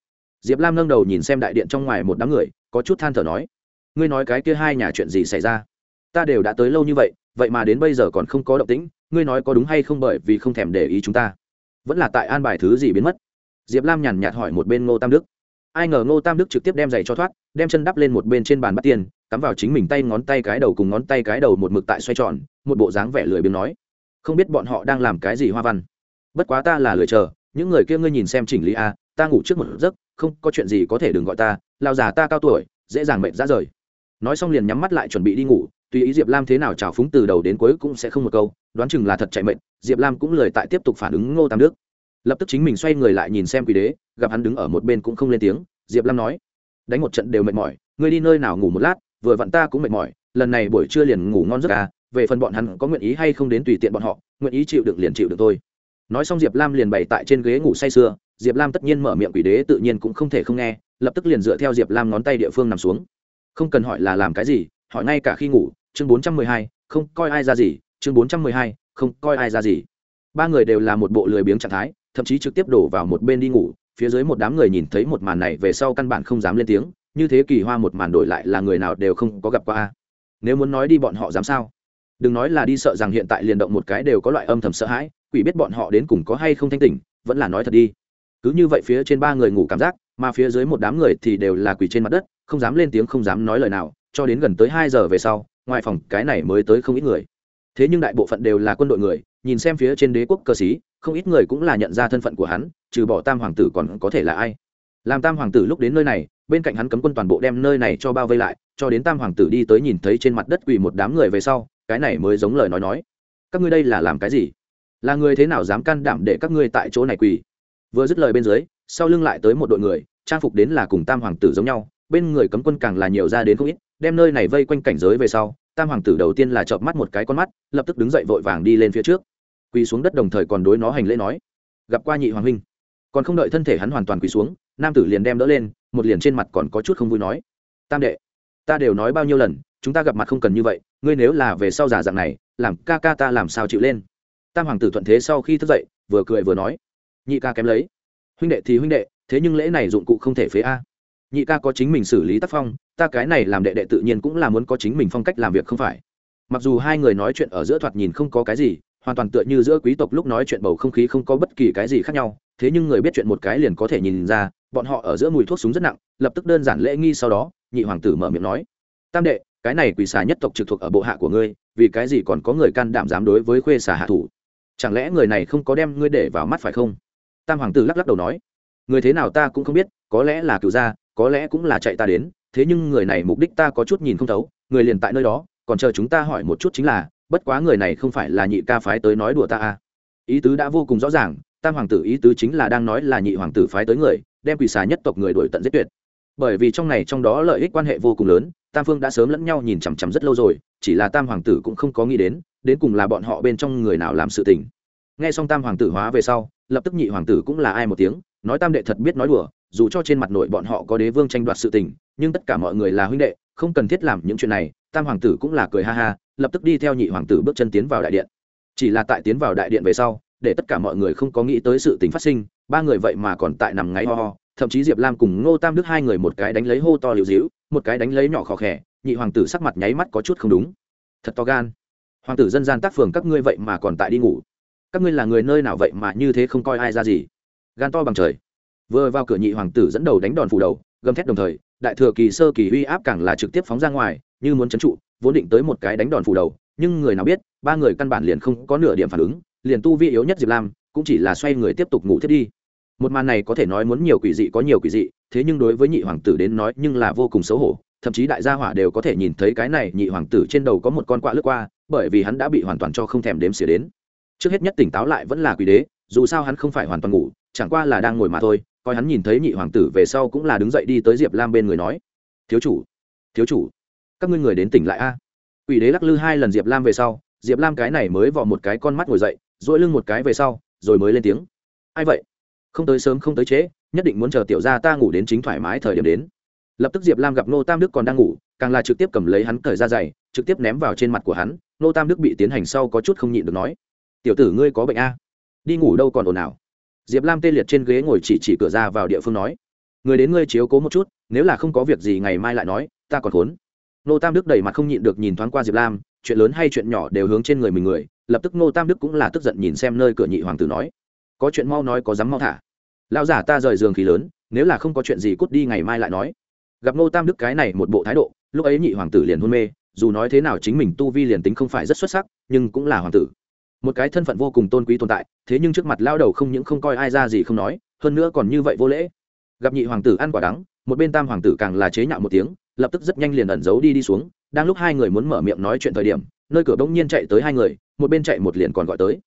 Speaker 1: diệp lam nâng đầu nhìn xem đại điện trong ngoài một đám người, có chút than thở nói, ngươi nói cái kia hai nhà chuyện gì xảy ra? Ta đều đã tới lâu như vậy vậy mà đến bây giờ còn không có động tĩnh, ngươi nói có đúng hay không bởi vì không thèm để ý chúng ta? Vẫn là tại an bài thứ gì biến mất? Diệp lam nhàn nhạt hỏi một bên ngô tam đức. Ai ngờ ngô tam đức trực tiếp đem giày cho thoát, đem chân đắp lên một bên trên bàn bắt tiền, cắm vào chính mình tay ngón tay cái đầu cùng ngón tay cái đầu một mực tại xoay tròn, một bộ dáng vẻ lười biếng nói, không biết bọn họ đang làm cái gì hoa văn. Bất quá ta là lười chờ, những người kia ngươi nhìn xem chỉnh lý a ta ngủ trước một giấc không có chuyện gì có thể đừng gọi ta lao già ta cao tuổi, dễ dàng mệnh ra rời. Nói xong liền nhắm mắt lại chuẩn bị đi ngủ, tùy ý diệp lam thế nào trào phúng từ đầu đến cuối cũng sẽ không một câu, đoán chừng là thật chạy mệnh diệp lam cũng lời tại tiếp tục phản ứng ngô tam đức. Lập tức chính mình xoay người lại nhìn xem quỷ đế, gặp hắn đứng ở một bên cũng không lên tiếng, diệp lam nói, đánh một trận đều mệt mỏi, ngươi đi nơi nào ngủ một lát, vừa vặn ta cũng mệt mỏi, lần này buổi trưa liền ngủ ngon rất à về phần bọn hắn có nguyện ý hay không đến tùy tiện bọn họ, nguyện ý chịu được liền chịu được thôi. Nói xong diệp lam liền bày tại trên ghế ngủ say sưa diệp lam tất nhiên mở miệng quỷ đế tự nhiên cũng không thể không nghe, lập tức liền dựa theo diệp lam ngón tay địa phương nằm xuống. Không cần hỏi là làm cái gì, hỏi ngay cả khi ngủ, chương bốn trăm mười hai, không coi ai ra gì, chương bốn trăm mười hai, không coi ai ra gì. Ba người đều là một bộ lười biếng trạng thái, thậm chí trực tiếp đổ vào một bên đi ngủ, phía dưới một đám người nhìn thấy một màn này về sau căn bản không dám lên tiếng, như thế kỳ hoa một màn đổi lại là người nào đều không có gặp qua nếu muốn nói đi bọn họ dám sao? Đừng nói là đi sợ rằng hiện tại liền động một cái đều có loại âm thầm sợ hãi, quỷ biết bọn họ đến cùng có hay không thanh tỉnh, vẫn là nói thật đi cứ như vậy phía trên ba người ngủ cảm giác, mà phía dưới một đám người thì đều là quỷ trên mặt đất, không dám lên tiếng, không dám nói lời nào, cho đến gần tới hai giờ về sau, ngoài phòng cái này mới tới không ít người. Thế nhưng đại bộ phận đều là quân đội người, nhìn xem phía trên đế quốc cơ sĩ, không ít người cũng là nhận ra thân phận của hắn, trừ bỏ tam hoàng tử còn có thể là ai. Làm tam hoàng tử lúc đến nơi này, bên cạnh hắn cấm quân toàn bộ đem nơi này cho bao vây lại, cho đến tam hoàng tử đi tới nhìn thấy trên mặt đất quỳ một đám người về sau, cái này mới giống lời nói nói. Các ngươi đây là làm cái gì? Là người thế nào dám can đảm để các ngươi tại chỗ này quỳ? Vừa dứt lời bên dưới, sau lưng lại tới một đội người, trang phục đến là cùng tam hoàng tử giống nhau, bên người cấm quân càng là nhiều ra đến không ít, đem nơi này vây quanh cảnh giới về sau, tam hoàng tử đầu tiên là chợp mắt một cái con mắt, lập tức đứng dậy vội vàng đi lên phía trước. Quỳ xuống đất đồng thời còn đối nó hành lễ nói, gặp qua nhị hoàng huynh. Còn không đợi thân thể hắn hoàn toàn quỳ xuống, nam tử liền đem đỡ lên, một liền trên mặt còn có chút không vui nói, tam đệ, ta đều nói bao nhiêu lần, chúng ta gặp mặt không cần như vậy, ngươi nếu là về sau giả dạng này, làm ca ca ta làm sao chịu lên? Tam hoàng tử thuận thế sau khi thức dậy, vừa cười vừa nói nhị ca kém lấy. Huynh đệ thì huynh đệ, thế nhưng lễ này dụng cụ không thể phế a. Nhị ca có chính mình xử lý tác phong, ta cái này làm đệ đệ tự nhiên cũng là muốn có chính mình phong cách làm việc không phải. Mặc dù hai người nói chuyện ở giữa thoạt nhìn không có cái gì, hoàn toàn tựa như giữa quý tộc lúc nói chuyện bầu không khí không có bất kỳ cái gì khác nhau, thế nhưng người biết chuyện một cái liền có thể nhìn ra, bọn họ ở giữa mùi thuốc súng rất nặng, lập tức đơn giản lễ nghi sau đó, nhị hoàng tử mở miệng nói, tam đệ, cái này quỷ xà nhất tộc trực thuộc ở bộ hạ của ngươi, vì cái gì còn có người can đảm dám đối với khuê xà hạ thủ? Chẳng lẽ người này không có đem ngươi để vào mắt phải không? Tam hoàng tử lắc lắc đầu nói, người thế nào ta cũng không biết, có lẽ là cựu gia, có lẽ cũng là chạy ta đến, thế nhưng người này mục đích ta có chút nhìn không thấu, người liền tại nơi đó, còn chờ chúng ta hỏi một chút chính là, bất quá người này không phải là nhị ca phái tới nói đùa ta à. Ý tứ đã vô cùng rõ ràng, tam hoàng tử ý tứ chính là đang nói là nhị hoàng tử phái tới người, đem quỷ xà nhất tộc người đuổi tận giết tuyệt. Bởi vì trong này trong đó lợi ích quan hệ vô cùng lớn, tam phương đã sớm lẫn nhau nhìn chằm chằm rất lâu rồi, chỉ là tam hoàng tử cũng không có nghĩ đến đến cùng là bọn họ bên trong người nào làm sự tình. Nghe xong tam hoàng tử hóa về sau lập tức nhị hoàng tử cũng là ai một tiếng, nói tam đệ thật biết nói đùa, dù cho trên mặt nội bọn họ có đế vương tranh đoạt sự tình, nhưng tất cả mọi người là huynh đệ, không cần thiết làm những chuyện này, tam hoàng tử cũng là cười ha ha, lập tức đi theo nhị hoàng tử bước chân tiến vào đại điện. Chỉ là tại tiến vào đại điện về sau, để tất cả mọi người không có nghĩ tới sự tình phát sinh, ba người vậy mà còn tại nằm ngáy ho ho, thậm chí diệp lam cùng ngô tam đức hai người một cái đánh lấy hô to liều dĩu, một cái đánh lấy nhỏ khó khẽ nhị hoàng tử sắc mặt nháy mắt có chút không đúng. Thật to gan. Hoàng tử dân gian tác phường các ngươi vậy mà còn tại đi ngủ các ngươi là người nơi nào vậy mà như thế không coi ai ra gì? Gan to bằng trời. Vừa vào cửa nhị hoàng tử dẫn đầu đánh đòn phủ đầu, gầm thét đồng thời, đại thừa kỳ sơ kỳ uy áp càng là trực tiếp phóng ra ngoài, như muốn trấn trụ, vốn định tới một cái đánh đòn phủ đầu, nhưng người nào biết, ba người căn bản liền không có nửa điểm phản ứng, liền tu vi yếu nhất diệp lam, cũng chỉ là xoay người tiếp tục ngủ thiết đi. Một màn này có thể nói muốn nhiều quỷ dị có nhiều quỷ dị, thế nhưng đối với nhị hoàng tử đến nói nhưng là vô cùng xấu hổ, thậm chí đại gia hỏa đều có thể nhìn thấy cái này nhị hoàng tử trên đầu có một con quạ lướt qua, bởi vì hắn đã bị hoàn toàn cho không thèm đếm xỉa đến trước hết nhất tỉnh táo lại vẫn là quỷ đế, dù sao hắn không phải hoàn toàn ngủ, chẳng qua là đang ngồi mà thôi, coi hắn nhìn thấy nhị hoàng tử về sau cũng là đứng dậy đi tới diệp lam bên người nói, thiếu chủ thiếu chủ, các ngươi người đến tỉnh lại a. Quỷ đế lắc lư hai lần diệp lam về sau, diệp lam cái này mới vọ một cái con mắt ngồi dậy dỗi lưng một cái về sau, rồi mới lên tiếng, ai vậy? Không tới sớm không tới trễ, nhất định muốn chờ tiểu ra ta ngủ đến chính thoải mái thời điểm đến. Lập tức diệp lam gặp nô tam đức còn đang ngủ, càng là trực tiếp cầm lấy hắn cởi ra dày, trực tiếp ném vào trên mặt của hắn nô tam đức bị tiến hành sau có chút không nhịn được nói tiểu tử ngươi có bệnh a? Đi ngủ đâu còn ồn ào? Diệp lam tê liệt trên ghế ngồi chỉ chỉ cửa ra vào địa phương nói. Người đến ngươi chiếu cố một chút, nếu là không có việc gì ngày mai lại nói, ta còn khốn. Nô tam đức đầy mặt không nhịn được nhìn thoáng qua diệp lam, chuyện lớn hay chuyện nhỏ đều hướng trên người mình người, lập tức nô tam đức cũng là tức giận nhìn xem nơi cửa nhị hoàng tử nói. Có chuyện mau nói, có dám mau thả. Lão giả ta rời giường khí lớn, nếu là không có chuyện gì cút đi ngày mai lại nói. Gặp nô tam đức cái này một bộ thái độ, lúc ấy nhị hoàng tử liền hôn mê, dù nói thế nào chính mình tu vi liền tính không phải rất xuất sắc, nhưng cũng là hoàng tử một cái thân phận vô cùng tôn quý tồn tại, thế nhưng trước mặt lao đầu không những không coi ai ra gì không nói, hơn nữa còn như vậy vô lễ. Gặp nhị hoàng tử ăn quả đắng, một bên tam hoàng tử càng là chế nhạo một tiếng, lập tức rất nhanh liền ẩn giấu đi đi xuống, đang lúc hai người muốn mở miệng nói chuyện thời điểm, nơi cửa bỗng nhiên chạy tới hai người, một bên chạy một liền còn gọi tới.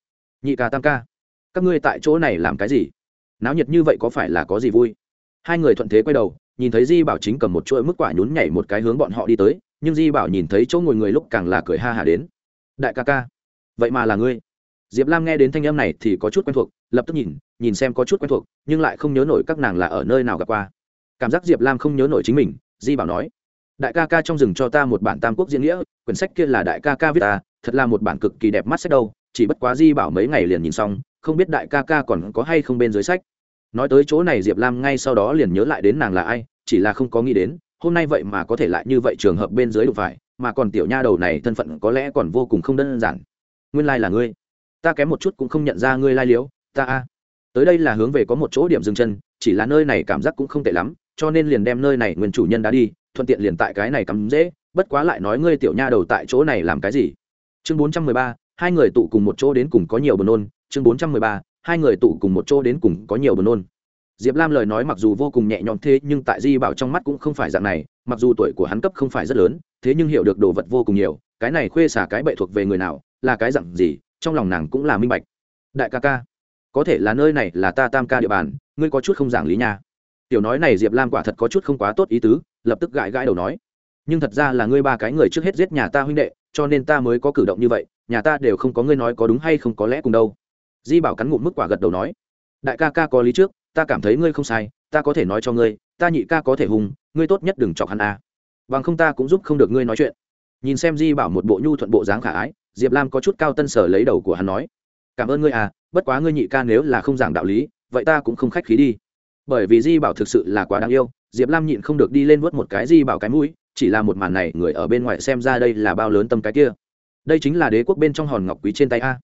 Speaker 1: Nhị ca tam ca, các ngươi tại chỗ này làm cái gì? Náo nhiệt như vậy có phải là có gì vui? Hai người thuận thế quay đầu, nhìn thấy di bảo chính cầm một chuỗi mức quả nhún nhảy một cái hướng bọn họ đi tới, nhưng di bảo nhìn thấy chỗ ngồi người lúc càng là cười ha hả đến. Đại ca ca vậy mà là ngươi. Diệp lam nghe đến thanh âm này thì có chút quen thuộc, lập tức nhìn nhìn xem có chút quen thuộc, nhưng lại không nhớ nổi các nàng là ở nơi nào gặp qua. Cảm giác diệp lam không nhớ nổi chính mình, di bảo nói, đại ca ca trong rừng cho ta một bản tam quốc diễn nghĩa, quyển sách kia là đại ca ca viết ta, thật là một bản cực kỳ đẹp mắt sách đâu, chỉ bất quá di bảo mấy ngày liền nhìn xong, không biết đại ca ca còn có hay không bên dưới sách. Nói tới chỗ này diệp lam ngay sau đó liền nhớ lại đến nàng là ai, chỉ là không có nghĩ đến, hôm nay vậy mà có thể lại như vậy trường hợp bên dưới đụng phải, mà còn tiểu nha đầu này thân phận có lẽ còn vô cùng không đơn giản nguyên lai là ngươi. Ta kém một chút cũng không nhận ra ngươi lai liếu, ta a. Tới đây là hướng về có một chỗ điểm dừng chân, chỉ là nơi này cảm giác cũng không tệ lắm, cho nên liền đem nơi này nguyên chủ nhân đã đi, thuận tiện liền tại cái này cắm dễ, bất quá lại nói ngươi tiểu nha đầu tại chỗ này làm cái gì? Chương bốn trăm mười ba, hai người tụ cùng một chỗ đến cùng có nhiều buồn nôn. Chương bốn trăm mười ba, hai người tụ cùng một chỗ đến cùng có nhiều buồn nôn. Diệp lam lời nói mặc dù vô cùng nhẹ nhõm thế, nhưng tại di bảo trong mắt cũng không phải dạng này, mặc dù tuổi của hắn cấp không phải rất lớn, thế nhưng hiểu được đồ vật vô cùng nhiều, cái này khuê xả cái bệ thuộc về người nào là cái dặn gì, trong lòng nàng cũng là minh bạch. Đại ca ca, có thể là nơi này là ta tam ca địa bàn, ngươi có chút không giảng lý nha. Tiểu nói này diệp lam quả thật có chút không quá tốt ý tứ, lập tức gãi gãi đầu nói. Nhưng thật ra là ngươi ba cái người trước hết giết nhà ta huynh đệ, cho nên ta mới có cử động như vậy, nhà ta đều không có ngươi nói có đúng hay không có lẽ cùng đâu. Di bảo cắn ngụm mức quả gật đầu nói. Đại ca ca có lý trước, ta cảm thấy ngươi không sai, ta có thể nói cho ngươi, ta nhị ca có thể hùng, ngươi tốt nhất đừng chọc hắn a. À. bằng không ta cũng giúp không được ngươi nói chuyện. Nhìn xem di bảo một bộ nhu thuận bộ dáng khả ái diệp lam có chút cao tân sở lấy đầu của hắn nói, cảm ơn ngươi à bất quá ngươi nhị ca nếu là không giảng đạo lý, vậy ta cũng không khách khí đi. Bởi vì di bảo thực sự là quá đáng yêu, diệp lam nhịn không được đi lên vớt một cái di bảo cái mũi, chỉ là một màn này người ở bên ngoài xem ra đây là bao lớn tâm cái kia. Đây chính là đế quốc bên trong hòn ngọc quý trên tay a.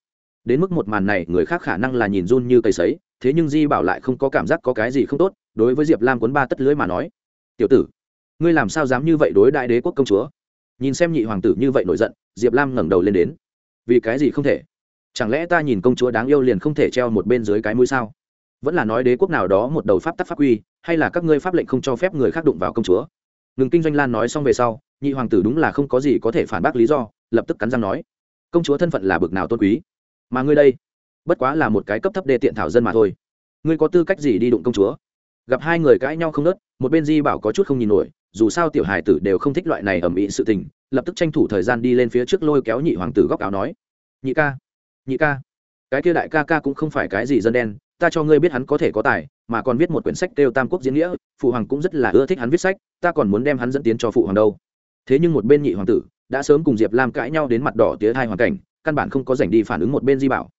Speaker 1: Đến mức một màn này người khác khả năng là nhìn run như cây sấy, thế nhưng di bảo lại không có cảm giác có cái gì không tốt, đối với diệp lam cuốn ba tất lưới mà nói, tiểu tử, ngươi làm sao dám như vậy đối đại đế quốc công chúa? Nhìn xem nhị hoàng tử như vậy nổi giận, diệp lam ngẩng đầu lên đến. Vì cái gì không thể? Chẳng lẽ ta nhìn công chúa đáng yêu liền không thể treo một bên dưới cái mũi sao? Vẫn là nói đế quốc nào đó một đầu pháp tắc pháp quy, hay là các ngươi pháp lệnh không cho phép người khác đụng vào công chúa? Ngừng kinh doanh lan nói xong về sau, nhị hoàng tử đúng là không có gì có thể phản bác lý do, lập tức cắn răng nói, công chúa thân phận là bực nào tôn quý? Mà ngươi đây, bất quá là một cái cấp thấp đê tiện thảo dân mà thôi. Ngươi có tư cách gì đi đụng công chúa? Gặp hai người cãi nhau không nớt, một bên di bảo có chút không nhìn nổi dù sao tiểu hài tử đều không thích loại này ầm ĩ sự tình, lập tức tranh thủ thời gian đi lên phía trước lôi kéo nhị hoàng tử góc áo nói, nhị ca nhị ca, cái kia đại ca ca cũng không phải cái gì dân đen, ta cho ngươi biết hắn có thể có tài, mà còn viết một quyển sách kêu tam quốc diễn nghĩa, phụ hoàng cũng rất là ưa thích hắn viết sách, ta còn muốn đem hắn dẫn tiến cho phụ hoàng đâu. Thế nhưng một bên nhị hoàng tử đã sớm cùng diệp lam cãi nhau đến mặt đỏ tía hai hoàn cảnh, căn bản không có dành đi phản ứng một bên di bảo.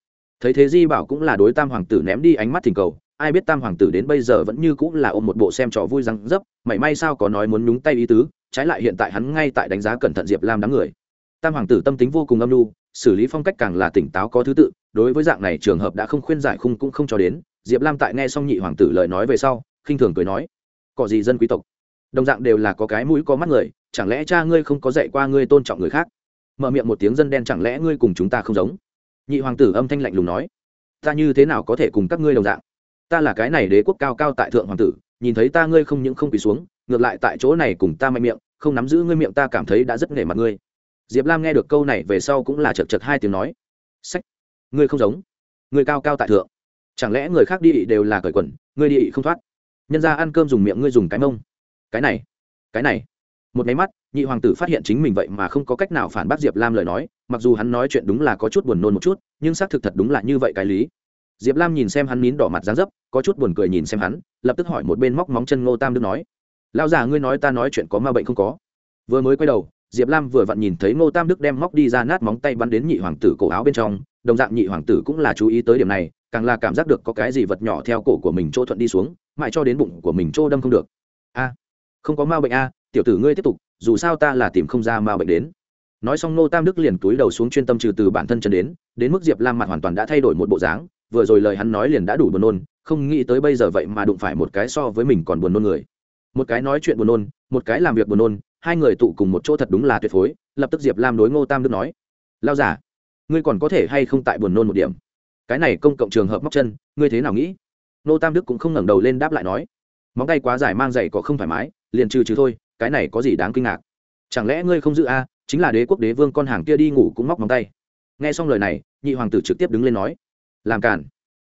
Speaker 1: Thấy thế di bảo cũng là đối tam hoàng tử ném đi ánh mắt thỉnh cầu ai biết tam hoàng tử đến bây giờ vẫn như cũng là ôm một bộ xem trò vui răng dấp, mảy may sao có nói muốn nhúng tay ý tứ, trái lại hiện tại hắn ngay tại đánh giá cẩn thận diệp lam đám người. Tam hoàng tử tâm tính vô cùng âm lưu xử lý phong cách càng là tỉnh táo có thứ tự, đối với dạng này trường hợp đã không khuyên giải khung cũng không cho đến, diệp lam tại nghe xong nhị hoàng tử lời nói về sau, khinh thường cười nói, có gì dân quý tộc? Đồng dạng đều là có cái mũi có mắt người, chẳng lẽ cha ngươi không có dạy qua ngươi tôn trọng người khác? Mở miệng một tiếng dân đen, chẳng lẽ ngươi cùng chúng ta không giống? Nhị hoàng tử âm thanh lạnh lùng nói, ta như thế nào có thể cùng các ngươi đồng dạng? Ta là cái này đế quốc cao cao tại thượng hoàng tử, nhìn thấy ta ngươi không những không quỳ xuống, ngược lại tại chỗ này cùng ta mạnh miệng, không nắm giữ ngươi miệng ta cảm thấy đã rất nể mặt ngươi. Diệp lam nghe được câu này về sau cũng là chật chật hai tiếng nói. Sách, ngươi không giống. Ngươi cao cao tại thượng. Chẳng lẽ người khác đi ị đều là cởi quần, ngươi đi ị không thoát? Nhân ra ăn cơm dùng miệng ngươi dùng cái mông. Cái này cái này. Một máy mắt, nhị hoàng tử phát hiện chính mình vậy mà không có cách nào phản bác diệp lam lời nói, mặc dù hắn nói chuyện đúng là có chút buồn nôn một chút, nhưng xác thực thật đúng là như vậy cái lý diệp lam nhìn xem hắn nín đỏ mặt dán dấp, có chút buồn cười nhìn xem hắn, lập tức hỏi một bên móc móng chân ngô tam đức nói, Lão già, ngươi nói ta nói chuyện có ma bệnh không có? Vừa mới quay đầu, diệp lam vừa vặn nhìn thấy ngô tam đức đem móc đi ra nát móng tay bắn đến nhị hoàng tử cổ áo bên trong, đồng dạng nhị hoàng tử cũng là chú ý tới điểm này, càng là cảm giác được có cái gì vật nhỏ theo cổ của mình chỗ thuận đi xuống, mãi cho đến bụng của mình chỗ đâm không được. A, không có ma bệnh a, tiểu tử ngươi tiếp tục, dù sao ta là tìm không ra ma bệnh đến. Nói xong Ngô tam đức liền túi đầu xuống chuyên tâm trừ từ bản thân chân đến đến mức diệp lam mặt hoàn toàn đã thay đổi một bộ dáng vừa rồi lời hắn nói liền đã đủ buồn nôn, không nghĩ tới bây giờ vậy mà đụng phải một cái so với mình còn buồn nôn người. Một cái nói chuyện buồn nôn, một cái làm việc buồn nôn, hai người tụ cùng một chỗ thật đúng là tuyệt phối, lập tức diệp lam đối ngô tam đức nói lao giả ngươi còn có thể hay không tại buồn nôn một điểm? Cái này công cộng trường hợp móc chân, ngươi thế nào nghĩ? Ngô tam đức cũng không ngẩng đầu lên đáp lại nói, móng tay quá dài mang giày có không thoải mái, liền trừ trừ thôi, cái này có gì đáng kinh ngạc? Chẳng lẽ ngươi không giữ a, chính là đế quốc đế vương con hàng kia đi ngủ cũng móc móng tay? Nghe xong lời này, nhị hoàng tử trực tiếp đứng lên nói làm cản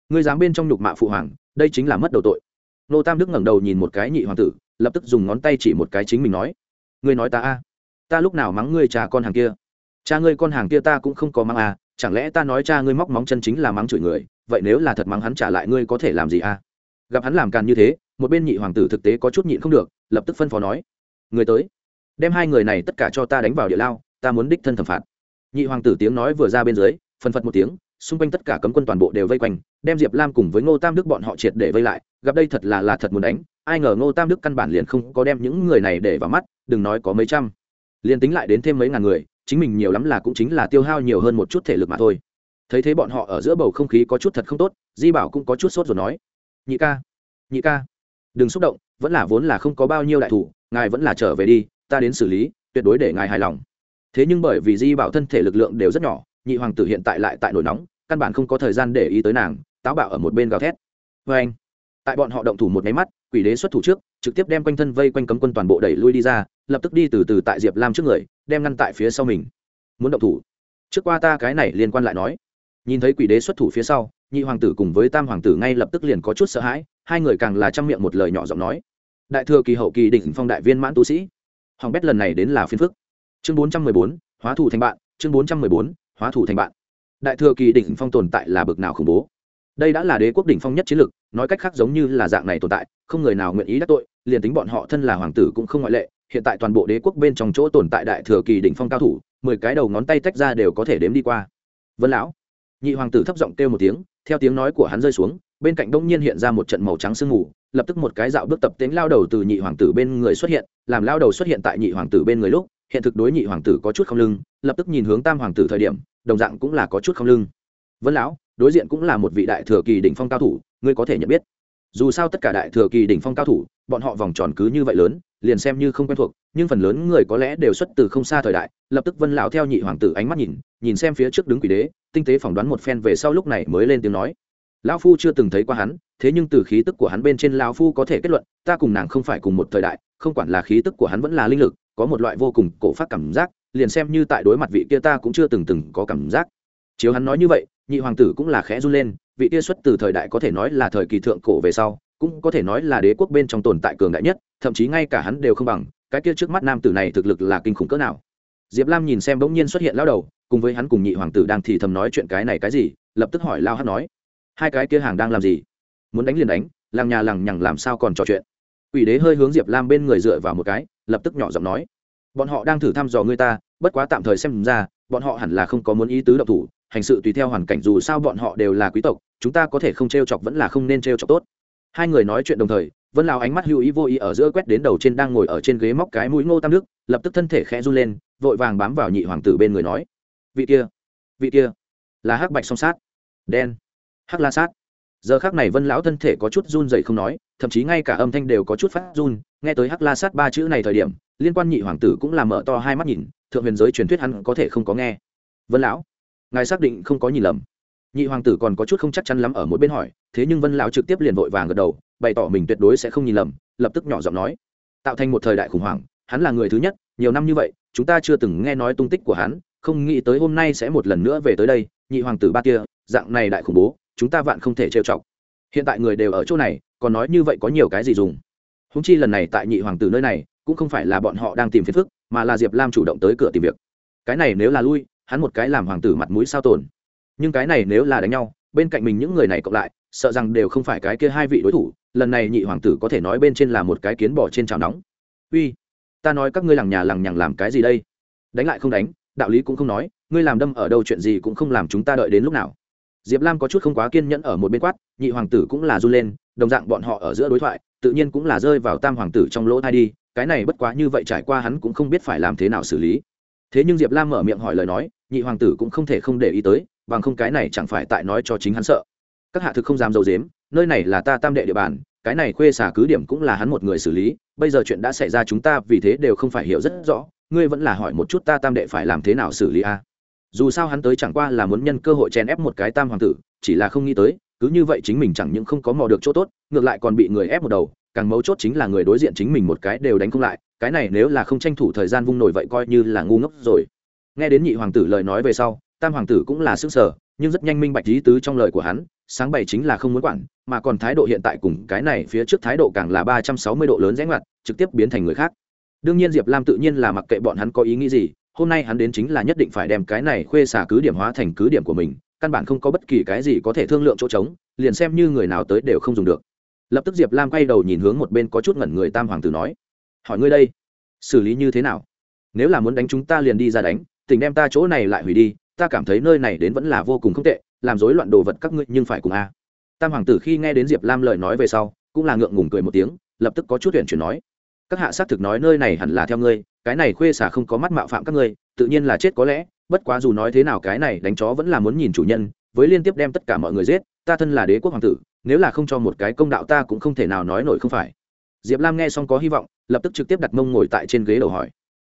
Speaker 1: ngươi dám bên trong nhục mạ phụ hoàng, đây chính là mất đầu tội. Nô tam đức ngẩng đầu nhìn một cái nhị hoàng tử, lập tức dùng ngón tay chỉ một cái chính mình nói, ngươi nói ta a? Ta lúc nào mắng ngươi cha con hàng kia? Cha ngươi con hàng kia ta cũng không có mắng a chẳng lẽ ta nói cha ngươi móc móng chân chính là mắng chửi người, vậy nếu là thật mắng hắn trả lại ngươi có thể làm gì a gặp hắn làm càn như thế, một bên nhị hoàng tử thực tế có chút nhịn không được, lập tức phân phó nói người tới, đem hai người này tất cả cho ta đánh vào địa lao, ta muốn đích thân thẩm phạt. Nhị hoàng tử tiếng nói vừa ra bên dưới phân phật một tiếng xung quanh tất cả cấm quân toàn bộ đều vây quanh, đem diệp lam cùng với ngô tam đức bọn họ triệt để vây lại. Gặp đây thật là là thật muốn đánh. Ai ngờ ngô tam đức căn bản liền không có đem những người này để vào mắt, đừng nói có mấy trăm. Liền tính lại đến thêm mấy ngàn người, chính mình nhiều lắm là cũng chính là tiêu hao nhiều hơn một chút thể lực mà thôi. Thấy thế bọn họ ở giữa bầu không khí có chút thật không tốt, di bảo cũng có chút sốt rồi nói, nhị ca nhị ca, đừng xúc động, vẫn là vốn là không có bao nhiêu đại thủ, ngài vẫn là trở về đi, ta đến xử lý, tuyệt đối để ngài hài lòng. Thế nhưng bởi vì di bảo thân thể lực lượng đều rất nhỏ, nhị hoàng tử hiện tại lại tại nổi nóng căn bản không có thời gian để ý tới nàng, táo bạo ở một bên gào thét. Vê anh, tại bọn họ động thủ một máy mắt, quỷ đế xuất thủ trước, trực tiếp đem quanh thân vây quanh cấm quân toàn bộ đẩy lui đi ra, lập tức đi từ từ tại diệp lam trước người, đem ngăn tại phía sau mình. Muốn động thủ? Trước qua ta cái này liên quan lại nói. Nhìn thấy quỷ đế xuất thủ phía sau, nhị hoàng tử cùng với tam hoàng tử ngay lập tức liền có chút sợ hãi, hai người càng là chăm miệng một lời nhỏ giọng nói. Đại thừa kỳ hậu kỳ đỉnh phong đại viên mãn tu sĩ. Hoàng bét lần này đến là phiên phức. Chương bốn trăm mười bốn, hóa thủ thành bạn, chương bốn trăm mười bốn, hóa thủ thành bạn đại thừa kỳ đỉnh phong tồn tại là bực nào khủng bố. Đây đã là đế quốc đỉnh phong nhất chiến lực nói cách khác giống như là dạng này tồn tại, không người nào nguyện ý đắc tội, liền tính bọn họ thân là hoàng tử cũng không ngoại lệ, hiện tại toàn bộ đế quốc bên trong chỗ tồn tại đại thừa kỳ đỉnh phong cao thủ, mười cái đầu ngón tay tách ra đều có thể đếm đi qua. Vân lão, nhị hoàng tử thấp giọng kêu một tiếng, theo tiếng nói của hắn rơi xuống, bên cạnh đông nhiên hiện ra một trận màu trắng sương mù, lập tức một cái dạo bước tập tính lao đầu từ nhị hoàng tử bên người xuất hiện, làm lao đầu xuất hiện tại nhị hoàng tử bên người lúc hiện thực đối nhị hoàng tử có chút không lưng, lập tức nhìn hướng tam hoàng tử thời điểm, đồng dạng cũng là có chút không lưng. Vân lão, đối diện cũng là một vị đại thừa kỳ đỉnh phong cao thủ, ngươi có thể nhận biết. Dù sao tất cả đại thừa kỳ đỉnh phong cao thủ, bọn họ vòng tròn cứ như vậy lớn, liền xem như không quen thuộc, nhưng phần lớn người có lẽ đều xuất từ không xa thời đại, lập tức vân lão theo nhị hoàng tử ánh mắt nhìn nhìn xem phía trước đứng quỷ đế, tinh tế phỏng đoán một phen về sau lúc này mới lên tiếng nói. Lão phu chưa từng thấy qua hắn, thế nhưng từ khí tức của hắn bên trên lão phu có thể kết luận, ta cùng nàng không phải cùng một thời đại, không quản là khí tức của hắn vẫn là linh lực có một loại vô cùng cổ phát cảm giác, liền xem như tại đối mặt vị kia ta cũng chưa từng từng có cảm giác. Chiếu hắn nói như vậy, nhị hoàng tử cũng là khẽ run lên, vị kia xuất từ thời đại có thể nói là thời kỳ thượng cổ về sau, cũng có thể nói là đế quốc bên trong tồn tại cường đại nhất, thậm chí ngay cả hắn đều không bằng, cái kia trước mắt nam tử này thực lực là kinh khủng cỡ nào. Diệp lam nhìn xem bỗng nhiên xuất hiện lao đầu, cùng với hắn cùng nhị hoàng tử đang thì thầm nói chuyện cái này cái gì, lập tức hỏi lao hát nói, hai cái kia hàng đang làm gì? Muốn đánh liền đánh làng nhà làng nhằng làm sao còn trò chuyện? Ủy đế hơi hướng diệp lam bên người dựa vào một cái lập tức nhỏ giọng nói, bọn họ đang thử thăm dò người ta, bất quá tạm thời xem ra, bọn họ hẳn là không có muốn ý tứ độc thủ, hành sự tùy theo hoàn cảnh dù sao bọn họ đều là quý tộc, chúng ta có thể không t r e o chọc vẫn là không nên t r e o chọc tốt. Hai người nói chuyện đồng thời, vân lao ánh mắt hữu ý vô ý ở giữa quét đến đầu trên đang ngồi ở trên ghế móc cái mũi ngô tam đức, lập tức thân thể khẽ run lên, vội vàng bám vào nhị hoàng tử bên người nói, vị kia vị kia, là hắc bạch song sát. Đen. Hắc la sát giờ khác này vân lão thân thể có chút run dậy không nói, thậm chí ngay cả âm thanh đều có chút phát run, nghe tới hắc la sát ba chữ này thời điểm, liên quan nhị hoàng tử cũng làm mở to hai mắt nhìn, thượng huyền giới truyền thuyết hắn có thể không có nghe. Vân lão, ngài xác định không có nhìn lầm. Nhị hoàng tử còn có chút không chắc chắn lắm ở một bên hỏi, thế nhưng vân lão trực tiếp liền vội vàng gật đầu, bày tỏ mình tuyệt đối sẽ không nhìn lầm, lập tức nhỏ giọng nói. Tạo thành một thời đại khủng hoảng, hắn là người thứ nhất, nhiều năm như vậy, chúng ta chưa từng nghe nói tung tích của hắn, không nghĩ tới hôm nay sẽ một lần nữa về tới đây, nhị hoàng tử ba kia, dạng này đại khủng bố chúng ta vạn không thể trêu chọc. Hiện tại người đều ở chỗ này, còn nói như vậy có nhiều cái gì dùng? Húng chi lần này tại nhị hoàng tử nơi này, cũng không phải là bọn họ đang tìm phiền phức, mà là diệp lam chủ động tới cửa tìm việc. Cái này nếu là lui, hắn một cái làm hoàng tử mặt mũi sao tồn. Nhưng cái này nếu là đánh nhau, bên cạnh mình những người này cộng lại, sợ rằng đều không phải cái kia hai vị đối thủ, lần này nhị hoàng tử có thể nói bên trên là một cái kiến bỏ trên chảo nóng. Uy, ta nói các ngươi lằng nhà lằng nhằng làm cái gì đây? Đánh lại không đánh, đạo lý cũng không nói, ngươi làm đâm ở đâu chuyện gì cũng không làm chúng ta đợi đến lúc nào diệp lam có chút không quá kiên nhẫn ở một bên quát, nhị hoàng tử cũng là run lên, đồng dạng bọn họ ở giữa đối thoại, tự nhiên cũng là rơi vào tam hoàng tử trong lỗ thai đi, cái này bất quá như vậy trải qua hắn cũng không biết phải làm thế nào xử lý. Thế nhưng diệp lam mở miệng hỏi lời nói, nhị hoàng tử cũng không thể không để ý tới, bằng không cái này chẳng phải tại nói cho chính hắn sợ. Các hạ thực không dám d i dếm nơi này là ta tam đệ địa bàn, cái này khuê xả cứ điểm cũng là hắn một người xử lý, bây giờ chuyện đã xảy ra chúng ta vì thế đều không phải hiểu rất rõ, ngươi vẫn là hỏi một chút ta tam đệ phải làm thế nào xử lý a? Dù sao hắn tới chẳng qua là muốn nhân cơ hội chèn ép một cái tam hoàng tử, chỉ là không nghĩ tới, cứ như vậy chính mình chẳng những không có mò được chỗ tốt, ngược lại còn bị người ép một đầu, càng mấu chốt chính là người đối diện chính mình một cái đều đánh không lại, cái này nếu là không tranh thủ thời gian vung nổi vậy coi như là ngu ngốc rồi. Nghe đến nhị hoàng tử lời nói về sau, tam hoàng tử cũng là sức sở nhưng rất nhanh minh bạch lý tứ trong lời của hắn, sáng bày chính là không muốn quản, mà còn thái độ hiện tại cùng cái này phía trước thái độ càng là ba trăm sáu mươi độ lớn rẽ ngoặt, trực tiếp biến thành người khác. Đương nhiên diệp lam tự nhiên là mặc kệ bọn hắn có ý nghĩ gì hôm nay hắn đến chính là nhất định phải đem cái này khuê xả cứ điểm hóa thành cứ điểm của mình, căn bản không có bất kỳ cái gì có thể thương lượng chỗ trống, liền xem như người nào tới đều không dùng được. Lập tức diệp lam quay đầu nhìn hướng một bên có chút ngẩn người tam hoàng tử nói, hỏi ngươi đây, xử lý như thế nào? Nếu là muốn đánh chúng ta liền đi ra đánh tỉnh đem ta chỗ này lại hủy đi, ta cảm thấy nơi này đến vẫn là vô cùng không tệ, làm rối loạn đồ vật các ngươi nhưng phải cùng a. Tam hoàng tử khi nghe đến diệp lam lời nói về sau, cũng là ngượng ngùng cười một tiếng, lập tức có chút huyện chuyển nói, các hạ xác thực nói nơi này hẳn là theo ngươi cái này khuê xả không có mắt mạo phạm các ngươi, tự nhiên là chết có lẽ, bất quá dù nói thế nào cái này đánh chó vẫn là muốn nhìn chủ nhân, với liên tiếp đem tất cả mọi người giết, ta thân là đế quốc hoàng tử, nếu là không cho một cái công đạo ta cũng không thể nào nói nổi không phải. Diệp lam nghe xong có hy vọng, lập tức trực tiếp đặt mông ngồi tại trên ghế đầu hỏi.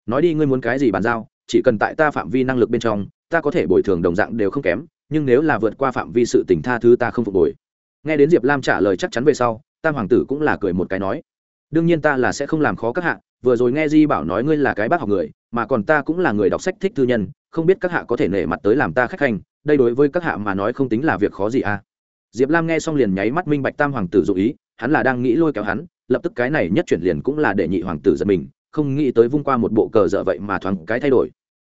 Speaker 1: Nói đi, ngươi muốn cái gì bàn giao, chỉ cần tại ta phạm vi năng lực bên trong, ta có thể bồi thường đồng dạng đều không kém, nhưng nếu là vượt qua phạm vi sự tỉnh tha thứ ta không phục hồi. Nghe đến diệp lam trả lời chắc chắn về sau, tam hoàng tử cũng là cười một cái nói đương nhiên ta là sẽ không làm khó các hạ, vừa rồi nghe di bảo nói ngươi là cái bác học người, mà còn ta cũng là người đọc sách thích thư nhân, không biết các hạ có thể nể mặt tới làm ta khách hành đây đối với các hạ mà nói không tính là việc khó gì à. Diệp lam nghe xong liền nháy mắt minh bạch tam hoàng tử dụ ý, hắn là đang nghĩ lôi kéo hắn, lập tức cái này nhất chuyển liền cũng là để nhị hoàng tử giật mình, không nghĩ tới vung qua một bộ cờ dở vậy mà thoáng cái thay đổi.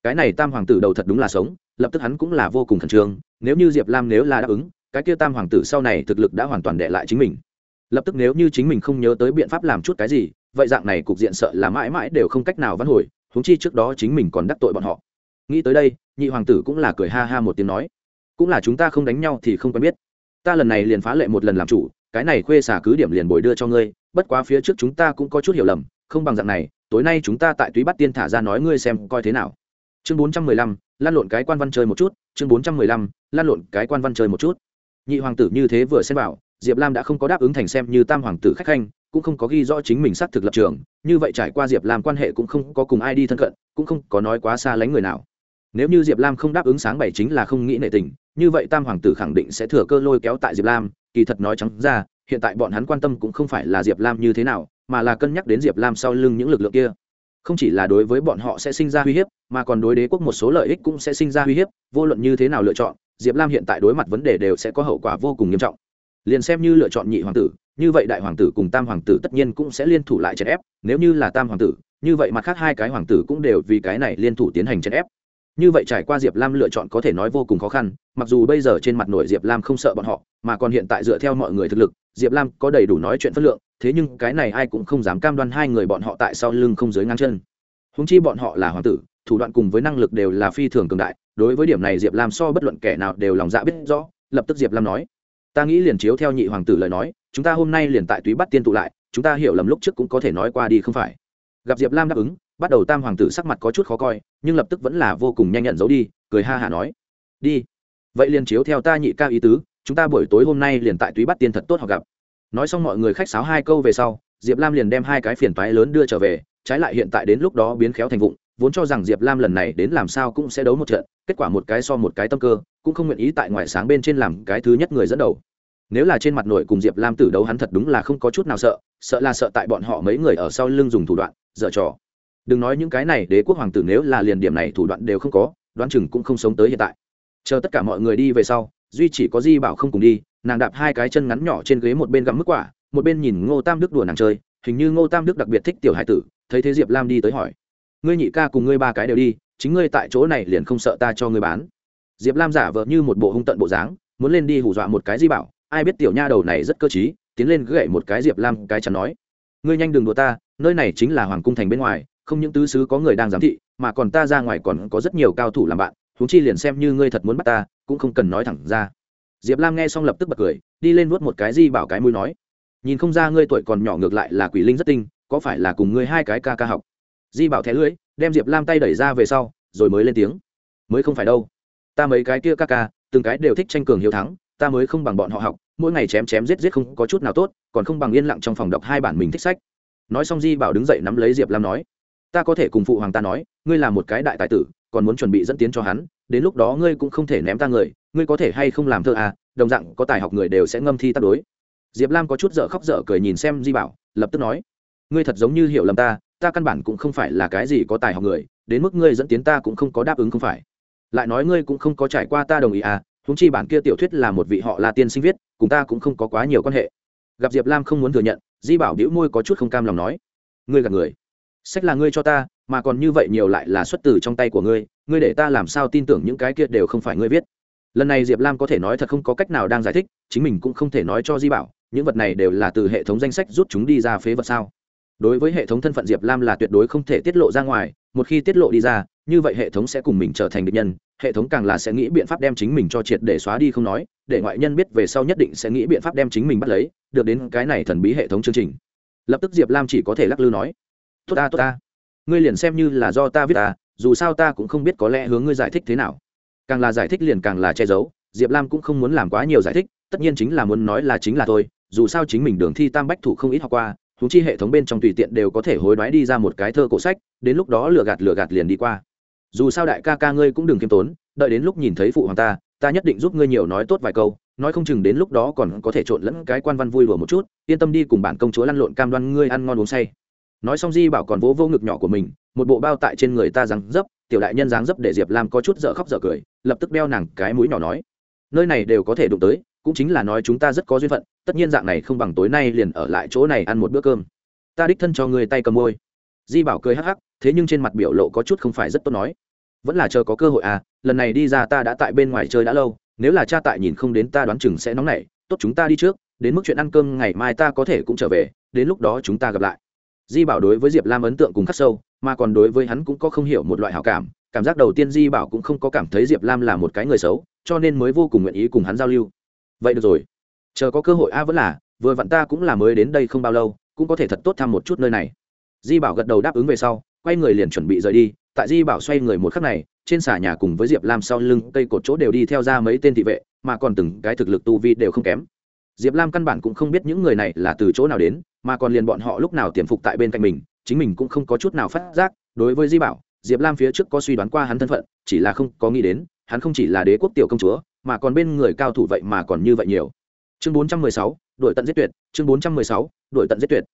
Speaker 1: Cái này tam hoàng tử đầu thật đúng là sống, lập tức hắn cũng là vô cùng khẩn trương, nếu như diệp lam nếu là đáp ứng, cái kia tam hoàng tử sau này thực lực đã hoàn toàn đệ lại chính mình lập tức nếu như chính mình không nhớ tới biện pháp làm chút cái gì, vậy dạng này cục diện sợ là mãi mãi đều không cách nào vãn hồi, huống chi trước đó chính mình còn đắc tội bọn họ. Nghĩ tới đây, nhị hoàng tử cũng là cười ha ha một tiếng nói, cũng là chúng ta không đánh nhau thì không quen biết. Ta lần này liền phá lệ một lần làm chủ, cái này khuê xả cứ điểm liền bồi đưa cho ngươi, bất quá phía trước chúng ta cũng có chút hiểu lầm, không bằng dạng này, tối nay chúng ta tại túy bắt tiên thả ra nói ngươi xem coi thế nào. Chương bốn trăm mười lăm, lan lộn cái quan văn chơi một chút, chương bốn trăm mười lăm, lan lộn cái quan văn chơi một chút. Nhị hoàng tử như thế vừa xem bảo diệp lam đã không có đáp ứng thành xem như tam hoàng tử khách khanh, cũng không có ghi rõ chính mình xác thực lập trường. Như vậy trải qua diệp lam quan hệ cũng không có cùng ai đi thân cận, cũng không có nói quá xa lánh người nào. Nếu như diệp lam không đáp ứng sáng bảy chính là không nghĩ nệ tình, như vậy tam hoàng tử khẳng định sẽ thừa cơ lôi kéo tại diệp lam, kỳ thật nói trắng ra, hiện tại bọn hắn quan tâm cũng không phải là diệp lam như thế nào, mà là cân nhắc đến diệp lam sau lưng những lực lượng kia. Không chỉ là đối với bọn họ sẽ sinh ra uy hiếp, mà còn đối đế quốc một số lợi ích cũng sẽ sinh ra uy hiếp, vô luận như thế nào lựa chọn, diệp lam hiện tại đối mặt vấn đề đều sẽ có hậu quả vô cùng nghiêm trọng liền xem như lựa chọn nhị hoàng tử, như vậy đại hoàng tử cùng tam hoàng tử tất nhiên cũng sẽ liên thủ lại chèn ép, nếu như là tam hoàng tử, như vậy mặt khác hai cái hoàng tử cũng đều vì cái này liên thủ tiến hành chèn ép. Như vậy trải qua diệp lam lựa chọn có thể nói vô cùng khó khăn, mặc dù bây giờ trên mặt nổi diệp lam không sợ bọn họ, mà còn hiện tại dựa theo mọi người thực lực, diệp lam có đầy đủ nói chuyện phất lượng, thế nhưng cái này ai cũng không dám cam đoan hai người bọn họ tại sau lưng không dưới ngang chân. Húng chi bọn họ là hoàng tử, thủ đoạn cùng với năng lực đều là phi thường cường đại, đối với điểm này diệp lam so bất luận kẻ nào đều lòng dạ biết rõ, lập tức diệp lam nói ta nghĩ liền chiếu theo nhị hoàng tử lời nói, chúng ta hôm nay liền tại túy bắt tiên tụ lại, chúng ta hiểu lầm lúc trước cũng có thể nói qua đi không phải. Gặp diệp lam đáp ứng, bắt đầu tam hoàng tử sắc mặt có chút khó coi, nhưng lập tức vẫn là vô cùng nhanh nhận giấu đi, cười ha hả nói. Đi. Vậy liền chiếu theo ta nhị ca ý tứ, chúng ta buổi tối hôm nay liền tại túy bắt tiên thật tốt họ gặp. Nói xong mọi người khách sáo hai câu về sau, diệp lam liền đem hai cái phiền toái lớn đưa trở về, trái lại hiện tại đến lúc đó biến khéo thành vụng vốn cho rằng diệp lam lần này đến làm sao cũng sẽ đấu một trận, kết quả một cái so một cái tâm cơ, cũng không nguyện ý tại ngoại sáng bên trên làm cái thứ nhất người dẫn đầu. Nếu là trên mặt nội cùng diệp lam tử đấu hắn thật đúng là không có chút nào sợ sợ là sợ tại bọn họ mấy người ở sau lưng dùng thủ đoạn, dở trò. Đừng nói những cái này, đế quốc hoàng tử nếu là liền điểm này thủ đoạn đều không có, đoán chừng cũng không sống tới hiện tại. Chờ tất cả mọi người đi về sau, duy chỉ có di bảo không cùng đi, nàng đạp hai cái chân ngắn nhỏ trên ghế một bên gặm mức quả, một bên nhìn ngô tam đức đùa nàng chơi, hình như ngô tam đức đặc biệt thích tiểu hải tử, thấy thế diệp lam đi tới hỏi ngươi nhị ca cùng ngươi ba cái đều đi, chính ngươi tại chỗ này liền không sợ ta cho ngươi bán. Diệp lam giả vờ như một bộ hung tận bộ dáng, muốn lên đi hù dọa một cái di bảo, ai biết tiểu nha đầu này rất cơ t tiến lên gậy một cái diệp lam cái chắn nói, ngươi nhanh đừng đùa ta, nơi này chính là hoàng cung thành bên ngoài, không những tứ xứ có người đang giám thị, mà còn ta ra ngoài còn có rất nhiều cao thủ làm bạn thú chi liền xem như ngươi thật muốn bắt ta, cũng không cần nói thẳng ra. Diệp lam nghe xong lập tức bật cười, đi lên nuốt một cái di bảo cái mũi nói, nhìn không ra ngươi tuổi còn nhỏ ngược lại là quỷ linh rất tinh, có phải là cùng ngươi hai cái ca ca học? Di bảo thẻ lưới, đem diệp lam tay đẩy ra về sau, rồi mới lên tiếng. Mới không phải đâu. Ta mấy cái kia ca ca, từng cái đều thích tranh cường hiếu thắng, ta mới không bằng bọn họ học, mỗi ngày chém chém giết giết không có chút nào tốt, còn không bằng yên lặng trong phòng đọc hai bản mình thích sách. Nói xong di bảo đứng dậy nắm lấy diệp lam nói, ta có thể cùng phụ hoàng ta nói, ngươi là một cái đại tài tử, còn muốn chuẩn bị dẫn tiến cho hắn, đến lúc đó ngươi cũng không thể ném ta người, ngươi có thể hay không làm thơ à đồng dạng có tài học người đều sẽ ngâm thi tác đối. Diệp lam có chút dở khóc dở cười nhìn xem di bảo, lập tức nói, ngươi thật giống như hiểu lầm ta ta căn bản cũng không phải là cái gì có tài học người, đến mức ngươi dẫn tiến ta cũng không có đáp ứng không phải. Lại nói ngươi cũng không có trải qua ta đồng ý à húng chi bản kia tiểu thuyết là một vị họ là tiên sinh viết, cùng ta cũng không có quá nhiều quan hệ. Gặp diệp lam không muốn thừa nhận, di bảo đĩu môi có chút không cam lòng nói, ngươi gặp người. Sách là ngươi cho ta, mà còn như vậy nhiều lại là xuất từ trong tay của ngươi ngươi để ta làm sao tin tưởng những cái kia đều không phải ngươi viết? Lần này diệp lam có thể nói thật không có cách nào đang giải thích, chính mình cũng không thể nói cho di bảo, những vật này đều là từ hệ thống danh sách rút chúng đi ra phế vật sao? Đối với hệ thống thân phận diệp lam là tuyệt đối không thể tiết lộ ra ngoài, một khi tiết lộ đi ra, như vậy hệ thống sẽ cùng mình trở thành địch nhân, hệ thống càng là sẽ nghĩ biện pháp đem chính mình cho triệt để xóa đi không nói, để ngoại nhân biết về sau nhất định sẽ nghĩ biện pháp đem chính mình bắt lấy, được đến cái này thần bí hệ thống chương trình. Lập tức diệp lam chỉ có thể lắc lư nói, tốt ta tốt ta. Ngươi liền xem như là do ta viết ta, dù sao ta cũng không biết có lẽ hướng ngươi giải thích thế nào. Càng là giải thích liền càng là che giấu, diệp lam cũng không muốn làm quá nhiều giải thích, tất nhiên chính là muốn nói là chính là thôi, dù sao chính mình đường thi tam bách thủ không ít học qua thú chi hệ thống bên trong tùy tiện đều có thể hối đoái đi ra một cái thơ cổ sách, đến lúc đó lừa gạt lừa gạt liền đi qua. Dù sao đại ca ca ngươi cũng đừng kiêm tốn, đợi đến lúc nhìn thấy phụ hoàng ta ta nhất định giúp ngươi nhiều nói tốt vài câu, nói không chừng đến lúc đó còn có thể trộn lẫn cái quan văn vui lùa một chút, yên tâm đi cùng bản công chúa lăn lộn cam đoan ngươi ăn ngon uống say. Nói xong di bảo còn vỗ vô ngực nhỏ của mình, một bộ bao tại trên người ta dáng dấp, tiểu đại nhân dáng dấp để diệp lam có chút dở khóc dở cười, lập tức đeo nàng cái mũi nhỏ nói, nơi này đều có thể đụng tới cũng chính là nói chúng ta rất có duyên phận, tất nhiên dạng này không bằng tối nay liền ở lại chỗ này ăn một bữa cơm. Ta đích thân cho người tay cầm môi. Di bảo cười hắc hắc, thế nhưng trên mặt biểu lộ có chút không phải rất tốt nói. Vẫn là chờ có cơ hội à lần này đi ra ta đã tại bên ngoài chơi đã lâu, nếu là cha tại nhìn không đến ta đoán chừng sẽ nóng nảy, tốt chúng ta đi trước, đến mức chuyện ăn cơm ngày mai ta có thể cũng trở về, đến lúc đó chúng ta gặp lại. Di bảo đối với diệp lam ấn tượng cùng khắc sâu, mà còn đối với hắn cũng có không hiểu một loại hảo cảm cảm giác đầu tiên di bảo cũng không có cảm thấy diệp lam là một cái người xấu, cho nên mới vô cùng nguyện ý cùng hắn giao lưu vậy được rồi. Chờ có cơ hội a vẫn là, vừa vặn ta cũng là mới đến đây không bao lâu, cũng có thể thật tốt thăm một chút nơi này. Di bảo gật đầu đáp ứng về sau, quay người liền chuẩn bị rời đi. Tại di bảo xoay người một khắc này, trên xà nhà cùng với diệp lam sau lưng cây cột chỗ đều đi theo ra mấy tên thị vệ, mà còn từng cái thực lực tu vi đều không kém. Diệp lam căn bản cũng không biết những người này là từ chỗ nào đến, mà còn liền bọn họ lúc nào tiềm phục tại bên cạnh mình, chính mình cũng không có chút nào phát giác. Đối với di bảo, diệp lam phía trước có suy đoán qua hắn thân phận, chỉ là không có nghĩ đến, hắn không chỉ là đế quốc tiểu công chúa mà còn bên người cao thủ vậy mà còn như vậy nhiều. Chương bốn trăm mười sáu đội tận giết tuyệt, chương bốn trăm mười sáu đội tận giết tuyệt.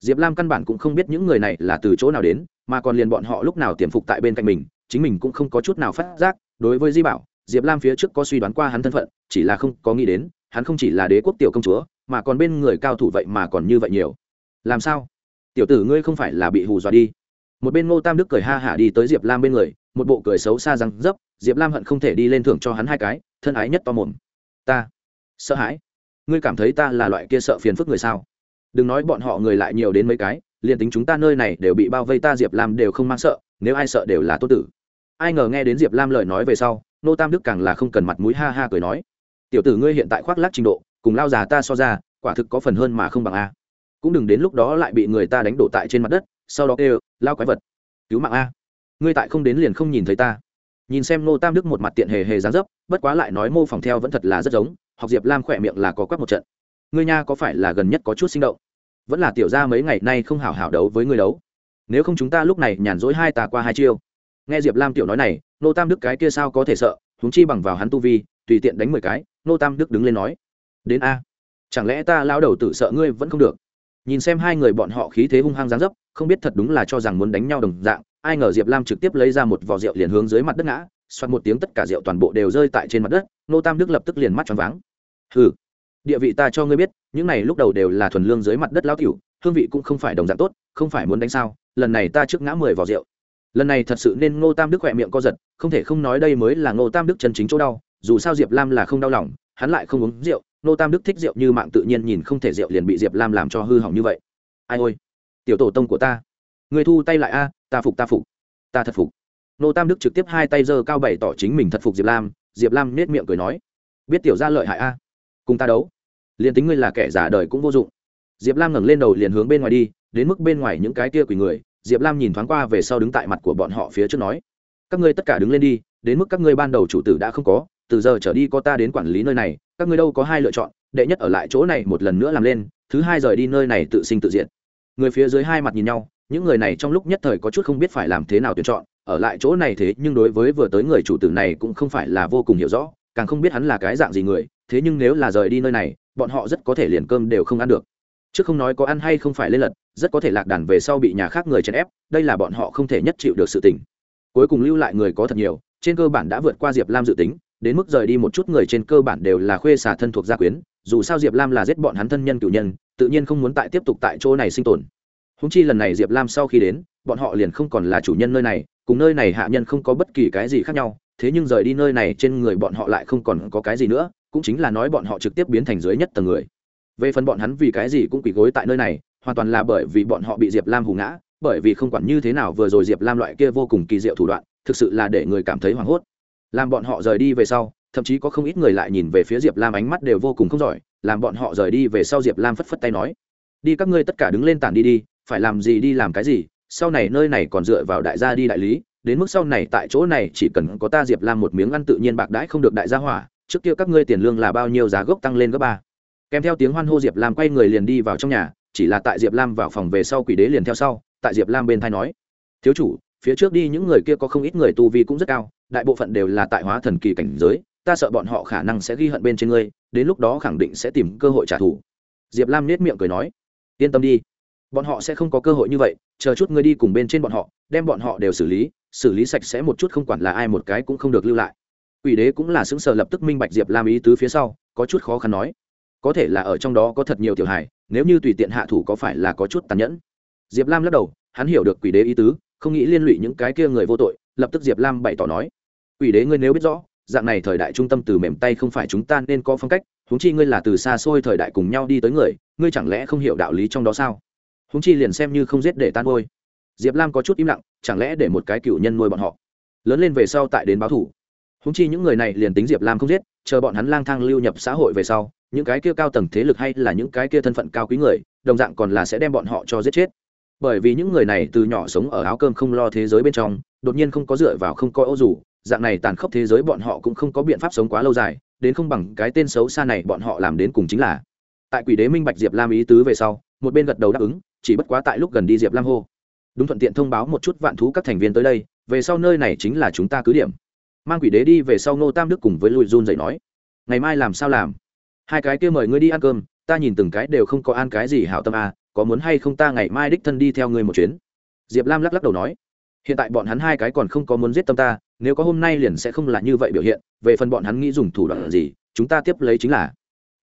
Speaker 1: Diệp lam căn bản cũng không biết những người này là từ chỗ nào đến, mà còn liền bọn họ lúc nào tiềm phục tại bên cạnh mình, chính mình cũng không có chút nào phát giác, đối với di bảo, diệp lam phía trước có suy đoán qua hắn thân phận, chỉ là không có nghĩ đến, hắn không chỉ là đế quốc tiểu công chúa, mà còn bên người cao thủ vậy mà còn như vậy nhiều. Làm sao? Tiểu tử ngươi không phải là bị hù dọa đi. Một bên ngô tam đức cười ha hả đi tới diệp lam bên người một bộ cười xấu xa răng dấp, diệp lam hận không thể đi lên thưởng cho hắn hai cái, thân ái nhất to mồm. Ta sợ hãi. Ngươi cảm thấy ta là loại kia sợ phiền phức người sao? Đừng nói bọn họ người lại nhiều đến mấy cái, liền tính chúng ta nơi này đều bị bao vây ta diệp lam đều không mang sợ, nếu ai sợ đều là tốt tử. Ai ngờ nghe đến diệp lam lời nói về sau, nô tam đức càng là không cần mặt mũi ha ha cười nói. Tiểu tử ngươi hiện tại khoác lác trình độ, cùng lao già ta so ra, quả thực có phần hơn mà không bằng a. Cũng đừng đến lúc đó lại bị người ta đánh đổ tại trên mặt đất, sau đó kêu, lao quái vật. Cứu mạng a ngươi tại không đến liền không nhìn thấy ta. Nhìn xem nô tam đức một mặt tiện hề hề dáng dấp, bất quá lại nói mô phỏng theo vẫn thật là rất giống, học diệp lam khỏe miệng là có quắc một trận. Ngươi nha có phải là gần nhất có chút sinh động? Vẫn là tiểu ra mấy ngày nay không hảo hảo đấu với ngươi đấu. Nếu không chúng ta lúc này nhàn rỗi hai tà qua hai chiêu. Nghe diệp lam tiểu nói này nô tam đức cái kia sao có thể sợ húng chi bằng vào hắn tu vi, tùy tiện đánh mười cái nô tam đức đứng lên nói, đến a, chẳng lẽ ta lao đầu tự sợ ngươi vẫn không được? Nhìn xem hai người bọn họ khí thế hung hăng dáng dấp, không biết thật đúng là cho rằng muốn đánh nhau đồng dạng ai ngờ diệp lam trực tiếp lấy ra một vò rượu liền hướng dưới mặt đất ngã xoát một tiếng tất cả rượu toàn bộ đều rơi tại trên mặt đất, nô tam đức lập tức liền mắt choáng váng. Hừ, địa vị ta cho ngươi biết, những này lúc đầu đều là thuần lương dưới mặt đất lão cửu hương vị cũng không phải đồng dạng tốt, không phải muốn đánh sao, lần này ta trước ngã mười vò rượu. Lần này thật sự nên ngô tam đức khỏe miệng co giật, không thể không nói đây mới là ngô tam đức chân chính chỗ đau, dù sao diệp lam là không đau lòng, hắn lại không uống rượu, ngô tam đức thích rượu như mạng tự nhiên nhìn không thể rượu liền bị diệp lam làm cho hư hỏng như vậy. Ai ôi, tiểu tổ tông của ta người thu tay lại a, ta phục ta phục, ta thật phục. Nô tam đức trực tiếp hai tay giơ cao bày tỏ chính mình thật phục diệp lam diệp lam nết miệng cười nói, biết tiểu ra lợi hại a, cùng ta đấu. Liền tính ngươi là kẻ giả đời cũng vô dụng. Diệp lam ngẩng lên đầu liền hướng bên ngoài đi, đến mức bên ngoài những cái kia quỳ người, diệp lam nhìn thoáng qua về sau đứng tại mặt của bọn họ phía trước nói, các ngươi tất cả đứng lên đi, đến mức các ngươi ban đầu chủ tử đã không có, từ giờ trở đi có ta đến quản lý nơi này, các ngươi đâu có hai lựa chọn, đệ nhất ở lại chỗ này một lần nữa làm lên, thứ hai rời đi nơi này tự sinh tự diện người phía dưới hai mặt nhìn nhau những người này trong lúc nhất thời có chút không biết phải làm thế nào tuyển chọn, ở lại chỗ này thế nhưng đối với vừa tới người chủ tử này cũng không phải là vô cùng hiểu rõ, càng không biết hắn là cái dạng gì người, thế nhưng nếu là rời đi nơi này, bọn họ rất có thể liền cơm đều không ăn được. Chứ không nói có ăn hay không phải lên lật, rất có thể lạc đàn về sau bị nhà khác người chèn ép, đây là bọn họ không thể nhất chịu được sự tình. Cuối cùng lưu lại người có thật nhiều, trên cơ bản đã vượt qua diệp lam dự tính, đến mức rời đi một chút người trên cơ bản đều là khuê xà thân thuộc gia quyến, dù sao diệp lam là giết bọn hắn thân nhân cựu nhân, tự nhiên không muốn tại tiếp tục tại chỗ này sinh tồn húng chi lần này diệp lam sau khi đến, bọn họ liền không còn là chủ nhân nơi này, cùng nơi này hạ nhân không có bất kỳ cái gì khác nhau, thế nhưng rời đi nơi này trên người bọn họ lại không còn có cái gì nữa, cũng chính là nói bọn họ trực tiếp biến thành dưới nhất tầng người. Về phần bọn hắn vì cái gì cũng quỳ gối tại nơi này, hoàn toàn là bởi vì bọn họ bị diệp lam hù ngã, bởi vì không quản như thế nào vừa rồi diệp lam loại kia vô cùng kỳ diệu thủ đoạn, thực sự là để người cảm thấy hoảng hốt. Làm bọn họ rời đi về sau, thậm chí có không ít người lại nhìn về phía diệp lam ánh mắt đều vô cùng không giỏi, làm bọn họ rời đi về sau diệp lam phất phất tay nói, đi các ngươi tất cả đứng lên tản đi đi phải làm gì đi làm cái gì, sau này nơi này còn dựa vào đại gia đi đại lý, đến mức sau này tại chỗ này chỉ cần có ta diệp lam một miếng ăn tự nhiên bạc đãi không được đại gia hỏa, trước kia các ngươi tiền lương là bao nhiêu giá gốc tăng lên gấp ba. Kèm theo tiếng hoan hô diệp lam quay người liền đi vào trong nhà, chỉ là tại diệp lam vào phòng về sau quỷ đế liền theo sau, tại diệp lam bên thai nói, thiếu chủ, phía trước đi những người kia có không ít người tu vi cũng rất cao, đại bộ phận đều là tại hóa thần kỳ cảnh giới, ta sợ bọn họ khả năng sẽ ghi hận bên trên ngươi, đến lúc đó khẳng định sẽ tìm cơ hội trả thù. Diệp lam nết miệng cười nói, yên tâm đi bọn họ sẽ không có cơ hội như vậy chờ chút ngươi đi cùng bên trên bọn họ đem bọn họ đều xử lý xử lý sạch sẽ một chút không quản là ai một cái cũng không được lưu lại Quỷ đế cũng là xứng sờ lập tức minh bạch Diệp Lam ý tứ phía sau, có chút khó khăn nói. Có thể là ở trong đó có thật nhiều tiểu hài, nếu như tùy tiện hạ thủ có phải là có chút tàn nhẫn. Diệp Lam lắc đầu, hắn hiểu được quỷ đế ý tứ, không nghĩ liên lụy những cái kia người vô tội, lập tức Diệp Lam bày tỏ nói: "Quỷ đế ngươi nếu biết rõ, dạng này thời đại trung tâm từ mềm tay không phải chúng ta nên có phong cách huống chi ngươi là từ xa xôi thời đại cùng nhau đi tới người ngươi chẳng lẽ không hiểu đạo lý trong đó sao húng chi liền xem như không giết để tan ngôi. Diệp lam có chút im lặng, chẳng lẽ để một cái cựu nhân nuôi bọn họ? Lớn lên về sau tại đến báo thủ. Húng chi những người này liền tính diệp lam không giết, chờ bọn hắn lang thang lưu nhập xã hội về sau, những cái kia cao tầng thế lực hay là những cái kia thân phận cao quý người, đồng dạng còn là sẽ đem bọn họ cho giết chết. Bởi vì những người này từ nhỏ sống ở áo cơm không lo thế giới bên trong, đột nhiên không có dựa vào không coi ô dù, dạng này tàn khốc thế giới bọn họ cũng không có biện pháp sống quá lâu dài, đến không bằng cái tên xấu xa này bọn họ làm đến cùng chính là. Tại quỷ đế minh bạch diệp lam ý tứ về sau, một bên gật đầu đáp ứng chỉ bất quá tại lúc gần đi diệp lam hô. Đúng thuận tiện thông báo một chút vạn thú các thành viên tới đây, về sau nơi này chính là chúng ta cứ điểm. Mang quỷ đế đi về sau ngô tam đức cùng với lùi run dậy nói, ngày mai làm sao làm? Hai cái kia mời ngươi đi ăn cơm, ta nhìn từng cái đều không có ăn cái gì hảo tâm à có muốn hay không ta ngày mai đích thân đi theo ngươi một chuyến? Diệp lam lắc lắc đầu nói, hiện tại bọn hắn hai cái còn không có muốn giết tâm ta, nếu có hôm nay liền sẽ không là như vậy biểu hiện, về phần bọn hắn nghĩ dùng thủ đoạn gì, chúng ta tiếp lấy chính là.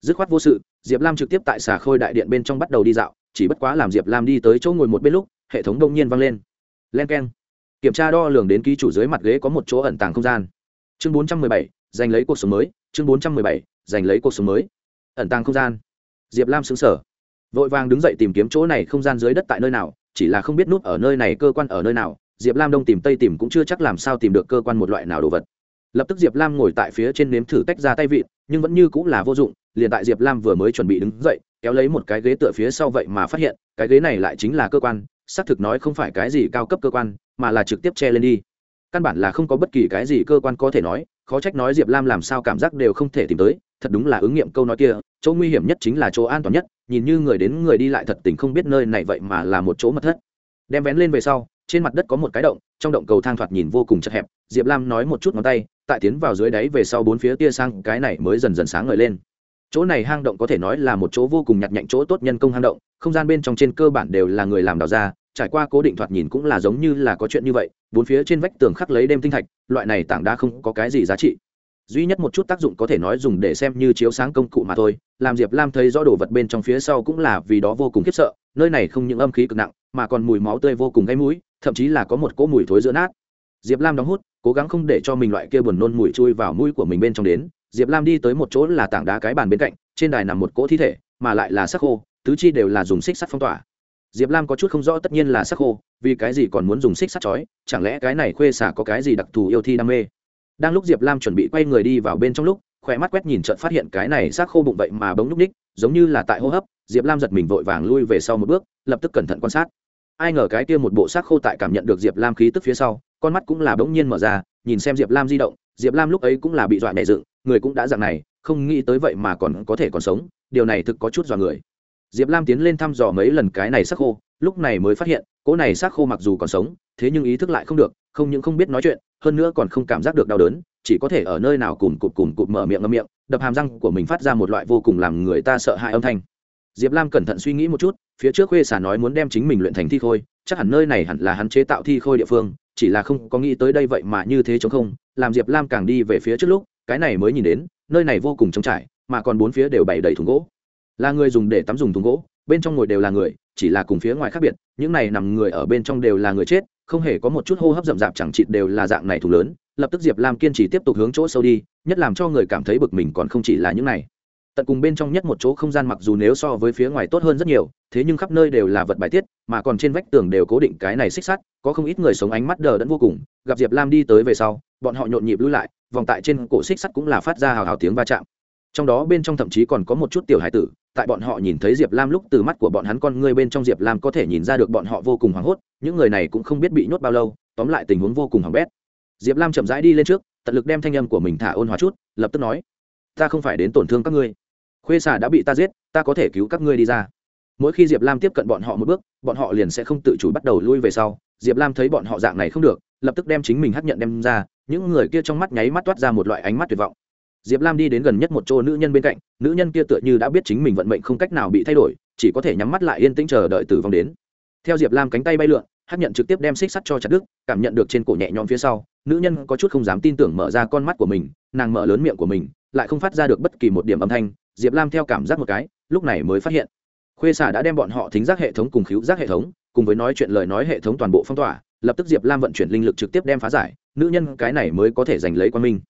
Speaker 1: Dứt khoát vô sự, diệp lam trực tiếp tại xà khôi đại điện bên trong bắt đầu đi dạo chỉ bất quá làm diệp lam đi tới chỗ ngồi một bên lúc, hệ thống đông nhiên vang lên. Len k e n kiểm tra đo lường đến ký chủ dưới mặt ghế có một chỗ ẩn tàng không gian. Chương bốn trăm mười bảy, giành lấy cuộc sống mới. Chương bốn trăm mười bảy, giành lấy cuộc sống mới. Ẩn tàng không gian. Diệp lam xứng sở vội vàng đứng dậy tìm kiếm chỗ này không gian dưới đất tại nơi nào, chỉ là không biết nút ở nơi này, cơ quan ở nơi nào. Diệp lam đông tìm tây tìm cũng chưa chắc làm sao tìm được cơ quan một loại nào đồ vật. Lập tức diệp lam ngồi tại phía trên nếm thử tách ra tay vịn, nhưng vẫn như cũng là vô dụng liền tại diệp lam vừa mới chuẩn bị đứng dậy, kéo lấy một cái ghế tựa phía sau vậy mà phát hiện, cái ghế này lại chính là cơ quan, xác thực nói không phải cái gì cao cấp cơ quan, mà là trực tiếp che lên đi. Căn bản là không có bất kỳ cái gì cơ quan có thể nói, khó trách nói diệp lam làm sao cảm giác đều không thể tìm tới, thật đúng là ứng nghiệm câu nói kia, chỗ nguy hiểm nhất chính là chỗ an toàn nhất, nhìn như người đến người đi lại thật tình không biết nơi này vậy mà là một chỗ mật thất. Đem vén lên về sau, trên mặt đất có một cái động, trong động cầu thang thoạt nhìn vô cùng chật hẹp, diệp lam nói một chút ngón tay, tại tiến vào dưới đáy về sau bốn phía tia sang, cái này mới dần dần sáng ngời lên chỗ này hang động có thể nói là một chỗ vô cùng nhặt nhạnh chỗ tốt nhân công hang động, không gian bên trong trên cơ bản đều là người làm đào ra, trải qua cố định thoạt nhìn cũng là giống như là có chuyện như vậy, bốn phía trên vách tường khắc lấy đêm tinh thạch, loại này tảng đá không có cái gì giá trị. Duy nhất một chút tác dụng có thể nói dùng để xem như chiếu sáng công cụ mà thôi, làm diệp lam thấy rõ đồ vật bên trong phía sau cũng là vì đó vô cùng khiếp sợ, nơi này không những âm khí cực nặng, mà còn mùi máu tươi vô cùng gây mũi, thậm chí là có một cỗ mùi thối giữa nát. Diệp lam đóng hút, cố gắng không để cho mình loại kia buồn nôn mùi chui vào mũi của mình bên trong đến diệp lam đi tới một chỗ là tảng đá cái bàn bên cạnh, trên đài nằm một cỗ thi thể, mà lại là sắc khô, tứ chi đều là dùng xích sắt phong tỏa. Diệp lam có chút không rõ tất nhiên là sắc khô, vì cái gì còn muốn dùng xích sắt chói, chẳng lẽ cái này khuê xả có cái gì đặc thù yêu thi đam mê? Đang lúc diệp lam chuẩn bị quay người đi vào bên trong lúc, khỏe mắt quét nhìn trận phát hiện cái này xác khô bụng vậy mà bỗng núp ních, giống như là tại hô hấp, diệp lam giật mình vội vàng lui về sau một bước, lập tức cẩn thận quan sát. Ai ngờ cái kia một bộ xác khô tại cảm nhận được diệp lam khí tức phía sau, con mắt cũng là bỗng nhiên mở ra, nhìn xem diệp lam di động diệp lam lúc ấy cũng là bị dọa nhẹ dựng, người cũng đã dạng này, không nghĩ tới vậy mà còn có thể còn sống, điều này thực có chút dọa người. Diệp lam tiến lên thăm dò mấy lần cái này xác khô, lúc này mới phát hiện, cỗ này xác khô mặc dù còn sống, thế nhưng ý thức lại không được, không những không biết nói chuyện, hơn nữa còn không cảm giác được đau đớn, chỉ có thể ở nơi nào cùng cụp cùng cụp mở miệng ngâm miệng, đập hàm răng của mình phát ra một loại vô cùng làm người ta sợ hãi âm thanh. Diệp lam cẩn thận suy nghĩ một chút, phía trước khuê xả nói muốn đem chính mình luyện thành thi khôi, chắc hẳn nơi này hẳn là hắn chế tạo thi khôi địa phương chỉ là không có nghĩ tới đây vậy mà như thế chống không, làm diệp lam càng đi về phía trước lúc, cái này mới nhìn đến, nơi này vô cùng trống trải, mà còn bốn phía đều bày đầy thùng gỗ. Là người dùng để tắm dùng thùng gỗ, bên trong ngồi đều là người, chỉ là cùng phía ngoài khác biệt, những này nằm người ở bên trong đều là người chết, không hề có một chút hô hấp rậm rạp chẳng chịt đều là dạng này thùng lớn. Lập tức diệp lam kiên trì tiếp tục hướng chỗ sâu đi, nhất làm cho người cảm thấy bực mình còn không chỉ là những này tận cùng bên trong nhất một chỗ không gian mặc dù nếu so với phía ngoài tốt hơn rất nhiều, thế nhưng khắp nơi đều là vật bài tiết, mà còn trên vách tường đều cố định cái này xích sắt, có không ít người sống ánh mắt đờ đẫn vô cùng. Gặp diệp lam đi tới về sau, bọn họ nhộn nhịp lui lại, vòng tại trên cổ xích sắt cũng là phát ra hào hào tiếng va chạm. Trong đó bên trong thậm chí còn có một chút tiểu hải tử, tại bọn họ nhìn thấy diệp lam lúc từ mắt của bọn hắn con ngươi bên trong diệp lam có thể nhìn ra được bọn họ vô cùng hoảng hốt, những người này cũng không biết bị nhốt bao lâu, tóm lại tình huống vô cùng hỏng bét. Diệp lam chậm rãi đi lên trước, tận lực đem thanh âm của mình thả ôn hòa chút, lập tức nói, ta không phải đến tổn thương các ngươi khuê xà đã bị ta giết, ta có thể cứu các ngươi đi ra. Mỗi khi diệp lam tiếp cận bọn họ một bước, bọn họ liền sẽ không tự chủ bắt đầu lui về sau. Diệp lam thấy bọn họ dạng này không được, lập tức đem chính mình hấp nhận đem ra, những người kia trong mắt nháy mắt toát ra một loại ánh mắt tuyệt vọng. Diệp lam đi đến gần nhất một chỗ nữ nhân bên cạnh, nữ nhân kia tựa như đã biết chính mình vận mệnh không cách nào bị thay đổi, chỉ có thể nhắm mắt lại yên tĩnh chờ đợi tử vong đến. Theo diệp lam cánh tay bay lượn hấp nhận trực tiếp đem xích sắt cho chặt đứt, cảm nhận được trên cổ nhẹ nhõm phía sau, nữ nhân có chút không dám tin tưởng mở ra con mắt của mình, nàng mở lớn miệng của mình, lại không phát ra được bất kỳ một điểm âm thanh diệp lam theo cảm giác một cái, lúc này mới phát hiện. Khuê xả đã đem bọn họ thính giác hệ thống cùng khíu giác hệ thống, cùng với nói chuyện lời nói hệ thống toàn bộ phong tỏa, lập tức diệp lam vận chuyển linh lực trực tiếp đem phá giải, nữ nhân cái này mới có thể giành lấy quan minh.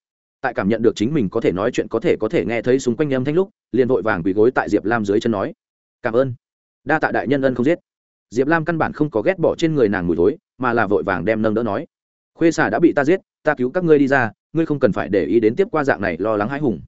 Speaker 1: Tại cảm nhận được chính mình có thể nói chuyện, có thể có thể nghe thấy xung quanh âm thanh lúc, liền vội vàng quỳ gối tại diệp lam dưới chân nói, cảm ơn. Đa tạ đại nhân ân không giết. Diệp lam căn bản không có ghét bỏ trên người nàng mùi thối, mà là vội vàng đem nâng đỡ nói, khuê xà đã bị ta giết, ta cứu các ngươi đi ra, ngươi không cần phải để ý đến tiếp qua dạng này lo lắng hãi hùng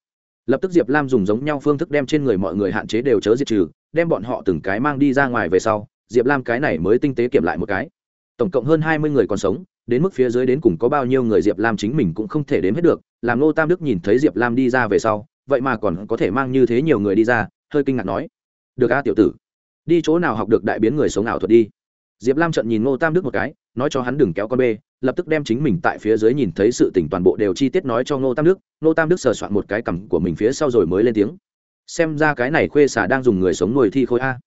Speaker 1: lập tức diệp lam dùng giống nhau phương thức đem trên người mọi người hạn chế đều chớ diệt trừ, đem bọn họ từng cái mang đi ra ngoài về sau, diệp lam cái này mới tinh tế kiểm lại một cái. Tổng cộng hơn hai mươi người còn sống, đến mức phía dưới đến cùng có bao nhiêu người diệp lam chính mình cũng không thể đếm hết được, làm Ngô tam đức nhìn thấy diệp lam đi ra về sau, vậy mà còn có thể mang như thế nhiều người đi ra, hơi kinh ngạc nói, được a tiểu tử, đi chỗ nào học được đại biến người sống ảo thuật đi. Diệp lam trận nhìn ngô tam đức một cái, nói cho hắn đừng kéo con bê lập tức đem chính mình tại phía dưới nhìn thấy sự tình toàn bộ đều chi tiết nói cho ngô tam đức. Ngô tam đức sờ soạn một cái cằm của mình phía sau rồi mới lên tiếng. Xem ra cái này khuê xà đang dùng người sống nuôi thi khôi a.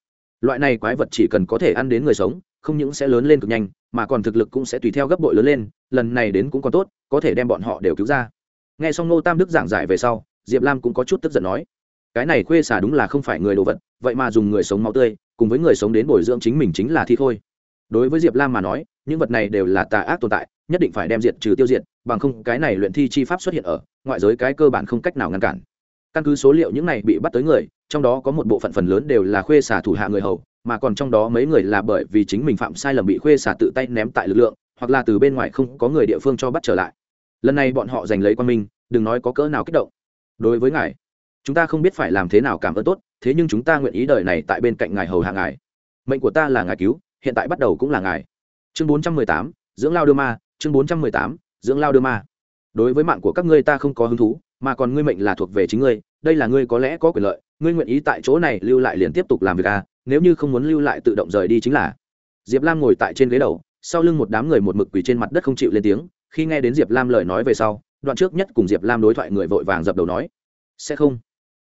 Speaker 1: Loại này quái vật chỉ cần có thể ăn đến người sống, không những sẽ lớn lên cực nhanh, mà còn thực lực cũng sẽ tùy theo gấp bội lớn lên, lần này đến cũng còn tốt, có thể đem bọn họ đều cứu ra. N g h e xong ngô tam đức giảng giải về sau, diệp lam cũng có chút tức giận nói, cái này khuê xà đúng là không phải người đồ vật, vậy mà dùng người sống máu tươi, cùng với người sống đến bồi dưỡng chính mình chính là thi khôi đối với diệp lam mà nói, những vật này đều là tà ác tồn tại, nhất định phải đem diệt trừ tiêu diệt, bằng không cái này luyện thi chi pháp xuất hiện ở, ngoại giới cái cơ bản không cách nào ngăn cản. Căn cứ số liệu những này bị bắt tới người, trong đó có một bộ phận phần lớn đều là khuê xả thủ hạ người hầu, mà còn trong đó mấy người là bởi vì chính mình phạm sai lầm bị khuê xả tự tay ném tại lực lượng, hoặc là từ bên ngoài không có người địa phương cho bắt trở lại. Lần này bọn họ giành lấy quan minh, đừng nói có cỡ nào kích động. Đối với ngài, chúng ta không biết phải làm thế nào cảm ơn tốt, thế nhưng chúng ta nguyện ý đời này tại bên cạnh ngài hầu hạ ngài. Mệnh của ta là ngài cứu hiện tại bắt đầu cũng là ngài. Chương bốn trăm mười tám, dưỡng lao đưa ma, chương bốn trăm mười tám, dưỡng lao đưa ma. Đối với mạng của các ngươi ta không có hứng thú, mà còn ngươi mệnh là thuộc về chính ngươi, đây là ngươi có lẽ có quyền lợi, ngươi nguyện ý tại chỗ này lưu lại liền tiếp tục làm việc à nếu như không muốn lưu lại tự động rời đi chính là. Diệp lam ngồi tại trên ghế đầu, sau lưng một đám người một mực quỳ trên mặt đất không chịu lên tiếng, khi nghe đến diệp lam lời nói về sau, đoạn trước nhất cùng diệp lam đối thoại người vội vàng dập đầu nói, sẽ không.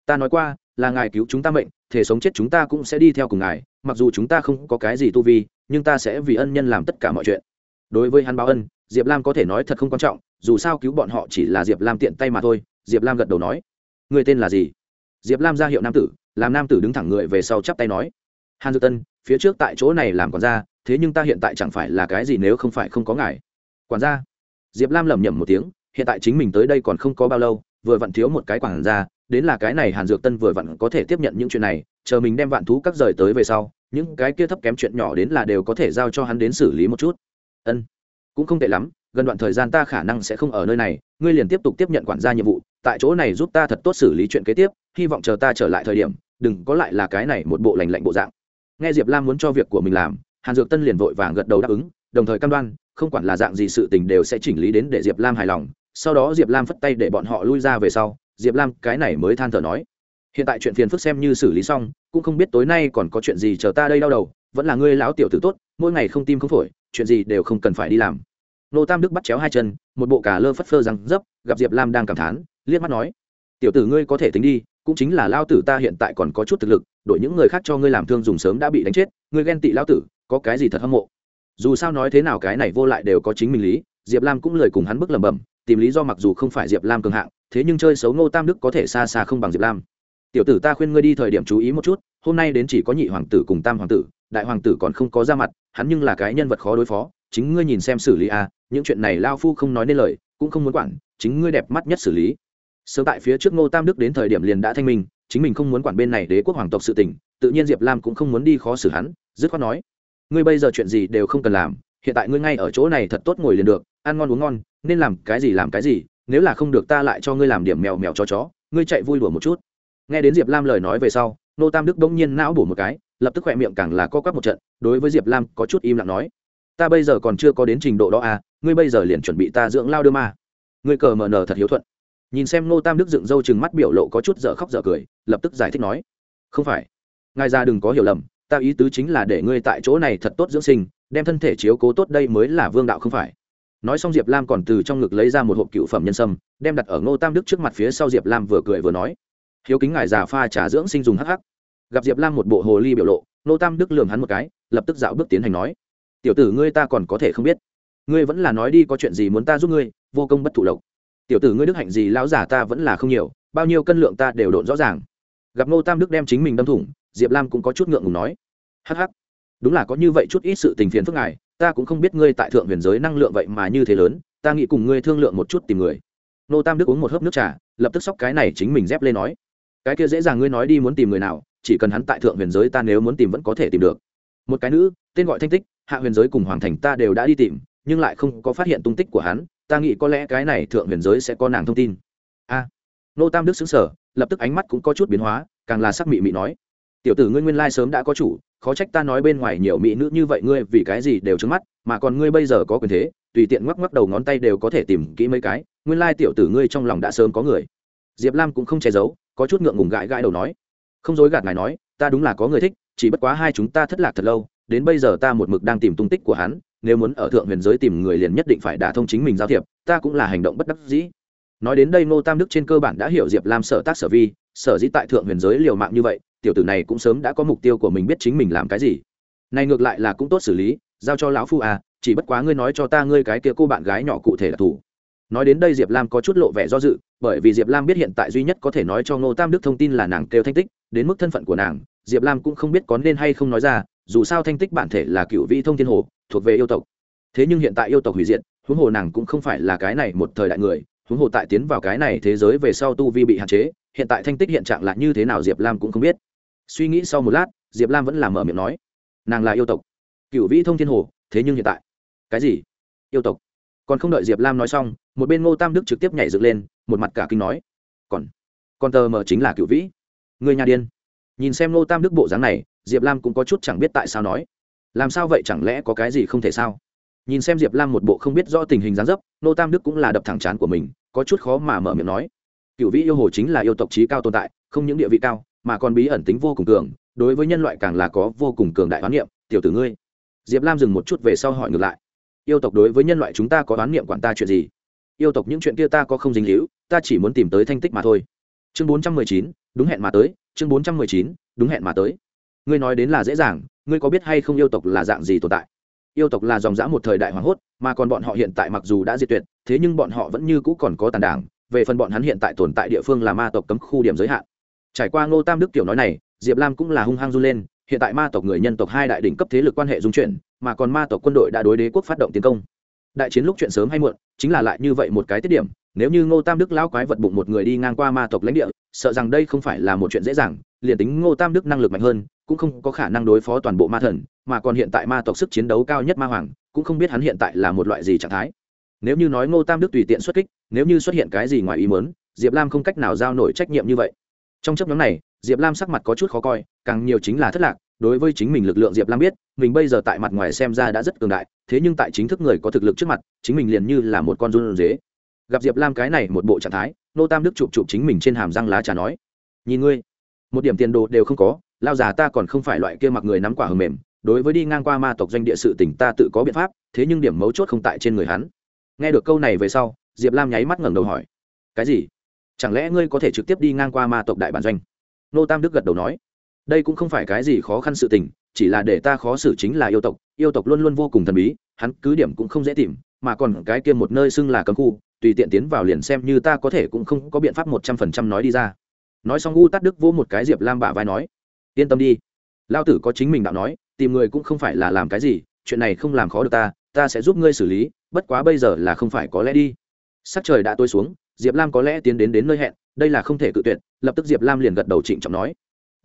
Speaker 1: Ta nói qua, là ngài cứu chúng ta mệnh, thể sống chết chúng ta cũng sẽ đi theo cùng ngài mặc dù chúng ta không có cái gì tu vi, nhưng ta sẽ vì ân nhân làm tất cả mọi chuyện. Đối với hắn báo ân, diệp lam có thể nói thật không quan trọng, dù sao cứu bọn họ chỉ là diệp lam tiện tay mà thôi, diệp lam gật đầu nói. Người tên là gì? Diệp lam ra hiệu nam tử, làm nam tử đứng thẳng người về sau chắp tay nói. Hàn dược tân, phía trước tại chỗ này làm quản gia, thế nhưng ta hiện tại chẳng phải là cái gì nếu không phải không có ngài. Quản gia. Diệp lam lẩm nhẩm một tiếng, hiện tại chính mình tới đây còn không có bao lâu, vừa vặn thiếu một cái quản gia, đến là cái này hàn dược tân vừa vặn có thể tiếp nhận những chuyện này, chờ mình đem vạn thú các rời tới về sau những cái kia thấp kém chuyện nhỏ đến là đều có thể giao cho hắn đến xử lý một chút. Ân, cũng không tệ lắm, gần đoạn thời gian ta khả năng sẽ không ở nơi này, ngươi liền tiếp tục tiếp nhận quản gia nhiệm vụ, tại chỗ này giúp ta thật tốt xử lý chuyện kế tiếp, hy vọng chờ ta trở lại thời điểm, đừng có lại là cái này một bộ lành lạnh bộ dạng. Nghe diệp lam muốn cho việc của mình làm, hàn dược tân liền vội vàng gật đầu đáp ứng, đồng thời cam đoan, không quản là dạng gì sự tình đều sẽ chỉnh lý đến để diệp lam hài lòng. Sau đó diệp lam phất tay để bọn họ lui ra về sau, diệp lam cái này mới than thở nói hiện tại chuyện phiền phức xem như xử lý xong, cũng không biết tối nay còn có chuyện gì chờ ta đây đau đầu, vẫn là ngươi lão tiểu tử tốt, mỗi ngày không tim không phổi, chuyện gì đều không cần phải đi làm. Nô tam đức bắt chéo hai chân, một bộ cà lơ phất phơ răng dấp, gặp diệp lam đang cảm thán, liếc mắt nói, tiểu tử ngươi có thể tính đi, cũng chính là lao tử ta hiện tại còn có chút thực lực, đổi những người khác cho ngươi làm thương dùng sớm đã bị đánh chết, ngươi ghen tị lao tử, có cái gì thật hâm mộ? Dù sao nói thế nào cái này vô lại đều có chính mình lý, diệp lam cũng lời cùng hắn bức lẩm bẩm, tìm lý do mặc dù không phải diệp lam cường hạng, thế nhưng chơi xấu ngô tam đức có thể xa xa không bằng diệp lam tiểu tử ta khuyên ngươi đi thời điểm chú ý một chút hôm nay đến chỉ có nhị hoàng tử cùng tam hoàng tử đại hoàng tử còn không có ra mặt hắn nhưng là cái nhân vật khó đối phó chính ngươi nhìn xem xử lý a à, những chuyện này lao phu không nói nên lời cũng không muốn quản chính ngươi đẹp mắt nhất xử lý. Sớm tại phía trước ngô tam đức đến thời điểm liền đã thanh minh chính mình không muốn quản bên này đế quốc hoàng tộc sự tình tự nhiên diệp lam cũng không muốn đi khó xử hắn dứt khoát nói ngươi bây giờ chuyện gì đều không cần làm hiện tại ngươi ngay ở chỗ này thật tốt ngồi liền được ăn ngon uống ngon nên làm cái gì làm cái gì nếu là không được ta lại cho ngươi làm điểm mèo mèo cho chó ngươi chạy vui đùa một chút nghe đến diệp lam lời nói về sau, nô tam đức bỗng nhiên não bổ một cái, lập tức khỏe miệng càng là co quắp một trận, đối với diệp lam có chút im lặng nói, ta bây giờ còn chưa có đến trình độ đó à ngươi bây giờ liền chuẩn bị ta dưỡng lao đưa ma. Ngươi cờ mờ nờ thật hiếu thuận. Nhìn xem nô tam đức dựng râu chừng mắt biểu lộ có chút dở khóc dở cười, lập tức giải thích nói, không phải, ngài ra đừng có hiểu lầm, ta ý tứ chính là để ngươi tại chỗ này thật tốt dưỡng sinh, đem thân thể chiếu cố tốt đây mới là vương đạo không phải. Nói xong diệp lam còn từ trong ngực lấy ra một hộp cựu phẩm nhân sâm, đem đặt ở ngô tam đức trước mặt phía sau diệp lam vừa cười vừa nói hiếu kính ngài già pha trà dưỡng sinh dùng hắc hắc. Gặp diệp lam một bộ hồ ly biểu lộ, nô tam đức lường hắn một cái, lập tức dạo bước tiến hành nói, tiểu tử ngươi ta còn có thể không biết. Ngươi vẫn là nói đi có chuyện gì muốn ta giúp ngươi, vô công bất thụ lộc. Tiểu tử ngươi đức hạnh gì lão giả ta vẫn là không nhiều, bao nhiêu cân lượng ta đều độn rõ ràng. Gặp nô tam đức đem chính mình đâm thủng, diệp lam cũng có chút ngượng ngùng nói, hắc hắc, đúng là có như vậy chút ít sự tình phiền phức ngài, ta cũng không biết ngươi tại thượng huyền giới năng lượng vậy mà như thế lớn, ta nghĩ cùng ngươi thương lượng một chút tìm người. Nô tam đức uống một hớp nước trà, lập tức sóc cái này chính mình dép lên nói cái kia dễ dàng ngươi nói đi muốn tìm người nào, chỉ cần hắn tại thượng huyền giới ta nếu muốn tìm vẫn có thể tìm được. Một cái nữ, tên gọi thanh tích, hạ huyền giới cùng hoàng thành ta đều đã đi tìm, nhưng lại không có phát hiện tung tích của hắn, ta nghĩ có lẽ cái này thượng huyền giới sẽ có nàng thông tin. A. Nô tam đức xứng sở lập tức ánh mắt cũng có chút biến hóa, càng là sắc mị mị nói. Tiểu tử ngươi nguyên lai sớm đã có chủ, khó trách ta nói bên ngoài nhiều mỹ nữ như vậy ngươi vì cái gì đều trứng mắt, mà còn ngươi bây giờ có quyền thế, tùy tiện ngoắc ngoắc đầu ngón tay đều có thể tìm kỹ mấy cái, nguyên lai tiểu tử ngươi trong lòng đã sớm có người. Diệp lam cũng không che giấu có chút ngượng ngùng gãi gãi đầu nói, không dối gạt ngài nói, ta đúng là có người thích, chỉ bất quá hai chúng ta thất lạc thật lâu, đến bây giờ ta một mực đang tìm tung tích của hắn, nếu muốn ở thượng huyền giới tìm người liền nhất định phải đả thông chính mình giao thiệp, ta cũng là hành động bất đắc dĩ. Nói đến đây ngô tam đức trên cơ bản đã hiểu diệp lam sở tác sở vi, sở dĩ tại thượng huyền giới liều mạng như vậy, tiểu tử này cũng sớm đã có mục tiêu của mình biết chính mình làm cái gì. Này ngược lại là cũng tốt xử lý, giao cho lão phu à chỉ bất quá ngươi nói cho ta ngươi cái kia cô bạn gái nhỏ cụ thể là thủ nói đến đây diệp lam có chút lộ vẻ do dự, bởi vì diệp lam biết hiện tại duy nhất có thể nói cho ngô tam đức thông tin là nàng kêu thanh tích, đến mức thân phận của nàng, diệp lam cũng không biết có nên hay không nói ra, dù sao thanh tích bản thể là cựu vĩ thông thiên hồ, thuộc về yêu tộc. Thế nhưng hiện tại yêu tộc hủy diệt, huống hồ nàng cũng không phải là cái này một thời đại người, huống hồ tại tiến vào cái này thế giới về sau tu vi bị hạn chế, hiện tại thanh tích hiện trạng là như thế nào diệp lam cũng không biết. Suy nghĩ sau một lát, diệp lam vẫn làm mở miệng nói, nàng là yêu tộc, cựu vĩ thông thiên hồ, thế nhưng hiện tại, cái gì? Yêu tộc còn không đợi diệp lam nói xong một bên ngô tam đức trực tiếp nhảy dựng lên một mặt cả kinh nói còn còn tờ mờ chính là cựu vĩ người nhà điên nhìn xem ngô tam đức bộ dáng này diệp lam cũng có chút chẳng biết tại sao nói làm sao vậy chẳng lẽ có cái gì không thể sao nhìn xem diệp lam một bộ không biết rõ tình hình dáng dấp ngô tam đức cũng là đập thẳng chán của mình có chút khó mà mở miệng nói cựu vĩ yêu hồ chính là yêu tộc trí cao tồn tại không những địa vị cao mà còn bí ẩn tính vô cùng cường đối với nhân loại càng là có vô cùng cường đại hoán niệm tiểu tử ngươi diệp lam dừng một chút về sau hỏi ngược lại yêu tộc đối với nhân loại chúng ta có oán niệm quản ta chuyện gì? Yêu tộc những chuyện kia ta có không dính hữu ta chỉ muốn tìm tới thanh tích mà thôi. Chương bốn trăm mười chín, đúng hẹn mà tới, chương bốn trăm mười chín, đúng hẹn mà tới. Ngươi nói đến là dễ dàng, ngươi có biết hay không yêu tộc là dạng gì tồn tại? Yêu tộc là dòng dã một thời đại hoàng hốt, mà còn bọn họ hiện tại mặc dù đã diệt tuyệt, thế nhưng bọn họ vẫn như cũ còn có tàn đảng, về phần bọn hắn hiện tại tồn tại địa phương là ma tộc cấm khu điểm giới hạn. Trải qua ngô tam đức tiểu nói này, diệp lam cũng là hung hăng run lên, hiện tại ma tộc người nhân tộc hai đại đỉnh cấp thế lực quan hệ dung chuyển mà còn ma tộc quân đội đã đối đế quốc phát động tiến công. Đại chiến lúc chuyện sớm hay muộn, chính là lại như vậy một cái tiết điểm, nếu như ngô tam đức lão quái vật bụng một người đi ngang qua ma tộc lãnh địa, sợ rằng đây không phải là một chuyện dễ dàng, liền tính ngô tam đức năng lực mạnh hơn, cũng không có khả năng đối phó toàn bộ ma thần, mà còn hiện tại ma tộc sức chiến đấu cao nhất ma hoàng, cũng không biết hắn hiện tại là một loại gì trạng thái. Nếu như nói ngô tam đức tùy tiện xuất kích, nếu như xuất hiện cái gì ngoài ý mớn diệp lam không cách nào giao nổi trách nhiệm như vậy. Trong chấp nhóm này, diệp lam sắc mặt có chút khó coi, càng nhiều chính là thất lạc đối với chính mình lực lượng diệp lam biết, mình bây giờ tại mặt ngoài xem ra đã rất cường đại, thế nhưng tại chính thức người có thực lực trước mặt, chính mình liền như là một con run dế gặp diệp lam cái này một bộ trạng thái, nô tam đức chụp chụp chính mình trên hàm răng lá trà nói, nhìn ngươi, một điểm tiền đồ đều không có, lao già ta còn không phải loại kia mặc người nắm quả hầm mềm, đối với đi ngang qua ma tộc doanh địa sự tỉnh ta tự có biện pháp, thế nhưng điểm mấu chốt không tại trên người hắn. Nghe được câu này về sau, diệp lam nháy mắt ngẩng đầu hỏi, cái gì? Chẳng lẽ ngươi có thể trực tiếp đi ngang qua ma tộc đại bản doanh? Nô tam đức gật đầu nói đây cũng không phải cái gì khó khăn sự tình, chỉ là để ta khó xử chính là yêu tộc. Yêu tộc luôn luôn vô cùng thần bí, hắn cứ điểm cũng không dễ tìm, mà còn cái kia một nơi xưng là cấm khu, tùy tiện tiến vào liền xem như ta có thể cũng không có biện pháp một trăm phần trăm nói đi ra. Nói xong u tắt đức vô một cái diệp lam bả vai nói, yên tâm đi. Lao tử có chính mình đạo nói, tìm người cũng không phải là làm cái gì, chuyện này không làm khó được ta ta sẽ giúp ngươi xử lý, bất quá bây giờ là không phải có lẽ đi. Sắc trời đã tối xuống, diệp lam có lẽ tiến đến đến nơi hẹn, đây là không thể cự tuyệt, lập tức diệp lam liền gật đầu trịnh trọng nói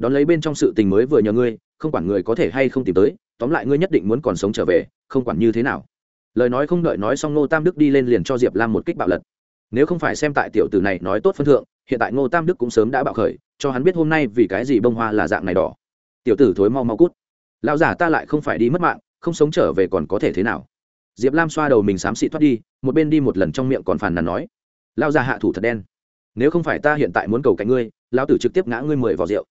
Speaker 1: đón lấy bên trong sự tình mới vừa nhờ ngươi, không quản người có thể hay không tìm tới, tóm lại ngươi nhất định muốn còn sống trở về, không quản như thế nào. Lời nói không đợi nói xong ngô tam đức đi lên liền cho diệp lam một kích bạo lật. Nếu không phải xem tại tiểu tử này nói tốt phân thượng, hiện tại ngô tam đức cũng sớm đã bạo khởi, cho hắn biết hôm nay vì cái gì bông hoa là dạng này đỏ. Tiểu tử thối mau mau cút. Lão giả ta lại không phải đi mất mạng, không sống trở về còn có thể thế nào? Diệp lam xoa đầu mình xám xị thoát đi, một bên đi một lần trong miệng còn phàn nàn nói lao già hạ thủ thật đen. Nếu không phải ta hiện tại muốn cầu cạnh ngươi, lão tử trực tiếp ngã ngươi mười vào rượu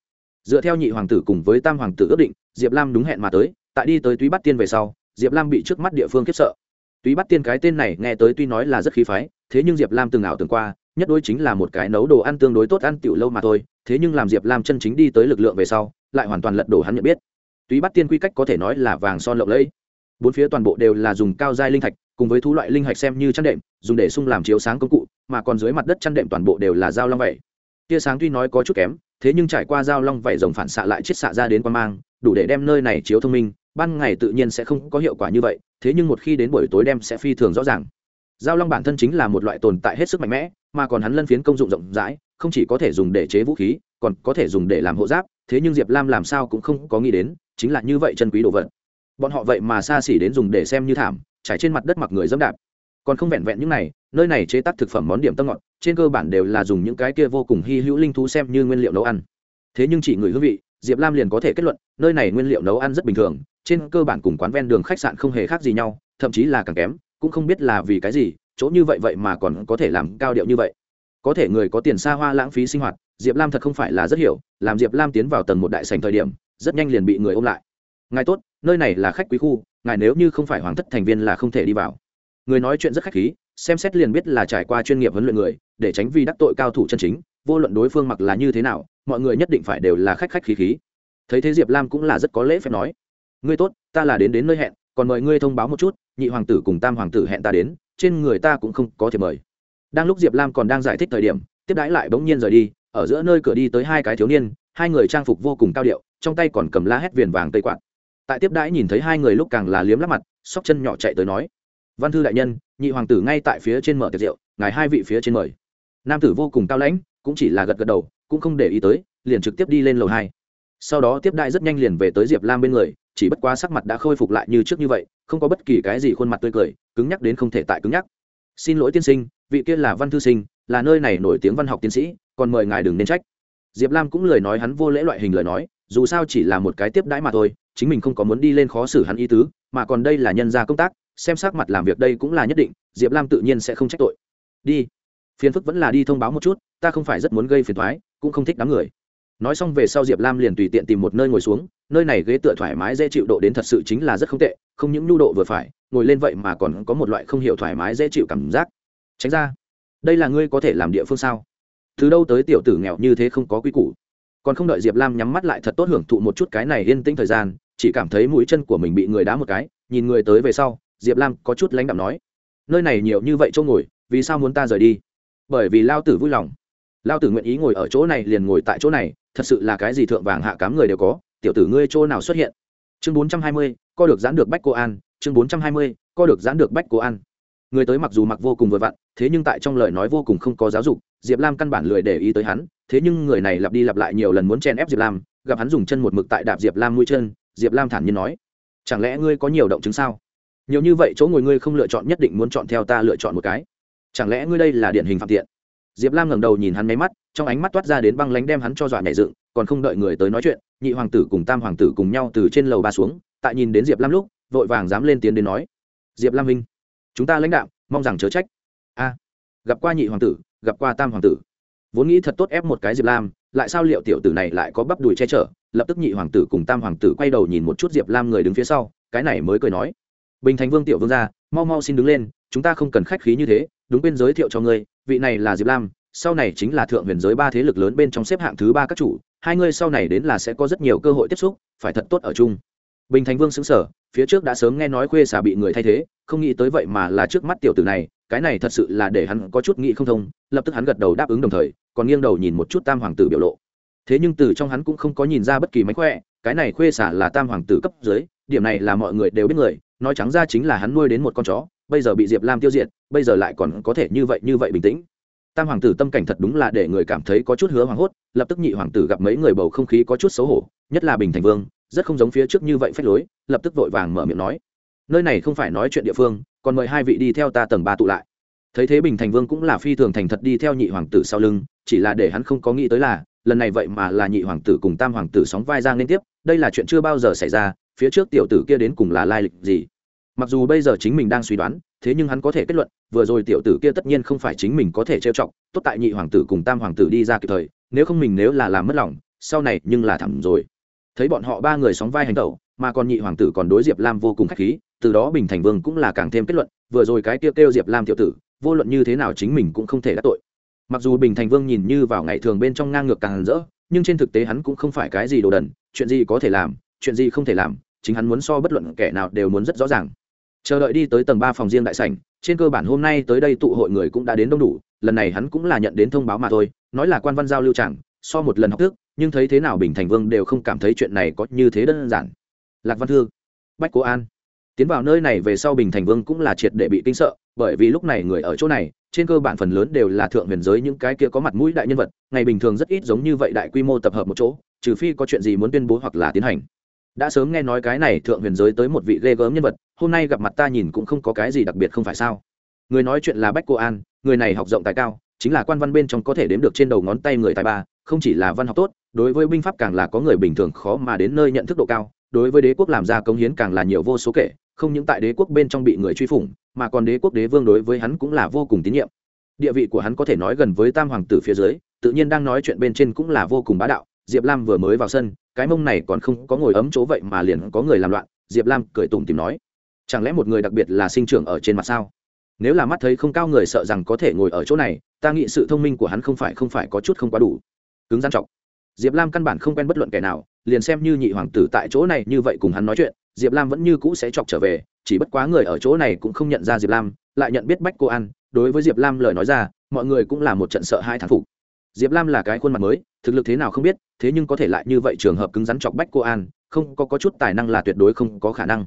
Speaker 1: dựa theo nhị hoàng tử cùng với tam hoàng tử ước định, diệp lam đúng hẹn mà tới, tại đi tới túy bắt tiên về sau, diệp lam bị trước mắt địa phương khiếp sợ. Túy bắt tiên cái tên này nghe tới tuy nói là rất khí phái, thế nhưng diệp lam từng ảo từng qua, nhất đối chính là một cái nấu đồ ăn tương đối tốt ăn tiểu lâu mà thôi, thế nhưng làm diệp lam chân chính đi tới lực lượng về sau, lại hoàn toàn lật đổ hắn nhận biết. Túy bắt tiên quy cách có thể nói là vàng son lộng lẫy. Bốn phía toàn bộ đều là dùng cao giai linh thạch, cùng với thú loại linh hạch xem như chăn đệm, dùng để sung làm chiếu sáng công cụ, mà còn dưới mặt đất chăn đệm toàn bộ đều là dao long vẩy. Tia sáng tuy nói có chút kém thế nhưng trải qua dao long vảy rồng phản xạ lại chết xạ ra đến quan mang, đủ để đem nơi này chiếu thông minh, ban ngày tự nhiên sẽ không có hiệu quả như vậy, thế nhưng một khi đến buổi tối đem sẽ phi thường rõ ràng. Giao long bản thân chính là một loại tồn tại hết sức mạnh mẽ, mà còn hắn lân phiến công dụng rộng rãi, không chỉ có thể dùng để chế vũ khí, còn có thể dùng để làm hộ giáp, thế nhưng diệp lam làm sao cũng không có nghĩ đến, chính là như vậy chân quý đồ vật. Bọn họ vậy mà xa xỉ đến dùng để xem như thảm, trải trên mặt đất mặc người dẫm đạp. Còn không vẹn vẹn những này nơi này chế tác thực phẩm món điểm tâm ngọt, trên cơ bản đều là dùng những cái kia vô cùng hy hữu linh thú xem như nguyên liệu nấu ăn. Thế nhưng chỉ người hương vị, diệp lam liền có thể kết luận, nơi này nguyên liệu nấu ăn rất bình thường, trên cơ bản cùng quán ven đường khách sạn không hề khác gì nhau, thậm chí là càng kém, cũng không biết là vì cái gì, chỗ như vậy vậy mà còn có thể làm cao điệu như vậy. Có thể người có tiền xa hoa lãng phí sinh hoạt, diệp lam thật không phải là rất hiểu, làm diệp lam tiến vào tầng một đại sành thời điểm, rất nhanh liền bị người ôm lại. Ngài tốt, nơi này là khách quý khu, ngài nếu như không phải hoàng thất thành viên là không thể đi vào. Người nói chuyện rất khách khí xem xét liền biết là trải qua chuyên nghiệp huấn luyện người, để tránh vì đắc tội cao thủ chân chính, vô luận đối phương mặc là như thế nào, mọi người nhất định phải đều là khách khách khí khí. Thấy thế diệp lam cũng là rất có lễ phép nói, ngươi tốt, ta là đến đến nơi hẹn, còn mời ngươi thông báo một chút, nhị hoàng tử cùng tam hoàng tử hẹn ta đến, trên người ta cũng không có thể mời. Đang lúc diệp lam còn đang giải thích thời điểm, tiếp đãi lại bỗng nhiên rời đi, ở giữa nơi cửa đi tới hai cái thiếu niên, hai người trang phục vô cùng cao điệu, trong tay còn cầm la hét viền vàng tây quạt. Tại tiếp đãi nhìn thấy hai người lúc càng là liếm lắp mặt, sóc chân nhỏ chạy tới nói văn thư đại nhân, nhị hoàng tử ngay tại phía trên mở tiệc rượu, ngài hai vị phía trên mời. Nam tử vô cùng cao lãnh, cũng chỉ là gật gật đầu, cũng không để ý tới, liền trực tiếp đi lên lầu hai. Sau đó tiếp đại rất nhanh liền về tới diệp lam bên người, chỉ bất quá sắc mặt đã khôi phục lại như trước như vậy, không có bất kỳ cái gì khuôn mặt tươi cười, cứng nhắc đến không thể tại cứng nhắc. Xin lỗi tiên sinh, vị kia là văn thư sinh, là nơi này nổi tiếng văn học tiến sĩ, còn mời ngài đừng nên trách. Diệp lam cũng lời nói hắn vô lễ loại hình lời nói, dù sao chỉ là một cái tiếp đãi mà thôi, chính mình không có muốn đi lên khó xử hắn ý tứ, mà còn đây là nhân gia công tác xem sắc mặt làm việc đây cũng là nhất định, diệp lam tự nhiên sẽ không trách tội. Đi. Phiền phức vẫn là đi thông báo một chút, ta không phải rất muốn gây phiền thoái cũng không thích đám người. Nói xong về sau diệp lam liền tùy tiện tìm một nơi ngồi xuống, nơi này ghế tựa thoải mái dễ chịu độ đến thật sự chính là rất không tệ, không những nhu độ vừa phải, ngồi lên vậy mà còn có một loại không hiểu thoải mái dễ chịu cảm giác. Tránh ra. Đây là ngươi có thể làm địa phương sao? Từ đâu tới tiểu tử nghèo như thế không có quy củ. Còn không đợi diệp lam nhắm mắt lại thật tốt hưởng thụ một chút cái này yên tĩnh thời gian, chỉ cảm thấy mũi chân của mình bị người đá một cái, nhìn người tới về sau diệp lam có chút lãnh đạm nói, nơi này nhiều như vậy chỗ ngồi, vì sao muốn ta rời đi? Bởi vì lao tử vui lòng. Lao tử nguyện ý ngồi ở chỗ này liền ngồi tại chỗ này, thật sự là cái gì thượng vàng hạ cám người đều có, tiểu tử ngươi chỗ nào xuất hiện? Chương bốn trăm hai mươi, co được giãn được bách cô an, chương bốn trăm hai mươi, co được giãn được bách cô an. Người tới mặc dù mặc vô cùng vừa vặn, thế nhưng tại trong lời nói vô cùng không có giáo dục, diệp lam căn bản lười để ý tới hắn, thế nhưng người này lặp đi lặp lại nhiều lần muốn chen ép diệp lam, gặp hắn dùng chân một mực tại đạp diệp lam mũi chân, diệp lam thản nhiên nói, chẳng lẽ ngươi có nhiều động chứng sao? Nhiều như vậy chỗ ngồi ngươi không lựa chọn, nhất định muốn chọn theo ta lựa chọn một cái. Chẳng lẽ ngươi đây là điển hình phạm tiện? Diệp lam ngẩng đầu nhìn hắn máy mắt, trong ánh mắt toát ra đến băng lánh đem hắn cho dọa nhảy dựng, còn không đợi người tới nói chuyện, nhị hoàng tử cùng tam hoàng tử cùng nhau từ trên lầu ba xuống, tại nhìn đến diệp lam lúc, vội vàng dám lên tiếng đến nói, diệp lam minh chúng ta lãnh đạo, mong rằng chớ trách. A, gặp qua nhị hoàng tử, gặp qua tam hoàng tử. Vốn nghĩ thật tốt ép một cái diệp lam, lại sao liệu tiểu tử này lại có bắp đùi che chở, lập tức nhị hoàng tử cùng tam hoàng tử quay đầu nhìn một chút diệp lam người đứng phía sau, cái này mới cười nói bình thành vương tiểu vương gia, mau mau xin đứng lên, chúng ta không cần khách khí như thế, đúng bên giới thiệu cho ngươi, vị này là diệp lam, sau này chính là thượng huyền giới ba thế lực lớn bên trong xếp hạng thứ ba các chủ, hai ngươi sau này đến là sẽ có rất nhiều cơ hội tiếp xúc, phải thật tốt ở chung. Bình thành vương xứng sở phía trước đã sớm nghe nói khuê xà bị người thay thế, không nghĩ tới vậy mà là trước mắt tiểu tử này, cái này thật sự là để hắn có chút nghĩ không thông, lập tức hắn gật đầu đáp ứng đồng thời, còn nghiêng đầu nhìn một chút tam hoàng tử biểu lộ. Thế nhưng từ trong hắn cũng không có nhìn ra bất kỳ mánh khỏe, cái này khuê xả là tam hoàng tử cấp dưới điểm này là mọi người đều biết người, nói trắng ra chính là hắn nuôi đến một con chó, bây giờ bị diệp lam tiêu diệt, bây giờ lại còn có thể như vậy như vậy bình tĩnh. Tam hoàng tử tâm cảnh thật đúng là để người cảm thấy có chút hứa hoảng hốt, lập tức nhị hoàng tử gặp mấy người bầu không khí có chút xấu hổ, nhất là bình thành vương, rất không giống phía trước như vậy phách lối, lập tức vội vàng mở miệng nói, nơi này không phải nói chuyện địa phương, còn mời hai vị đi theo ta tầng ba tụ lại. Thấy thế bình thành vương cũng là phi thường thành thật đi theo nhị hoàng tử sau lưng, chỉ là để hắn không có nghĩ tới là, lần này vậy mà là nhị hoàng tử cùng tam hoàng tử sóng vai ra liên tiếp, đây là chuyện chưa bao giờ xảy ra phía trước tiểu tử kia đến cùng là lai lịch gì? Mặc dù bây giờ chính mình đang suy đoán, thế nhưng hắn có thể kết luận, vừa rồi tiểu tử kia tất nhiên không phải chính mình có thể trêu chọc, tốt tại nhị hoàng tử cùng tam hoàng tử đi ra kịp thời, nếu không mình nếu là làm mất lòng, sau này nhưng là thẳng rồi. Thấy bọn họ ba người sóng vai hành tẩu, mà còn nhị hoàng tử còn đối diệp lam vô cùng k h á c h khí, từ đó bình thành vương cũng là càng thêm kết luận, vừa rồi cái kia kêu diệp lam tiểu tử, vô luận như thế nào chính mình cũng không thể đắc tội. Mặc dù bình thành vương nhìn như vào ngày thường bên trong ngang ngược càng rỡ, nhưng trên thực tế hắn cũng không phải cái gì đồ đần, chuyện gì có thể làm, chuyện gì không thể làm chính hắn muốn so bất luận kẻ nào đều muốn rất rõ ràng. Chờ đợi đi tới tầng ba phòng riêng đại sảnh, trên cơ bản hôm nay tới đây tụ hội người cũng đã đến đông đủ, lần này hắn cũng là nhận đến thông báo mà thôi, nói là quan văn giao lưu chẳng, so một lần học thức, nhưng thấy thế nào bình thành vương đều không cảm thấy chuyện này có như thế đơn giản. Lạc văn thư, bách cố an, tiến vào nơi này về sau bình thành vương cũng là triệt để bị kinh sợ, bởi vì lúc này người ở chỗ này, trên cơ bản phần lớn đều là thượng huyền giới những cái kia có mặt mũi đại nhân vật, ngày bình thường rất ít giống như vậy đại quy mô tập hợp một chỗ, trừ phi có chuyện gì muốn tuyên bố hoặc là tiến hành đã sớm nghe nói cái này thượng huyền giới tới một vị ghê gớm nhân vật, hôm nay gặp mặt ta nhìn cũng không có cái gì đặc biệt không phải sao? Người nói chuyện là bách cô an, người này học rộng tài cao, chính là quan văn bên trong có thể đếm được trên đầu ngón tay người tài ba, không chỉ là văn học tốt, đối với binh pháp càng là có người bình thường khó mà đến nơi nhận thức độ cao, đối với đế quốc làm ra công hiến càng là nhiều vô số kể, không những tại đế quốc bên trong bị người truy phủng, mà còn đế quốc đế vương đối với hắn cũng là vô cùng tín nhiệm. Địa vị của hắn có thể nói gần với tam hoàng tử phía dưới, tự nhiên đang nói chuyện bên trên cũng là vô cùng bá đạo diệp lam vừa mới vào sân, cái mông này còn không có ngồi ấm chỗ vậy mà liền có người làm loạn, diệp lam cười tủm tìm nói. Chẳng lẽ một người đặc biệt là sinh trưởng ở trên mặt sao? Nếu là mắt thấy không cao người sợ rằng có thể ngồi ở chỗ này, ta nghĩ sự thông minh của hắn không phải không phải có chút không quá đủ. Cứng gian trọng diệp lam căn bản không quen bất luận kẻ nào, liền xem như nhị hoàng tử tại chỗ này như vậy cùng hắn nói chuyện, diệp lam vẫn như cũ sẽ chọc trở về, chỉ bất quá người ở chỗ này cũng không nhận ra diệp lam, lại nhận biết bách cô ăn đối với diệp lam lời nói ra, mọi người cũng là một trận sợ hai thán phục diệp lam là cái khuôn mặt mới thực lực thế nào không biết thế nhưng có thể lại như vậy trường hợp cứng rắn chọc bách cô an không có, có chút tài năng là tuyệt đối không có khả năng.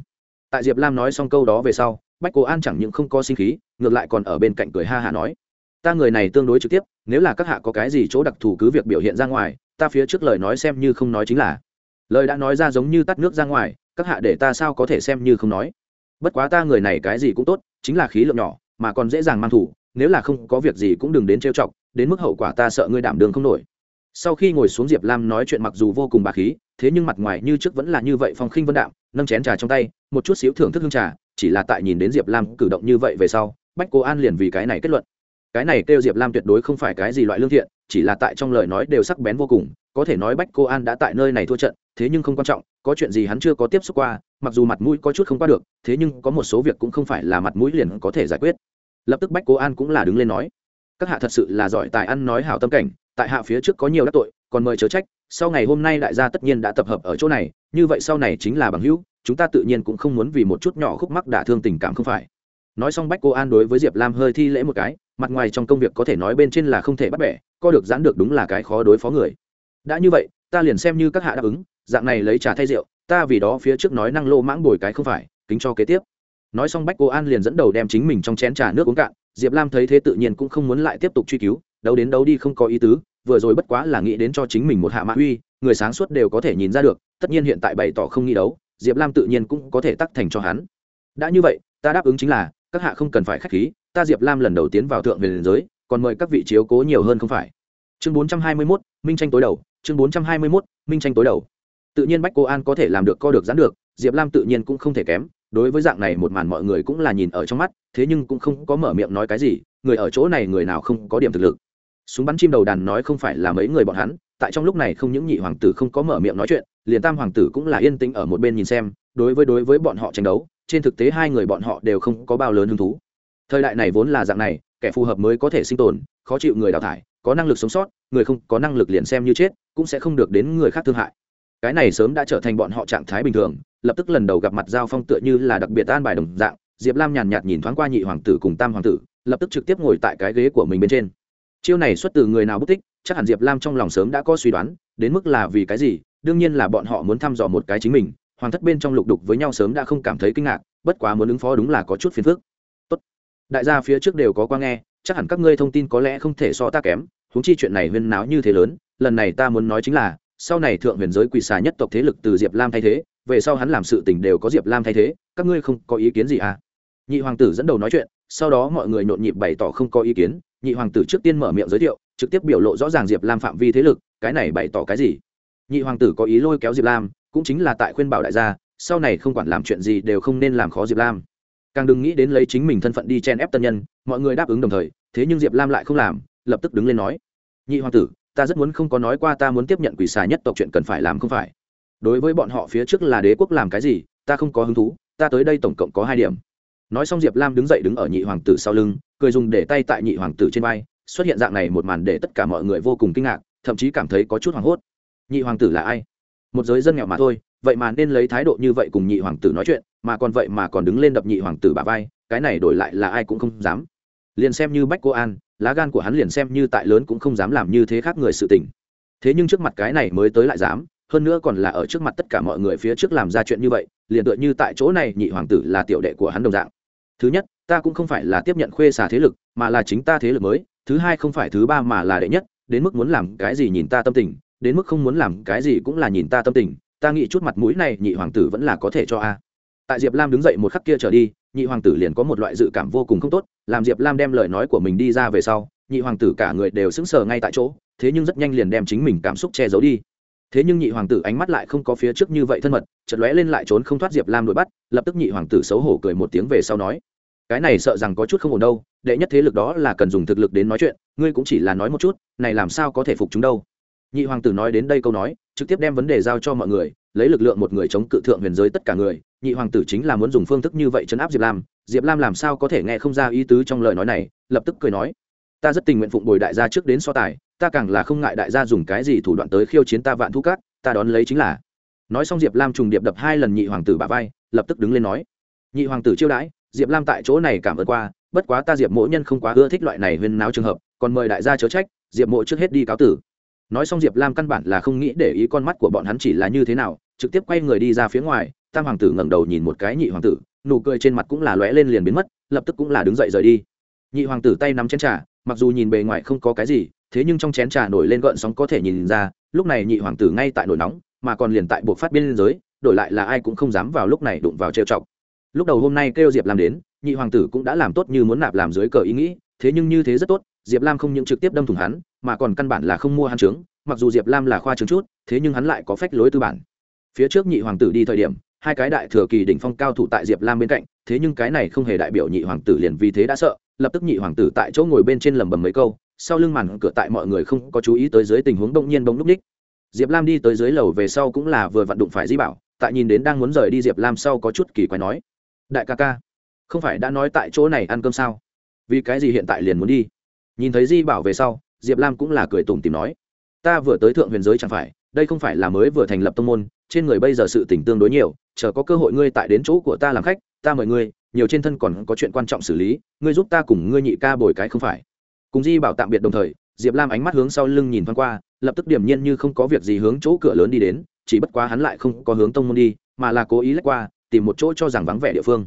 Speaker 1: Tại diệp lam nói xong câu đó về sau bách cô an chẳng những không có sinh khí ngược lại còn ở bên cạnh cười ha hả nói ta người này tương đối trực tiếp nếu là các hạ có cái gì chỗ đặc thù cứ việc biểu hiện ra ngoài ta phía trước lời nói xem như không nói chính là. Lời đã nói ra giống như tắt nước ra ngoài các hạ để ta sao có thể xem như không nói? Bất quá ta người này cái gì cũng tốt chính là khí lượng nhỏ mà còn dễ dàng mang thủ nếu là không có việc gì cũng đừng đến trêu chọc đến mức hậu quả ta sợ ngươi đảm đường không nổi. Sau khi ngồi xuống diệp lam nói chuyện mặc dù vô cùng bà khí, thế nhưng mặt ngoài như trước vẫn là như vậy phong khinh vân đạm, nâng chén trà trong tay, một chút xíu thưởng thức hương trà, chỉ là tại nhìn đến diệp lam cử động như vậy về sau, bách cố an liền vì cái này kết luận. Cái này kêu diệp lam tuyệt đối không phải cái gì loại lương thiện, chỉ là tại trong lời nói đều sắc bén vô cùng, có thể nói bách cô an đã tại nơi này thua trận, thế nhưng không quan trọng, có chuyện gì hắn chưa có tiếp xúc qua, mặc dù mặt mũi có chút không qua được, thế nhưng có một số việc cũng không phải là mặt mũi liền có thể giải quyết. Lập tức bách cô an cũng là đứng lên nói các hạ thật sự là giỏi tài ăn nói hảo tâm cảnh, tại hạ phía trước có nhiều đắc tội, còn mời chớ trách, sau ngày hôm nay đại gia tất nhiên đã tập hợp ở chỗ này, như vậy sau này chính là bằng hữu, chúng ta tự nhiên cũng không muốn vì một chút nhỏ khúc mắc đả thương tình cảm không phải. Nói xong bách cô an đối với diệp lam hơi thi lễ một cái, mặt ngoài trong công việc có thể nói bên trên là không thể bắt bẻ, co được giãn được đúng là cái khó đối phó người. Đã như vậy, ta liền xem như các hạ đáp ứng, dạng này lấy trà thay rượu, ta vì đó phía trước nói năng lô mãng bồi cái không phải, kính cho kế tiếp. Nói xong bách cô an liền dẫn đầu đem chính mình trong chén trà nước uống cạn diệp lam thấy thế tự nhiên cũng không muốn lại tiếp tục truy cứu đâu đến đâu đi không có ý tứ, vừa rồi bất quá là nghĩ đến cho chính mình một hạ mã uy, người sáng suốt đều có thể nhìn ra được, tất nhiên hiện tại bày tỏ không nghĩ đấu, diệp lam tự nhiên cũng có thể tắc thành cho hắn. Đã như vậy, ta đáp ứng chính là, các hạ không cần phải k h á c h khí, ta diệp lam lần đầu tiến vào thượng về liền giới, còn mời các vị chiếu cố nhiều hơn không phải. Chương bốn trăm hai mươi mốt, minh tranh tối đầu, chương bốn trăm hai mươi mốt, minh tranh tối đầu. Tự nhiên bách cô an có thể làm được co được dán được, diệp lam tự nhiên cũng không thể kém đối với dạng này một màn mọi người cũng là nhìn ở trong mắt, thế nhưng cũng không có mở miệng nói cái gì, người ở chỗ này người nào không có điểm thực lực. Súng bắn chim đầu đàn nói không phải là mấy người bọn hắn, tại trong lúc này không những nhị hoàng tử không có mở miệng nói chuyện, liền tam hoàng tử cũng là yên tĩnh ở một bên nhìn xem, đối với đối với bọn họ tranh đấu, trên thực tế hai người bọn họ đều không có bao lớn hứng thú. Thời đại này vốn là dạng này, kẻ phù hợp mới có thể sinh tồn, khó chịu người đào thải, có năng lực sống sót, người không có năng lực liền xem như chết, cũng sẽ không được đến người khác thương hại. Cái này sớm đã trở thành bọn họ trạng thái bình thường lập tức lần đầu gặp mặt giao phong tựa như là đặc biệt an bài đồng dạng, diệp lam nhàn nhạt nhìn thoáng qua nhị hoàng tử cùng tam hoàng tử, lập tức trực tiếp ngồi tại cái ghế của mình bên trên. Chiêu này xuất từ người nào bất tích, chắc hẳn diệp lam trong lòng sớm đã có suy đoán, đến mức là vì cái gì, đương nhiên là bọn họ muốn thăm dò một cái chính mình, hoàng thất bên trong lục đục với nhau sớm đã không cảm thấy kinh ngạc, bất quá muốn ứng phó đúng là có chút phiền phức. Tốt. Đại gia phía trước đều có qua nghe, chắc hẳn các ngươi thông tin có lẽ không thể so ta kém húng chi chuyện này huyên náo như thế lớn, lần này ta muốn nói chính là sau này thượng huyền giới quỷ xà nhất tộc thế lực từ diệp lam thay thế, về sau hắn làm sự tình đều có diệp lam thay thế, các ngươi không có ý kiến gì à? Nhị hoàng tử dẫn đầu nói chuyện, sau đó mọi người nhộn nhịp bày tỏ không có ý kiến, nhị hoàng tử trước tiên mở miệng giới thiệu, trực tiếp biểu lộ rõ ràng diệp lam phạm vi thế lực, cái này bày tỏ cái gì? Nhị hoàng tử có ý lôi kéo diệp lam, cũng chính là tại khuyên bảo đại gia, sau này không quản làm chuyện gì đều không nên làm khó diệp lam. Càng đừng nghĩ đến lấy chính mình thân phận đi chen ép tân nhân, mọi người đáp ứng đồng thời, thế nhưng diệp lam lại không làm, lập tức đứng lên nói. Nhị hoàng tử ta rất muốn không có nói qua ta muốn tiếp nhận quỷ xà nhất tộc chuyện cần phải làm không phải. Đối với bọn họ phía trước là đế quốc làm cái gì, ta không có hứng thú, ta tới đây tổng cộng có hai điểm. Nói xong diệp lam đứng dậy đứng ở nhị hoàng tử sau lưng, cười dùng để tay tại nhị hoàng tử trên vai, xuất hiện dạng này một màn để tất cả mọi người vô cùng kinh ngạc, thậm chí cảm thấy có chút hoảng hốt. Nhị hoàng tử là ai? Một giới dân nghèo mà thôi, vậy mà nên lấy thái độ như vậy cùng nhị hoàng tử nói chuyện, mà còn vậy mà còn đứng lên đập nhị hoàng tử bà vai, cái này đổi lại là ai cũng không dám. Liền xem như bách cô an lá gan của hắn liền xem như tại lớn cũng không dám làm như thế khác người sự tình. Thế nhưng trước mặt cái này mới tới lại dám, hơn nữa còn là ở trước mặt tất cả mọi người phía trước làm ra chuyện như vậy, liền tựa như tại chỗ này nhị hoàng tử là tiểu đệ của hắn đồng dạng. Thứ nhất, ta cũng không phải là tiếp nhận khuê xà thế lực, mà là chính ta thế lực mới, thứ hai không phải thứ ba mà là đệ nhất, đến mức muốn làm cái gì nhìn ta tâm tình, đến mức không muốn làm cái gì cũng là nhìn ta tâm tình, ta nghĩ chút mặt mũi này nhị hoàng tử vẫn là có thể cho a tại diệp lam đứng dậy một khắc kia trở đi, nhị hoàng tử liền có một loại dự cảm vô cùng không tốt, làm diệp lam đem lời nói của mình đi ra về sau, nhị hoàng tử cả người đều sững sờ ngay tại chỗ, thế nhưng rất nhanh liền đem chính mình cảm xúc che giấu đi. Thế nhưng nhị hoàng tử ánh mắt lại không có phía trước như vậy thân mật chật lóe lên lại trốn không thoát diệp lam đuổi bắt, lập tức nhị hoàng tử xấu hổ cười một tiếng về sau nói, cái này sợ rằng có chút không ổn đâu, đệ nhất thế lực đó là cần dùng thực lực đến nói chuyện, ngươi cũng chỉ là nói một chút, này làm sao có thể phục chúng đâu? Nhị hoàng tử nói đến đây câu nói, trực tiếp đem vấn đề giao cho mọi người, lấy lực lượng một người chống cự thượng huyền giới tất cả người nhị hoàng tử chính là muốn dùng phương thức như vậy chấn áp diệp lam diệp lam làm sao có thể nghe không ra ý tứ trong lời nói này lập tức cười nói ta rất tình nguyện phụng bồi đại gia trước đến so tài ta càng là không ngại đại gia dùng cái gì thủ đoạn tới khiêu chiến ta vạn thu cát ta đón lấy chính là nói xong diệp lam trùng điệp đập hai lần nhị hoàng tử bà vai lập tức đứng lên nói nhị hoàng tử chiêu đãi diệp lam tại chỗ này cảm ơn qua bất quá ta diệp mỗ nhân không quá ưa thích loại này huyên náo trường hợp còn mời đại gia chớ trách diệp mộ trước hết đi cáo tử nói xong diệp lam căn bản là không nghĩ để ý con mắt của bọn hắn chỉ là như thế nào trực tiếp quay người đi ra phía ngoài tam hoàng tử ngẩng đầu nhìn một cái nhị hoàng tử, nụ cười trên mặt cũng là lóe lên liền biến mất, lập tức cũng là đứng dậy rời đi. Nhị hoàng tử tay nắm chén trà, mặc dù nhìn bề ngoài không có cái gì, thế nhưng trong chén trà nổi lên gợn sóng có thể nhìn ra, lúc này nhị hoàng tử ngay tại nổi nóng, mà còn liền tại buộc phát biên giới, đổi lại là ai cũng không dám vào lúc này đụng vào trêu chọc. Lúc đầu hôm nay kêu diệp lam đến, nhị hoàng tử cũng đã làm tốt như muốn nạp làm dưới cờ ý nghĩ, thế nhưng như thế rất tốt, diệp lam không những trực tiếp đâm thủng hắn, mà còn căn bản là không mua hắn trướng, mặc dù diệp lam là khoa trướng chút, thế nhưng hắn lại có phách lối tư bản. Phía trước nhị hoàng tử đi thời điểm hai cái đại thừa kỳ đỉnh phong cao thủ tại diệp lam bên cạnh, thế nhưng cái này không hề đại biểu nhị hoàng tử liền vì thế đã sợ, lập tức nhị hoàng tử tại chỗ ngồi bên trên lầm bầm mấy câu, sau lưng màn cửa tại mọi người không có chú ý tới dưới tình huống đông nhiên bỗng núp ních. Diệp lam đi tới dưới lầu về sau cũng là vừa vặn đụng phải di bảo, tại nhìn đến đang muốn rời đi diệp lam sau có chút kỳ quái nói, đại ca ca, không phải đã nói tại chỗ này ăn cơm sao? Vì cái gì hiện tại liền muốn đi? Nhìn thấy di bảo về sau, diệp lam cũng là cười tủm tìm nói, ta vừa tới thượng huyền giới chẳng phải đây không phải là mới vừa thành lập tông môn, trên người bây giờ sự tỉnh tương đối nhiều, chờ có cơ hội ngươi tại đến chỗ của ta làm khách, ta mời ngươi, nhiều trên thân còn có chuyện quan trọng xử lý, ngươi giúp ta cùng ngươi nhị ca bồi cái không phải. Cùng di bảo tạm biệt đồng thời, diệp lam ánh mắt hướng sau lưng nhìn thoáng qua, lập tức điểm nhiên như không có việc gì hướng chỗ cửa lớn đi đến, chỉ bất quá hắn lại không có hướng tông môn đi, mà là cố ý lách qua, tìm một chỗ cho rằng vắng vẻ địa phương.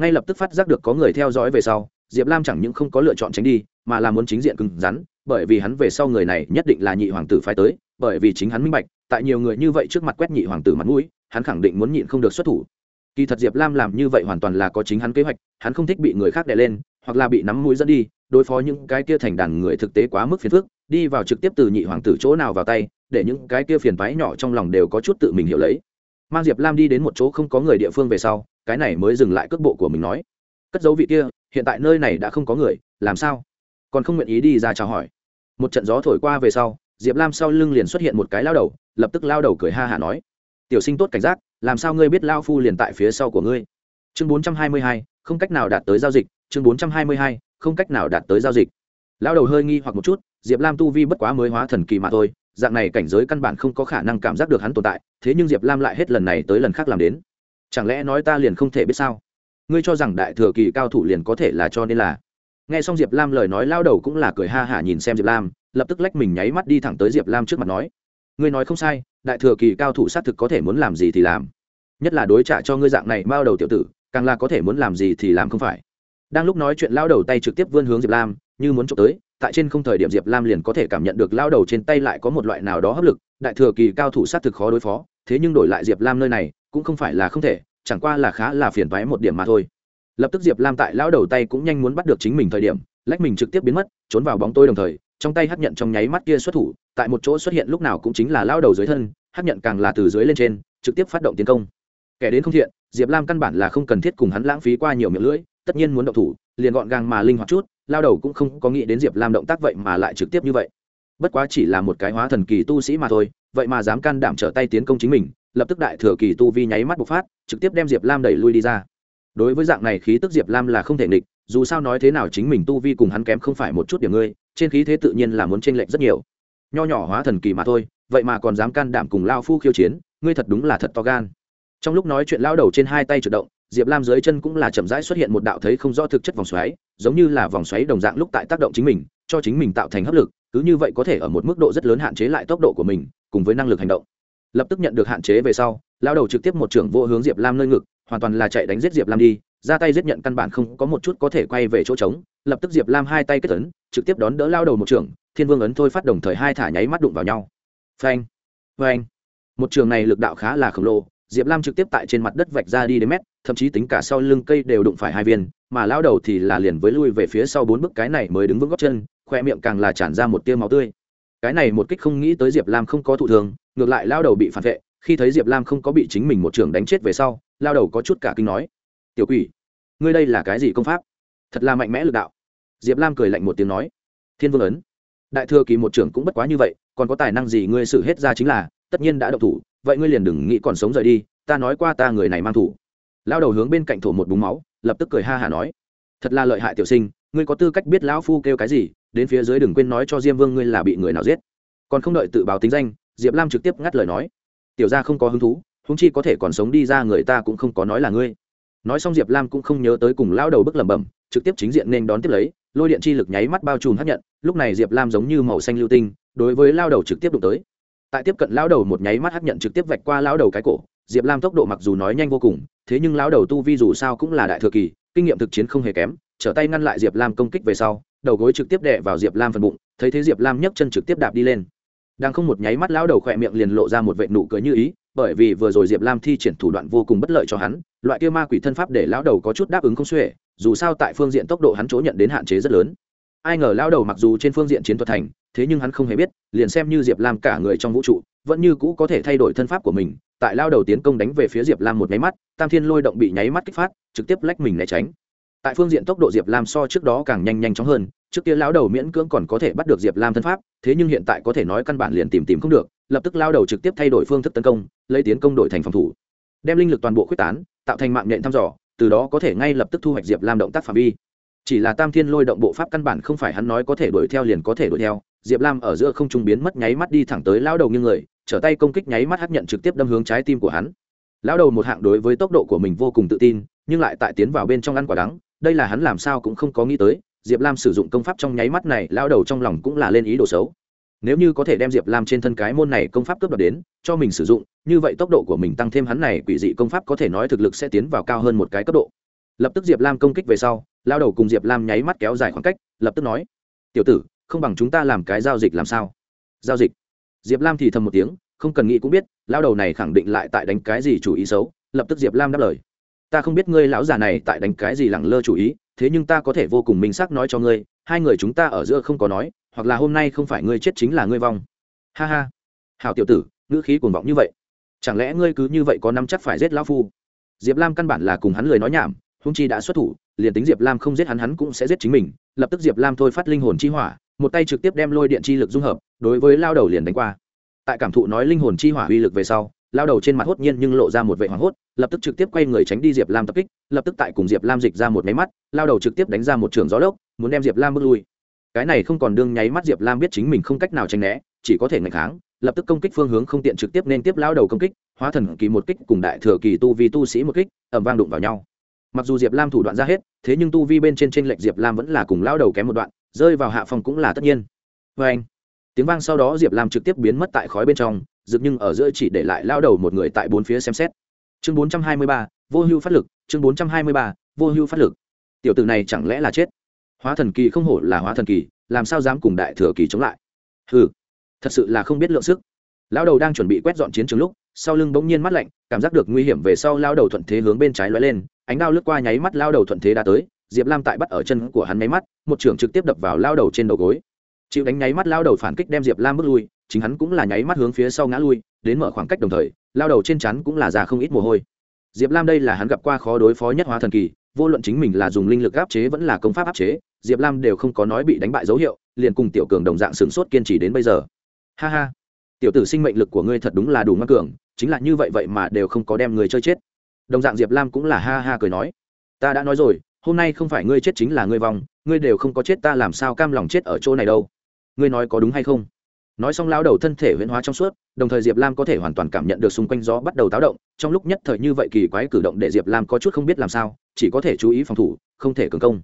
Speaker 1: Ngay lập tức phát giác được có người theo dõi về sau, diệp lam chẳng những không có lựa chọn tránh đi, mà là muốn chính diện cứng rắn, bởi vì hắn về sau người này nhất định là nhị hoàng tử phải tới bởi vì chính hắn minh bạch, tại nhiều người như vậy trước mặt quét nhị hoàng tử mặt mũi, hắn khẳng định muốn nhịn không được xuất thủ. Kỳ thật diệp lam làm như vậy hoàn toàn là có chính hắn kế hoạch, hắn không thích bị người khác đè lên, hoặc là bị nắm mũi dẫn đi, đối phó những cái kia thành đàn người thực tế quá mức phiền phức, đi vào trực tiếp từ nhị hoàng tử chỗ nào vào tay, để những cái kia phiền phái nhỏ trong lòng đều có chút tự mình hiểu lấy. Mang diệp lam đi đến một chỗ không có người địa phương về sau, cái này mới dừng lại cước bộ của mình nói. Cất dấu vị kia, hiện tại nơi này đã không có người, làm sao? Còn không nguyện ý đi ra chào hỏi. Một trận gió thổi qua về sau diệp lam sau lưng liền xuất hiện một cái lao đầu, lập tức lao đầu cười ha hả nói, tiểu sinh tốt cảnh giác, làm sao ngươi biết lao phu liền tại phía sau của ngươi? Chương bốn trăm hai mươi hai, không cách nào đạt tới giao dịch, chương bốn trăm hai mươi hai, không cách nào đạt tới giao dịch. Lao đầu hơi nghi hoặc một chút, diệp lam tu vi bất quá mới hóa thần kỳ mà thôi, dạng này cảnh giới căn bản không có khả năng cảm giác được hắn tồn tại, thế nhưng diệp lam lại hết lần này tới lần khác làm đến. Chẳng lẽ nói ta liền không thể biết sao? Ngươi cho rằng đại thừa kỳ cao thủ liền có thể là cho nên là nghe xong diệp lam lời nói, lao đầu cũng là cười ha hả nhìn xem diệp lam, lập tức lách mình nháy mắt đi thẳng tới diệp lam trước mặt nói, ngươi nói không sai, đại thừa kỳ cao thủ xác thực có thể muốn làm gì thì làm. Nhất là đối trả cho ngươi dạng này, bao đầu tiểu tử, càng là có thể muốn làm gì thì làm không phải. Đang lúc nói chuyện, lao đầu tay trực tiếp vươn hướng diệp lam, như muốn trộm tới, tại trên không thời điểm diệp lam liền có thể cảm nhận được lao đầu trên tay lại có một loại nào đó hấp lực, đại thừa kỳ cao thủ sát thực khó đối phó, thế nhưng đổi lại diệp lam nơi này, cũng không phải là không thể, chẳng qua là khá là phiền toái một điểm mà thôi lập tức diệp lam tại lao đầu tay cũng nhanh muốn bắt được chính mình thời điểm, lách mình trực tiếp biến mất, trốn vào bóng tôi đồng thời, trong tay hát nhận trong nháy mắt kia xuất thủ, tại một chỗ xuất hiện lúc nào cũng chính là lao đầu dưới thân hát nhận càng là từ dưới lên trên, trực tiếp phát động tiến công. Kẻ đến không thiện, diệp lam căn bản là không cần thiết cùng hắn lãng phí qua nhiều miệng lưỡi, tất nhiên muốn động thủ, liền gọn gàng mà linh hoạt chút lao đầu cũng không có nghĩ đến diệp lam động tác vậy mà lại trực tiếp như vậy. Bất quá chỉ là một cái hóa thần kỳ tu sĩ mà thôi, vậy mà dám can đảm trở tay tiến công chính mình, lập tức đại thừa kỳ tu vi nháy mắt bộc phát, trực tiếp đem diệp lam đẩy lui đi ra đối với dạng này khí tức diệp lam là không thể nghịch, dù sao nói thế nào chính mình tu vi cùng hắn kém không phải một chút điểm ngươi, trên khí thế tự nhiên là muốn tranh lệch rất nhiều. Nho nhỏ hóa thần kỳ mà thôi, vậy mà còn dám can đảm cùng lao phu khiêu chiến, ngươi thật đúng là thật to gan. Trong lúc nói chuyện lao đầu trên hai tay chuyển động, diệp lam dưới chân cũng là chậm rãi xuất hiện một đạo thấy không rõ thực chất vòng xoáy, giống như là vòng xoáy đồng dạng lúc tại tác động chính mình, cho chính mình tạo thành hấp lực, cứ như vậy có thể ở một mức độ rất lớn hạn chế lại tốc độ của mình, cùng với năng lực hành động. Lập tức nhận được hạn chế về sau lao đầu trực tiếp một trưởng vô hướng diệp lam nơi ngực, hoàn toàn là chạy đánh giết diệp lam đi, ra tay giết nhận căn bản không có một chút có thể quay về chỗ trống, lập tức diệp lam hai tay kết tấn trực tiếp đón đỡ lao đầu một trưởng, thiên vương ấn thôi phát đồng thời hai thả nháy mắt đụng vào nhau. Phanh phanh. Một trường này lực đạo khá là khổng lồ, diệp lam trực tiếp tại trên mặt đất vạch ra đi đến mét, thậm chí tính cả sau lưng cây đều đụng phải hai viên, mà lao đầu thì là liền với lui về phía sau bốn bức cái này mới đứng vững góc chân, khoe miệng càng là tràn ra một tiêu máu tươi. Cái này một kích không nghĩ tới diệp lam không có thụ thường ngược lại lao đầu bị phản vệ khi thấy diệp lam không có bị chính mình một trường đánh chết về sau, lao đầu có chút cả kinh nói, tiểu quỷ, ngươi đây là cái gì công pháp? Thật là mạnh mẽ lực đạo. Diệp lam cười lạnh một tiếng nói, thiên vương ấn, đại thừa kỳ một trưởng cũng bất quá như vậy, còn có tài năng gì ngươi xử hết ra chính là, tất nhiên đã độc thủ, vậy ngươi liền đừng nghĩ còn sống rời đi, ta nói qua ta người này mang thủ. Lao đầu hướng bên cạnh thổ một búng máu, lập tức cười ha hả nói, thật là lợi hại tiểu sinh, ngươi có tư cách biết lão phu kêu cái gì, đến phía dưới đừng quên nói cho diêm vương ngươi là bị người nào giết. Còn không đợi tự báo tính danh, diệp lam trực tiếp ngắt lời nói tiểu gia không có hứng thú húng chi có thể còn sống đi ra người ta cũng không có nói là ngươi. Nói xong diệp lam cũng không nhớ tới cùng lao đầu bức lẩm bẩm, trực tiếp chính diện nên đón tiếp lấy, lôi điện chi lực nháy mắt bao trùm hấp nhận, lúc này diệp lam giống như màu xanh lưu tinh, đối với lao đầu trực tiếp đụng tới. Tại tiếp cận lao đầu một nháy mắt hấp nhận trực tiếp vạch qua lao đầu cái cổ, diệp lam tốc độ mặc dù nói nhanh vô cùng, thế nhưng lao đầu tu vi dù sao cũng là đại thừa kỳ, kinh nghiệm thực chiến không hề kém, trở tay ngăn lại diệp lam công kích về sau, đầu gối trực tiếp đè vào diệp lam phần bụng, thấy thế diệp lam nhấc chân trực tiếp đạp đi lên đang không một nháy mắt lão đầu khỏe miệng liền lộ ra một vệ nụ cười như ý, bởi vì vừa rồi diệp lam thi triển thủ đoạn vô cùng bất lợi cho hắn, loại kia ma quỷ thân pháp để lão đầu có chút đáp ứng không xuể, dù sao tại phương diện tốc độ hắn chỗ nhận đến hạn chế rất lớn. Ai ngờ lão đầu mặc dù trên phương diện chiến thuật thành, thế nhưng hắn không hề biết, liền xem như diệp lam cả người trong vũ trụ, vẫn như cũ có thể thay đổi thân pháp của mình, tại lao đầu tiến công đánh về phía diệp lam một nháy mắt, tam thiên lôi động bị nháy mắt kích phát, trực tiếp lách mình né tránh tại phương diện tốc độ diệp lam so trước đó càng nhanh nhanh chóng hơn, trước kia lão đầu miễn cưỡng còn có thể bắt được diệp lam thân pháp, thế nhưng hiện tại có thể nói căn bản liền tìm tìm không được, lập tức lao đầu trực tiếp thay đổi phương thức tấn công, lấy tiến công đổi thành phòng thủ. Đem linh lực toàn bộ quyết tán, tạo thành mạng nhện thăm dò, từ đó có thể ngay lập tức thu hoạch diệp lam động tác phạm vi. Chỉ là tam thiên lôi động bộ pháp căn bản không phải hắn nói có thể đuổi theo liền có thể đuổi theo, diệp lam ở giữa không trung biến mất nháy mắt đi thẳng tới lao đầu như người, trở tay công kích nháy mắt hấp nhận trực tiếp đâm hướng trái tim của hắn. Lao đầu một hạng đối với tốc độ của mình vô cùng tự tin, nhưng lại tại tiến vào bên trong ăn quả đắng đây là hắn làm sao cũng không có nghĩ tới, diệp lam sử dụng công pháp trong nháy mắt này lao đầu trong lòng cũng là lên ý đồ xấu. Nếu như có thể đem diệp lam trên thân cái môn này công pháp cướp đoạt đến, cho mình sử dụng, như vậy tốc độ của mình tăng thêm hắn này quỷ dị công pháp có thể nói thực lực sẽ tiến vào cao hơn một cái cấp độ. Lập tức diệp lam công kích về sau lao đầu cùng diệp lam nháy mắt kéo dài khoảng cách, lập tức nói, tiểu tử, không bằng chúng ta làm cái giao dịch làm sao? Giao dịch? Diệp lam thì thầm một tiếng, không cần nghĩ cũng biết lao đầu này khẳng định lại tại đánh cái gì chủ ý xấu, lập tức diệp lam đáp lời ta không biết ngươi lão già này tại đánh cái gì lẳng lơ chủ ý, thế nhưng ta có thể vô cùng minh xác nói cho ngươi, hai người chúng ta ở giữa không có nói, hoặc là hôm nay không phải ngươi chết chính là ngươi vong. Ha ha. Hào tiểu tử, ngữ khí cuồng vọng như vậy. Chẳng lẽ ngươi cứ như vậy có năm chắc phải giết lão phu? Diệp lam căn bản là cùng hắn lời nói nhảm hung chi đã xuất thủ, liền tính diệp lam không giết hắn hắn cũng sẽ giết chính mình, lập tức diệp lam thôi phát linh hồn chi hỏa, một tay trực tiếp đem lôi điện chi lực dung hợp, đối với lao đầu liền đánh qua. Tại cảm thụ nói linh hồn chi hỏa uy lực về sau lao đầu trên mặt hốt nhiên nhưng lộ ra một vệ hoảng hốt, lập tức trực tiếp quay người tránh đi diệp lam tập kích, lập tức tại cùng diệp lam dịch ra một máy mắt, lao đầu trực tiếp đánh ra một trường gió lốc, muốn đem diệp lam bước lui. Cái này không còn đương nháy mắt diệp lam biết chính mình không cách nào tránh né, chỉ có thể ngạch kháng, lập tức công kích phương hướng không tiện trực tiếp nên tiếp lao đầu công kích, hóa thần kỳ một kích cùng đại thừa kỳ tu vi tu sĩ một kích ẩm vang đụng vào nhau. Mặc dù diệp lam thủ đoạn ra hết, thế nhưng tu vi bên trên t r ê n lệch diệp lam vẫn là cùng lao đầu kém một đoạn, rơi vào hạ phòng cũng là tất nhiên. Vê anh tiếng vang sau đó diệp lam trực tiếp biến mất tại khói bên trong, dựng nhưng ở giữa chỉ để lại lao đầu một người tại bốn phía xem xét. Chương bốn trăm hai mươi ba, vô hưu phát lực, chương bốn trăm hai mươi ba, vô hưu phát lực. Tiểu tử này chẳng lẽ là chết? Hóa thần kỳ không hổ là hóa thần kỳ, làm sao dám cùng đại thừa kỳ chống lại? Ừ thật sự là không biết lượng sức. Lao đầu đang chuẩn bị quét dọn chiến trường lúc, sau lưng bỗng nhiên mắt lạnh, cảm giác được nguy hiểm về sau lao đầu thuận thế hướng bên trái lóe lên, ánh đao lướt qua nháy mắt lao đầu thuận thế đã tới, diệp lam tại bắt ở chân của hắn nháy mắt, một trưởng trực tiếp đập vào lao đầu trên đầu gối chịu đánh nháy mắt lao đầu phản kích đem diệp lam bước lui chính hắn cũng là nháy mắt hướng phía sau ngã lui đến mở khoảng cách đồng thời lao đầu trên chắn cũng là già không ít mồ hôi diệp lam đây là hắn gặp qua khó đối phó nhất hóa thần kỳ vô luận chính mình là dùng linh lực áp chế vẫn là công pháp áp chế diệp lam đều không có nói bị đánh bại dấu hiệu liền cùng tiểu cường đồng dạng sửng sốt kiên trì đến bây giờ ha ha tiểu tử sinh mệnh lực của ngươi thật đúng là đủ ngoan cường chính là như vậy vậy mà đều không có đem người chơi chết đồng dạng diệp lam cũng là ha ha cười nói ta đã nói rồi hôm nay không phải ngươi chết chính là ngươi vong ngươi đều không có chết ta làm sao cam lòng chết ở chỗ này đâu ngươi nói có đúng hay không? Nói xong lao đầu thân thể huyễn hóa trong suốt, đồng thời diệp lam có thể hoàn toàn cảm nhận được xung quanh gió bắt đầu táo động, trong lúc nhất thời như vậy kỳ quái cử động để diệp lam có chút không biết làm sao, chỉ có thể chú ý phòng thủ, không thể cường công.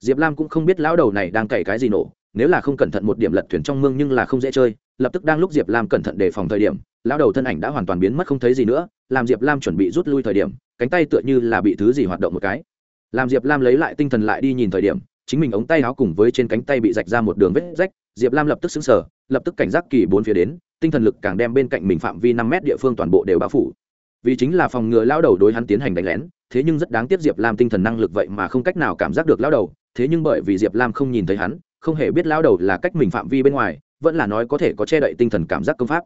Speaker 1: Diệp lam cũng không biết lão đầu này đang cày cái gì nổ, nếu là không cẩn thận một điểm lật thuyền trong mương nhưng là không dễ chơi, lập tức đang lúc diệp lam cẩn thận đề phòng thời điểm lao đầu thân ảnh đã hoàn toàn biến mất không thấy gì nữa, làm diệp lam chuẩn bị rút lui thời điểm, cánh tay tựa như là bị thứ gì hoạt động một cái. Làm diệp lam lấy lại tinh thần lại đi nhìn thời điểm, chính mình ống tay áo cùng với trên cánh tay bị rạch ra một đường vết rách diệp lam lập tức xứng sở lập tức cảnh giác kỳ bốn phía đến, tinh thần lực càng đem bên cạnh mình phạm vi năm mét địa phương toàn bộ đều bao phủ. Vì chính là phòng ngừa lao đầu đối hắn tiến hành đánh lén, thế nhưng rất đáng tiếc diệp lam tinh thần năng lực vậy mà không cách nào cảm giác được lao đầu, thế nhưng bởi vì diệp lam không nhìn thấy hắn, không hề biết lao đầu là cách mình phạm vi bên ngoài, vẫn là nói có thể có che đậy tinh thần cảm giác công pháp.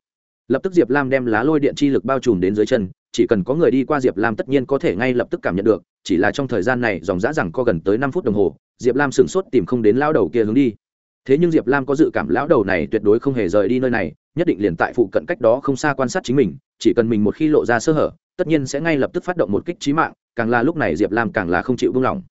Speaker 1: Lập tức diệp lam đem lá lôi điện chi lực bao trùm đến dưới chân, chỉ cần có người đi qua diệp lam tất nhiên có thể ngay lập tức cảm nhận được, chỉ là trong thời gian này dòng dã rằng có gần tới năm phút đồng hồ, diệp lam sửng sốt tìm không đến lao đầu kia hướng đi thế nhưng diệp lam có dự cảm lão đầu này tuyệt đối không hề rời đi nơi này, nhất định liền tại phụ cận cách đó không xa quan sát chính mình, chỉ cần mình một khi lộ ra sơ hở, tất nhiên sẽ ngay lập tức phát động một kích trí mạng, càng là lúc này diệp lam càng là không chịu buông lỏng.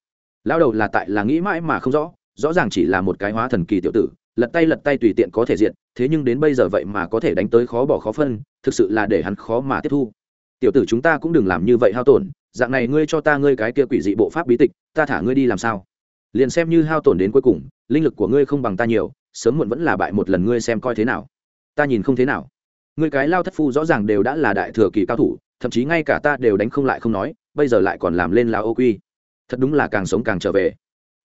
Speaker 1: Lão đầu là tại là nghĩ mãi mà không rõ rõ ràng chỉ là một cái hóa thần kỳ tiểu tử, lật tay lật tay tùy tiện có thể diện thế nhưng đến bây giờ vậy mà có thể đánh tới khó bỏ khó phân, thực sự là để hắn khó mà tiếp thu. Tiểu tử chúng ta cũng đừng làm như vậy hao tổn, dạng này ngươi cho ta ngươi cái kia quỷ dị bộ pháp bí tịch, ta thả ngươi đi làm sao? Liền xem như hao tổn đến cuối cùng, linh lực của ngươi không bằng ta nhiều, sớm muộn vẫn là bại một lần ngươi xem coi thế nào. Ta nhìn không thế nào. Ngươi cái lao thất phu rõ ràng đều đã là đại thừa kỳ cao thủ, thậm chí ngay cả ta đều đánh không lại không nói, bây giờ lại còn làm lên lao ô quy. Thật đúng là càng sống càng trở về.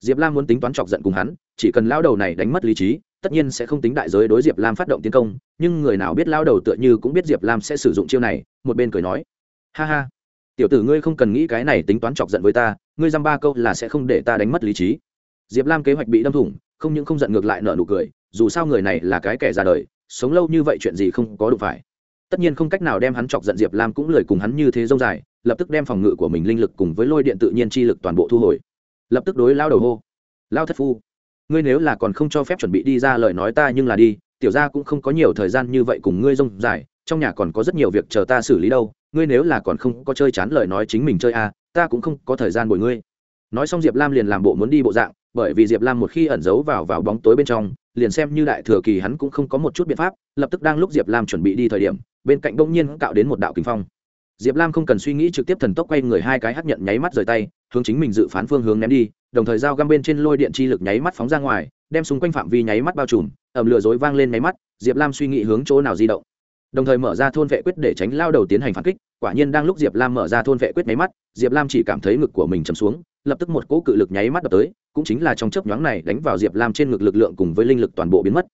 Speaker 1: Diệp lam muốn tính toán chọc giận cùng hắn, chỉ cần lao đầu này đánh mất lý trí, tất nhiên sẽ không tính đại giới đối diệp lam phát động tiến công, nhưng người nào biết lao đầu tựa như cũng biết diệp lam sẽ sử dụng chiêu này, một bên cười nói. Ha ha. Tiểu tử ngươi không cần nghĩ cái này tính toán chọc giận với ta ngươi dăm ba câu là sẽ không để ta đánh mất lý trí. Diệp lam kế hoạch bị đâm thủng, không những không giận ngược lại nợ nụ cười, dù sao người này là cái kẻ ra đời, sống lâu như vậy chuyện gì không có đủ phải. Tất nhiên không cách nào đem hắn chọc giận diệp lam cũng lời cùng hắn như thế dông dài, lập tức đem phòng ngự của mình linh lực cùng với lôi điện tự nhiên chi lực toàn bộ thu hồi. Lập tức đối lao đầu hô, lao thất phu, ngươi nếu là còn không cho phép chuẩn bị đi ra lời nói ta nhưng là đi, tiểu ra cũng không có nhiều thời gian như vậy cùng ngươi dông dài, trong nhà còn có rất nhiều việc chờ ta xử lý đâu, ngươi nếu là còn không có chơi chán lời nói chính mình chơi à ta cũng không có thời gian bồi ngươi. Nói xong diệp lam liền làm bộ muốn đi bộ dạng, bởi vì diệp lam một khi ẩn giấu vào vào bóng tối bên trong, liền xem như đại thừa kỳ hắn cũng không có một chút biện pháp, lập tức đang lúc diệp lam chuẩn bị đi thời điểm, bên cạnh bỗng nhiên cạo đến một đạo kinh phong. Diệp lam không cần suy nghĩ trực tiếp thần tốc quay người hai cái hắc nhận nháy mắt rời tay, hướng chính mình dự phán phương hướng ném đi, đồng thời dao găm bên trên lôi điện chi lực nháy mắt phóng ra ngoài, đem xung quanh phạm vi nháy mắt bao trùm ẩm lửa dối vang lên nháy mắt, diệp lam suy nghĩ hướng chỗ nào di động. Đồng thời mở ra thôn vệ quyết để tránh lao đầu tiến hành phản kích quả nhiên đang lúc diệp lam mở ra thôn vệ quyết nháy mắt, diệp lam chỉ cảm thấy ngực của mình chầm xuống, lập tức một cỗ cự lực nháy mắt đập tới, cũng chính là trong chớp nhoáng này đánh vào diệp lam trên ngực lực lượng cùng với linh lực toàn bộ biến mất.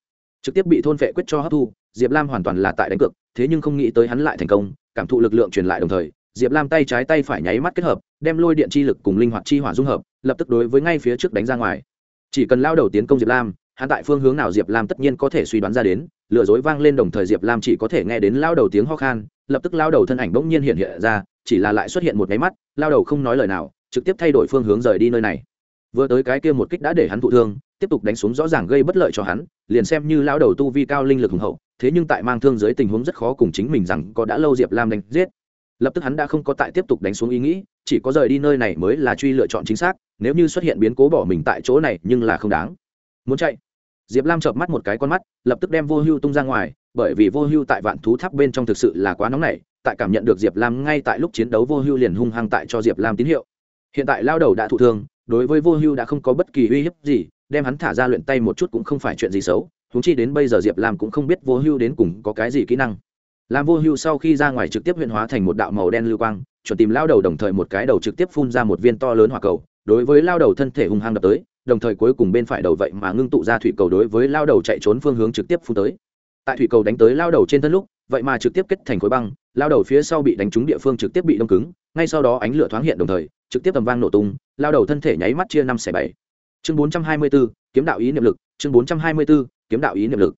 Speaker 1: Trực tiếp bị thôn vệ quyết cho hấp thu, diệp lam hoàn toàn là tại đánh cược, thế nhưng không nghĩ tới hắn lại thành công, cảm thụ lực lượng truyền lại đồng thời, diệp lam tay trái tay phải nháy mắt kết hợp, đem lôi điện chi lực cùng linh hoạt chi hỏa dung hợp, lập tức đối với ngay phía trước đánh ra ngoài. Chỉ cần lao đầu tiến công diệp lam, hắn tại phương hướng nào diệp lam tất nhiên có thể suy đoán ra đến, lừa dối vang lên đồng thời diệp lam chỉ có thể nghe đến lao đầu tiếng ho khan lập tức lao đầu thân ảnh bỗng nhiên hiện hiện ra, chỉ là lại xuất hiện một nháy mắt, lao đầu không nói lời nào, trực tiếp thay đổi phương hướng rời đi nơi này. Vừa tới cái kia một kích đã để hắn thụ thương, tiếp tục đánh xuống rõ ràng gây bất lợi cho hắn, liền xem như lao đầu tu vi cao linh lực hùng hậu, thế nhưng tại mang thương dưới tình huống rất khó cùng chính mình rằng có đã lâu diệp lam đánh giết. Lập tức hắn đã không có tại tiếp tục đánh xuống ý nghĩ, chỉ có rời đi nơi này mới là truy lựa chọn chính xác, nếu như xuất hiện biến cố bỏ mình tại chỗ này nhưng là không đáng. Muốn chạy? Diệp lam chợp mắt một cái con mắt, lập tức đem vô hưu tung ra ngoài bởi vì vô hưu tại vạn thú tháp bên trong thực sự là quá nóng nảy, tại cảm nhận được diệp lam ngay tại lúc chiến đấu vô hưu liền hung hăng tại cho diệp lam tín hiệu. Hiện tại lao đầu đã thụ thương, đối với vô hưu đã không có bất kỳ uy hiếp gì, đem hắn thả ra luyện tay một chút cũng không phải chuyện gì xấu húng chi đến bây giờ diệp lam cũng không biết vô hưu đến cùng có cái gì kỹ năng. Làm vô hưu sau khi ra ngoài trực tiếp huyện hóa thành một đạo màu đen lưu quang, chuẩn tìm lao đầu đồng thời một cái đầu trực tiếp phun ra một viên to lớn hỏa cầu, đối với lao đầu thân thể hung hăng đập tới, đồng thời cuối cùng bên phải đầu vậy mà ngưng tụ ra thủy cầu đối với lao đầu chạy trốn phương hướng trực tiếp phun tới tại thủy cầu đánh tới lao đầu trên thân lúc, vậy mà trực tiếp kết thành khối băng, lao đầu phía sau bị đánh trúng địa phương trực tiếp bị đông cứng, ngay sau đó ánh lửa thoáng hiện đồng thời, trực tiếp tầm vang nổ tung, lao đầu thân thể nháy mắt chia năm xẻ bảy. Chương bốn trăm hai mươi b ố kiếm đạo ý niệm lực, chương bốn trăm hai mươi b ố kiếm đạo ý niệm lực.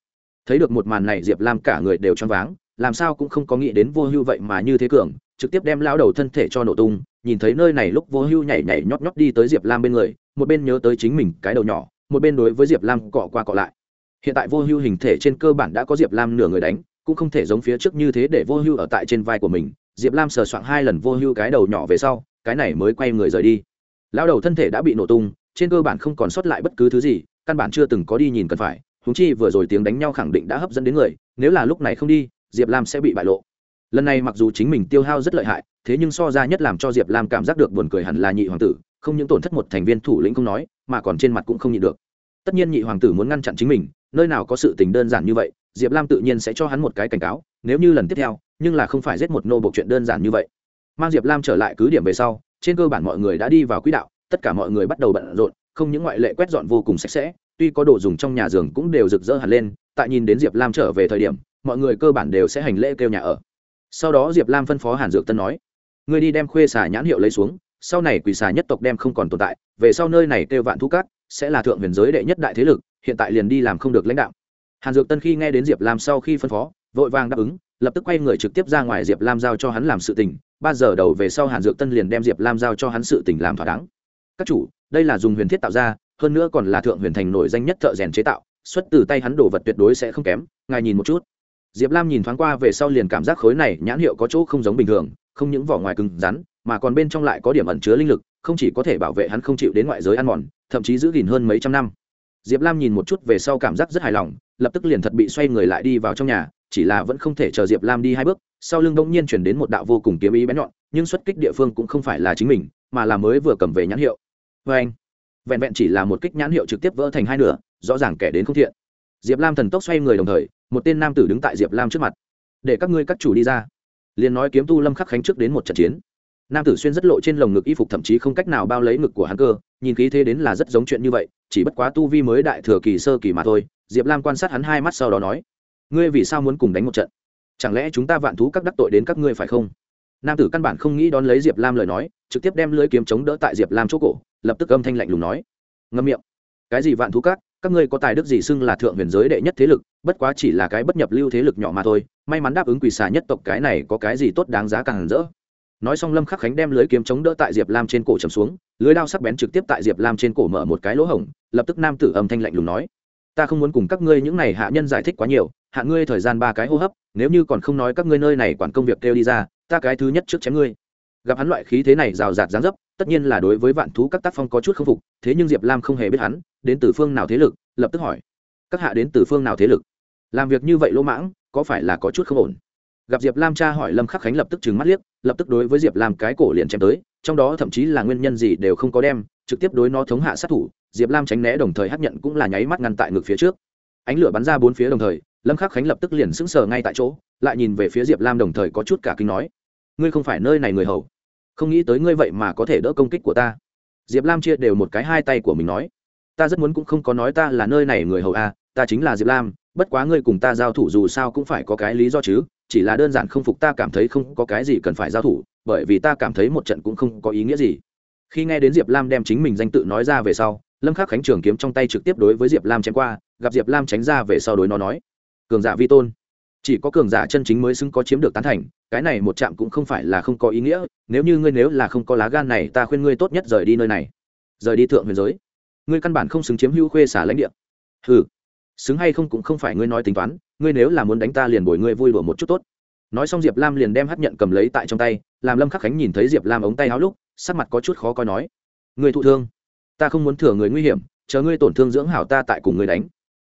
Speaker 1: Thấy được một màn này, diệp lam cả người đều choáng váng, làm sao cũng không có nghĩ đến vô hưu vậy mà như thế cường, trực tiếp đem lao đầu thân thể cho nổ tung, nhìn thấy nơi này lúc vô hưu nhảy nhảy nhót nhót đi tới diệp lam bên người, một bên nhớ tới chính mình cái đầu nhỏ, một bên đối với diệp lam cọ qua cọ lại hiện tại vô hưu hình thể trên cơ bản đã có diệp lam nửa người đánh, cũng không thể giống phía trước như thế để vô hưu ở tại trên vai của mình. Diệp lam sờ soạn hai lần vô hưu cái đầu nhỏ về sau, cái này mới quay người rời đi. Lao đầu thân thể đã bị nổ tung, trên cơ bản không còn sót lại bất cứ thứ gì, căn bản chưa từng có đi nhìn cần phải. Húng chi vừa rồi tiếng đánh nhau khẳng định đã hấp dẫn đến người, nếu là lúc này không đi, diệp lam sẽ bị bại lộ. Lần này mặc dù chính mình tiêu hao rất lợi hại, thế nhưng so ra nhất làm cho diệp lam cảm giác được buồn cười hẳn là nhị hoàng tử, không những tổn thất một thành viên thủ lĩnh không nói, mà còn trên mặt cũng không nhịn được. Tất nhiên nhị hoàng tử muốn ngăn chặn chính mình nơi nào có sự tình đơn giản như vậy, diệp lam tự nhiên sẽ cho hắn một cái cảnh cáo, nếu như lần tiếp theo, nhưng là không phải giết một nô bộc chuyện đơn giản như vậy. Mang diệp lam trở lại cứ điểm về sau, trên cơ bản mọi người đã đi vào quỹ đạo, tất cả mọi người bắt đầu bận rộn, không những ngoại lệ quét dọn vô cùng sạch sẽ, tuy có đồ dùng trong nhà giường cũng đều rực rỡ hẳn lên, tại nhìn đến diệp lam trở về thời điểm, mọi người cơ bản đều sẽ hành lễ kêu nhà ở. Sau đó diệp lam phân phó hàn dược tân nói người đi đem khuê xà nhãn hiệu lấy xuống, sau này quỷ xà nhất tộc đem không còn tồn tại, về sau nơi này kêu vạn thu cát, sẽ là thượng huyền giới đệ nhất đại thế lực hiện tại liền đi làm không được lãnh đạo. Hàn dược tân khi nghe đến diệp lam sau khi phân phó, vội vàng đáp ứng, lập tức quay người trực tiếp ra ngoài diệp lam giao cho hắn làm sự tình. Ba giờ đầu về sau hàn dược tân liền đem diệp lam giao cho hắn sự tình làm thỏa đáng. Các chủ, đây là dùng huyền thiết tạo ra, hơn nữa còn là thượng huyền thành nổi danh nhất thợ rèn chế tạo, xuất từ tay hắn đồ vật tuyệt đối sẽ không kém, ngài nhìn một chút. Diệp lam nhìn thoáng qua về sau liền cảm giác khối này nhãn hiệu có chỗ không giống bình thường, không những vỏ ngoài cứng rắn, mà còn bên trong lại có điểm ẩn chứa linh lực, không chỉ có thể bảo vệ hắn không chịu đến ngoại giới ăn mòn, thậm chí giữ gìn hơn mấy trăm năm diệp lam nhìn một chút về sau cảm giác rất hài lòng, lập tức liền thật bị xoay người lại đi vào trong nhà, chỉ là vẫn không thể chờ diệp lam đi hai bước, sau lưng bỗng nhiên chuyển đến một đạo vô cùng kiếm ý bén nhọn, nhưng xuất kích địa phương cũng không phải là chính mình, mà là mới vừa cầm về nhãn hiệu. Vê anh, vẹn vẹn chỉ là một kích nhãn hiệu trực tiếp vỡ thành hai nửa, rõ ràng kẻ đến không thiện. Diệp lam thần tốc xoay người đồng thời, một tên nam tử đứng tại diệp lam trước mặt. Để các ngươi các chủ đi ra. Liền nói kiếm tu lâm khắc khánh trước đến một trận chiến nam tử xuyên rất lộ trên lồng ngực y phục thậm chí không cách nào bao lấy ngực của hắn cơ, nhìn khí thế đến là rất giống chuyện như vậy, chỉ bất quá tu vi mới đại thừa kỳ sơ kỳ mà thôi. Diệp lam quan sát hắn hai mắt sau đó nói, ngươi vì sao muốn cùng đánh một trận? Chẳng lẽ chúng ta vạn thú các đắc tội đến các ngươi phải không? Nam tử căn bản không nghĩ đón lấy diệp lam lời nói, trực tiếp đem lưới kiếm chống đỡ tại diệp lam chỗ cổ, lập tức âm thanh lạnh lùng nói, ngâm miệng. Cái gì vạn thú các? Các ngươi có tài đức gì xưng là thượng huyền giới đệ nhất thế lực, bất quá chỉ là cái bất nhập lưu thế lực nhỏ mà thôi. May mắn đáp ứng quỷ xà nhất tộc cái này có cái gì tốt đáng giá càng rỡ nói xong lâm khắc khánh đem lưới kiếm chống đỡ tại diệp lam trên cổ trầm xuống, lưới đao sắc bén trực tiếp tại diệp lam trên cổ mở một cái lỗ hổng, lập tức nam tử âm thanh lạnh lùng nói, ta không muốn cùng các ngươi những này hạ nhân giải thích quá nhiều, hạ ngươi thời gian ba cái hô hấp, nếu như còn không nói các ngươi nơi này quản công việc kêu đi ra, ta cái thứ nhất trước chém ngươi. Gặp hắn loại khí thế này rào rạt dáng dấp, tất nhiên là đối với vạn thú các tác phong có chút k phục, thế nhưng diệp lam không hề biết hắn, đến từ phương nào thế lực, lập tức hỏi, các hạ đến từ phương nào thế lực? Làm việc như vậy lỗ mãng, có phải là có chút không ổn? Gặp diệp lam cha hỏi lâm khắc khánh lập tức trừng mắt liếc lập tức đối với diệp lam cái cổ liền chém tới trong đó thậm chí là nguyên nhân gì đều không có đem trực tiếp đối nó thống hạ sát thủ diệp lam tránh né đồng thời hấp nhận cũng là nháy mắt ngăn tại ngực phía trước. Ánh lửa bắn ra bốn phía đồng thời lâm khắc khánh lập tức liền sững sờ ngay tại chỗ lại nhìn về phía diệp lam đồng thời có chút cả kinh nói ngươi không phải nơi này người hầu. Không nghĩ tới ngươi vậy mà có thể đỡ công kích của ta. Diệp lam chia đều một cái hai tay của mình nói ta rất muốn cũng không có nói ta là nơi này người hầu a à, ta chính là diệp lam bất quá ngươi cùng ta giao thủ dù sao cũng phải có cái lý do chứ chỉ là đơn giản không phục ta cảm thấy không có cái gì cần phải giao thủ, bởi vì ta cảm thấy một trận cũng không có ý nghĩa gì. Khi nghe đến diệp lam đem chính mình danh tự nói ra về sau, lâm khắc khánh trường kiếm trong tay trực tiếp đối với diệp lam chém qua, gặp diệp lam tránh ra về sau đối nó nói, cường giả vi tôn, chỉ có cường giả chân chính mới xứng có chiếm được tán thành, cái này một chạm cũng không phải là không có ý nghĩa, nếu như ngươi nếu là không có lá gan này, ta khuyên ngươi tốt nhất rời đi nơi này. Rời đi thượng huyền giới. Ngươi căn bản không xứng chiếm hữu khuê xả lãnh địa. Ừ xứng hay không cũng không phải ngươi nói tính toán ngươi nếu là muốn đánh ta liền bồi ngươi vui đùa một chút tốt. Nói xong diệp lam liền đem hát nhận cầm lấy tại trong tay, làm lâm khắc khánh nhìn thấy diệp lam ống tay áo lúc, sắc mặt có chút khó coi nói người thụ thương, ta không muốn thừa người nguy hiểm, chờ ngươi tổn thương dưỡng hảo ta tại cùng ngươi đánh.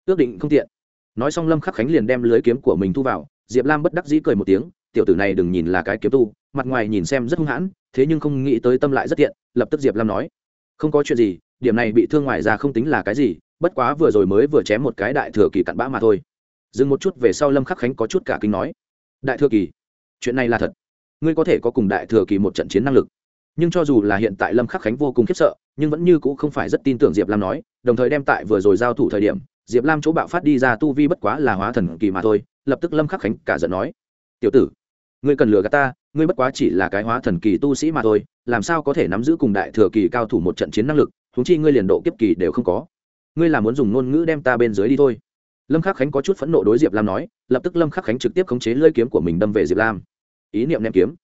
Speaker 1: Ước định không tiện. Nói xong lâm khắc khánh liền đem lưới kiếm của mình thu vào, diệp lam bất đắc dĩ cười một tiếng, tiểu tử này đừng nhìn là cái kiếm tu, mặt ngoài nhìn xem rất hung hãn, thế nhưng không nghĩ tới tâm lại rất tiện, lập tức diệp lam nói. Không có chuyện gì, điểm này bị thương ngoài ra không tính là cái gì, bất quá vừa rồi mới vừa chém một cái đại thừa kỳ cặn bã mà thôi dừng một chút về sau lâm khắc khánh có chút cả kinh nói, đại thừa kỳ, chuyện này là thật. Ngươi có thể có cùng đại thừa kỳ một trận chiến năng lực. Nhưng cho dù là hiện tại lâm khắc khánh vô cùng khiếp sợ, nhưng vẫn như cũ không phải rất tin tưởng diệp lam nói, đồng thời đem tại vừa rồi giao thủ thời điểm, diệp lam chỗ bạo phát đi ra tu vi bất quá là hóa thần kỳ mà thôi, lập tức lâm khắc khánh cả giận nói, tiểu tử, ngươi cần lừa gạt ta, ngươi bất quá chỉ là cái hóa thần kỳ tu sĩ mà thôi, làm sao có thể nắm giữ cùng đại thừa kỳ cao thủ một trận chiến năng lực thúng chi ngươi liền độ kiếp kỳ đều không có. Ngươi là muốn dùng ngôn ngữ đem ta bên dưới đi thôi lâm khắc khánh có chút phẫn nộ đối diệp lam nói, lập tức lâm khắc khánh trực tiếp khống chế lưỡi kiếm của mình đâm về diệp lam. Ý niệm ném kiếm.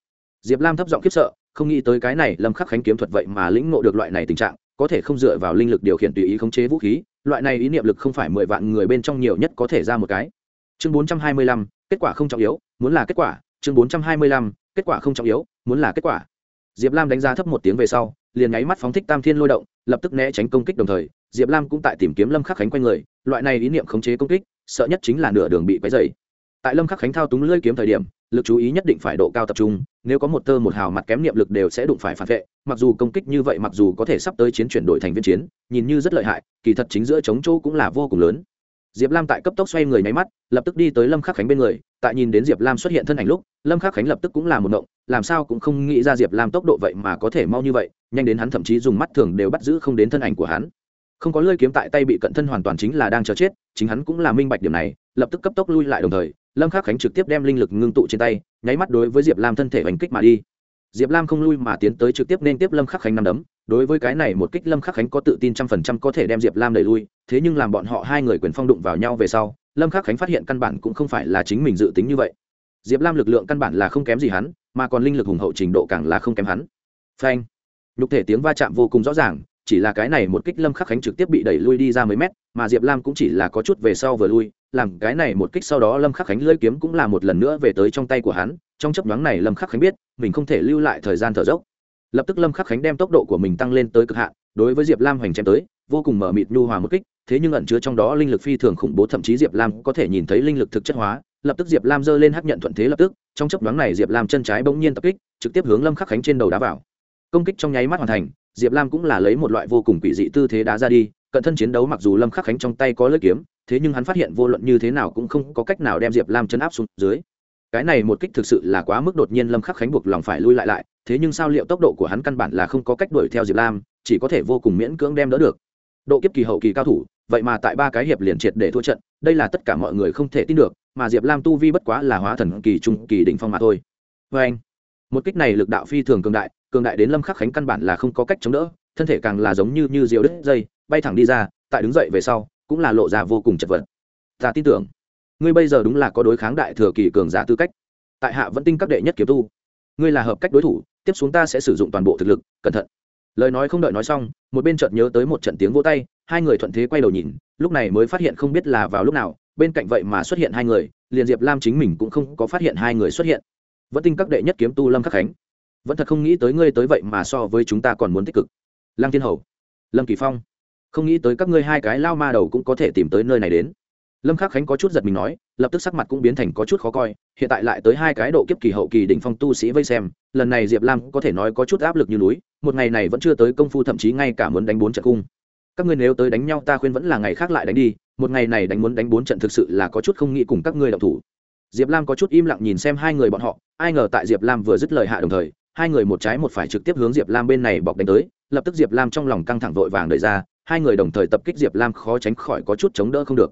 Speaker 1: Diệp lam thấp giọng khiếp sợ, không nghĩ tới cái này lâm khắc khánh kiếm thuật vậy mà lĩnh ngộ được loại này tình trạng, có thể không dựa vào linh lực điều khiển tùy ý khống chế vũ khí, loại này ý niệm lực không phải mười vạn người bên trong nhiều nhất có thể ra một cái. Chương bốn trăm hai mươi lăm, kết quả không trọng yếu, muốn là kết quả, chương bốn trăm hai mươi lăm, kết quả không trọng yếu, muốn là kết quả. Diệp lam đánh giá thấp một tiếng về sau liền nháy mắt phóng thích tam thiên lôi động, lập tức né tránh công kích đồng thời, diệp lam cũng tại tìm kiếm lâm khắc khánh quanh người, loại này ý niệm khống chế công kích, sợ nhất chính là nửa đường bị quấy dày tại lâm khắc khánh thao túng lưỡi kiếm thời điểm, lực chú ý nhất định phải độ cao tập trung, nếu có một tơ một hào mặt kém niệm lực đều sẽ đụng phải phản vệ, mặc dù công kích như vậy mặc dù có thể sắp tới chiến chuyển đổi thành viên chiến, nhìn như rất lợi hại, kỳ thật chính giữa chống chỗ cũng là vô cùng lớn diệp lam tại cấp tốc xoay người nháy mắt, lập tức đi tới lâm khắc khánh bên người. Tại nhìn đến diệp lam xuất hiện thân ảnh lúc, lâm khắc khánh lập tức cũng là một động làm sao cũng không nghĩ ra diệp lam tốc độ vậy mà có thể mau như vậy, nhanh đến hắn thậm chí dùng mắt thường đều bắt giữ không đến thân ảnh của hắn. Không có lơi kiếm tại tay bị cận thân hoàn toàn chính là đang chờ chết, chính hắn cũng là minh bạch điểm này, lập tức cấp tốc lui lại đồng thời, lâm khắc khánh trực tiếp đem linh lực ngưng tụ trên tay, nháy mắt đối với diệp lam thân thể hành kích mà đi. Diệp lam không lui mà tiến tới trực tiếp nên tiếp lâm khắc khánh năm đấm đối với cái này một kích lâm khắc khánh có tự tin trăm phần trăm có thể đem diệp lam đẩy lui, thế nhưng làm bọn họ hai người quyền phong đụng vào nhau về sau, lâm khắc khánh phát hiện căn bản cũng không phải là chính mình dự tính như vậy. Diệp lam lực lượng căn bản là không kém gì hắn, mà còn linh lực hùng hậu trình độ càng là không kém hắn. Phanh! Nhục thể tiếng va chạm vô cùng rõ ràng, chỉ là cái này một kích lâm khắc khánh trực tiếp bị đẩy lui đi ra mấy mét, mà diệp lam cũng chỉ là có chút về sau vừa lui, làm cái này một kích sau đó lâm khắc khánh lưỡi kiếm cũng là một lần nữa về tới trong tay của hắn, trong chấp nhoáng này lâm khắc khánh biết, mình không thể lưu lại thời gian thở dốc lập tức lâm khắc khánh đem tốc độ của mình tăng lên tới cực hạn đối với diệp lam hoành chém tới vô cùng mở mịt nhu hòa một kích thế nhưng ẩn chứa trong đó linh lực phi thường khủng bố thậm chí diệp lam có thể nhìn thấy linh lực thực chất hóa lập tức diệp lam giơ lên hắc nhận thuận thế lập tức trong chấp nhoáng này diệp lam chân trái bỗng nhiên tập kích trực tiếp hướng lâm khắc khánh trên đầu đá vào công kích trong nháy mắt hoàn thành diệp lam cũng là lấy một loại vô cùng quỷ dị tư thế đá ra đi cận thân chiến đấu mặc dù lâm khắc khánh trong tay có lưỡi kiếm thế nhưng hắn phát hiện vô luận như thế nào cũng không có cách nào đem diệp lam chấn áp xuống dưới cái này một kích thực sự là quá mức đột nhiên lâm khắc khánh buộc lòng phải lui lại lại thế nhưng sao liệu tốc độ của hắn căn bản là không có cách đuổi theo diệp lam, chỉ có thể vô cùng miễn cưỡng đem đỡ được. Độ kiếp kỳ hậu kỳ cao thủ, vậy mà tại ba cái hiệp liền triệt để thua trận, đây là tất cả mọi người không thể tin được, mà diệp lam tu vi bất quá là hóa thần kỳ trung kỳ đỉnh phong mà thôi. Vê anh, một kích này lực đạo phi thường cường đại cường đại đến lâm khắc khánh căn bản là không có cách chống đỡ, thân thể càng là giống như như diều đứt dây, bay thẳng đi ra, tại đứng dậy về sau, cũng là lộ ra vô cùng chật vật. Ta tin tưởng, ngươi bây giờ đúng là có đối kháng đại thừa kỳ cường giả tư cách. Tại hạ vẫn tinh các đệ nhất kiếm tu ngươi là hợp cách đối thủ, tiếp xuống ta sẽ sử dụng toàn bộ thực lực, cẩn thận. Lời nói không đợi nói xong, một bên chợt nhớ tới một trận tiếng vỗ tay, hai người thuận thế quay đầu nhìn, lúc này mới phát hiện không biết là vào lúc nào, bên cạnh vậy mà xuất hiện hai người, liền diệp lam chính mình cũng không có phát hiện hai người xuất hiện. Vẫn tinh các đệ nhất kiếm tu lâm khắc khánh, vẫn thật không nghĩ tới ngươi tới vậy mà so với chúng ta còn muốn tích cực. Lăng thiên hầu, lâm kỳ phong, không nghĩ tới các ngươi hai cái lao ma đầu cũng có thể tìm tới nơi này đến lâm khắc khánh có chút giật mình nói, lập tức sắc mặt cũng biến thành có chút khó coi, hiện tại lại tới hai cái độ kiếp kỳ hậu kỳ đỉnh phong tu sĩ vây xem, lần này diệp lam có thể nói có chút áp lực như núi, một ngày này vẫn chưa tới công phu thậm chí ngay cả muốn đánh bốn trận cung. Các ngươi nếu tới đánh nhau ta khuyên vẫn là ngày khác lại đánh đi, một ngày này đánh muốn đánh bốn trận thực sự là có chút không nghĩ cùng các ngươi động thủ. Diệp lam có chút im lặng nhìn xem hai người bọn họ, ai ngờ tại diệp lam vừa dứt lời hạ đồng thời, hai người một trái một phải trực tiếp hướng diệp lam bên này bọc đánh tới, lập tức diệp lam trong lòng căng thẳng vội vàng đợi ra, hai người đồng thời tập kích diệp lam khó tránh khỏi có chút chống đỡ không được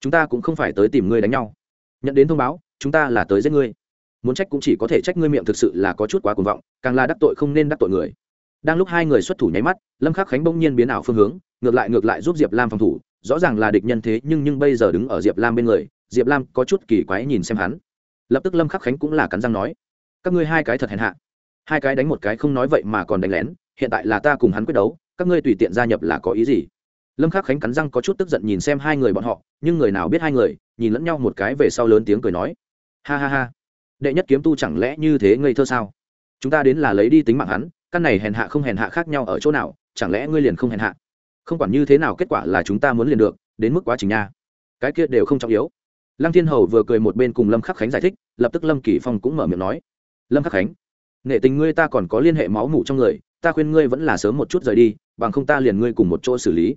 Speaker 1: chúng ta cũng không phải tới tìm ngươi đánh nhau. Nhận đến thông báo, chúng ta là tới giết ngươi. Muốn trách cũng chỉ có thể trách ngươi miệng thực sự là có chút quá cuồng vọng, càng là đắc tội không nên đắc tội người. Đang lúc hai người xuất thủ nháy mắt, lâm khắc khánh bỗng nhiên biến ảo phương hướng, ngược lại ngược lại giúp diệp lam phòng thủ, rõ ràng là địch nhân thế nhưng nhưng bây giờ đứng ở diệp lam bên người, diệp lam có chút kỳ quái nhìn xem hắn. Lập tức lâm khắc khánh cũng là cắn răng nói, các ngươi hai cái thật hèn hạ. Hai cái đánh một cái không nói vậy mà còn đánh lén, hiện tại là ta cùng hắn quyết đấu, các ngươi tùy tiện gia nhập là có ý gì? Lâm khắc khánh cắn răng có chút tức giận nhìn xem hai người bọn họ, nhưng người nào biết hai người, nhìn lẫn nhau một cái về sau lớn tiếng cười nói. Ha ha ha. Đệ nhất kiếm tu chẳng lẽ như thế ngây thơ sao? Chúng ta đến là lấy đi tính mạng hắn, căn này hèn hạ không hèn hạ khác nhau ở chỗ nào, chẳng lẽ ngươi liền không hèn hạ? Không quản như thế nào kết quả là chúng ta muốn liền được, đến mức quá trình nha. Cái kia đều không trọng yếu. Lăng thiên hầu vừa cười một bên cùng lâm khắc khánh giải thích, lập tức lâm kỳ phong cũng mở miệng nói. Lâm khắc khánh nghệ tình ngươi ta còn có liên hệ máu mủ trong người, ta khuyên ngươi vẫn là sớm một chút rời đi, bằng không ta liền ngươi cùng một chỗ xử lý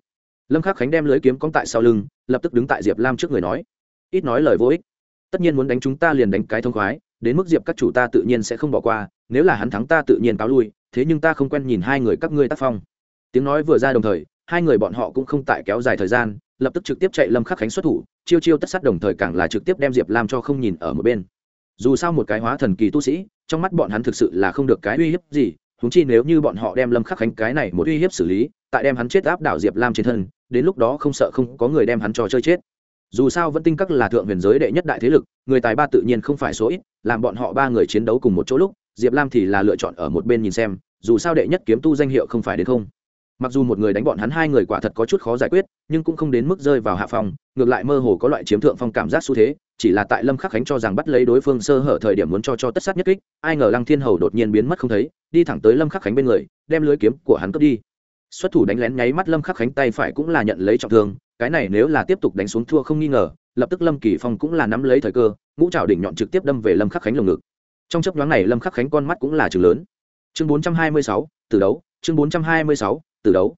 Speaker 1: lâm khắc khánh đem lưới kiếm cong tại sau lưng, lập tức đứng tại diệp lam trước người nói, ít nói lời vô ích. Tất nhiên muốn đánh chúng ta liền đánh cái thông khoái, đến mức diệp các chủ ta tự nhiên sẽ không bỏ qua, nếu là hắn thắng ta tự nhiên cáo lui, thế nhưng ta không quen nhìn hai người các ngươi tác phong. Tiếng nói vừa ra đồng thời, hai người bọn họ cũng không tại kéo dài thời gian, lập tức trực tiếp chạy lâm khắc khánh xuất thủ, chiêu chiêu tất sát đồng thời càng là trực tiếp đem diệp lam cho không nhìn ở một bên. Dù sao một cái hóa thần kỳ tu sĩ, trong mắt bọn hắn thực sự là không được cái uy hiếp gì húng chi nếu như bọn họ đem lâm khắc khánh cái này một uy hiếp xử lý, tại đem hắn chết áp đảo diệp lam trên thân, đến lúc đó không sợ không có người đem hắn trò chơi chết. Dù sao vẫn tinh các là thượng huyền giới đệ nhất đại thế lực, người tài ba tự nhiên không phải số ít, làm bọn họ ba người chiến đấu cùng một chỗ lúc, diệp lam thì là lựa chọn ở một bên nhìn xem, dù sao đệ nhất kiếm tu danh hiệu không phải đến không mặc dù một người đánh bọn hắn hai người quả thật có chút khó giải quyết nhưng cũng không đến mức rơi vào hạ phong ngược lại mơ hồ có loại chiếm thượng phong cảm giác xu thế chỉ là tại lâm khắc khánh cho rằng bắt lấy đối phương sơ hở thời điểm muốn cho cho tất sát nhất kích ai ngờ lăng thiên hầu đột nhiên biến mất không thấy đi thẳng tới lâm khắc khánh bên người đem lưới kiếm của hắn cướp đi. Xuất thủ đánh lén nháy mắt lâm khắc khánh tay phải cũng là nhận lấy trọng thương cái này nếu là tiếp tục đánh xuống thua không nghi ngờ lập tức lâm kỳ phong cũng là nắm lấy thời cơ ngũ trảo đỉnh nhọn trực tiếp đâm về lâm khắc khánh lồng ngực. Trong chấp nhoáng này lâm khắc khánh con mắt cũng là chừng lớn. Chương 426, từ đấu. Chương 426, từ đấu.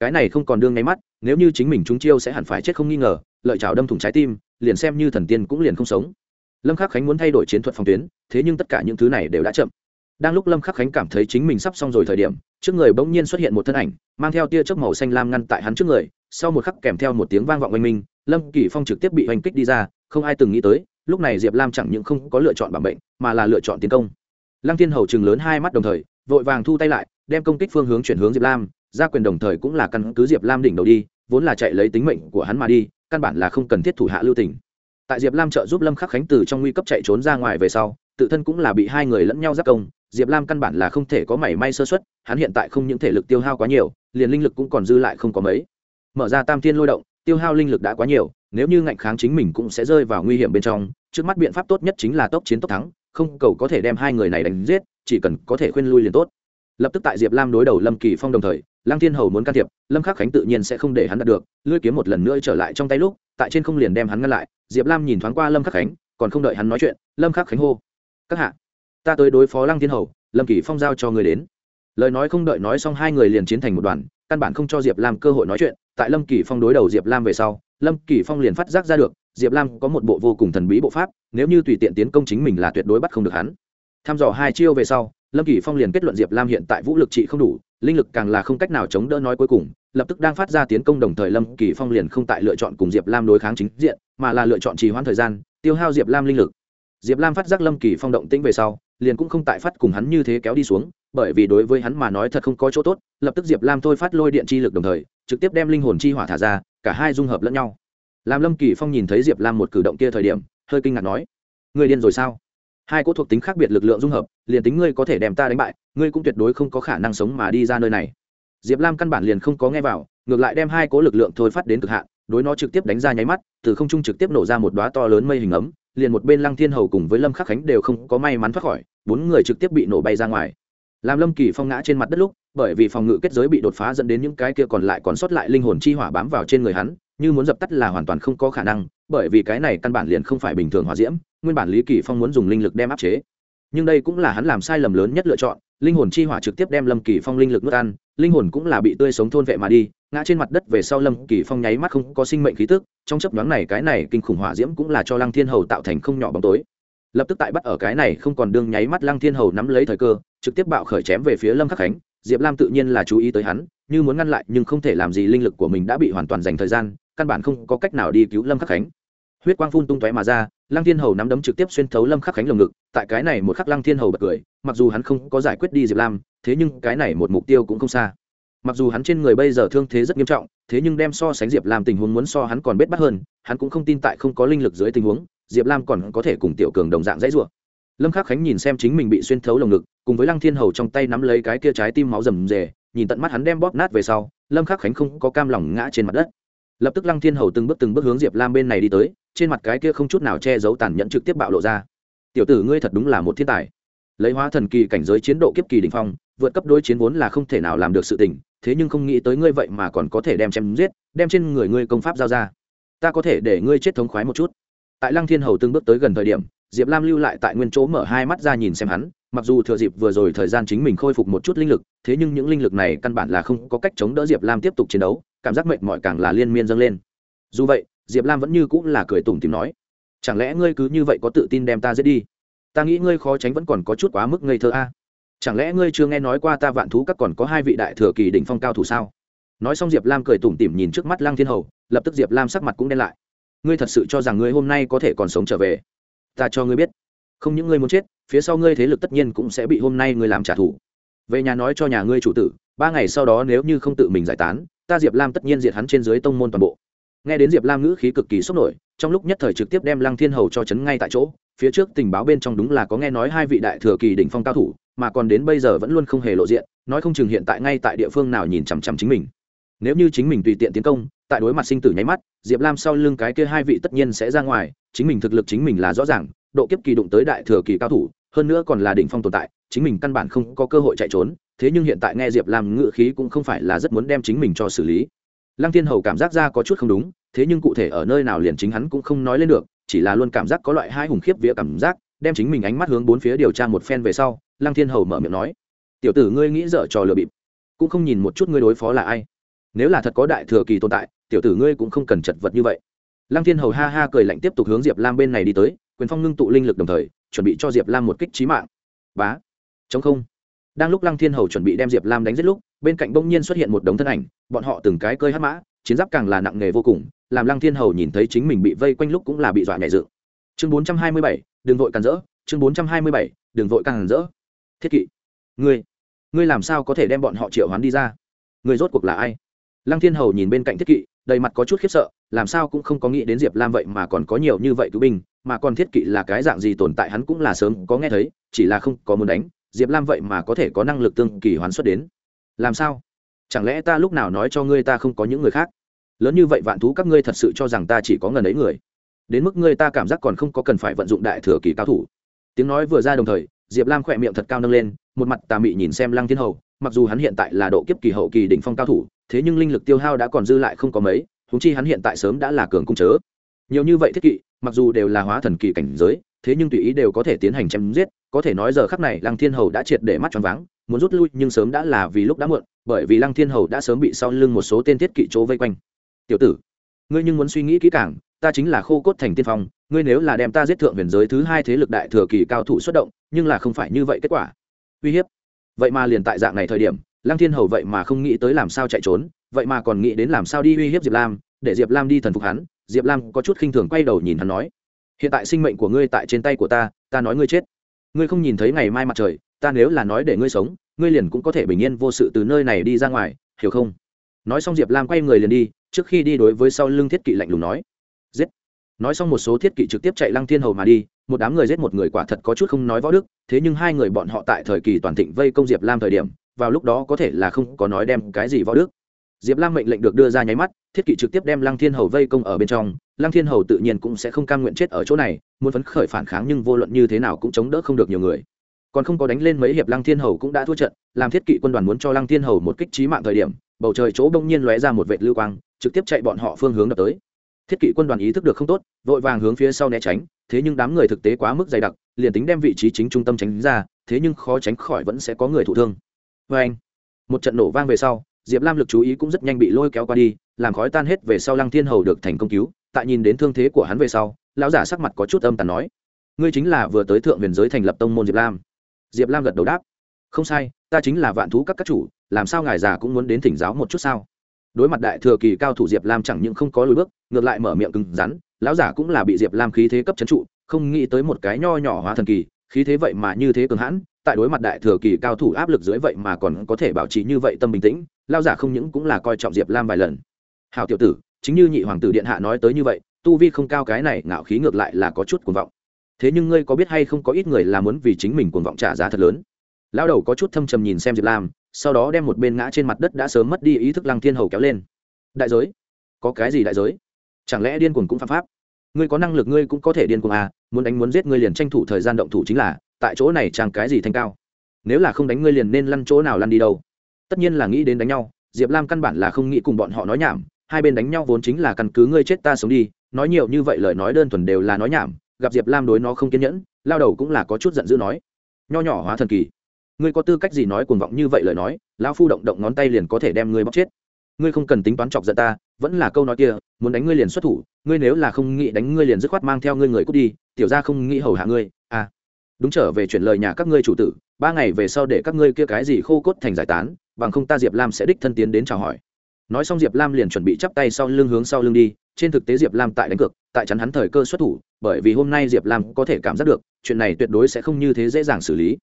Speaker 1: Cái này không còn đương ngay mắt, nếu như chính mình trúng chiêu sẽ hẳn phải chết không nghi ngờ, lợi chảo đâm thủng trái tim, liền xem như thần tiên cũng liền không sống. Lâm khắc khánh muốn thay đổi chiến thuật phòng tuyến, thế nhưng tất cả những thứ này đều đã chậm. Đang lúc lâm khắc khánh cảm thấy chính mình sắp xong rồi thời điểm, trước người bỗng nhiên xuất hiện một thân ảnh, mang theo tia chớp màu xanh lam ngăn tại hắn trước người, sau một khắc kèm theo một tiếng vang vọng oanh minh lâm kỳ phong trực tiếp bị oanh kích đi ra, không ai từng nghĩ tới, lúc này diệp lam chẳng những không có lựa chọn bảo bệnh mà là lựa chọn tiến công. Lăng thiên hầu chừng lớn hai mắt đồng thời, vội vàng thu tay lại, đem công kích phương hướng chuyển hướng diệp lam ra quyền đồng thời cũng là căn cứ diệp lam đỉnh đầu đi, vốn là chạy lấy tính mệnh của hắn mà đi, căn bản là không cần thiết thủ hạ lưu tình. Tại diệp lam trợ giúp lâm khắc khánh từ trong nguy cấp chạy trốn ra ngoài về sau, tự thân cũng là bị hai người lẫn nhau giáp công, diệp lam căn bản là không thể có mảy may sơ xuất hắn hiện tại không những thể lực tiêu hao quá nhiều, liền linh lực cũng còn dư lại không có mấy. Mở ra tam thiên lôi động, tiêu hao linh lực đã quá nhiều, nếu như ngạnh kháng chính mình cũng sẽ rơi vào nguy hiểm bên trong, trước mắt biện pháp tốt nhất chính là tốc chiến tốc thắng, không cầu có thể đem hai người này đánh giết, chỉ cần có thể khuyên lui liền tốt. Lập tức tại diệp lam đối đầu lâm kỳ phong đồng thời lăng thiên hầu muốn can thiệp, lâm khắc khánh tự nhiên sẽ không để hắn đạt được, lưỡi kiếm một lần nữa trở lại trong tay lúc, tại trên không liền đem hắn ngăn lại, diệp lam nhìn thoáng qua lâm khắc khánh, còn không đợi hắn nói chuyện, lâm khắc khánh hô, các hạ, ta tới đối phó lăng thiên hầu, lâm kỳ phong giao cho người đến. Lời nói không đợi nói xong hai người liền chiến thành một đoàn, căn bản không cho diệp lam cơ hội nói chuyện, tại lâm kỳ phong đối đầu diệp lam về sau, lâm kỳ phong liền phát giác ra được, diệp lam có một bộ vô cùng thần bí bộ pháp, nếu như tùy tiện tiến công chính mình là tuyệt đối bắt không được hắn. Tham dò hai chiêu về sau lâm kỳ phong liền kết luận diệp lam hiện tại vũ lực trị không đủ, linh lực càng là không cách nào chống đỡ nói cuối cùng, lập tức đang phát ra tiến công đồng thời lâm kỳ phong liền không tại lựa chọn cùng diệp lam đối kháng chính diện, mà là lựa chọn trì hoãn thời gian, tiêu hao diệp lam linh lực. Diệp lam phát giác lâm kỳ phong động tĩnh về sau, liền cũng không tại phát cùng hắn như thế kéo đi xuống, bởi vì đối với hắn mà nói thật không có chỗ tốt, lập tức diệp lam thôi phát lôi điện chi lực đồng thời, trực tiếp đem linh hồn chi hỏa thả ra, cả hai dung hợp lẫn nhau. Làm lâm kỳ phong nhìn thấy diệp lam một cử động kia thời điểm, hơi kinh ngạc nói người điên rồi sao? Hai cỗ thuộc tính khác biệt lực lượng dung hợp, liền tính ngươi có thể đem ta đánh bại, ngươi cũng tuyệt đối không có khả năng sống mà đi ra nơi này. Diệp lam căn bản liền không có nghe vào, ngược lại đem hai cỗ lực lượng thôi phát đến cực hạn, đối nó trực tiếp đánh ra nháy mắt, từ không trung trực tiếp nổ ra một đoá to lớn mây hình ấm, liền một bên lăng thiên hầu cùng với lâm khắc khánh đều không có may mắn thoát khỏi, bốn người trực tiếp bị nổ bay ra ngoài. Làm lâm kỳ phong ngã trên mặt đất lúc, bởi vì phòng ngự kết giới bị đột phá dẫn đến những cái kia còn lại còn sót lại linh hồn chi hỏa bám vào trên người hắn, như muốn dập tắt là hoàn toàn không có khả năng, bởi vì cái này căn bản liền không phải bình thường hỏa diễm nguyên bản lý kỳ phong muốn dùng linh lực đem áp chế nhưng đây cũng là hắn làm sai lầm lớn nhất lựa chọn linh hồn chi hỏa trực tiếp đem lâm kỳ phong linh lực nuốt ăn linh hồn cũng là bị tươi sống thôn vệ mà đi ngã trên mặt đất về sau lâm kỳ phong nháy mắt không có sinh mệnh khí tức trong chấp nhoáng này cái này kinh khủng hỏa diễm cũng là cho lăng thiên hầu tạo thành không nhỏ bóng tối lập tức tại bắt ở cái này không còn đương nháy mắt lăng thiên hầu nắm lấy thời cơ trực tiếp bạo khởi chém về phía lâm khắc khánh diệp lam tự nhiên là chú ý tới hắn như muốn ngăn lại nhưng không thể làm gì linh lực của mình đã bị hoàn toàn dành thời gian căn bản không có cách nào đi cứu lâm khắc khánh huyết quang phun tung tóe mà ra, lăng thiên hầu nắm đấm trực tiếp xuyên thấu lâm khắc khánh lồng ngực, tại cái này một khắc lăng thiên hầu bật cười, mặc dù hắn không có giải quyết đi diệp lam, thế nhưng cái này một mục tiêu cũng không xa. Mặc dù hắn trên người bây giờ thương thế rất nghiêm trọng, thế nhưng đem so sánh diệp lam tình huống muốn so hắn còn bết bắt hơn, hắn cũng không tin tại không có linh lực dưới tình huống, diệp lam còn có thể cùng tiểu cường đồng dạng dãy rủa. Lâm khắc khánh nhìn xem chính mình bị xuyên thấu lồng ngực, cùng với lăng thiên hầu trong tay nắm lấy cái kia trái tim máu rầm rề, nhìn tận mắt hắn đem bóp nát về sau, lâm khắc khánh không có cam lòng ngã trên mặt đất. Lập tức lăng thiên hầu từng bước từng bước hướng diệp lam bên này đi tới trên mặt cái kia không chút nào che giấu tàn nhẫn trực tiếp bạo lộ ra. Tiểu tử ngươi thật đúng là một thiên tài. Lấy hóa thần kỳ cảnh giới chiến độ kiếp kỳ đỉnh phong, vượt cấp đối chiến vốn là không thể nào làm được sự tình, thế nhưng không nghĩ tới ngươi vậy mà còn có thể đem chém giết, đem trên người ngươi công pháp giao ra. Ta có thể để ngươi chết thống khoái một chút. Tại lăng thiên hầu từng bước tới gần thời điểm, diệp lam lưu lại tại nguyên chỗ mở hai mắt ra nhìn xem hắn, mặc dù thừa dịp vừa rồi thời gian chính mình khôi phục một chút linh lực, thế nhưng những linh lực này căn bản là không có cách chống đỡ diệp lam tiếp tục chiến đấu, cảm giác mệt mỏi càng là liên miên dâng lên. Dù vậy diệp lam vẫn như cũng là cười tủm tìm nói, chẳng lẽ ngươi cứ như vậy có tự tin đem ta giết đi? Ta nghĩ ngươi khó tránh vẫn còn có chút quá mức ngây thơ a. Chẳng lẽ ngươi chưa nghe nói qua ta vạn thú các còn có hai vị đại thừa kỳ đỉnh phong cao thủ sao? Nói xong diệp lam cười tủm tỉm nhìn trước mắt lăng thiên hầu, lập tức diệp lam sắc mặt cũng đen lại. Ngươi thật sự cho rằng ngươi hôm nay có thể còn sống trở về? Ta cho ngươi biết. Không những ngươi muốn chết, phía sau ngươi thế lực tất nhiên cũng sẽ bị hôm nay ngươi làm trả thù. Về nhà nói cho nhà ngươi chủ tử, ba ngày sau đó nếu như không tự mình giải tán, ta diệp lam tất nhiên diệt hắn trên dưới tông môn toàn bộ nghe đến diệp lam ngữ khí cực kỳ sốc nổi, trong lúc nhất thời trực tiếp đem lăng thiên hầu cho chấn ngay tại chỗ, phía trước tình báo bên trong đúng là có nghe nói hai vị đại thừa kỳ đỉnh phong cao thủ, mà còn đến bây giờ vẫn luôn không hề lộ diện, nói không chừng hiện tại ngay tại địa phương nào nhìn chằm chằm chính mình. Nếu như chính mình tùy tiện tiến công, tại đối mặt sinh tử nháy mắt, diệp lam sau lưng cái kia hai vị tất nhiên sẽ ra ngoài, chính mình thực lực chính mình là rõ ràng, độ kiếp kỳ đụng tới đại thừa kỳ cao thủ, hơn nữa còn là đỉnh phong tồn tại, chính mình căn bản không có cơ hội chạy trốn, thế nhưng hiện tại nghe diệp lam ngự khí cũng không phải là rất muốn đem chính mình cho xử lý. Lăng thiên hầu cảm giác ra có chút không đúng thế nhưng cụ thể ở nơi nào liền chính hắn cũng không nói lên được, chỉ là luôn cảm giác có loại hai hùng khiếp vía cảm giác, đem chính mình ánh mắt hướng bốn phía điều tra một phen về sau, lăng thiên hầu mở miệng nói, tiểu tử ngươi nghĩ dở trò lừa bịp, cũng không nhìn một chút ngươi đối phó là ai. Nếu là thật có đại thừa kỳ tồn tại, tiểu tử ngươi cũng không cần chật vật như vậy. Lăng thiên hầu ha ha cười lạnh tiếp tục hướng diệp lam bên này đi tới, quyền phong ngưng tụ linh lực đồng thời, chuẩn bị cho diệp lam một kích trí mạng. Bá, chống không. Đang lúc lăng thiên hầu chuẩn bị đem diệp lam đánh giết lúc, bên cạnh bỗng nhiên xuất hiện một đống thân ảnh, bọn họ từng cái cơi hát mã, chiến giáp càng là nặng nghề vô cùng làm lăng thiên hầu nhìn thấy chính mình bị vây quanh lúc cũng là bị dọa nhảy dựng. Chương bốn trăm hai mươi bảy đường vội càn rỡ. Chương bốn trăm hai mươi bảy đường vội càn rỡ. Thiết kỵ, ngươi ngươi làm sao có thể đem bọn họ triệu hoán đi ra? Ngươi rốt cuộc là ai? Lăng thiên hầu nhìn bên cạnh thiết kỵ, đầy mặt có chút khiếp sợ, làm sao cũng không có nghĩ đến diệp lam vậy mà còn có nhiều như vậy cứu binh, mà còn thiết kỵ là cái dạng gì tồn tại hắn cũng là sớm có nghe thấy, chỉ là không có muốn đánh, diệp lam vậy mà có thể có năng lực tương kỳ hoán xuất đến. Làm sao? Chẳng lẽ ta lúc nào nói cho ngươi ta không có những người khác? Lớn như vậy vạn thú các ngươi thật sự cho rằng ta chỉ có ngần ấy người? Đến mức ngươi ta cảm giác còn không có cần phải vận dụng đại thừa kỳ cao thủ. Tiếng nói vừa ra đồng thời, diệp lam khỏe miệng thật cao nâng lên, một mặt tà mị nhìn xem lăng thiên hầu, mặc dù hắn hiện tại là độ kiếp kỳ hậu kỳ đỉnh phong cao thủ, thế nhưng linh lực tiêu hao đã còn dư lại không có mấy húng chi hắn hiện tại sớm đã là cường cung chớ. Nhiều như vậy thiết kỵ, mặc dù đều là hóa thần kỳ cảnh giới, thế nhưng tùy ý đều có thể tiến hành chém giết, có thể nói giờ khắc này lăng thiên hầu đã triệt để mắt choáng váng, muốn rút lui nhưng sớm đã là vì lúc đã muộn, bởi vì lăng thiên hầu đã sớm bị sau lưng một số tên thiết kỵ chỗ vây quanh tiểu tử, ngươi nhưng muốn suy nghĩ kỹ càng, ta chính là khô cốt thành tiên phong, ngươi nếu là đem ta giết thượng huyền giới thứ hai thế lực đại thừa kỳ cao thủ xuất động, nhưng là không phải như vậy kết quả. Uy hiếp. Vậy mà liền tại dạng này thời điểm, lăng thiên hầu vậy mà không nghĩ tới làm sao chạy trốn, vậy mà còn nghĩ đến làm sao đi uy hiếp diệp lam, để diệp lam đi thần phục hắn, diệp lam có chút khinh thường quay đầu nhìn hắn nói, hiện tại sinh mệnh của ngươi tại trên tay của ta ta nói ngươi chết. Ngươi không nhìn thấy ngày mai mặt trời, ta nếu là nói để ngươi sống, ngươi liền cũng có thể bình yên vô sự từ nơi này đi ra ngoài, hiểu không? Nói xong diệp lam quay người liền đi trước khi đi đối với sau lưng thiết kỵ lạnh lùng nói, giết. Nói xong một số thiết kỵ trực tiếp chạy lăng thiên hầu mà đi, một đám người giết một người quả thật có chút không nói võ đức, thế nhưng hai người bọn họ tại thời kỳ toàn thịnh vây công diệp lam thời điểm, vào lúc đó có thể là không có nói đem cái gì võ đức. Diệp lam mệnh lệnh được đưa ra nháy mắt, thiết kỵ trực tiếp đem lăng thiên hầu vây công ở bên trong, lăng thiên hầu tự nhiên cũng sẽ không cam nguyện chết ở chỗ này, muốn phấn khởi phản kháng nhưng vô luận như thế nào cũng chống đỡ không được nhiều người. Còn không có đánh lên mấy hiệp lăng thiên hầu cũng đã thua trận, làm thiết kỵ quân đoàn muốn cho lăng thiên hầu một kích trí mạng thời điểm, bầu trời chỗ bỗng nhiên lóe ra một vệt lưu quang trực tiếp chạy bọn họ phương hướng đập tới. Thiết kỵ quân đoàn ý thức được không tốt, vội vàng hướng phía sau né tránh, thế nhưng đám người thực tế quá mức dày đặc, liền tính đem vị trí chính trung tâm tránh ra, thế nhưng khó tránh khỏi vẫn sẽ có người thụ thương. Vê anh, một trận nổ vang về sau, diệp lam lực chú ý cũng rất nhanh bị lôi kéo qua đi, làm khói tan hết về sau lăng thiên hầu được thành công cứu, tại nhìn đến thương thế của hắn về sau, lão giả sắc mặt có chút âm tàn nói, ngươi chính là vừa tới thượng huyền giới thành lập tông môn diệp lam. Diệp lam gật đầu đáp, không sai, ta chính là vạn thú các các chủ, làm sao ngài già cũng muốn đến thỉnh giáo một chút sao? Đối mặt đại thừa kỳ cao thủ diệp lam chẳng những không có lùi bước, ngược lại mở miệng cứng rắn, lão giả cũng là bị diệp lam khí thế cấp c trụ, không nghĩ tới một cái nho nhỏ hóa thần kỳ, khí thế vậy mà như thế cường hãn, tại đối mặt đại thừa kỳ cao thủ áp lực dưới vậy mà còn có thể bảo trì như vậy tâm bình tĩnh lao giả không những cũng là coi trọng diệp lam vài lần. Hào tiểu tử, chính như nhị hoàng tử điện hạ nói tới như vậy, tu vi không cao cái này ngạo khí ngược lại là có chút cuồng vọng. Thế nhưng ngươi có biết hay không có ít người là muốn vì chính mình cuồng vọng trả giá thật lớn? Lao đầu có chút thâm trầm nhìn xem diệp lam sau đó đem một bên ngã trên mặt đất đã sớm mất đi ý thức lăng thiên hầu kéo lên. Đại giới? Có cái gì đại giới? Chẳng lẽ điên cuồng cũng phạm pháp? Ngươi có năng lực ngươi cũng có thể điên cuồng à muốn đánh muốn giết ngươi liền tranh thủ thời gian động thủ chính là, tại chỗ này chẳng cái gì thanh cao. Nếu là không đánh ngươi liền nên lăn chỗ nào lăn đi đâu? Tất nhiên là nghĩ đến đánh nhau, diệp lam căn bản là không nghĩ cùng bọn họ nói nhảm, hai bên đánh nhau vốn chính là căn cứ ngươi chết ta sống đi, nói nhiều như vậy lời nói đơn thuần đều là nói nhảm, gặp diệp lam đối nó không kiên nhẫn, lao đầu cũng là có chút giận dữ nói. Nho nhỏ hóa thần kỳ ngươi có tư cách gì nói cuồng vọng như vậy lời nói, lão phu động động ngón tay liền có thể đem ngươi bóc chết. Ngươi không cần tính toán chọc giận ta, vẫn là câu nói kia, muốn đánh ngươi liền xuất thủ, ngươi nếu là không nghĩ đánh ngươi liền dứt khoát mang theo ngươi người cút đi, tiểu ra không nghĩ hầu hạ ngươi à. Đúng trở về chuyển lời nhà các ngươi chủ tử, ba ngày về sau để các ngươi kia cái gì khô cốt thành giải tán, bằng không ta diệp lam sẽ đích thân tiến đến chào hỏi. Nói xong diệp lam liền chuẩn bị chắp tay sau lưng hướng sau lưng đi, trên thực tế diệp lam tại đánh cược, tại chắn hắn thời cơ xuất thủ, bởi vì hôm nay diệp lam có thể cảm giác được, chuyện này tuyệt đối sẽ không như thế dễ dàng xử lý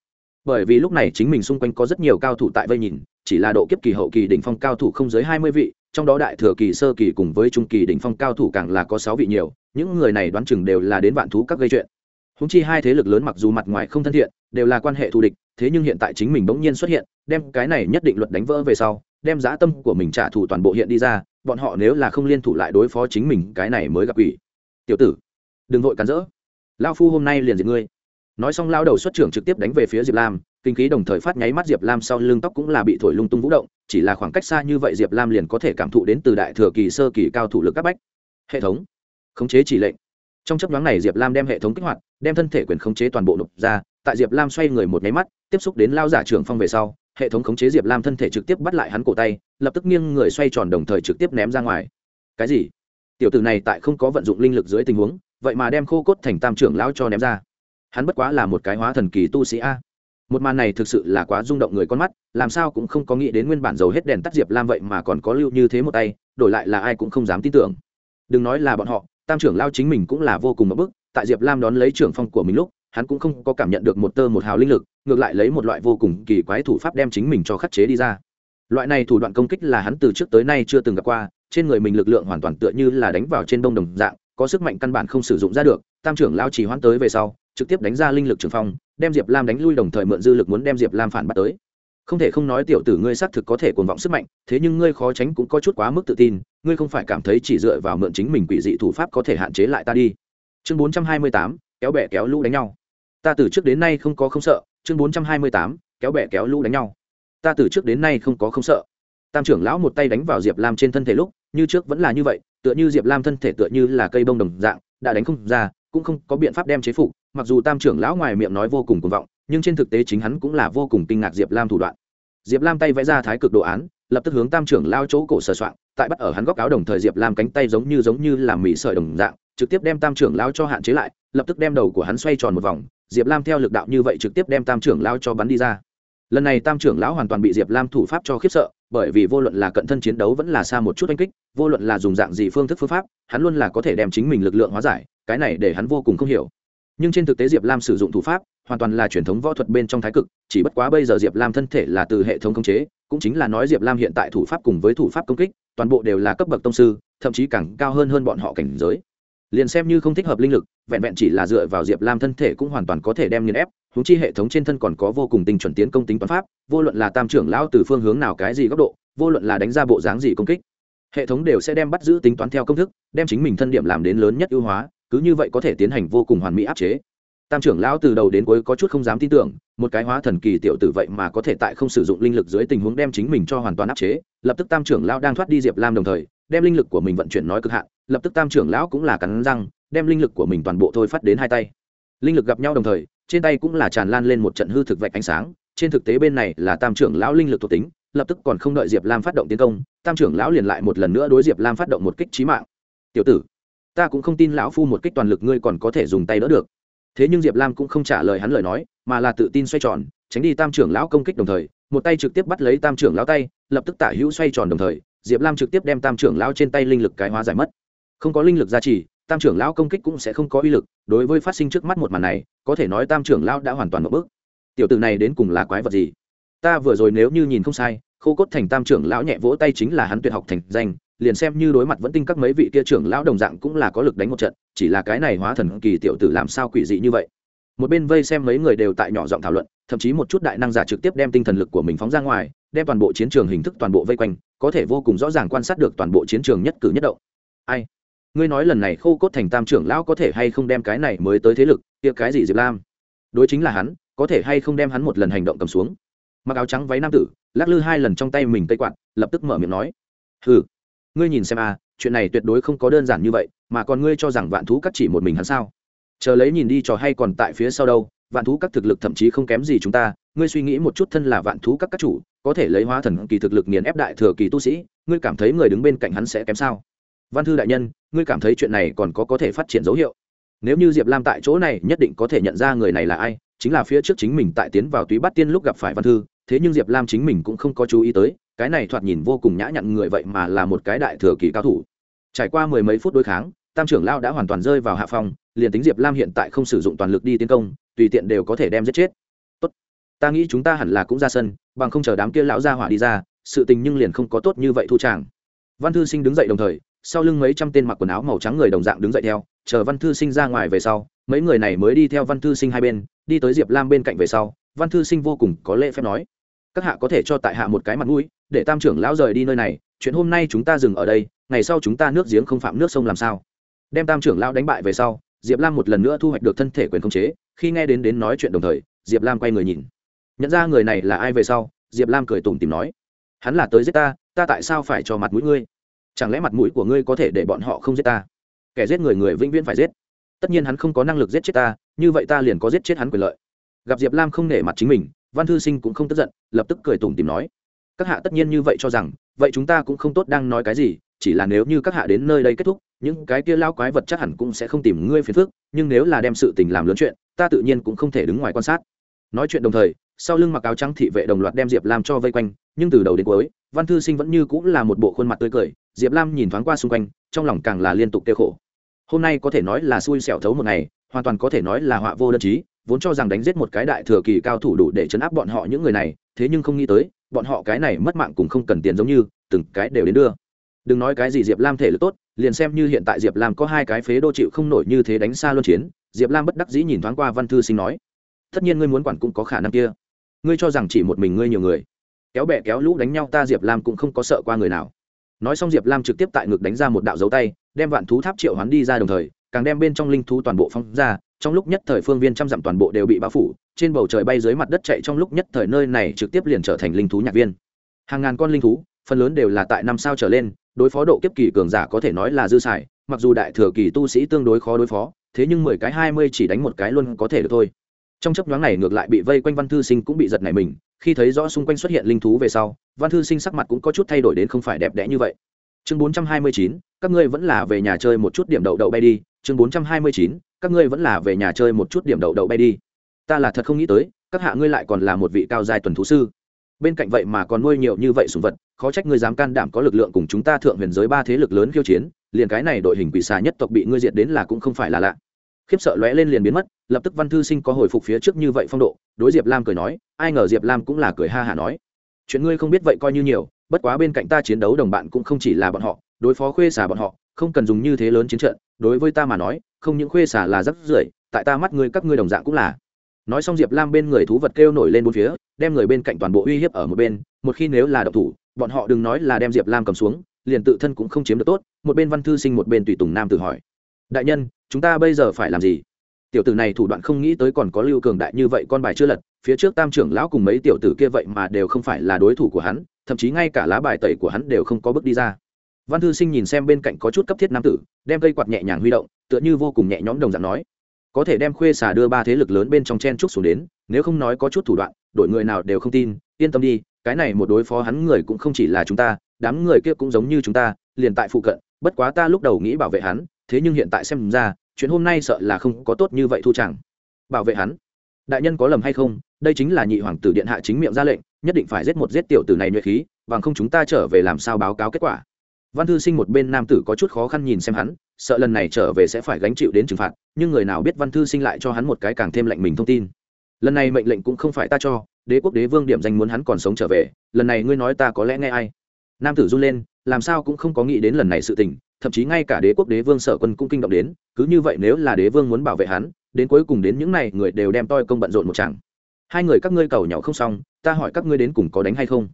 Speaker 1: bởi vì lúc này chính mình xung quanh có rất nhiều cao thủ tại vây nhìn, chỉ là độ kiếp kỳ hậu kỳ đỉnh phong cao thủ không dưới hai mươi vị, trong đó đại thừa kỳ, sơ kỳ cùng với trung kỳ đỉnh phong cao thủ càng là có sáu vị nhiều, những người này đoán chừng đều là đến vạn thú các gây chuyện. Húng chi hai thế lực lớn mặc dù mặt ngoài không thân thiện, đều là quan hệ thù địch, thế nhưng hiện tại chính mình bỗng nhiên xuất hiện, đem cái này nhất định luật đánh vỡ về sau, đem giá tâm của mình trả thù toàn bộ hiện đi ra, bọn họ nếu là không liên thủ lại đối phó chính mình, cái này mới gặp ủy tiểu tử, đừng vội cắn rỡ. Lao phu hôm nay liền diệt ngươi nói xong lao đầu xuất trưởng trực tiếp đánh về phía diệp lam, kinh khí đồng thời phát nháy mắt diệp lam sau lưng tóc cũng là bị thổi lung tung vũ động, chỉ là khoảng cách xa như vậy diệp lam liền có thể cảm thụ đến từ đại thừa kỳ, sơ kỳ cao thủ lực các bách. Hệ thống, khống chế chỉ lệnh. Trong chấp nhoáng này diệp lam đem hệ thống kích hoạt, đem thân thể quyền khống chế toàn bộ nộp ra, tại diệp lam xoay người một nháy mắt, tiếp xúc đến lao giả trưởng phong về sau, hệ thống khống chế diệp lam thân thể trực tiếp bắt lại hắn cổ tay, lập tức nghiêng người xoay tròn đồng thời trực tiếp ném ra ngoài. Cái gì? Tiểu tử này tại không có vận dụng linh lực dưới tình huống, vậy mà đem khô cốt thành tam trưởng lão cho ném ra hắn bất quá là một cái hóa thần kỳ tu sĩ a. Một màn này thực sự là quá rung động người con mắt, làm sao cũng không có nghĩ đến nguyên bản dầu hết đèn tắt diệp lam vậy mà còn có lưu như thế một tay, đổi lại là ai cũng không dám tin tưởng. Đừng nói là bọn họ, tam trưởng lao chính mình cũng là vô cùng mất bức, tại diệp lam đón lấy trưởng phong của mình lúc, hắn cũng không có cảm nhận được một tơ một hào linh lực, ngược lại lấy một loại vô cùng kỳ quái thủ pháp đem chính mình cho khắc chế đi ra. Loại này thủ đoạn công kích là hắn từ trước tới nay chưa từng gặp qua, trên người mình lực lượng hoàn toàn tựa như là đánh vào trên đông đồng dạng có sức mạnh căn bản không sử dụng ra được, tam trưởng lao chỉ hoãn tới về sau, trực tiếp đánh ra linh lực trường phong, đem diệp lam đánh lui đồng thời mượn dư lực muốn đem diệp lam phản bắt tới. Không thể không nói tiểu tử ngươi xác thực có thể cuồng vọng sức mạnh, thế nhưng ngươi khó tránh cũng có chút quá mức tự tin, ngươi không phải cảm thấy chỉ dựa vào mượn chính mình quỷ dị thủ pháp có thể hạn chế lại ta đi. Chương bốn trăm hai mươi tám, kéo bẹ kéo lũ đánh nhau. Ta từ trước đến nay không có không sợ, chương bốn trăm hai mươi tám, kéo bẹ kéo lũ đánh nhau. Ta từ trước đến nay không có không sợ. Tam trưởng lão một tay đánh vào diệp lam trên thân thể lúc, như trước vẫn là như vậy tựa như diệp lam thân thể tựa như là cây bông đồng dạng, đã đánh không ra, cũng không có biện pháp đem chế phục, mặc dù tam trưởng lão ngoài miệng nói vô cùng cuồng vọng, nhưng trên thực tế chính hắn cũng là vô cùng kinh ngạc diệp lam thủ đoạn. Diệp lam tay vẽ ra thái cực đồ án, lập tức hướng tam trưởng lao chỗ cổ sờ soạn tại bắt ở hắn góc áo đồng thời diệp lam cánh tay giống như giống như làm mỹ sợi đồng dạng, trực tiếp đem tam trưởng lao cho hạn chế lại, lập tức đem đầu của hắn xoay tròn một vòng, diệp lam theo lực đạo như vậy trực tiếp đem tam trưởng lao cho bắn đi ra. Lần này tam trưởng lão hoàn toàn bị diệp lam thủ pháp cho khiếp sợ bởi vì vô luận là cận thân chiến đấu vẫn là xa một chút oanh kích, vô luận là dùng dạng gì phương thức phương pháp, hắn luôn là có thể đem chính mình lực lượng hóa giải, cái này để hắn vô cùng không hiểu. Nhưng trên thực tế diệp lam sử dụng thủ pháp, hoàn toàn là truyền thống võ thuật bên trong thái cực, chỉ bất quá bây giờ diệp lam thân thể là từ hệ thống khống chế, cũng chính là nói diệp lam hiện tại thủ pháp cùng với thủ pháp công kích, toàn bộ đều là cấp bậc tông sư, thậm chí càng cao hơn hơn bọn họ cảnh giới liền xem như không thích hợp linh lực, vẹn vẹn chỉ là dựa vào diệp lam thân thể cũng hoàn toàn có thể đem nghiền ép húng chi hệ thống trên thân còn có vô cùng tinh chuẩn tiến công tính toán pháp, vô luận là tam trưởng lão từ phương hướng nào cái gì góc độ, vô luận là đánh ra bộ dáng gì công kích, hệ thống đều sẽ đem bắt giữ tính toán theo công thức, đem chính mình thân điểm làm đến lớn nhất ưu hóa, cứ như vậy có thể tiến hành vô cùng hoàn mỹ áp chế tam trưởng lão từ đầu đến cuối có chút không dám tin tưởng, một cái hóa thần kỳ tiểu tử vậy mà có thể tại không sử dụng linh lực dưới tình huống đem chính mình cho hoàn toàn áp chế, lập tức tam trưởng lão đang thoát đi diệp lam đồng thời, đem linh lực của mình vận chuyển nói cực hạn, lập tức tam trưởng lão cũng là cắn răng, đem linh lực của mình toàn bộ thôi phát đến hai tay. Linh lực gặp nhau đồng thời, trên tay cũng là tràn lan lên một trận hư thực vạch ánh sáng, trên thực tế bên này là tam trưởng lão linh lực thuộc tính, lập tức còn không đợi diệp lam phát động tiến công, tam trưởng lão liền lại một lần nữa đối diệp lam phát động một kích trí mạng. Tiểu tử, ta cũng không tin lão phu một kích toàn lực ngươi còn có thể dùng tay đỡ được thế nhưng diệp lam cũng không trả lời hắn lời nói, mà là tự tin xoay tròn, tránh đi tam trưởng lão công kích đồng thời, một tay trực tiếp bắt lấy tam trưởng lão tay, lập tức tả hữu xoay tròn đồng thời, diệp lam trực tiếp đem tam trưởng lão trên tay linh lực cái hóa giải mất. Không có linh lực gia trì, tam trưởng lão công kích cũng sẽ không có uy lực, đối với phát sinh trước mắt một màn này, có thể nói tam trưởng lão đã hoàn toàn một bước. Tiểu tử này đến cùng là quái vật gì? Ta vừa rồi nếu như nhìn không sai, khô cốt thành tam trưởng lão nhẹ vỗ tay chính là hắn tuyệt học thành danh liền xem như đối mặt vẫn tinh các mấy vị kia trưởng lão đồng dạng cũng là có lực đánh một trận, chỉ là cái này hóa thần kỳ tiểu tử làm sao quỷ dị như vậy. Một bên vây xem mấy người đều tại nhỏ giọng thảo luận, thậm chí một chút đại năng giả trực tiếp đem tinh thần lực của mình phóng ra ngoài, đem toàn bộ chiến trường hình thức toàn bộ vây quanh, có thể vô cùng rõ ràng quan sát được toàn bộ chiến trường nhất cử nhất động. Ai? Ngươi nói lần này khô cốt thành tam trưởng lão có thể hay không đem cái này mới tới thế lực, kia cái gì diệp lam? Đối chính là hắn, có thể hay không đem hắn một lần hành động cầm xuống? Mặc áo trắng váy nam tử, lắc lư hai lần trong tay mình cây quạt, lập tức mở miệng nói. Hừ ngươi nhìn xem a, chuyện này tuyệt đối không có đơn giản như vậy, mà còn ngươi cho rằng vạn thú cắt chỉ một mình hắn sao? Chờ lấy nhìn đi trò hay còn tại phía sau đâu, vạn thú các thực lực thậm chí không kém gì chúng ta, ngươi suy nghĩ một chút thân là vạn thú các các chủ, có thể lấy hóa thần kỳ thực lực nghiền ép đại thừa kỳ tu sĩ, ngươi cảm thấy người đứng bên cạnh hắn sẽ kém sao? Văn thư đại nhân, ngươi cảm thấy chuyện này còn có có thể phát triển dấu hiệu? Nếu như diệp lam tại chỗ này, nhất định có thể nhận ra người này là ai, chính là phía trước chính mình tại tiến vào túy bắt tiên lúc gặp phải văn thư, thế nhưng diệp lam chính mình cũng không có chú ý tới cái này thoạt nhìn vô cùng nhã nhặn người vậy mà là một cái đại thừa kỳ cao thủ. Trải qua mười mấy phút đối kháng, tam trưởng lao đã hoàn toàn rơi vào hạ phong, liền tính diệp lam hiện tại không sử dụng toàn lực đi tiến công, tùy tiện đều có thể đem giết chết. Tốt, ta nghĩ chúng ta hẳn là cũng ra sân, bằng không chờ đám kia lão ra hỏa đi ra, sự tình nhưng liền không có tốt như vậy thu tràng. Văn thư sinh đứng dậy đồng thời, sau lưng mấy trăm tên mặc quần áo màu trắng người đồng dạng đứng dậy theo, chờ văn thư sinh ra ngoài về sau, mấy người này mới đi theo văn thư sinh hai bên, đi tới diệp lam bên cạnh về sau, văn thư sinh vô cùng có lễ phép nói, các hạ có thể cho tại hạ một cái mặt mũi để tam trưởng lão rời đi nơi này, chuyện hôm nay chúng ta dừng ở đây, ngày sau chúng ta nước giếng không phạm nước sông làm sao? Đem tam trưởng lão đánh bại về sau, diệp lam một lần nữa thu hoạch được thân thể quyền khống chế, khi nghe đến đến nói chuyện đồng thời, diệp lam quay người nhìn. Nhận ra người này là ai về sau, diệp lam cười tủm tìm nói, hắn là tới giết ta ta tại sao phải cho mặt mũi ngươi? Chẳng lẽ mặt mũi của ngươi có thể để bọn họ không giết ta? Kẻ giết người người vĩnh viễn phải giết. Tất nhiên hắn không có năng lực giết chết ta, như vậy ta liền có giết chết hắn quyền lợi. Gặp diệp lam không nể mặt chính mình, văn thư sinh cũng không tức giận, lập tức cười tủm tìm nói các hạ tất nhiên như vậy cho rằng, vậy chúng ta cũng không tốt đang nói cái gì, chỉ là nếu như các hạ đến nơi đây kết thúc, những cái kia lao quái vật chắc hẳn cũng sẽ không tìm ngươi phiền phức, nhưng nếu là đem sự tình làm lớn chuyện, ta tự nhiên cũng không thể đứng ngoài quan sát. Nói chuyện đồng thời, sau lưng mặc áo trắng thị vệ đồng loạt đem diệp lam cho vây quanh, nhưng từ đầu đến cuối, văn thư sinh vẫn như cũng là một bộ khuôn mặt tươi cười, diệp lam nhìn thoáng qua xung quanh, trong lòng càng là liên tục kêu khổ. Hôm nay có thể nói là xui xẻo thấu một ngày, hoàn toàn có thể nói là họa vô đơn chí, vốn cho rằng đánh giết một cái đại thừa kỳ cao thủ đủ để chấn áp bọn họ những người này, thế nhưng không nghĩ tới bọn họ cái này mất mạng cũng không cần tiền giống như, từng cái đều đến đưa. Đừng nói cái gì diệp lam thể lực tốt, liền xem như hiện tại diệp lam có hai cái phế đô chịu không nổi như thế đánh xa luân chiến, diệp lam bất đắc dĩ nhìn thoáng qua văn thư sinh nói, tất nhiên ngươi muốn quản cũng có khả năng kia. Ngươi cho rằng chỉ một mình ngươi nhiều người. Kéo bẹ kéo lũ đánh nhau ta diệp lam cũng không có sợ qua người nào. Nói xong diệp lam trực tiếp tại ngực đánh ra một đạo dấu tay, đem vạn thú tháp triệu hoán đi ra đồng thời, càng đem bên trong linh thú toàn bộ phong ra, trong lúc nhất thời phương viên trăm dặm toàn bộ đều bị bao phủ trên bầu trời bay dưới mặt đất chạy trong lúc nhất thời nơi này trực tiếp liền trở thành linh thú nhạc viên. Hàng ngàn con linh thú, phần lớn đều là tại năm sao trở lên, đối phó độ kiếp kỳ cường giả có thể nói là dư xài, mặc dù đại thừa kỳ tu sĩ tương đối khó đối phó, thế nhưng mười cái hai mươi chỉ đánh một cái luôn có thể được thôi. Trong chấp nhoáng này ngược lại bị vây quanh văn thư sinh cũng bị giật nảy mình, khi thấy rõ xung quanh xuất hiện linh thú về sau, văn thư sinh sắc mặt cũng có chút thay đổi đến không phải đẹp đẽ như vậy. Chương bốn trăm hai mươi chín, các ngươi vẫn là về nhà chơi một chút điểm đậu đậu bay đi. Chương bốn trăm hai mươi chín, các ngươi vẫn là về nhà chơi một chút điểm đậu đậu bay đi ta là thật không nghĩ tới, các hạ ngươi lại còn là một vị cao giai tuần thú sư. Bên cạnh vậy mà còn nuôi nhiều như vậy sùng vật, khó trách ngươi dám can đảm có lực lượng cùng chúng ta thượng huyền giới ba thế lực lớn khiêu chiến, liền cái này đội hình quỷ xà nhất tộc bị ngươi diệt đến là cũng không phải là lạ. Khiếp sợ lóe lên liền biến mất, lập tức văn thư sinh có hồi phục phía trước như vậy phong độ, đối diệp lam cười nói, ai ngờ diệp lam cũng là cười ha hả nói. Chuyện ngươi không biết vậy coi như nhiều, bất quá bên cạnh ta chiến đấu đồng bạn cũng không chỉ là bọn họ, đối phó khuê xà bọn họ, không cần dùng như thế lớn chiến trận, đối với ta mà nói, không những khuê xà là rất rưởi, tại ta mắt ngươi các ngươi đồng dạng cũng là nói xong diệp lam bên người thú vật kêu nổi lên bốn phía, đem người bên cạnh toàn bộ uy hiếp ở một bên, một khi nếu là độc thủ, bọn họ đừng nói là đem diệp lam cầm xuống, liền tự thân cũng không chiếm được tốt, một bên văn thư sinh một bên tùy tùng nam tự hỏi. Đại nhân, chúng ta bây giờ phải làm gì? Tiểu tử này thủ đoạn không nghĩ tới còn có lưu cường đại như vậy con bài chưa lật, phía trước tam trưởng lão cùng mấy tiểu tử kia vậy mà đều không phải là đối thủ của hắn, thậm chí ngay cả lá bài tẩy của hắn đều không có bước đi ra. Văn thư sinh nhìn xem bên cạnh có chút cấp thiết nam tử, đem cây quạt nhẹ nhàng huy động, tựa như vô cùng nhẹ nhõm đồng dạng nói có thể đem khuê xà đưa ba thế lực lớn bên trong chen trúc xuống đến, nếu không nói có chút thủ đoạn, đội người nào đều không tin, yên tâm đi, cái này một đối phó hắn người cũng không chỉ là chúng ta, đám người kia cũng giống như chúng ta, liền tại phụ cận, bất quá ta lúc đầu nghĩ bảo vệ hắn, thế nhưng hiện tại xem ra, chuyện hôm nay sợ là không có tốt như vậy thu chẳng. Bảo vệ hắn? Đại nhân có lầm hay không? Đây chính là nhị hoàng tử điện hạ chính miệng ra lệnh, nhất định phải giết một giết tiểu tử này nhuệ khí, bằng không chúng ta trở về làm sao báo cáo kết quả? Văn thư sinh một bên nam tử có chút khó khăn nhìn xem hắn, sợ lần này trở về sẽ phải gánh chịu đến trừng phạt, nhưng người nào biết văn thư sinh lại cho hắn một cái càng thêm lạnh mình thông tin. Lần này mệnh lệnh cũng không phải ta cho, đế quốc đế vương điểm danh muốn hắn còn sống trở về, lần này ngươi nói ta có lẽ nghe ai? Nam tử run lên, làm sao cũng không có nghĩ đến lần này sự tình, thậm chí ngay cả đế quốc đế vương sở quân cũng kinh động đến, cứ như vậy nếu là đế vương muốn bảo vệ hắn, đến cuối cùng đến những này người đều đem toi công bận rộn một chẳng hai người các ngươi cầu nhau không xong, ta hỏi các ngươi đến cùng có đánh hay không?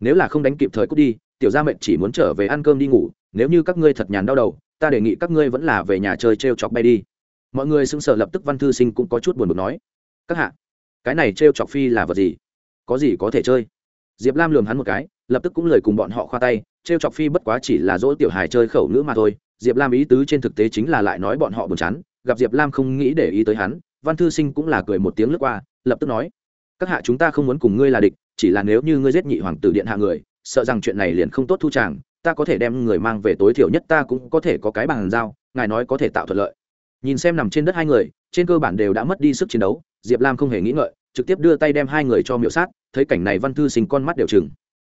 Speaker 1: Nếu là không đánh kịp thời cút đi tiểu gia mệnh chỉ muốn trở về ăn cơm đi ngủ, nếu như các ngươi thật nhàn đau đầu, ta đề nghị các ngươi vẫn là về nhà chơi t r e o chọc bay đi. Mọi người xứng sở lập tức văn thư sinh cũng có chút buồn bực nói, các hạ, cái này t r e o chọc phi là vật gì? Có gì có thể chơi? Diệp lam lường hắn một cái, lập tức cũng lời cùng bọn họ khoa tay t r e o chọc phi bất quá chỉ là dỗ tiểu hài chơi khẩu ngữ mà thôi. Diệp lam ý tứ trên thực tế chính là lại nói bọn họ buồn chán, gặp diệp lam không nghĩ để ý tới hắn, văn thư sinh cũng là cười một tiếng lướt qua, lập tức nói, các hạ chúng ta không muốn cùng ngươi là địch, chỉ là nếu như ngươi giết nhị hoàng tử điện hạ người sợ rằng chuyện này liền không tốt thu tràng ta có thể đem người mang về tối thiểu nhất ta cũng có thể có cái bàn giao ngài nói có thể tạo thuận lợi. Nhìn xem nằm trên đất hai người trên cơ bản đều đã mất đi sức chiến đấu diệp lam không hề nghĩ ngợi trực tiếp đưa tay đem hai người cho miểu sát thấy cảnh này văn thư sinh con mắt đều chừng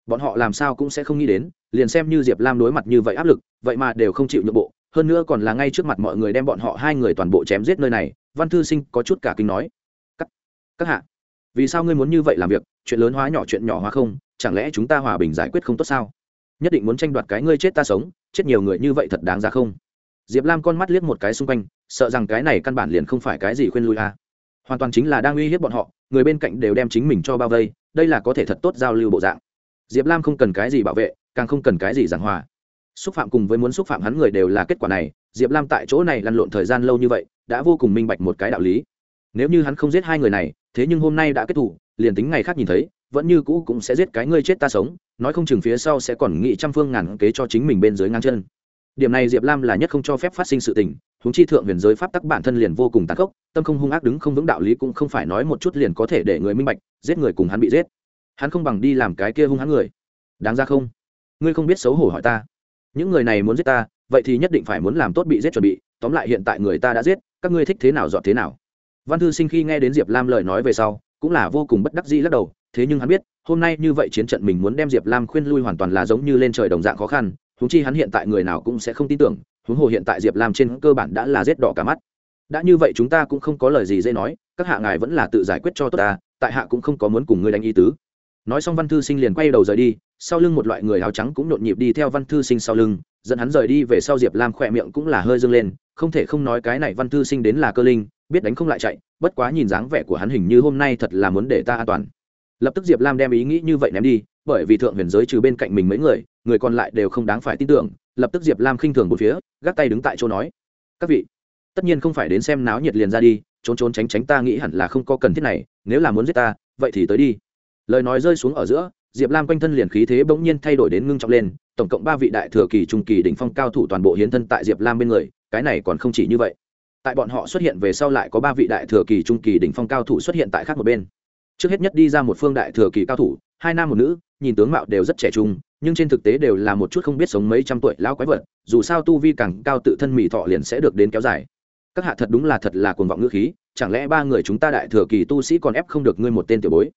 Speaker 1: bọn họ làm sao cũng sẽ không nghĩ đến liền xem như diệp lam đối mặt như vậy áp lực vậy mà đều không chịu nhượng bộ hơn nữa còn là ngay trước mặt mọi người đem bọn họ hai người toàn bộ chém giết nơi này văn thư sinh có chút cả kinh nói. Các, các hạ vì sao ngươi muốn như vậy làm việc? Chuyện lớn hóa nhỏ chuyện nhỏ hóa không chẳng lẽ chúng ta hòa bình giải quyết không tốt sao? Nhất định muốn tranh đoạt cái ngươi chết ta sống, chết nhiều người như vậy thật đáng ra không? Diệp lam con mắt liếc một cái xung quanh, sợ rằng cái này căn bản liền không phải cái gì khuyên lui a. À. hoàn toàn chính là đang uy hiếp bọn họ, người bên cạnh đều đem chính mình cho bao vây, đây là có thể thật tốt giao lưu bộ dạng. Diệp lam không cần cái gì bảo vệ, càng không cần cái gì giảng hòa. Xúc phạm cùng với muốn xúc phạm hắn người đều là kết quả này, diệp lam tại chỗ này lăn lộn thời gian lâu như vậy, đã vô cùng minh bạch một cái đạo lý. Nếu như hắn không giết hai người này, thế nhưng hôm nay đã kết thủ liền tính ngày khác nhìn thấy, vẫn như cũ cũng sẽ giết cái ngươi chết ta sống, nói không chừng phía sau sẽ còn nghĩ trăm phương ngàn kế cho chính mình bên dưới ngang chân. Điểm này diệp lam là nhất không cho phép phát sinh sự tình húng chi thượng huyền giới pháp tắc bản thân liền vô cùng tàn khốc, tâm không hung ác đứng không vững đạo lý cũng không phải nói một chút liền có thể để người minh bạch, giết người cùng hắn bị giết. Hắn không bằng đi làm cái kia hung hắn người. Đáng ra không? Ngươi không biết xấu hổ hỏi ta. Những người này muốn giết ta, vậy thì nhất định phải muốn làm tốt bị giết chuẩn bị, tóm lại hiện tại người ta đã giết, các ngươi thích thế nào dọn thế nào. Văn thư sinh khi nghe đến diệp lam lời nói về sau cũng là vô cùng bất đắc dĩ lắc đầu, thế nhưng hắn biết, hôm nay như vậy chiến trận mình muốn đem diệp lam khuyên lui hoàn toàn là giống như lên trời đồng dạng khó khăn, huống chi hắn hiện tại người nào cũng sẽ không tin tưởng, huống hồ hiện tại diệp lam trên cơ bản đã là giết đỏ cả mắt. Đã như vậy chúng ta cũng không có lời gì dễ nói, các hạ ngài vẫn là tự giải quyết cho tốt ta, tại hạ cũng không có muốn cùng ngươi đánh ý tứ. Nói xong văn thư sinh liền quay đầu rời đi, sau lưng một loại người áo trắng cũng nhộn nhịp đi theo văn thư sinh sau lưng, dẫn hắn rời đi về sau diệp lam khỏe miệng cũng là hơi dâng lên, không thể không nói cái này văn thư sinh đến là cơ linh biết đánh không lại chạy, bất quá nhìn dáng vẻ của hắn hình như hôm nay thật là muốn để ta an toàn. Lập tức diệp lam đem ý nghĩ như vậy ném đi, bởi vì thượng huyền giới trừ bên cạnh mình mấy người người còn lại đều không đáng phải tin tưởng. Lập tức diệp lam khinh thường một phía, gác tay đứng tại chỗ nói, các vị, tất nhiên không phải đến xem náo nhiệt liền ra đi, trốn trốn tránh tránh ta nghĩ hẳn là không có cần thiết này, nếu là muốn giết ta, vậy thì tới đi. Lời nói rơi xuống ở giữa, diệp lam quanh thân liền khí thế bỗng nhiên thay đổi đến ngưng trọng lên, tổng cộng ba vị đại thừa kỳ, trung kỳ, đỉnh phong cao thủ toàn bộ hiến thân tại diệp lam bên người, cái này còn không chỉ như vậy tại bọn họ xuất hiện về sau lại có ba vị đại thừa kỳ trung kỳ đỉnh phong cao thủ xuất hiện tại khác một bên. Trước hết nhất đi ra một phương đại thừa kỳ cao thủ, hai nam một nữ, nhìn tướng mạo đều rất trẻ trung, nhưng trên thực tế đều là một chút không biết sống mấy trăm tuổi lão quái vật, dù sao tu vi càng cao tự thân mỹ thọ liền sẽ được đến kéo dài. Các hạ thật đúng là thật là cuồng vọng ngữ khí, chẳng lẽ ba người chúng ta đại thừa kỳ tu sĩ còn ép không được ngươi một tên tiểu bối?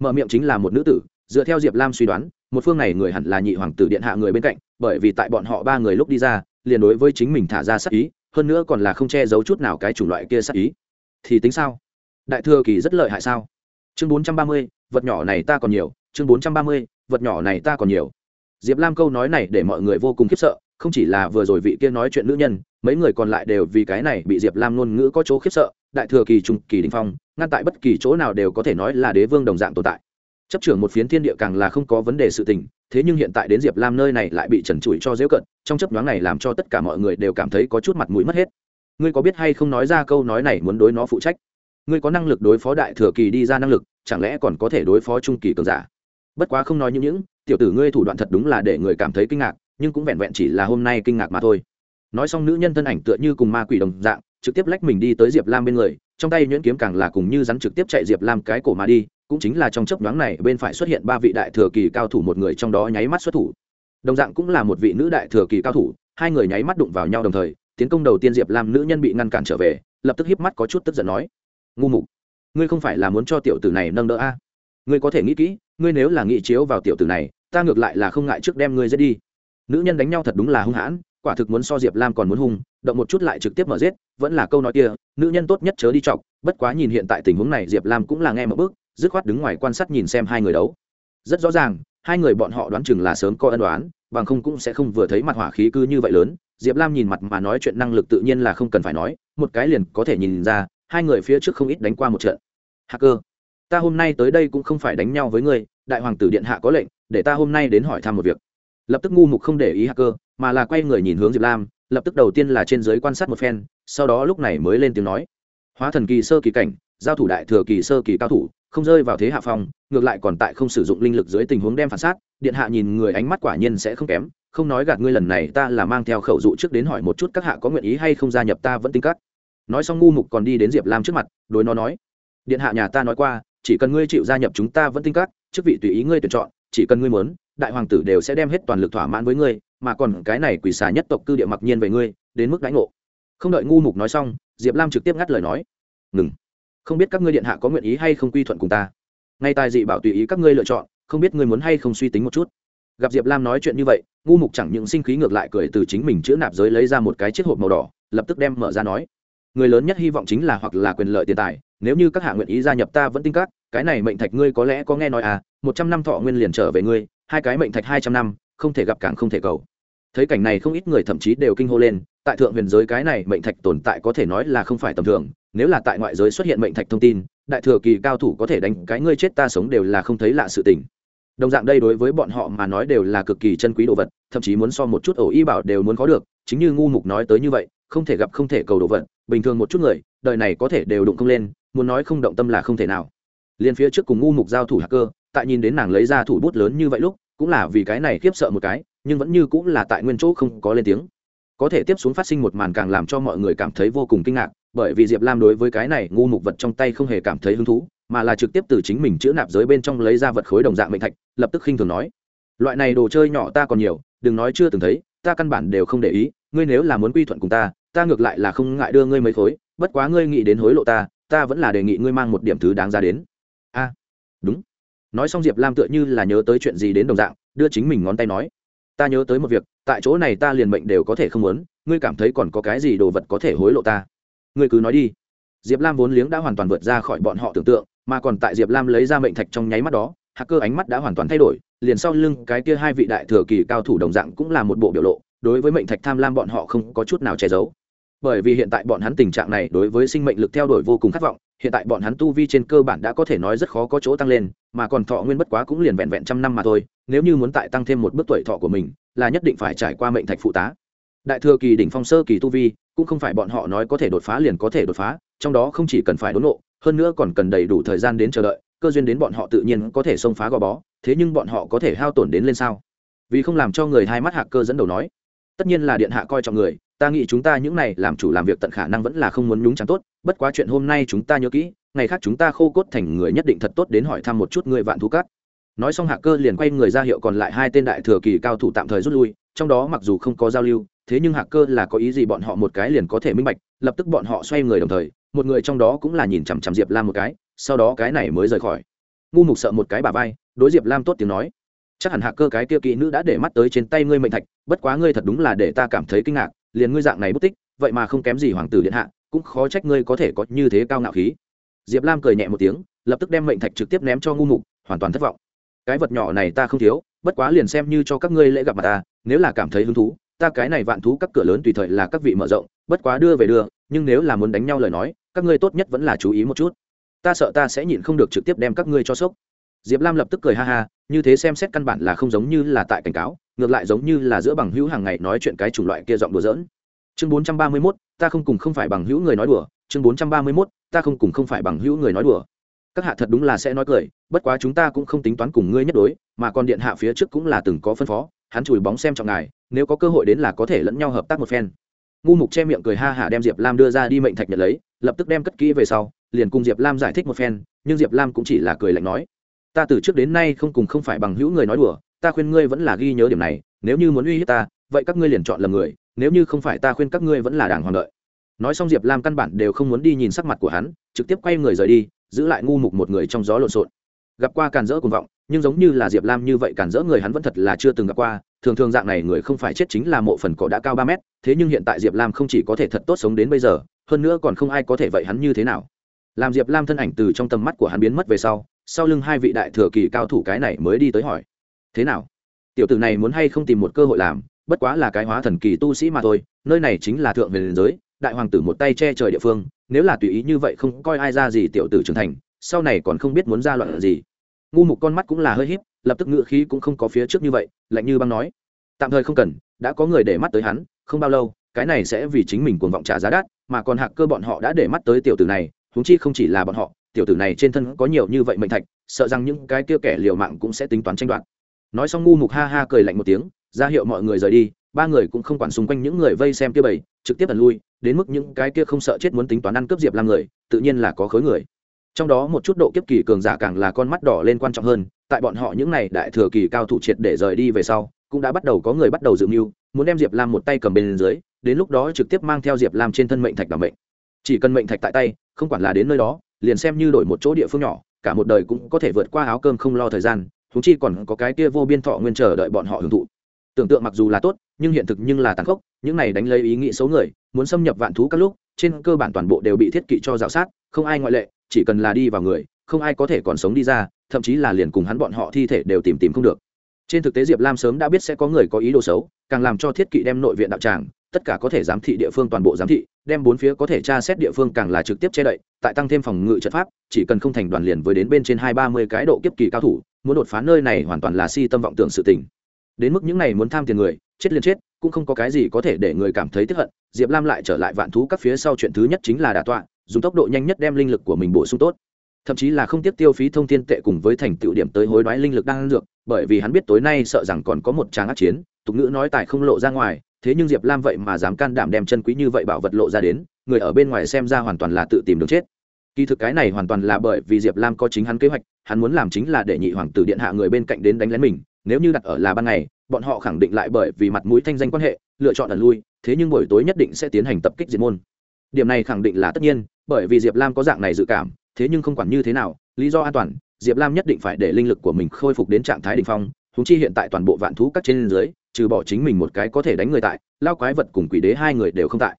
Speaker 1: Mở miệng chính là một nữ tử, dựa theo diệp lam suy đoán, một phương này người hẳn là nhị hoàng tử điện hạ người bên cạnh, bởi vì tại bọn họ ba người lúc đi ra, liền đối với chính mình thả ra sắc ý hơn nữa còn là không che giấu chút nào cái chủng loại kia sắc ý. Thì tính sao? Đại thừa kỳ rất lợi hại sao? Chương bốn trăm ba mươi, vật nhỏ này ta còn nhiều. Chương bốn trăm ba mươi, vật nhỏ này ta còn nhiều. Diệp lam câu nói này để mọi người vô cùng khiếp sợ, không chỉ là vừa rồi vị kia nói chuyện nữ nhân, mấy người còn lại đều vì cái này bị diệp lam ngôn ngữ có chỗ khiếp sợ. Đại thừa kỳ, trung kỳ đình phong, ngăn tại bất kỳ chỗ nào đều có thể nói là đế vương đồng dạng tồn tại chấp trưởng một phiến thiên địa càng là không có vấn đề sự tình, thế nhưng hiện tại đến diệp lam nơi này lại bị trần trụi cho dễu cận, trong chấp nhoáng này làm cho tất cả mọi người đều cảm thấy có chút mặt mũi mất hết. Ngươi có biết hay không nói ra câu nói này muốn đối nó phụ trách? Ngươi có năng lực đối phó đại thừa kỳ đi ra năng lực, chẳng lẽ còn có thể đối phó trung kỳ cường giả? Bất quá không nói những những, tiểu tử ngươi thủ đoạn thật đúng là để người cảm thấy kinh ngạc, nhưng cũng vẹn vẹn chỉ là hôm nay kinh ngạc mà thôi. Nói xong nữ nhân thân ảnh tựa như cùng ma quỷ đồng dạng, trực tiếp lách mình đi tới diệp lam bên người, trong tay nhuyễn kiếm càng là cùng như rắn trực tiếp chạy diệp lam cái cổ mà đi cũng chính là trong chốc nhoáng này bên phải xuất hiện ba vị đại thừa kỳ cao thủ một người trong đó nháy mắt xuất thủ. Đồng dạng cũng là một vị nữ đại thừa kỳ cao thủ, hai người nháy mắt đụng vào nhau đồng thời, tiến công đầu tiên diệp lam nữ nhân bị ngăn cản trở về, lập tức híp mắt có chút tức giận nói, ngu mục, ngươi không phải là muốn cho tiểu tử này nâng đỡ a? Ngươi có thể nghĩ kỹ, ngươi nếu là nghĩ chiếu vào tiểu tử này, ta ngược lại là không ngại trước đem ngươi giết đi. Nữ nhân đánh nhau thật đúng là hung hãn, quả thực muốn so diệp lam còn muốn hung, động một chút lại trực tiếp mở giết, vẫn là câu nói kia, nữ nhân tốt nhất chớ đi chọc, bất quá nhìn hiện tại tình huống này diệp lam cũng là nghe một bước dứt khoát đứng ngoài quan sát nhìn xem hai người đấu. Rất rõ ràng, hai người bọn họ đoán chừng là sớm có ân đoán bằng không cũng sẽ không vừa thấy mặt hỏa khí cư như vậy lớn. Diệp lam nhìn mặt mà nói chuyện năng lực tự nhiên là không cần phải nói, một cái liền có thể nhìn ra, hai người phía trước không ít đánh qua một trận. Hacker, ta hôm nay tới đây cũng không phải đánh nhau với ngươi, đại hoàng tử điện hạ có lệnh, để ta hôm nay đến hỏi thăm một việc. Lập tức ngu mục không để ý hacker, mà là quay người nhìn hướng diệp lam, lập tức đầu tiên là trên giới quan sát một phen, sau đó lúc này mới lên tiếng nói. Hóa thần kỳ sơ kỳ cảnh, giao thủ đại thừa kỳ sơ kỳ cao thủ không rơi vào thế hạ phong, ngược lại còn tại không sử dụng linh lực dưới tình huống đem phản sát, điện hạ nhìn người ánh mắt quả nhiên sẽ không kém, không nói gạt ngươi lần này, ta là mang theo khẩu dụ trước đến hỏi một chút các hạ có nguyện ý hay không gia nhập ta vẫn tính cắt nói xong ngu mục còn đi đến diệp lam trước mặt, đối nó nói, điện hạ nhà ta nói qua, chỉ cần ngươi chịu gia nhập chúng ta vẫn tinh các, chức vị tùy ý ngươi tuyển chọn, chỉ cần ngươi muốn, đại hoàng tử đều sẽ đem hết toàn lực thỏa mãn với ngươi, mà còn cái này quỷ xà nhất tộc cư địa mặc nhiên về ngươi, đến mức đãi ngộ. Không đợi ngu mục nói xong, diệp lam trực tiếp ngắt lời nói, ngừng không biết các ngươi điện hạ có nguyện ý hay không quy thuận cùng ta. Ngay tài dị bảo tùy ý các ngươi lựa chọn, không biết ngươi muốn hay không suy tính một chút. Gặp diệp lam nói chuyện như vậy, ngu mục chẳng những sinh khí ngược lại cười từ chính mình chữa nạp giới lấy ra một cái chiếc hộp màu đỏ, lập tức đem mở ra nói. Người lớn nhất hy vọng chính là hoặc là quyền lợi tiền tài, nếu như các hạ nguyện ý gia nhập ta vẫn tin các, cái này mệnh thạch ngươi có lẽ có nghe nói à một trăm năm thọ nguyên liền trở về ngươi, hai cái mệnh thạch hai trăm năm, không thể gặp càng không thể cầu. Thấy cảnh này không ít người thậm chí đều kinh hô lên tại thượng huyền giới cái này mệnh thạch tồn tại có thể nói là không phải tầm thường, nếu là tại ngoại giới xuất hiện mệnh thạch thông tin, đại thừa kỳ cao thủ có thể đánh cái ngươi chết ta sống đều là không thấy lạ sự tình. Đồng dạng đây đối với bọn họ mà nói đều là cực kỳ chân quý đồ vật, thậm chí muốn so một chút ổ y bảo đều muốn có được, chính như ngu mục nói tới như vậy, không thể gặp không thể cầu đồ vật, bình thường một chút người, đời này có thể đều đụng không lên, muốn nói không động tâm là không thể nào. Liên phía trước cùng ngu mục giao thủ hacker tại nhìn đến nàng lấy ra thủ bút lớn như vậy lúc, cũng là vì cái này khiếp sợ một cái, nhưng vẫn như cũng là tại nguyên chỗ không có lên tiếng có thể tiếp xuống phát sinh một màn càng làm cho mọi người cảm thấy vô cùng kinh ngạc, bởi vì diệp lam đối với cái này ngu mục vật trong tay không hề cảm thấy hứng thú, mà là trực tiếp từ chính mình chữ nạp giới bên trong lấy ra vật khối đồng dạng mệnh thạch, lập tức khinh thường nói, loại này đồ chơi nhỏ ta còn nhiều, đừng nói chưa từng thấy, ta căn bản đều không để ý, ngươi nếu là muốn quy thuận cùng ta ta ngược lại là không ngại đưa ngươi mấy khối, bất quá ngươi nghĩ đến hối lộ ta ta vẫn là đề nghị ngươi mang một điểm thứ đáng ra đến. A, đúng. Nói xong diệp lam tựa như là nhớ tới chuyện gì đến đồng dạng, đưa chính mình ngón tay nói, ta nhớ tới một việc tại chỗ này ta liền mệnh đều có thể không muốn, ngươi cảm thấy còn có cái gì đồ vật có thể hối lộ ta? Ngươi cứ nói đi. Diệp lam vốn liếng đã hoàn toàn vượt ra khỏi bọn họ tưởng tượng, mà còn tại diệp lam lấy ra mệnh thạch trong nháy mắt đó, hacker ánh mắt đã hoàn toàn thay đổi, liền sau lưng cái kia hai vị đại thừa kỳ cao thủ đồng dạng cũng là một bộ biểu lộ, đối với mệnh thạch tham lam bọn họ không có chút nào che giấu. Bởi vì hiện tại bọn hắn tình trạng này đối với sinh mệnh lực theo đuổi vô cùng khát vọng hiện tại bọn hắn tu vi trên cơ bản đã có thể nói rất khó có chỗ tăng lên, mà còn thọ nguyên bất quá cũng liền vẹn vẹn trăm năm mà thôi, nếu như muốn tại tăng thêm một bước tuổi thọ của mình, là nhất định phải trải qua mệnh thạch phụ tá. Đại thừa kỳ đỉnh phong sơ kỳ tu vi, cũng không phải bọn họ nói có thể đột phá liền có thể đột phá, trong đó không chỉ cần phải đốn nộ hơn nữa còn cần đầy đủ thời gian đến chờ đợi, cơ duyên đến bọn họ tự nhiên có thể xông phá gò bó, thế nhưng bọn họ có thể hao tổn đến lên sao? Vì không làm cho người hai mắt hạ cơ dẫn đầu nói. Tất nhiên là điện hạ coi trọng người ta nghĩ chúng ta những này làm chủ làm việc tận khả năng vẫn là không muốn nhúng chẳng tốt, bất quá chuyện hôm nay chúng ta nhớ kỹ, ngày khác chúng ta khô cốt thành người nhất định thật tốt đến hỏi thăm một chút người vạn thú cát nói xong hạ cơ liền quay người ra hiệu còn lại hai tên đại thừa kỳ cao thủ tạm thời rút lui, trong đó mặc dù không có giao lưu, thế nhưng hạ cơ là có ý gì bọn họ một cái liền có thể minh bạch, lập tức bọn họ xoay người đồng thời, một người trong đó cũng là nhìn chằm chằm diệp lam một cái, sau đó cái này mới rời khỏi. Ngu mục sợ một cái bà vai, đối diệp lam tốt tiếng nói. Chắc hẳn hạ cơ cái kia kỹ nữ đã để mắt tới trên tay ngươi mệnh thạch, bất quá ngươi thật đúng là để ta cảm thấy kinh ngạc liền ngươi dạng này bút tích, vậy mà không kém gì hoàng tử điện hạ, cũng khó trách ngươi có thể có như thế cao ngạo khí. Diệp lam cười nhẹ một tiếng, lập tức đem mệnh thạch trực tiếp ném cho ngu mục, hoàn toàn thất vọng. Cái vật nhỏ này ta không thiếu, bất quá liền xem như cho các ngươi lễ gặp mặt ta, nếu là cảm thấy hứng thú, ta cái này vạn thú các cửa lớn tùy thời là các vị mở rộng, bất quá đưa về đưa, nhưng nếu là muốn đánh nhau lời nói, các ngươi tốt nhất vẫn là chú ý một chút. Ta sợ ta sẽ nhịn không được trực tiếp đem các ngươi cho sốc. Diệp lam lập tức cười ha ha, như thế xem xét căn bản là không giống như là tại cảnh cáo ngược lại giống như là giữa bằng hữu hàng ngày nói chuyện cái chủng loại kia giọng đùa giỡn. Chương bốn trăm ba mươi mốt, ta không cùng không phải bằng hữu người nói đùa. Chương bốn trăm ba mươi mốt, ta không cùng không phải bằng hữu người nói đùa. Các hạ thật đúng là sẽ nói cười, bất quá chúng ta cũng không tính toán cùng ngươi nhất đối, mà còn điện hạ phía trước cũng là từng có phân phó, hắn chùi bóng xem trọng ngài, nếu có cơ hội đến là có thể lẫn nhau hợp tác một phen. Ngu mục che miệng cười ha hả đem diệp lam đưa ra đi mệnh thạch nhận lấy, lập tức đem cất kỹ về sau, liền cùng diệp lam giải thích một phen, nhưng diệp lam cũng chỉ là cười lạnh nói, ta từ trước đến nay không cùng không phải bằng hữu người nói đùa ta khuyên ngươi vẫn là ghi nhớ điểm này, nếu như muốn uy hiếp ta, vậy các ngươi liền chọn lầm người, nếu như không phải ta khuyên các ngươi vẫn là đảng hoàng đợi. Nói xong diệp lam căn bản đều không muốn đi nhìn sắc mặt của hắn, trực tiếp quay người rời đi, giữ lại ngu mục một người trong gió lộn xộn. Gặp qua càn rỡ cuồng vọng, nhưng giống như là diệp lam như vậy càn rỡ người hắn vẫn thật là chưa từng gặp qua, thường thường dạng này người không phải chết chính là mộ phần cỏ đã cao ba mét, thế nhưng hiện tại diệp lam không chỉ có thể thật tốt sống đến bây giờ, hơn nữa còn không ai có thể vậy hắn như thế nào. Làm diệp lam thân ảnh từ trong tầm mắt của hắn biến mất về sau sau lưng hai vị đại thừa kỳ cao thủ cái này mới đi tới hỏi thế nào? Tiểu tử này muốn hay không tìm một cơ hội làm, bất quá là cái hóa thần kỳ tu sĩ mà thôi, nơi này chính là thượng về liền giới, đại hoàng tử một tay che trời địa phương, nếu là tùy ý như vậy không coi ai ra gì tiểu tử trưởng thành, sau này còn không biết muốn ra loạn gì. Ngu mục con mắt cũng là hơi híp, lập tức ngựa khí cũng không có phía trước như vậy, lạnh như băng nói. Tạm thời không cần, đã có người để mắt tới hắn, không bao lâu, cái này sẽ vì chính mình cuồng vọng trả giá đắt, mà còn hạc cơ bọn họ đã để mắt tới tiểu tử này, huống chi không chỉ là bọn họ, tiểu tử này trên thân có nhiều như vậy mệnh thạch, sợ rằng những cái kia kẻ liều mạng cũng sẽ tính toán tranh đoạt nói xong ngu mục ha ha cười lạnh một tiếng, ra hiệu mọi người rời đi, ba người cũng không quản xung quanh những người vây xem kia bầy trực tiếp ẩn lui, đến mức những cái kia không sợ chết muốn tính toán ăn cướp diệp lam người, tự nhiên là có khối người. Trong đó một chút độ kiếp kỳ cường giả càng là con mắt đỏ lên quan trọng hơn, tại bọn họ những này đại thừa kỳ cao thủ triệt để rời đi về sau, cũng đã bắt đầu có người bắt đầu dự mưu, muốn đem diệp lam một tay cầm bên dưới, đến lúc đó trực tiếp mang theo diệp lam trên thân mệnh thạch đảm mệnh. Chỉ cần mệnh thạch tại tay, không quản là đến nơi đó, liền xem như đổi một chỗ địa phương nhỏ, cả một đời cũng có thể vượt qua áo cơm không lo thời gian thú chi còn có cái kia vô biên thọ nguyên chờ đợi bọn họ hưởng thụ. Tưởng tượng mặc dù là tốt, nhưng hiện thực nhưng là tàn khốc, những này đánh lấy ý nghĩ xấu người, muốn xâm nhập vạn thú các lúc, trên cơ bản toàn bộ đều bị thiết kỵ cho rào sát, không ai ngoại lệ, chỉ cần là đi vào người, không ai có thể còn sống đi ra, thậm chí là liền cùng hắn bọn họ thi thể đều tìm tìm không được. Trên thực tế diệp lam sớm đã biết sẽ có người có ý đồ xấu, càng làm cho thiết kỵ đem nội viện đạo tràng, tất cả có thể giám thị địa phương toàn bộ giám thị, đem bốn phía có thể tra xét địa phương càng là trực tiếp che đậy, tại tăng thêm phòng ngự trận pháp, chỉ cần không thành đoàn liền với đến bên trên hai ba mươi cái độ kiếp kỳ cao thủ muốn đột phá nơi này hoàn toàn là si tâm vọng tưởng sự tình. Đến mức những này muốn tham tiền người, chết liền chết, cũng không có cái gì có thể để người cảm thấy tức hận. Diệp lam lại trở lại vạn thú các phía sau chuyện thứ nhất chính là đả tọa, dùng tốc độ nhanh nhất đem linh lực của mình bổ sung tốt. Thậm chí là không tiếp tiêu phí thông thiên tệ cùng với thành tựu điểm tới hối đoái linh lực đang dược, bởi vì hắn biết tối nay sợ rằng còn có một tràng ác chiến, tục ngữ nói tài không lộ ra ngoài, thế nhưng diệp lam vậy mà dám can đảm đem chân quý như vậy bảo vật lộ ra đến, người ở bên ngoài xem ra hoàn toàn là tự tìm đường chết kỳ thực cái này hoàn toàn là bởi vì diệp lam có chính hắn kế hoạch, hắn muốn làm chính là để nhị hoàng tử điện hạ người bên cạnh đến đánh lén mình, nếu như đặt ở là ban ngày, bọn họ khẳng định lại bởi vì mặt mũi thanh danh quan hệ, lựa chọn ẩn lui, thế nhưng buổi tối nhất định sẽ tiến hành tập kích diệt môn. Điểm này khẳng định là tất nhiên, bởi vì diệp lam có dạng này dự cảm, thế nhưng không quản như thế nào, lý do an toàn, diệp lam nhất định phải để linh lực của mình khôi phục đến trạng thái đ ỉ n h phong húng chi hiện tại toàn bộ vạn thú các trên dưới, trừ bỏ chính mình một cái có thể đánh người tại, lao quái vật cùng quỷ đế hai người đều không tại.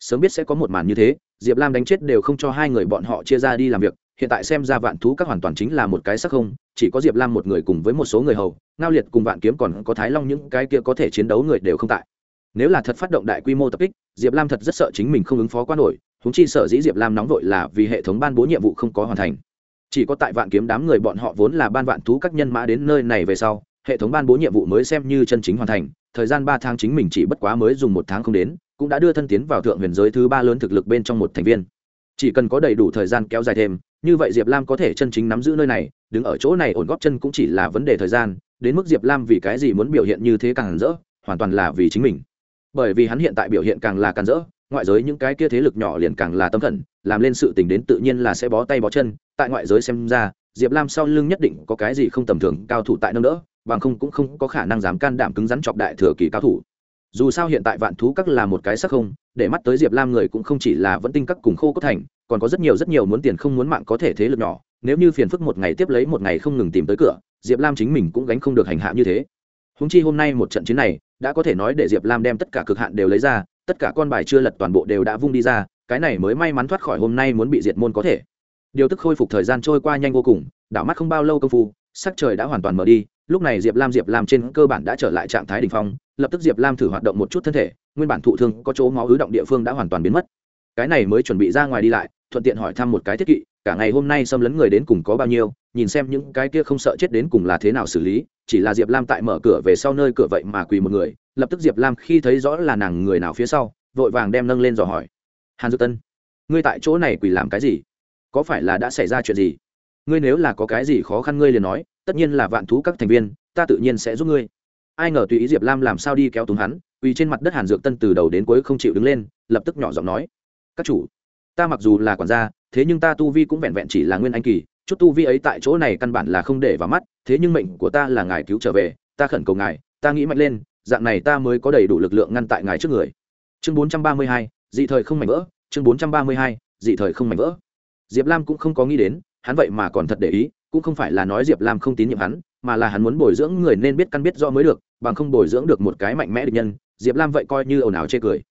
Speaker 1: Sớm biết sẽ có một màn như thế diệp lam đánh chết đều không cho hai người bọn họ chia ra đi làm việc, hiện tại xem ra vạn thú các hoàn toàn chính là một cái sắc không, chỉ có diệp lam một người cùng với một số người hầu, ngao liệt cùng vạn kiếm còn có thái long những cái kia có thể chiến đấu người đều không tại. Nếu là thật phát động đại quy mô tập kích, diệp lam thật rất sợ chính mình không ứng phó quá nổi húng chi sợ dĩ diệp lam nóng vội là vì hệ thống ban bố nhiệm vụ không có hoàn thành. Chỉ có tại vạn kiếm đám người bọn họ vốn là ban vạn thú các nhân mã đến nơi này về sau hệ thống ban bố nhiệm vụ mới xem như chân chính hoàn thành, thời gian ba tháng chính mình chỉ bất quá mới dùng một tháng không đến, cũng đã đưa thân tiến vào thượng huyền giới thứ ba lớn thực lực bên trong một thành viên. Chỉ cần có đầy đủ thời gian kéo dài thêm, như vậy diệp lam có thể chân chính nắm giữ nơi này, đứng ở chỗ này ổn góp chân cũng chỉ là vấn đề thời gian, đến mức diệp lam vì cái gì muốn biểu hiện như thế càng rỡ, hoàn toàn là vì chính mình. Bởi vì hắn hiện tại biểu hiện càng là càng rỡ, ngoại giới những cái kia thế lực nhỏ liền càng là tâm khẩn làm lên sự tình đến tự nhiên là sẽ bó tay bó chân, tại ngoại giới xem ra, diệp lam sau lưng nhất định có cái gì không tầm thường cao thủ tại nâng đỡ bằng không cũng không có khả năng dám can đảm cứng rắn chọc đại thừa kỳ cao thủ. Dù sao hiện tại vạn thú các là một cái sắc không, để mắt tới diệp lam người cũng không chỉ là vẫn tinh các cùng khô cốt thành, còn có rất nhiều rất nhiều muốn tiền không muốn mạng có thể thế lực nhỏ. Nếu như phiền phức một ngày tiếp lấy một ngày không ngừng tìm tới cửa, diệp lam chính mình cũng gánh không được hành hạ như thế. Húng chi hôm nay một trận chiến này, đã có thể nói để diệp lam đem tất cả cực hạn đều lấy ra, tất cả con bài chưa lật toàn bộ đều đã vung đi ra, cái này mới may mắn thoát khỏi hôm nay muốn bị diệt môn có thể. Điều tức khôi phục thời gian trôi qua nhanh vô cùng, đảo mắt không bao lâu công phu, sắc trời đã hoàn toàn mở đi lúc này diệp lam diệp lam trên cơ bản đã trở lại trạng thái đ ỉ n h phong, lập tức diệp lam thử hoạt động một chút thân thể, nguyên bản thụ thương có chỗ máu ứ động địa phương đã hoàn toàn biến mất. Cái này mới chuẩn bị ra ngoài đi lại, thuận tiện hỏi thăm một cái thiết kỵ, cả ngày hôm nay xâm lấn người đến cùng có bao nhiêu, nhìn xem những cái kia không sợ chết đến cùng là thế nào xử lý, chỉ là diệp lam tại mở cửa về sau nơi cửa vậy mà quỳ một người, lập tức diệp lam khi thấy rõ là nàng người nào phía sau, vội vàng đem nâng lên dò hỏi. Hàn dược tân, ngươi tại chỗ này quỳ làm cái gì? Có phải là đã xảy ra chuyện gì? Ngươi nếu là có cái gì khó khăn ngươi liền nói tất nhiên là vạn thú các thành viên, ta tự nhiên sẽ giúp ngươi. Ai ngờ tùy ý diệp lam làm sao đi kéo túng hắn uy trên mặt đất hàn dược tân từ đầu đến cuối không chịu đứng lên, lập tức nhỏ giọng nói, các chủ, ta mặc dù là quản gia, thế nhưng ta tu vi cũng vẹn vẹn chỉ là nguyên anh kỳ, chút tu vi ấy tại chỗ này căn bản là không để vào mắt, thế nhưng mệnh của ta là ngài cứu trở về, ta khẩn cầu ngài, ta nghĩ mạnh lên, dạng này ta mới có đầy đủ lực lượng ngăn tại ngài trước người. Chương bốn trăm ba mươi hai, dị thời không mảnh vỡ, chương bốn trăm ba mươi hai, dị thời không mảnh vỡ. Diệp lam cũng không có nghĩ đến, hắn vậy mà còn thật để ý cũng không phải là nói diệp lam không tín nhiệm hắn, mà là hắn muốn bồi dưỡng người nên biết căn biết rõ mới được, bằng không bồi dưỡng được một cái mạnh mẽ địch nhân, diệp lam vậy coi như ồn ào chê cười.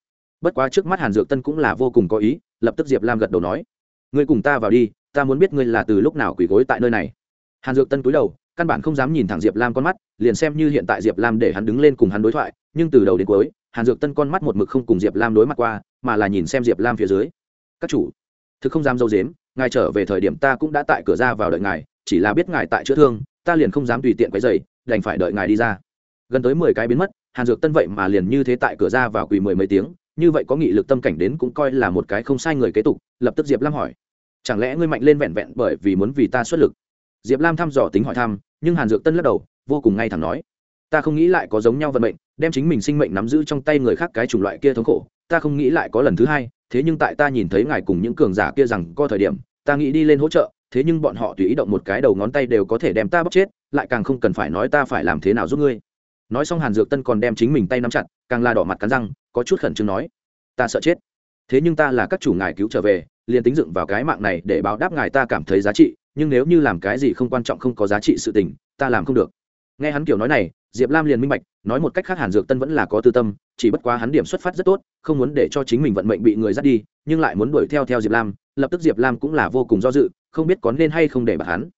Speaker 1: Bất quá trước mắt hàn dược tân cũng là vô cùng có ý, lập tức diệp lam gật đầu nói, ngươi cùng ta vào đi, ta muốn biết ngươi là từ lúc nào quỳ gối tại nơi này. Hàn dược tân cúi đầu, căn bản không dám nhìn thẳng diệp lam con mắt, liền xem như hiện tại diệp lam để hắn đứng lên cùng hắn đối thoại, nhưng từ đầu đến cuối, hàn dược tân con mắt một mực không cùng diệp lam đối mặt qua, mà là nhìn xem diệp lam phía dưới. Các chủ, thực không dám dâu dếm ngài trở về thời điểm ta cũng đã tại cửa ra vào đợi ngài chỉ là biết ngài tại chữa thương, ta liền không dám tùy tiện quấy dày đành phải đợi ngài đi ra. Gần tới mười cái biến mất, hàn dược tân vậy mà liền như thế tại cửa ra vào quỳ mười mấy tiếng, như vậy có nghị lực tâm cảnh đến cũng coi là một cái không sai người kế tục, lập tức diệp lam hỏi. Chẳng lẽ ngươi mạnh lên vẹn vẹn bởi vì muốn vì ta xuất lực? Diệp lam thăm dò tính hỏi thăm, nhưng hàn dược tân lắc đầu, vô cùng ngay thẳng nói. Ta không nghĩ lại có giống nhau vận mệnh, đem chính mình sinh mệnh nắm giữ trong tay người khác cái chủng loại kia thống khổ, ta không nghĩ lại có lần thứ hai, thế nhưng tại ta nhìn thấy ngài cùng những cường giả kia rằng có thời điểm, ta nghĩ đi lên hỗ trợ thế nhưng bọn họ tùy ý động một cái đầu ngón tay đều có thể đem ta bóc chết, lại càng không cần phải nói ta phải làm thế nào giúp ngươi. Nói xong hàn dược tân còn đem chính mình tay nắm chặt, càng la đỏ mặt cắn răng, có chút khẩn trương nói, ta sợ chết. Thế nhưng ta là các chủ ngài cứu trở về, liền tính dựng vào cái mạng này để báo đáp ngài ta cảm thấy giá trị, nhưng nếu như làm cái gì không quan trọng không có giá trị sự tình, ta làm không được. Nghe hắn kiểu nói này, diệp lam liền minh bạch, nói một cách khác hàn dược tân vẫn là có tư tâm, chỉ bất quá hắn điểm xuất phát rất tốt, không muốn để cho chính mình vận mệnh bị người dắt đi, nhưng lại muốn đuổi theo theo diệp lam, lập tức diệp lam cũng là vô cùng do dự không biết có nên hay không để bạc hắn.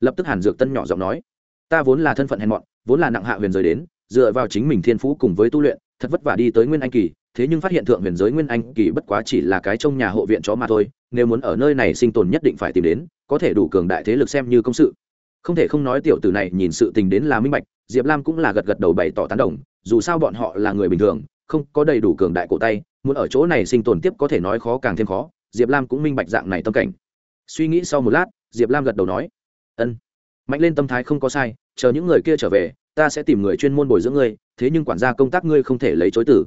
Speaker 1: Lập tức hàn dược tân nhỏ giọng nói, ta vốn là thân phận hèn mọn, vốn là nặng hạ huyền giới đến, dựa vào chính mình thiên phú cùng với tu luyện, thật vất vả đi tới nguyên anh kỳ, thế nhưng phát hiện thượng huyền giới nguyên anh kỳ bất quá chỉ là cái trong nhà hộ viện chó mà thôi, nếu muốn ở nơi này sinh tồn nhất định phải tìm đến, có thể đủ cường đại thế lực xem như công sự. Không thể không nói tiểu tử này nhìn sự tình đến là minh bạch, diệp lam cũng là gật gật đầu bày tỏ tán đồng, dù sao bọn họ là người bình thường, không có đầy đủ cường đại cổ tay, muốn ở chỗ này sinh tồn tiếp có thể nói khó càng thêm khó, diệp lam cũng minh bạch dạng này tâm cảnh suy nghĩ sau một lát, diệp lam gật đầu nói, ân, mạnh lên tâm thái không có sai, chờ những người kia trở về, ta sẽ tìm người chuyên môn bồi dưỡng ngươi, thế nhưng quản gia công tác ngươi không thể lấy chối tử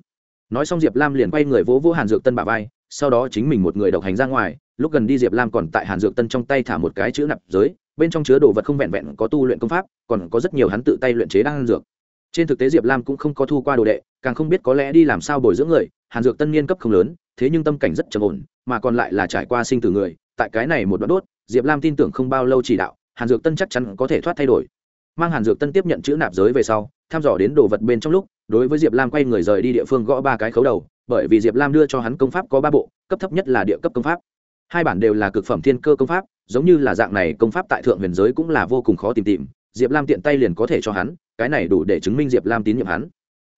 Speaker 1: nói xong diệp lam liền quay người vỗ vỗ hàn dược tân bà vai, sau đó chính mình một người độc hành ra ngoài, lúc gần đi diệp lam còn tại hàn dược tân trong tay thả một cái chữ nạp giới, bên trong chứa đồ vật không vẹn vẹn có tu luyện công pháp, còn có rất nhiều hắn tự tay luyện chế đan dược. Trên thực tế diệp lam cũng không có thu qua đồ đệ, càng không biết có lẽ đi làm sao bồi dưỡng người, hàn dược tân niên cấp không lớn, thế nhưng tâm cảnh rất trầm ổn mà còn lại là trải qua sinh tử người, tại cái này một đoạn đốt, diệp lam tin tưởng không bao lâu chỉ đạo, hàn dược tân chắc chắn có thể thoát thay đổi. Mang hàn dược tân tiếp nhận chữ nạp giới về sau, thăm dò đến đồ vật bên trong lúc, đối với diệp lam quay người rời đi địa phương gõ ba cái khấu đầu, bởi vì diệp lam đưa cho hắn công pháp có ba bộ, cấp thấp nhất là địa cấp công pháp. Hai bản đều là cực phẩm thiên cơ công pháp, giống như là dạng này công pháp tại thượng huyền giới cũng là vô cùng khó tìm tìm, diệp lam tiện tay liền có thể cho hắn, cái này đủ để chứng minh diệp lam tín nhiệm hắn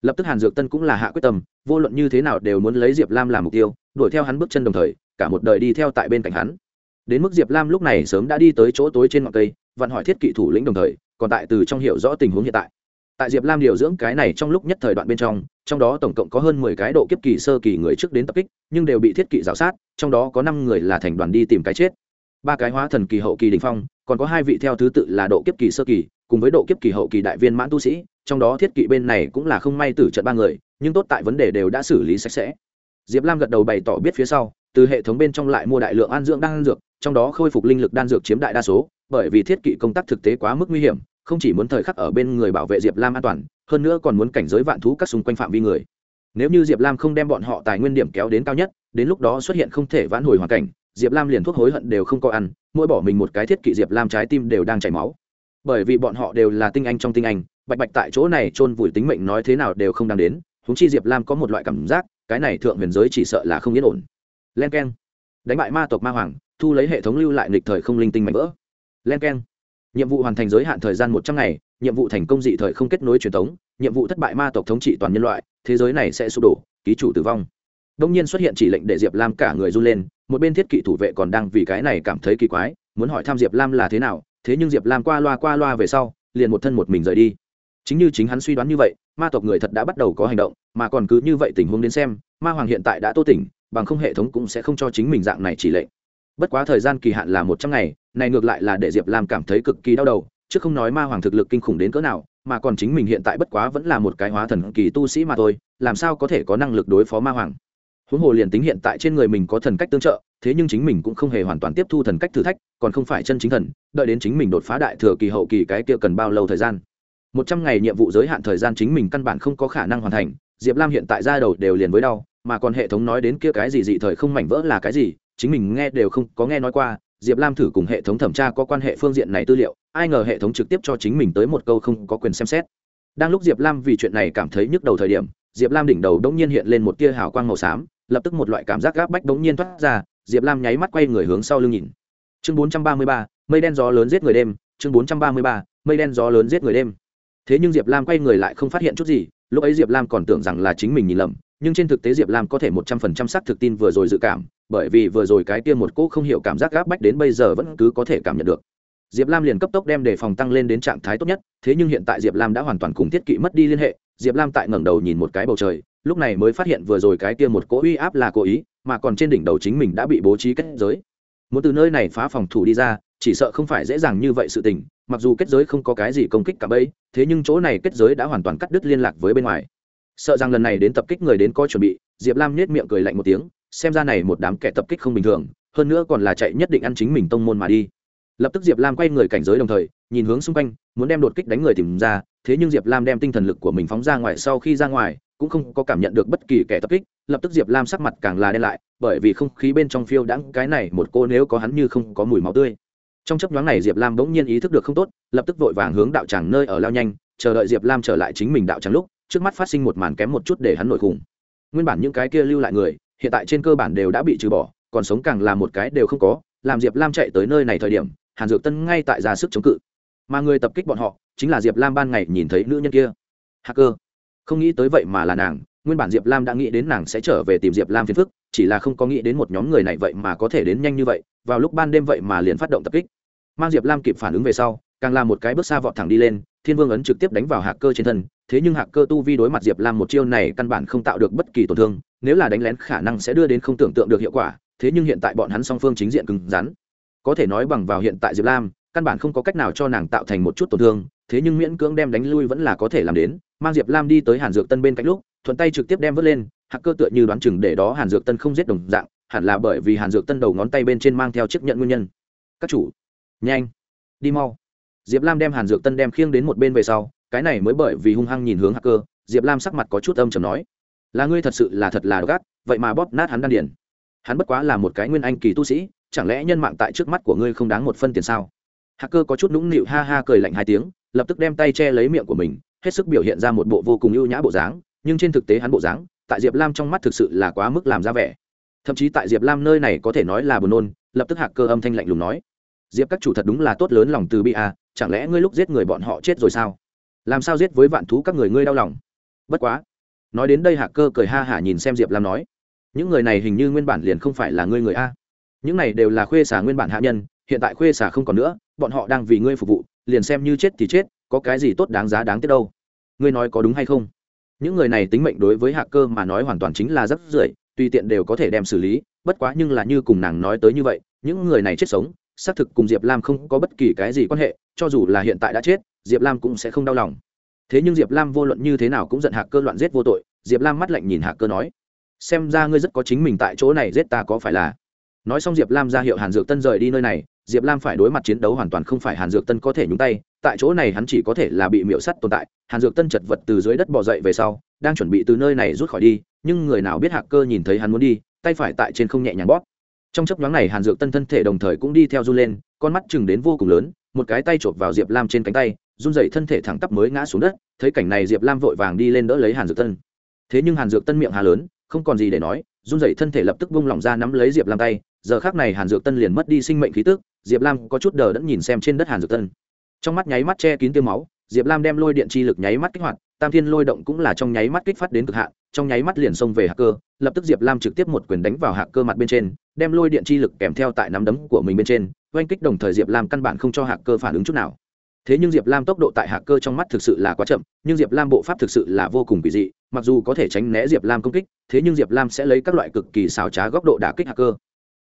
Speaker 1: lập tức hàn dược tân cũng là hạ quyết tâm, vô luận như thế nào đều muốn lấy diệp lam làm mục tiêu, đuổi theo hắn bước chân đồng thời, cả một đời đi theo tại bên cạnh hắn. Đến mức diệp lam lúc này sớm đã đi tới chỗ tối trên ngọn cây, vặn hỏi thiết kỵ thủ lĩnh đồng thời, còn tại từ trong hiểu rõ tình huống hiện tại. Tại diệp lam điều dưỡng cái này trong lúc nhất thời đoạn bên trong trong đó tổng cộng có hơn mười cái độ kiếp kỳ sơ kỳ người trước đến tập kích, nhưng đều bị thiết kỵ rào sát, trong đó có năm người là thành đoàn đi tìm cái chết. Ba cái hóa thần kỳ hậu kỳ đình phong, còn có hai vị theo thứ tự là độ kiếp kỳ sơ kỳ, cùng với độ kiếp kỳ hậu kỳ đại viên mãn tu sĩ trong đó thiết kỵ bên này cũng là không may tử trận ba người, nhưng tốt tại vấn đề đều đã xử lý sạch sẽ. Diệp lam gật đầu bày tỏ biết phía sau, từ hệ thống bên trong lại mua đại lượng an dưỡng đan dược, trong đó khôi phục linh lực đan dược chiếm đại đa số, bởi vì thiết kỵ công tác thực tế quá mức nguy hiểm, không chỉ muốn thời khắc ở bên người bảo vệ diệp lam an toàn, hơn nữa còn muốn cảnh giới vạn thú các xung quanh phạm vi người. Nếu như diệp lam không đem bọn họ tài nguyên điểm kéo đến cao nhất, đến lúc đó xuất hiện không thể vãn hồi hoàn cảnh, diệp lam liền thuốc hối hận đều không có ăn, mỗi bỏ mình một cái thiết kỵ diệp lam trái tim đều đang chảy máu. Bởi vì bọn họ đều là tinh anh trong tinh anh bạch bạch tại chỗ này chôn vùi tính mệnh nói thế nào đều không đang đến húng chi diệp lam có một loại cảm giác, cái này thượng huyền giới chỉ sợ là không yên ổn. Len k e n đánh bại ma tộc ma hoàng, thu lấy hệ thống lưu lại nghịch thời không linh tinh mạnh vỡ. Len k e n nhiệm vụ hoàn thành giới hạn thời gian một trăm ngày, nhiệm vụ thành công dị thời không kết nối truyền thống, nhiệm vụ thất bại ma tộc thống trị toàn nhân loại, thế giới này sẽ sụp đổ, ký chủ tử vong. Đông nhiên xuất hiện chỉ lệnh để diệp lam cả người run lên, một bên thiết kỵ thủ vệ còn đang vì cái này cảm thấy kỳ quái, muốn hỏi thăm diệp lam là thế nào, thế nhưng diệp lam qua loa qua loa về sau, liền một thân một mình rời đi chính như chính hắn suy đoán như vậy, ma tộc người thật đã bắt đầu có hành động, mà còn cứ như vậy tình huống đến xem, ma hoàng hiện tại đã tô tỉnh, bằng không hệ thống cũng sẽ không cho chính mình dạng này chỉ lệnh. Bất quá thời gian kỳ hạn là một trăm ngày, này ngược lại là để diệp lam cảm thấy cực kỳ đau đầu, chứ không nói ma hoàng thực lực kinh khủng đến cỡ nào, mà còn chính mình hiện tại bất quá vẫn là một cái hóa thần kỳ tu sĩ mà thôi, làm sao có thể có năng lực đối phó ma hoàng. Huống hồ liền tính hiện tại trên người mình có thần cách tương trợ, thế nhưng chính mình cũng không hề hoàn toàn tiếp thu thần cách thử thách, còn không phải chân chính thần, đợi đến chính mình đột phá đại thừa kỳ hậu kỳ cái kia cần bao lâu thời gian một trăm ngày nhiệm vụ giới hạn thời gian chính mình căn bản không có khả năng hoàn thành, diệp lam hiện tại ra đầu đều liền với đau, mà còn hệ thống nói đến kia cái gì dị thời không mảnh vỡ là cái gì, chính mình nghe đều không có nghe nói qua, diệp lam thử cùng hệ thống thẩm tra có quan hệ phương diện này tư liệu, ai ngờ hệ thống trực tiếp cho chính mình tới một câu không có quyền xem xét. Đang lúc diệp lam vì chuyện này cảm thấy nhức đầu thời điểm, diệp lam đỉnh đầu đông nhiên hiện lên một tia hào quang màu xám, lập tức một loại cảm giác gáp bách đống nhiên thoát ra, diệp lam nháy mắt quay người hướng sau lưng nhìn. Chương bốn trăm ba mươi ba, mây đen gió lớn giết người đêm, chương bốn trăm ba mươi ba, mây đen gió lớn giết người đêm thế nhưng diệp lam quay người lại không phát hiện chút gì, lúc ấy diệp lam còn tưởng rằng là chính mình nhìn lầm, nhưng trên thực tế diệp lam có thể một trăm phần trăm xác thực tin vừa rồi dự cảm, bởi vì vừa rồi cái kia một cỗ không hiểu cảm giác gáp bách đến bây giờ vẫn cứ có thể cảm nhận được. Diệp lam liền cấp tốc đem đề phòng tăng lên đến trạng thái tốt nhất, thế nhưng hiện tại diệp lam đã hoàn toàn cùng thiết kỵ mất đi liên hệ, diệp lam tại ngẩng đầu nhìn một cái bầu trời, lúc này mới phát hiện vừa rồi cái kia một cỗ uy áp là cố ý, mà còn trên đỉnh đầu chính mình đã bị bố trí kết giới. Muốn từ nơi này phá phòng thủ đi ra, chỉ sợ không phải dễ dàng như vậy sự tình mặc dù kết giới không có cái gì công kích cả bấy thế nhưng chỗ này kết giới đã hoàn toàn cắt đứt liên lạc với bên ngoài. Sợ rằng lần này đến tập kích người đến có chuẩn bị, diệp lam nhếch miệng cười lạnh một tiếng, xem ra này một đám kẻ tập kích không bình thường, hơn nữa còn là chạy nhất định ăn chính mình tông môn mà đi. Lập tức diệp lam quay người cảnh giới đồng thời, nhìn hướng xung quanh, muốn đem đột kích đánh người tìm ra, thế nhưng diệp lam đem tinh thần lực của mình phóng ra ngoài sau khi ra ngoài, cũng không có cảm nhận được bất kỳ kẻ tập kích, lập tức diệp lam sắc mặt càng là đen lại, bởi vì không khí bên trong phiêu đãng cái này một cô nếu có hắn như không có mùi máu tươi trong chấp nhoáng này diệp lam bỗng nhiên ý thức được không tốt, lập tức vội vàng hướng đạo tràng nơi ở lao nhanh, chờ đợi diệp lam trở lại chính mình đạo tràng lúc, trước mắt phát sinh một màn kém một chút để hắn nổi khủng. Nguyên bản những cái kia lưu lại người, hiện tại trên cơ bản đều đã bị trừ bỏ, còn sống càng là một cái đều không có, làm diệp lam chạy tới nơi này thời điểm, hàn dược tân ngay tại ra sức chống cự. Mà người tập kích bọn họ, chính là diệp lam ban ngày nhìn thấy nữ nhân kia. Hacker. Không nghĩ tới vậy mà là nàng, nguyên bản diệp lam đã nghĩ đến nàng sẽ trở về tìm diệp lam phiền phức, chỉ là không có nghĩ đến một nhóm người này vậy mà có thể đến nhanh như vậy, vào lúc ban đêm vậy mà liền phát động tập kích mang diệp lam kịp phản ứng về sau, càng làm một cái bước xa vọt thẳng đi lên, thiên vương ấn trực tiếp đánh vào hạc cơ trên thân, thế nhưng hạc cơ tu vi đối mặt diệp lam một chiêu này căn bản không tạo được bất kỳ tổn thương, nếu là đánh lén khả năng sẽ đưa đến không tưởng tượng được hiệu quả, thế nhưng hiện tại bọn hắn song phương chính diện cứng rắn. Có thể nói bằng vào hiện tại diệp lam, căn bản không có cách nào cho nàng tạo thành một chút tổn thương, thế nhưng miễn cưỡng đem đánh lui vẫn là có thể làm đến. Mang diệp lam đi tới hàn dược tân bên cạnh lúc, thuận tay trực tiếp đem vớt lên, Hạc Cơ tựa như đoán chừng để đó hàn dược tân không giết đồng dạng, hẳn là bởi vì hàn dược tân đầu ngón tay bên trên mang theo chiếc nhận nguyên nhân. Các chủ nhanh. Đi mau. Diệp lam đem hàn dược tân đem khiêng đến một bên về sau, cái này mới bởi vì hung hăng nhìn hướng hacker, diệp lam sắc mặt có chút âm chầm nói. Là ngươi thật sự là thật là gắt vậy mà bóp nát hắn đan điển hắn bất quá là một cái nguyên anh kỳ tu sĩ, chẳng lẽ nhân mạng tại trước mắt của ngươi không đáng một phân tiền sao? Hacker có chút nũng nịu ha ha cười lạnh hai tiếng, lập tức đem tay che lấy miệng của mình, hết sức biểu hiện ra một bộ vô cùng ưu nhã bộ dáng, nhưng trên thực tế hắn bộ dáng, tại diệp lam trong mắt thực sự là quá mức làm ra vẻ. Thậm chí tại diệp lam nơi này có thể nói là buồn nôn, lập tức hacker âm thanh lạnh lùng nói diệp các chủ thật đúng là tốt lớn lòng từ bi à chẳng lẽ ngươi lúc giết người bọn họ chết rồi sao? Làm sao giết với vạn thú các người ngươi đau lòng? Bất quá. Nói đến đây Hạ Cơ cười ha hả nhìn xem diệp lam nói. Những người này hình như nguyên bản liền không phải là ngươi người a. Những này đều là khuê xả nguyên bản hạ nhân, hiện tại khuê xả không còn nữa, bọn họ đang vì ngươi phục vụ, liền xem như chết thì chết, có cái gì tốt đáng giá đáng tiếc đâu. Ngươi nói có đúng hay không? Những người này tính mệnh đối với hạ cơ mà nói hoàn toàn chính là rất rưởi, tùy tiện đều có thể đem xử lý, bất quá nhưng là như cùng nàng nói tới như vậy, những người này chết sống xác thực cùng diệp lam không có bất kỳ cái gì quan hệ, cho dù là hiện tại đã chết, diệp lam cũng sẽ không đau lòng. Thế nhưng diệp lam vô luận như thế nào cũng giận hạ cơ loạn giết vô tội, diệp lam mắt lạnh nhìn hạ cơ nói, xem ra ngươi rất có chính mình tại chỗ này giết ta có phải là? Nói xong diệp lam ra hiệu hàn dược tân rời đi nơi này, diệp lam phải đối mặt chiến đấu hoàn toàn không phải hàn dược tân có thể nhúng tay, tại chỗ này hắn chỉ có thể là bị miễu sắt tồn tại. Hàn dược tân chật vật từ dưới đất bỏ dậy về sau, đang chuẩn bị từ nơi này rút khỏi đi, nhưng người nào biết hạc cơ nhìn thấy hắn muốn đi, tay phải tại trên không nhẹ nhàng bóp trong chấp nhoáng này hàn dược tân thân thể đồng thời cũng đi theo run lên, con mắt chừng đến vô cùng lớn, một cái tay chộp vào diệp lam trên cánh tay, run dậy thân thể thẳng tắp mới ngã xuống đất, thấy cảnh này diệp lam vội vàng đi lên đỡ lấy hàn dược tân. Thế nhưng hàn dược tân miệng hà lớn, không còn gì để nói, run dậy thân thể lập tức bung lỏng ra nắm lấy diệp lam tay, giờ khác này hàn dược tân liền mất đi sinh mệnh khí tức, diệp lam có chút đờ đẫn nhìn xem trên đất hàn dược tân. Trong mắt nháy mắt che kín tiêu máu, diệp lam đem lôi điện chi lực nháy mắt kích hoạt tam thiên lôi động cũng là trong nháy mắt kích phát đến cực hạn, trong nháy mắt liền xông về hacker lập tức diệp lam trực tiếp một quyền đánh vào hacker mặt bên trên, đem lôi điện chi lực kèm theo tại nắm đấm của mình bên trên, oanh kích đồng thời diệp lam căn bản không cho hacker phản ứng chút nào. Thế nhưng diệp lam tốc độ tại hacker trong mắt thực sự là quá chậm, nhưng diệp lam bộ pháp thực sự là vô cùng kỳ dị, mặc dù có thể tránh né diệp lam công kích, thế nhưng diệp lam sẽ lấy các loại cực kỳ xào trá góc độ đả kích hacker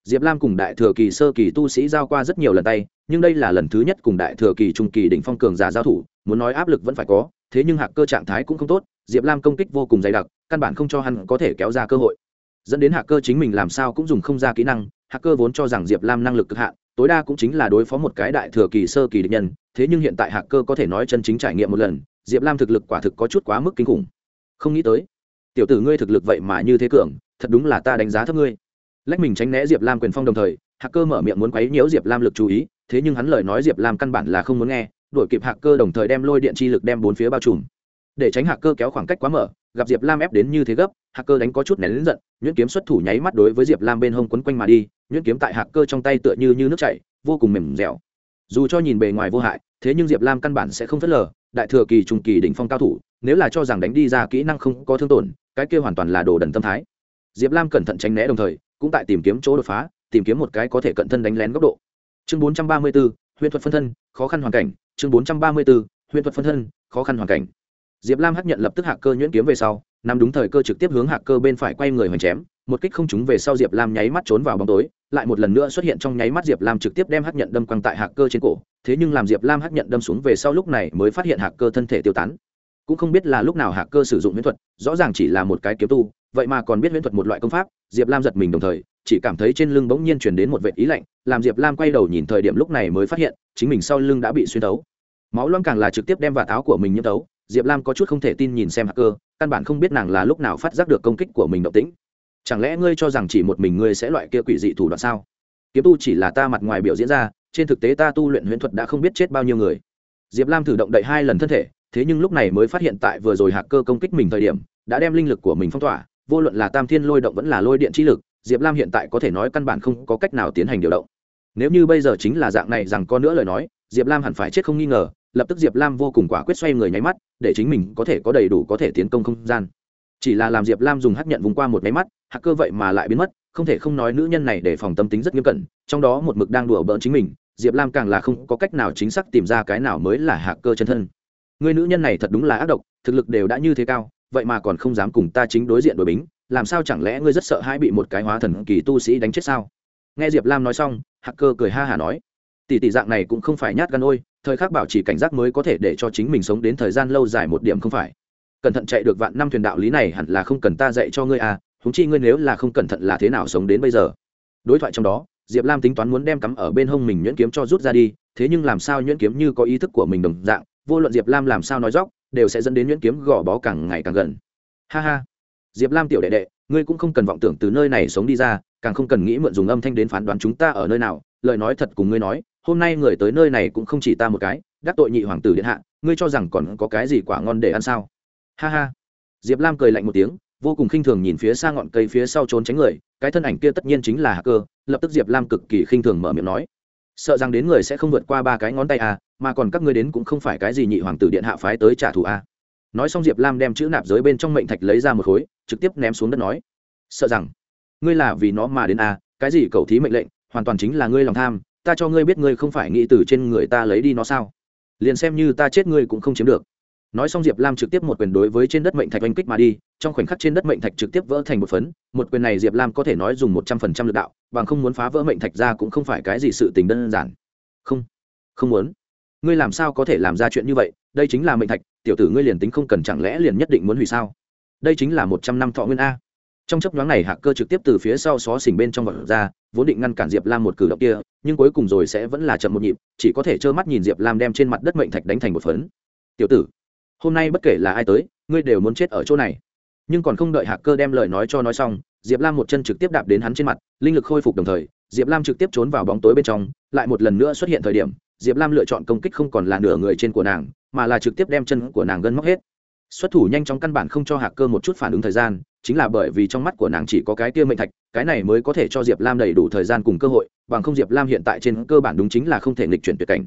Speaker 1: diệp lam cùng đại thừa kỳ sơ kỳ tu sĩ giao qua rất nhiều lần tay, nhưng đây là lần thứ nhất cùng đại thừa kỳ trung kỳ đỉnh phong cường giả giao thủ, muốn nói áp lực vẫn phải có, thế nhưng hạc cơ trạng thái cũng không tốt, diệp lam công kích vô cùng dày đặc, căn bản không cho hắn có thể kéo ra cơ hội. Dẫn đến hạc cơ chính mình làm sao cũng dùng không ra kỹ năng, hạc cơ vốn cho rằng diệp lam năng lực cực hạn, tối đa cũng chính là đối phó một cái đại thừa kỳ sơ kỳ địch nhân, thế nhưng hiện tại hạc cơ có thể nói chân chính trải nghiệm một lần, diệp lam thực lực quả thực có chút quá mức kinh khủng. Không nghĩ tới, tiểu tử ngươi thực lực vậy mà như thế cường, thật đúng là ta đánh giá thấp ngươi lách mình tránh né diệp lam quyền phong đồng thời hacker mở miệng muốn quấy nhiễu diệp lam lực chú ý thế nhưng hắn lời nói diệp lam căn bản là không muốn nghe đuổi kịp hacker đồng thời đem lôi điện chi lực đem bốn phía bao trùm. Để tránh hacker kéo khoảng cách quá mở gặp diệp lam ép đến như thế gấp hacker đánh có chút nén lính giận nhuyễn kiếm xuất thủ nháy mắt đối với diệp lam bên hông quấn quanh mà đi nhuyễn kiếm tại hacker trong tay tựa như, như nước chảy vô cùng mềm dẻo. Dù cho nhìn bề ngoài vô hại thế nhưng diệp lam căn bản sẽ không phớt lờ đại thừa kỳ trung kỳ đỉnh phong cao thủ nếu là cho rằng đánh đi ra kỹ năng không có thương tổn cái kia hoàn toàn là đồ đần tâm thái. Diệp lam cẩn thận tránh né đồng thời cũng tại tìm kiếm chỗ đột phá tìm kiếm một cái có thể cận thân đánh lén góc độ. Chương 434, huyền thuật phân thân khó khăn hoàn cảnh. Chương 434, huyền thuật phân thân khó khăn hoàn cảnh. Diệp lam hắc nhận lập tức hạ cơ nhuyễn kiếm về sau nằm đúng thời cơ trực tiếp hướng hạ cơ bên phải quay người hoành chém một kích không trúng về sau diệp lam nháy mắt trốn vào bóng tối lại một lần nữa xuất hiện trong nháy mắt diệp lam trực tiếp đem hắc nhận đâm quăng tại hạ cơ trên cổ thế nhưng làm diệp lam hắc nhận đâm xuống về sau lúc này mới phát hiện hạ cơ thân thể tiêu tán. Cũng không biết là lúc nào hạ cơ sử dụng miễn thuật rõ ràng chỉ là một cái kiếm tu vậy mà còn biết huyễn thuật một loại công pháp, diệp lam giật mình đồng thời, chỉ cảm thấy trên lưng bỗng nhiên chuyển đến một vệ ý lạnh, làm diệp lam quay đầu nhìn thời điểm lúc này mới phát hiện, chính mình sau lưng đã bị xuyên tấu máu loang càng là trực tiếp đem vào áo của mình nhiễm tấu diệp lam có chút không thể tin nhìn xem hacker, căn bản không biết nàng là lúc nào phát giác được công kích của mình động tĩnh. Chẳng lẽ ngươi cho rằng chỉ một mình ngươi sẽ loại kia quỷ dị thủ đoạn sao? Kiếm tu chỉ là ta mặt ngoài biểu diễn ra, trên thực tế ta tu luyện huyễn thuật đã không biết chết bao nhiêu người. Diệp lam thử động đậy hai lần thân thể, thế nhưng lúc này mới phát hiện tại vừa rồi hacker công kích mình thời điểm, đã đem linh lực của mình phong tỏa vô luận là tam thiên lôi động vẫn là lôi điện chi lực, diệp lam hiện tại có thể nói căn bản không có cách nào tiến hành điều động. Nếu như bây giờ chính là dạng này rằng có nữa lời nói, diệp lam hẳn phải chết không nghi ngờ, lập tức diệp lam vô cùng quả quyết xoay người nháy mắt, để chính mình có thể có đầy đủ có thể tiến công không gian. Chỉ là làm diệp lam dùng hắc nhận vùng qua một nháy mắt hắc cơ vậy mà lại biến mất, không thể không nói nữ nhân này để phòng tâm tính rất nghiêm cẩn, trong đó một mực đang đùa bỡn chính mình, diệp lam càng là không có cách nào chính xác tìm ra cái nào mới là hạc cơ chân thân. Người nữ nhân này thật đúng là ác độc, thực lực đều đã như thế cao vậy mà còn không dám cùng ta chính đối diện đối bính, làm sao chẳng lẽ ngươi rất sợ hãi bị một cái hóa thần kỳ tu sĩ đánh chết sao? Nghe diệp lam nói xong, hacker cười ha hả nói, tỷ tỷ dạng này cũng không phải nhát gan ôi, thời khắc bảo chỉ cảnh giác mới có thể để cho chính mình sống đến thời gian lâu dài một điểm không phải. Cẩn thận chạy được vạn năm thuyền đạo lý này hẳn là không cần ta dạy cho ngươi à húng chi ngươi nếu là không cẩn thận là thế nào sống đến bây giờ? Đối thoại trong đó, diệp lam tính toán muốn đem cắm ở bên hông mình nhuyễn kiếm cho rút ra đi, thế nhưng làm sao nhuyễn kiếm như có ý thức của mình đồng dạng, vô luận diệp lam làm sao nói dóc đều sẽ dẫn đến nhuyễn kiếm gò bó càng ngày càng gần. Ha ha. Diệp lam tiểu đệ đệ, ngươi cũng không cần vọng tưởng từ nơi này sống đi ra, càng không cần nghĩ mượn dùng âm thanh đến phán đoán chúng ta ở nơi nào. Lời nói thật cùng ngươi nói, hôm nay người tới nơi này cũng không chỉ ta một cái, đắc tội nhị hoàng tử điện hạ, ngươi cho rằng còn có cái gì quả ngon để ăn sao? Ha ha. Diệp lam cười lạnh một tiếng, vô cùng khinh thường nhìn phía xa ngọn cây phía sau trốn tránh người, cái thân ảnh kia tất nhiên chính là hạ cơ lập tức diệp lam cực kỳ khinh thường mở miệng nói sợ rằng đến người sẽ không vượt qua ba cái ngón tay à mà còn các ngươi đến cũng không phải cái gì nhị hoàng tử điện hạ phái tới trả thù à nói xong diệp lam đem chữ nạp giới bên trong mệnh thạch lấy ra một khối, trực tiếp ném xuống đất nói, sợ rằng, ngươi là vì nó mà đến à cái gì cầu thí mệnh lệnh, hoàn toàn chính là ngươi lòng tham, ta cho ngươi biết ngươi không phải nghĩ từ trên người ta lấy đi nó sao? Liền xem như ta chết ngươi cũng không chiếm được nói xong diệp lam trực tiếp một quyền đối với trên đất mệnh thạch oanh kích mà đi, trong khoảnh khắc trên đất mệnh thạch trực tiếp vỡ thành một phấn, một quyền này diệp lam có thể nói dùng một trăm phần trăm l ự c đạo, bằng không muốn phá vỡ mệnh thạch ra cũng không phải cái gì sự tình đơn giản. Không không muốn. Ngươi làm sao có thể làm ra chuyện như vậy? Đây chính là mệnh thạch, tiểu tử ngươi liền tính không cần chẳng lẽ liền nhất định muốn hủy sao? Đây chính là một trăm năm thọ nguyên a. Trong chấp nhoáng này hạ cơ trực tiếp từ phía sau xó xỉnh bên trong vật ra, vốn định ngăn cản diệp lam một cử động kia, nhưng cuối cùng rồi sẽ vẫn là chậm một nhịp, chỉ có thể trơ mắt nhìn diệp lam đem trên mặt đất mệnh thạch đánh thành một phấn. Tiểu tử hôm nay bất kể là ai tới, ngươi đều muốn chết ở chỗ này. Nhưng còn không đợi Hạc cơ đem lời nói cho nói xong, diệp lam một chân trực tiếp đạp đến hắn trên mặt, linh lực khôi phục đồng thời, diệp lam trực tiếp trốn vào bóng tối bên trong, lại một lần nữa xuất hiện thời điểm, diệp lam lựa chọn công kích không còn là nửa người trên của nàng, mà là trực tiếp đem chân của nàng gân móc hết. Xuất thủ nhanh chóng căn bản không cho Hạc cơ một chút phản ứng thời gian, chính là bởi vì trong mắt của nàng chỉ có cái tia mệnh thạch, cái này mới có thể cho diệp lam đầy đủ thời gian cùng cơ hội, bằng không diệp lam hiện tại trên cơ bản đúng chính là không thể nghịch chuyển tuyệt cảnh.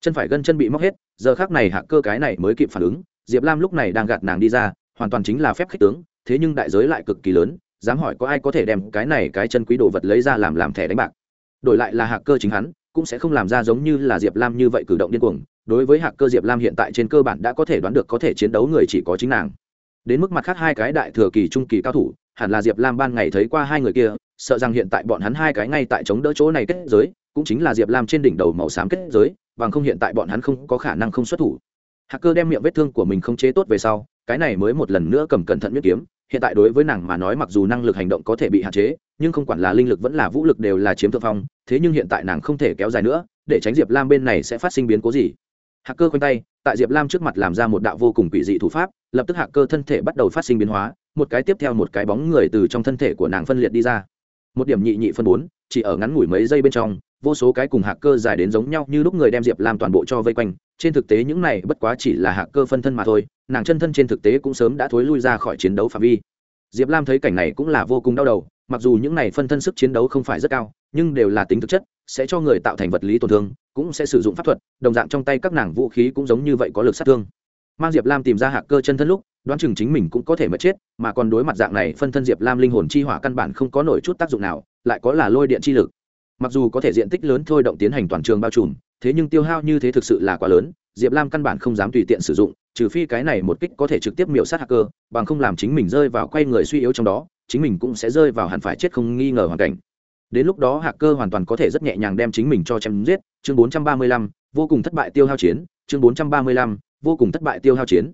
Speaker 1: Chân phải gân chân bị móc hết, giờ khác này Hạc cơ cái này mới kịp phản ứng diệp lam lúc này đang gạt nàng đi ra, hoàn toàn chính là phép khích tướng, thế nhưng đại giới lại cực kỳ lớn, dám hỏi có ai có thể đem cái này cái chân quý đồ vật lấy ra làm làm thẻ đánh bạc. Đổi lại là hạc cơ chính hắn, cũng sẽ không làm ra giống như là diệp lam như vậy cử động điên cuồng, đối với hạc cơ diệp lam hiện tại trên cơ bản đã có thể đoán được có thể chiến đấu người chỉ có chính nàng. Đến mức mặt khác hai cái đại thừa kỳ trung kỳ cao thủ, hẳn là diệp lam ban ngày thấy qua hai người kia, sợ rằng hiện tại bọn hắn hai cái ngay tại chống đỡ chỗ này kết giới, cũng chính là diệp lam trên đỉnh đầu màu xám kết giới, bằng không hiện tại bọn hắn không có khả năng không xuất thủ hacker đem miệng vết thương của mình không chế tốt về sau, cái này mới một lần nữa cầm cẩn thận miết kiếm. Hiện tại đối với nàng mà nói mặc dù năng lực hành động có thể bị hạn chế, nhưng không quản là linh lực vẫn là vũ lực đều là chiếm thượng phong, thế nhưng hiện tại nàng không thể kéo dài nữa, để tránh diệp lam bên này sẽ phát sinh biến cố gì. Hacker khoanh tay, tại diệp lam trước mặt làm ra một đạo vô cùng quỷ dị thủ pháp, lập tức hacker thân thể bắt đầu phát sinh biến hóa, một cái tiếp theo một cái bóng người từ trong thân thể của nàng phân liệt đi ra. Một điểm nhị nhị phân bốn, chỉ ở ngắn ngủi mấy giây bên trong, vô số cái cùng hacker dài đến giống nhau như lúc người đem diệp lam toàn bộ cho vây quanh trên thực tế những này bất quá chỉ là hacker phân thân mà thôi, nàng chân thân trên thực tế cũng sớm đã thối lui ra khỏi chiến đấu phạm vi. Diệp lam thấy cảnh này cũng là vô cùng đau đầu, mặc dù những này phân thân sức chiến đấu không phải rất cao, nhưng đều là tính thực chất, sẽ cho người tạo thành vật lý tổn thương, cũng sẽ sử dụng pháp thuật, đồng dạng trong tay các nàng vũ khí cũng giống như vậy có lực sát thương. Mang diệp lam tìm ra hạ cơ chân thân lúc, đoán chừng chính mình cũng có thể mất chết, mà còn đối mặt dạng này phân thân diệp lam linh hồn chi hỏa căn bản không có nổi chút tác dụng nào, lại có là lôi điện chi lực. Mặc dù có thể diện tích lớn thôi động tiến hành toàn trường bao trùm thế nhưng tiêu hao như thế thực sự là quá lớn diệp lam căn bản không dám tùy tiện sử dụng trừ phi cái này một kích có thể trực tiếp miểu sát hacker bằng không làm chính mình rơi vào quay người suy yếu trong đó chính mình cũng sẽ rơi vào hẳn phải chết không nghi ngờ hoàn cảnh. Đến lúc đó hacker hoàn toàn có thể rất nhẹ nhàng đem chính mình cho chém giết chương 435, vô cùng thất bại tiêu hao chiến chương 435, vô cùng thất bại tiêu hao chiến.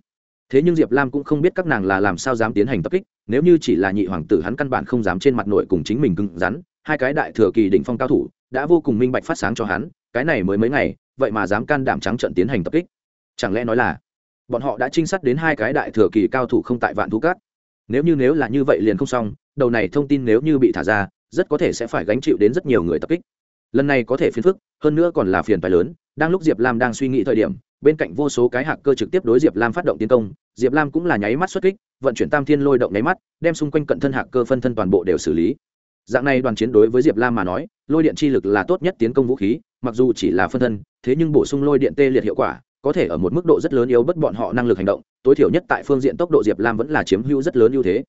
Speaker 1: Thế nhưng diệp lam cũng không biết các nàng là làm sao dám tiến hành tập kích nếu như chỉ là nhị hoàng tử hắn căn bản không dám trên mặt nội cùng chính mình cứng rắn hai cái đại thừa kỳ đỉnh phong cao thủ đã vô cùng minh bạch phát sáng cho hắn cái này mới mấy ngày, vậy mà dám can đảm trắng trận tiến hành tập kích. Chẳng lẽ nói là bọn họ đã trinh sát đến hai cái đại thừa kỳ cao thủ không tại vạn thú cát? Nếu như nếu là như vậy liền không xong, đầu này thông tin nếu như bị thả ra, rất có thể sẽ phải gánh chịu đến rất nhiều người tập kích. Lần này có thể phiền phức, hơn nữa còn là phiền phái lớn, đang lúc diệp lam đang suy nghĩ thời điểm, bên cạnh vô số cái hạc cơ trực tiếp đối diệp lam phát động tiến công, diệp lam cũng là nháy mắt xuất kích, vận chuyển tam thiên lôi động nháy mắt, đem xung quanh cận thân hạc cơ phân thân toàn bộ đều xử lý. Dạng này đoàn chiến đối với diệp lam mà nói, lôi điện chi lực là tốt nhất tiến công vũ khí mặc dù chỉ là phân thân, thế nhưng bổ sung lôi điện tê liệt hiệu quả, có thể ở một mức độ rất lớn yếu bất bọn họ năng lực hành động, tối thiểu nhất tại phương diện tốc độ diệp lam vẫn là chiếm hữu rất lớn ưu thế.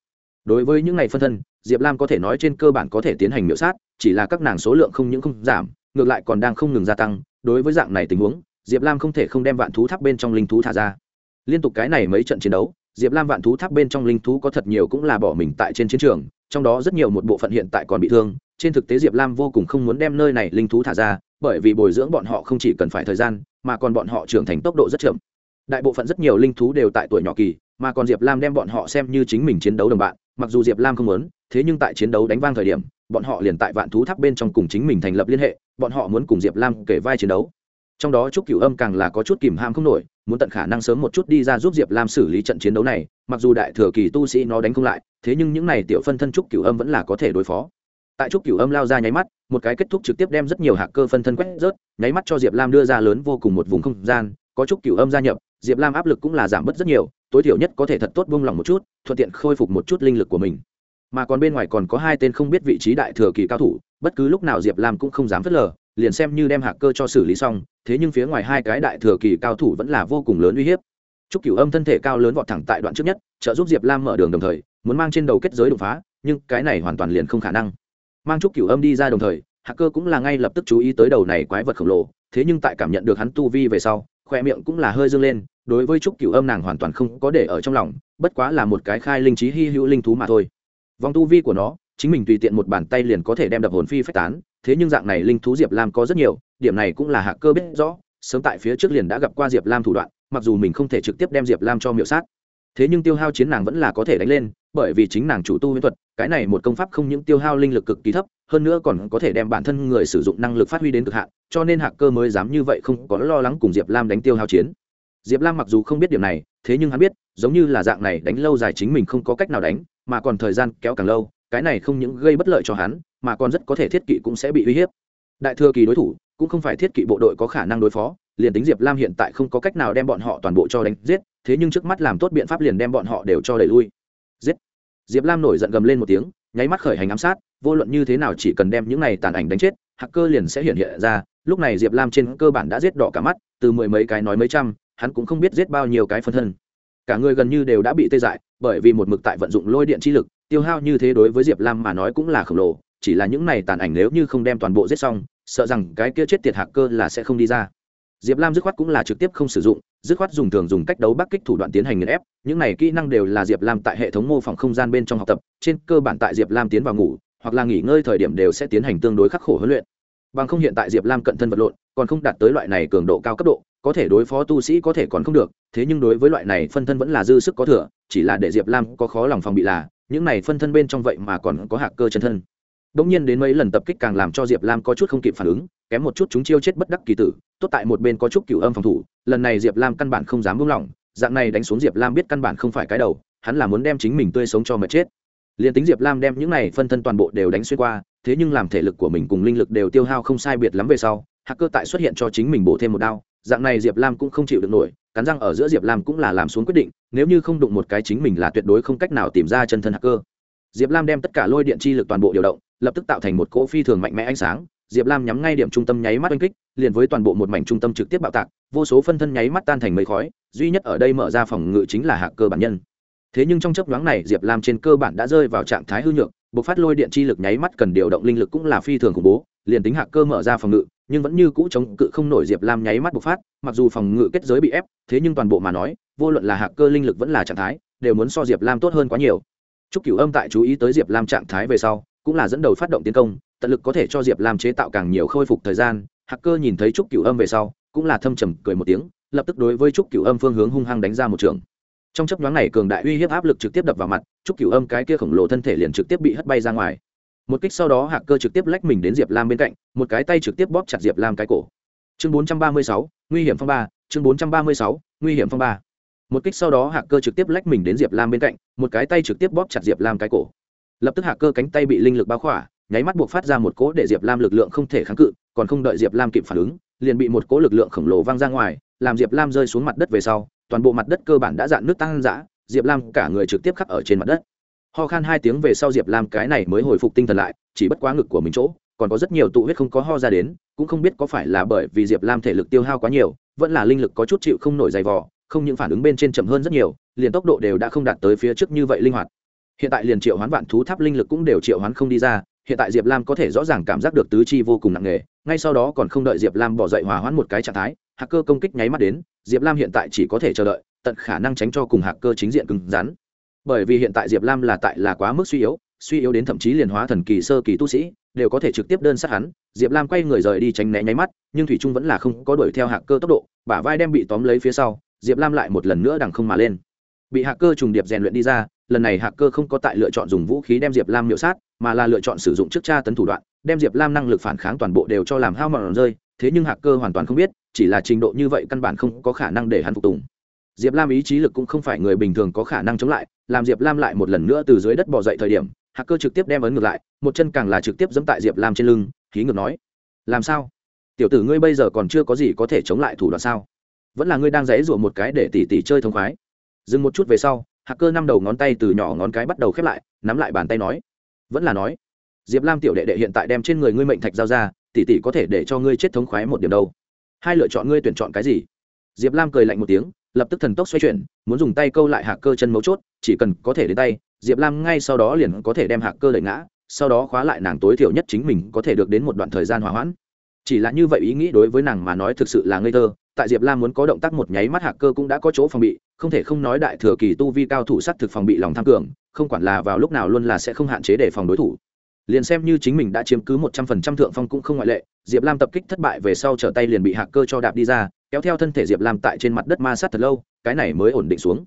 Speaker 1: Đối với những ngày phân thân, diệp lam có thể nói trên cơ bản có thể tiến hành miễu sát, chỉ là các nàng số lượng không những không giảm, ngược lại còn đang không ngừng gia tăng, đối với dạng này tình huống, diệp lam không thể không đem vạn thú tháp bên trong linh thú thả ra. Liên tục cái này mấy trận chiến đấu diệp lam vạn thú tháp bên trong linh thú có thật nhiều cũng là bỏ mình tại trên chiến trường, trong đó rất nhiều một bộ phận hiện tại còn bị thương. Trên thực tế diệp lam vô cùng không muốn đem nơi này linh thú thả ra, bởi vì bồi dưỡng bọn họ không chỉ cần phải thời gian, mà còn bọn họ trưởng thành tốc độ rất chậm. Đại bộ phận rất nhiều linh thú đều tại tuổi nhỏ kỳ, mà còn diệp lam đem bọn họ xem như chính mình chiến đấu đồng bạn. Mặc dù diệp lam không muốn, thế nhưng tại chiến đấu đánh vang thời điểm, bọn họ liền tại vạn thú tháp bên trong cùng chính mình thành lập liên hệ, bọn họ muốn cùng diệp lam kể vai chiến đấu. Trong đó trúc cửu âm càng là có chút kìm ham không nổi muốn tận khả năng sớm một chút đi ra giúp diệp lam xử lý trận chiến đấu này, mặc dù đại thừa kỳ tu sĩ nó đánh không lại, thế nhưng những này tiểu phân thân trúc cửu âm vẫn là có thể đối phó. Tại trúc cửu âm lao ra nháy mắt, một cái kết thúc trực tiếp đem rất nhiều hạc cơ phân thân quét rớt, nháy mắt cho diệp lam đưa ra lớn vô cùng một vùng không gian, có trúc cửu âm gia nhập, diệp lam áp lực cũng là giảm bớt rất nhiều, tối thiểu nhất có thể thật tốt buông lỏng một chút, thuận tiện khôi phục một chút linh lực của mình. Mà còn bên ngoài còn có hai tên không biết vị trí đại thừa kỳ cao thủ, bất cứ lúc nào diệp lam cũng không dám phớt lờ, liền xem như đem hạc cơ cho xử lý xong thế nhưng phía ngoài hai cái đại thừa kỳ cao thủ vẫn là vô cùng lớn uy hiếp. Trúc cửu âm thân thể cao lớn vọt thẳng tại đoạn trước nhất, trợ giúp diệp lam mở đường đồng thời, muốn mang trên đầu kết giới đột phá, nhưng cái này hoàn toàn liền không khả năng. Mang trúc cửu âm đi ra đồng thời hạc cơ cũng là ngay lập tức chú ý tới đầu này quái vật khổng lồ, thế nhưng tại cảm nhận được hắn tu vi về sau, khoe miệng cũng là hơi dâng lên, đối với trúc cửu âm nàng hoàn toàn không có để ở trong lòng, bất quá là một cái khai linh trí hy hữu linh thú mà thôi. Vòng tu vi của nó, chính mình tùy tiện một bàn tay liền có thể đem đập hồn phi phách tán, thế nhưng dạng này linh thú diệp lam có rất nhiều điểm này cũng là hạ cơ biết rõ, sớm tại phía trước liền đã gặp qua diệp lam thủ đoạn, mặc dù mình không thể trực tiếp đem diệp lam cho miệu sát. Thế nhưng tiêu hao chiến nàng vẫn là có thể đánh lên, bởi vì chính nàng chủ tu huyễn thuật, cái này một công pháp không những tiêu hao linh lực cực kỳ thấp, hơn nữa còn có thể đem bản thân người sử dụng năng lực phát huy đến cực hạn, cho nên hạc cơ mới dám như vậy không có lo lắng cùng diệp lam đánh tiêu hao chiến. Diệp lam mặc dù không biết điểm này, thế nhưng hắn biết, giống như là dạng này đánh lâu dài chính mình không có cách nào đánh, mà còn thời gian kéo càng lâu, cái này không những gây bất lợi cho hắn, mà còn rất có thể thiết kỵ cũng sẽ bị uy hiếp. Đại thừa kỳ đối thủ cũng không phải thiết kỵ bộ đội có khả năng đối phó, liền tính diệp lam hiện tại không có cách nào đem bọn họ toàn bộ cho đánh giết, thế nhưng trước mắt làm tốt biện pháp liền đem bọn họ đều cho đẩy lui. Giết! Diệp lam nổi giận gầm lên một tiếng, nháy mắt khởi hành ám sát, vô luận như thế nào chỉ cần đem những này tàn ảnh đánh chết hacker liền sẽ hiện hiện ra, lúc này diệp lam trên cơ bản đã giết đỏ cả mắt, từ mười mấy cái nói mấy trăm, hắn cũng không biết giết bao nhiêu cái phân thân. Cả người gần như đều đã bị tê dại, bởi vì một mực tại vận dụng lôi điện chi lực, tiêu hao như thế đối với diệp lam mà nói cũng là khổng lồ, chỉ là những này tàn ảnh nếu như không đem toàn bộ giết xong sợ rằng cái kia chết tiệt hạc cơ là sẽ không đi ra. Diệp lam dứt khoát cũng là trực tiếp không sử dụng, dứt khoát dùng thường dùng cách đấu bắc kích thủ đoạn tiến hành nghiền ép. Những này kỹ năng đều là diệp lam tại hệ thống mô phỏng không gian bên trong học tập, trên cơ bản tại diệp lam tiến vào ngủ, hoặc là nghỉ ngơi thời điểm đều sẽ tiến hành tương đối khắc khổ huấn luyện. Bằng không hiện tại diệp lam cận thân vật lộn, còn không đạt tới loại này cường độ cao cấp độ, có thể đối phó tu sĩ có thể còn không được, thế nhưng đối với loại này phân thân vẫn là dư sức có thừa, chỉ là để diệp lam có khó lòng phòng bị là, những này phân thân bên trong vậy mà còn có hạc cơ chân thân đ nhiên đến mấy lần tập kích càng làm cho diệp lam có chút không kịp phản ứng, kém một chút chúng chiêu chết bất đắc kỳ tử, tốt tại một bên có chút cựu âm phòng thủ, lần này diệp lam căn bản không dám buông lỏng, dạng này đánh xuống diệp lam biết căn bản không phải cái đầu, hắn là muốn đem chính mình tươi sống cho mệt chết. Liên tính diệp lam đem những này phân thân toàn bộ đều đánh xuyên qua, thế nhưng làm thể lực của mình cùng linh lực đều tiêu hao không sai biệt lắm về sau hacker tại xuất hiện cho chính mình bổ thêm một đao, dạng này diệp lam cũng không chịu được nổi, cắn răng ở giữa diệp lam cũng là làm xuống quyết định, nếu như không đụng một cái chính mình là tuyệt đối không cách nào tìm ra chân thân hacker diệp lam đem tất cả lôi điện chi lực toàn bộ điều động, lập tức tạo thành một cỗ phi thường mạnh mẽ ánh sáng. Diệp lam nhắm ngay điểm trung tâm nháy mắt oanh kích, liền với toàn bộ một mảnh trung tâm trực tiếp bạo tạc, vô số phân thân nháy mắt tan thành mây khói, duy nhất ở đây mở ra phòng ngự chính là hacker bản nhân. Thế nhưng trong chấp nhoáng này, diệp lam trên cơ bản đã rơi vào trạng thái hư nhược, bộc phát lôi điện chi lực nháy mắt cần điều động linh lực cũng là phi thường khủng bố, liền tính hạ cơ mở ra phòng ngự, nhưng vẫn như cũ chống cự không nổi diệp lam nháy mắt bộc phát, mặc dù phòng ngự kết giới bị ép, thế nhưng toàn bộ mà nói, vô luận là hạ cơ linh lực vẫn là trạng thái, đều muốn so diệp lam tốt hơn quá nhiều. Trúc cửu âm tại chú ý tới diệp lam trạng thái về sau, cũng là dẫn đầu phát động tiến công, tận lực có thể cho diệp lam chế tạo càng nhiều khôi phục thời gian. Hacker cơ nhìn thấy trúc cửu âm về sau, cũng là thâm trầm cười một tiếng, lập tức đối với trúc cửu âm phương hướng hung hăng đánh ra một trường. Trong chấp nhoáng này, cường đại uy hiếp áp lực trực tiếp đập vào mặt, trúc cửu âm cái kia khổng lồ thân thể liền trực tiếp bị hất bay ra ngoài. Một kích sau đó, hạc cơ trực tiếp lách mình đến diệp lam bên cạnh, một cái tay trực tiếp bóp chặt diệp lam cái cổ. Chương bốn trăm ba mươi sáu, nguy hiểm phong ba, chương bốn trăm ba mươi sáu, nguy hiểm phong ba một kích sau đó hạc cơ trực tiếp lách mình đến diệp lam bên cạnh, một cái tay trực tiếp bóp chặt diệp lam cái cổ. Lập tức hạc cơ cánh tay bị linh lực bao khỏa, nháy mắt buộc phát ra một cỗ để diệp lam lực lượng không thể kháng cự, còn không đợi diệp lam kịp phản ứng, liền bị một cỗ lực lượng khổng lồ văng ra ngoài, làm diệp lam rơi xuống mặt đất về sau, toàn bộ mặt đất cơ bản đã dạn nước tăng giã diệp lam cả người trực tiếp khắc ở trên mặt đất. Ho khan hai tiếng về sau diệp lam cái này mới hồi phục tinh thần lại, chỉ bất quá ngực của mình chỗ, còn có rất nhiều tụ huyết không có ho ra đến, cũng không biết có phải là bởi vì diệp lam thể lực tiêu hao quá nhiều, vẫn là linh lực có chút chịu không nổi dày vò không những phản ứng bên trên chậm hơn rất nhiều, liền tốc độ đều đã không đạt tới phía trước như vậy linh hoạt. Hiện tại liền triệu hoán vạn thú tháp linh lực cũng đều triệu hoán không đi ra, hiện tại diệp lam có thể rõ ràng cảm giác được tứ chi vô cùng nặng nề, ngay sau đó còn không đợi diệp lam bỏ dậy hòa hoãn một cái trạng thái hacker công kích nháy mắt đến, diệp lam hiện tại chỉ có thể chờ đợi, tận khả năng tránh cho cùng hacker chính diện cứng rắn. Bởi vì hiện tại diệp lam là tại là quá mức suy yếu suy yếu đến thậm chí liền hóa thần kỳ sơ kỳ tu sĩ, đều có thể trực tiếp đơn sát hắn, diệp lam quay người rời đi tránh né nháy mắt, nhưng thủy trung vẫn là không có đuổi theo hạc cơ tốc độ, bả vai đem bị tóm lấy phía sau diệp lam lại một lần nữa đằng không mà lên. Bị hạ cơ trùng điệp rèn luyện đi ra, lần này hạ cơ không có tại lựa chọn dùng vũ khí đem diệp lam miễu sát, mà là lựa chọn sử dụng trước tra tấn thủ đoạn, đem diệp lam năng lực phản kháng toàn bộ đều cho làm hao mòn rơi, thế nhưng hạ cơ hoàn toàn không biết, chỉ là trình độ như vậy căn bản không có khả năng để hắn phục tùng. Diệp lam ý chí lực cũng không phải người bình thường có khả năng chống lại, làm diệp lam lại một lần nữa từ dưới đất bỏ dậy thời điểm hạ cơ trực tiếp đem ấn ngược lại, một chân càng là trực tiếp dẫm tại diệp lam trên lưng, khí ngược nói, làm sao? Tiểu tử ngươi bây giờ còn chưa có gì có thể chống lại thủ đoạn sao? Vẫn là ngươi đang dãy rủa một cái để tỉ tỉ chơi thông khoái. Dừng một chút về sau hạ cơ năm đầu ngón tay từ nhỏ ngón cái bắt đầu khép lại, nắm lại bàn tay nói. Vẫn là nói, diệp lam tiểu đệ đệ hiện tại đem trên người ngươi mệnh thạch giao ra, tỉ tỉ có thể để cho ngươi chết thống khoái một điểm đâu. Hai lựa chọn ngươi tuyển chọn cái gì? Diệp lam cười lạnh một tiếng, lập tức thần tốc xoay chuyển, muốn dùng tay câu lại hạ cơ chân mấu chốt, chỉ cần có thể đến tay, diệp lam ngay sau đó liền có thể đem hạ cơ đẩy ngã, sau đó khóa lại nàng tối thiểu nhất chính mình có thể được đến một đoạn thời gian hòa hoãn chỉ là như vậy ý nghĩ đối với nàng mà nói thực sự là ngây thơ. Tại diệp lam muốn có động tác một nháy mắt hạ cơ cũng đã có chỗ phòng bị, không thể không nói đại thừa kỳ tu vi cao thủ s thực phòng bị lòng tham cường, không quản là vào lúc nào luôn là sẽ không hạn chế để phòng đối thủ. Liền xem như chính mình đã chiếm cứ một trăm phần trăm thượng phong cũng không ngoại lệ, diệp lam tập kích thất bại về sau trở tay liền bị hạ cơ cho đạp đi ra, kéo theo thân thể diệp lam tại trên mặt đất ma sát thật lâu, cái này mới ổn định xuống.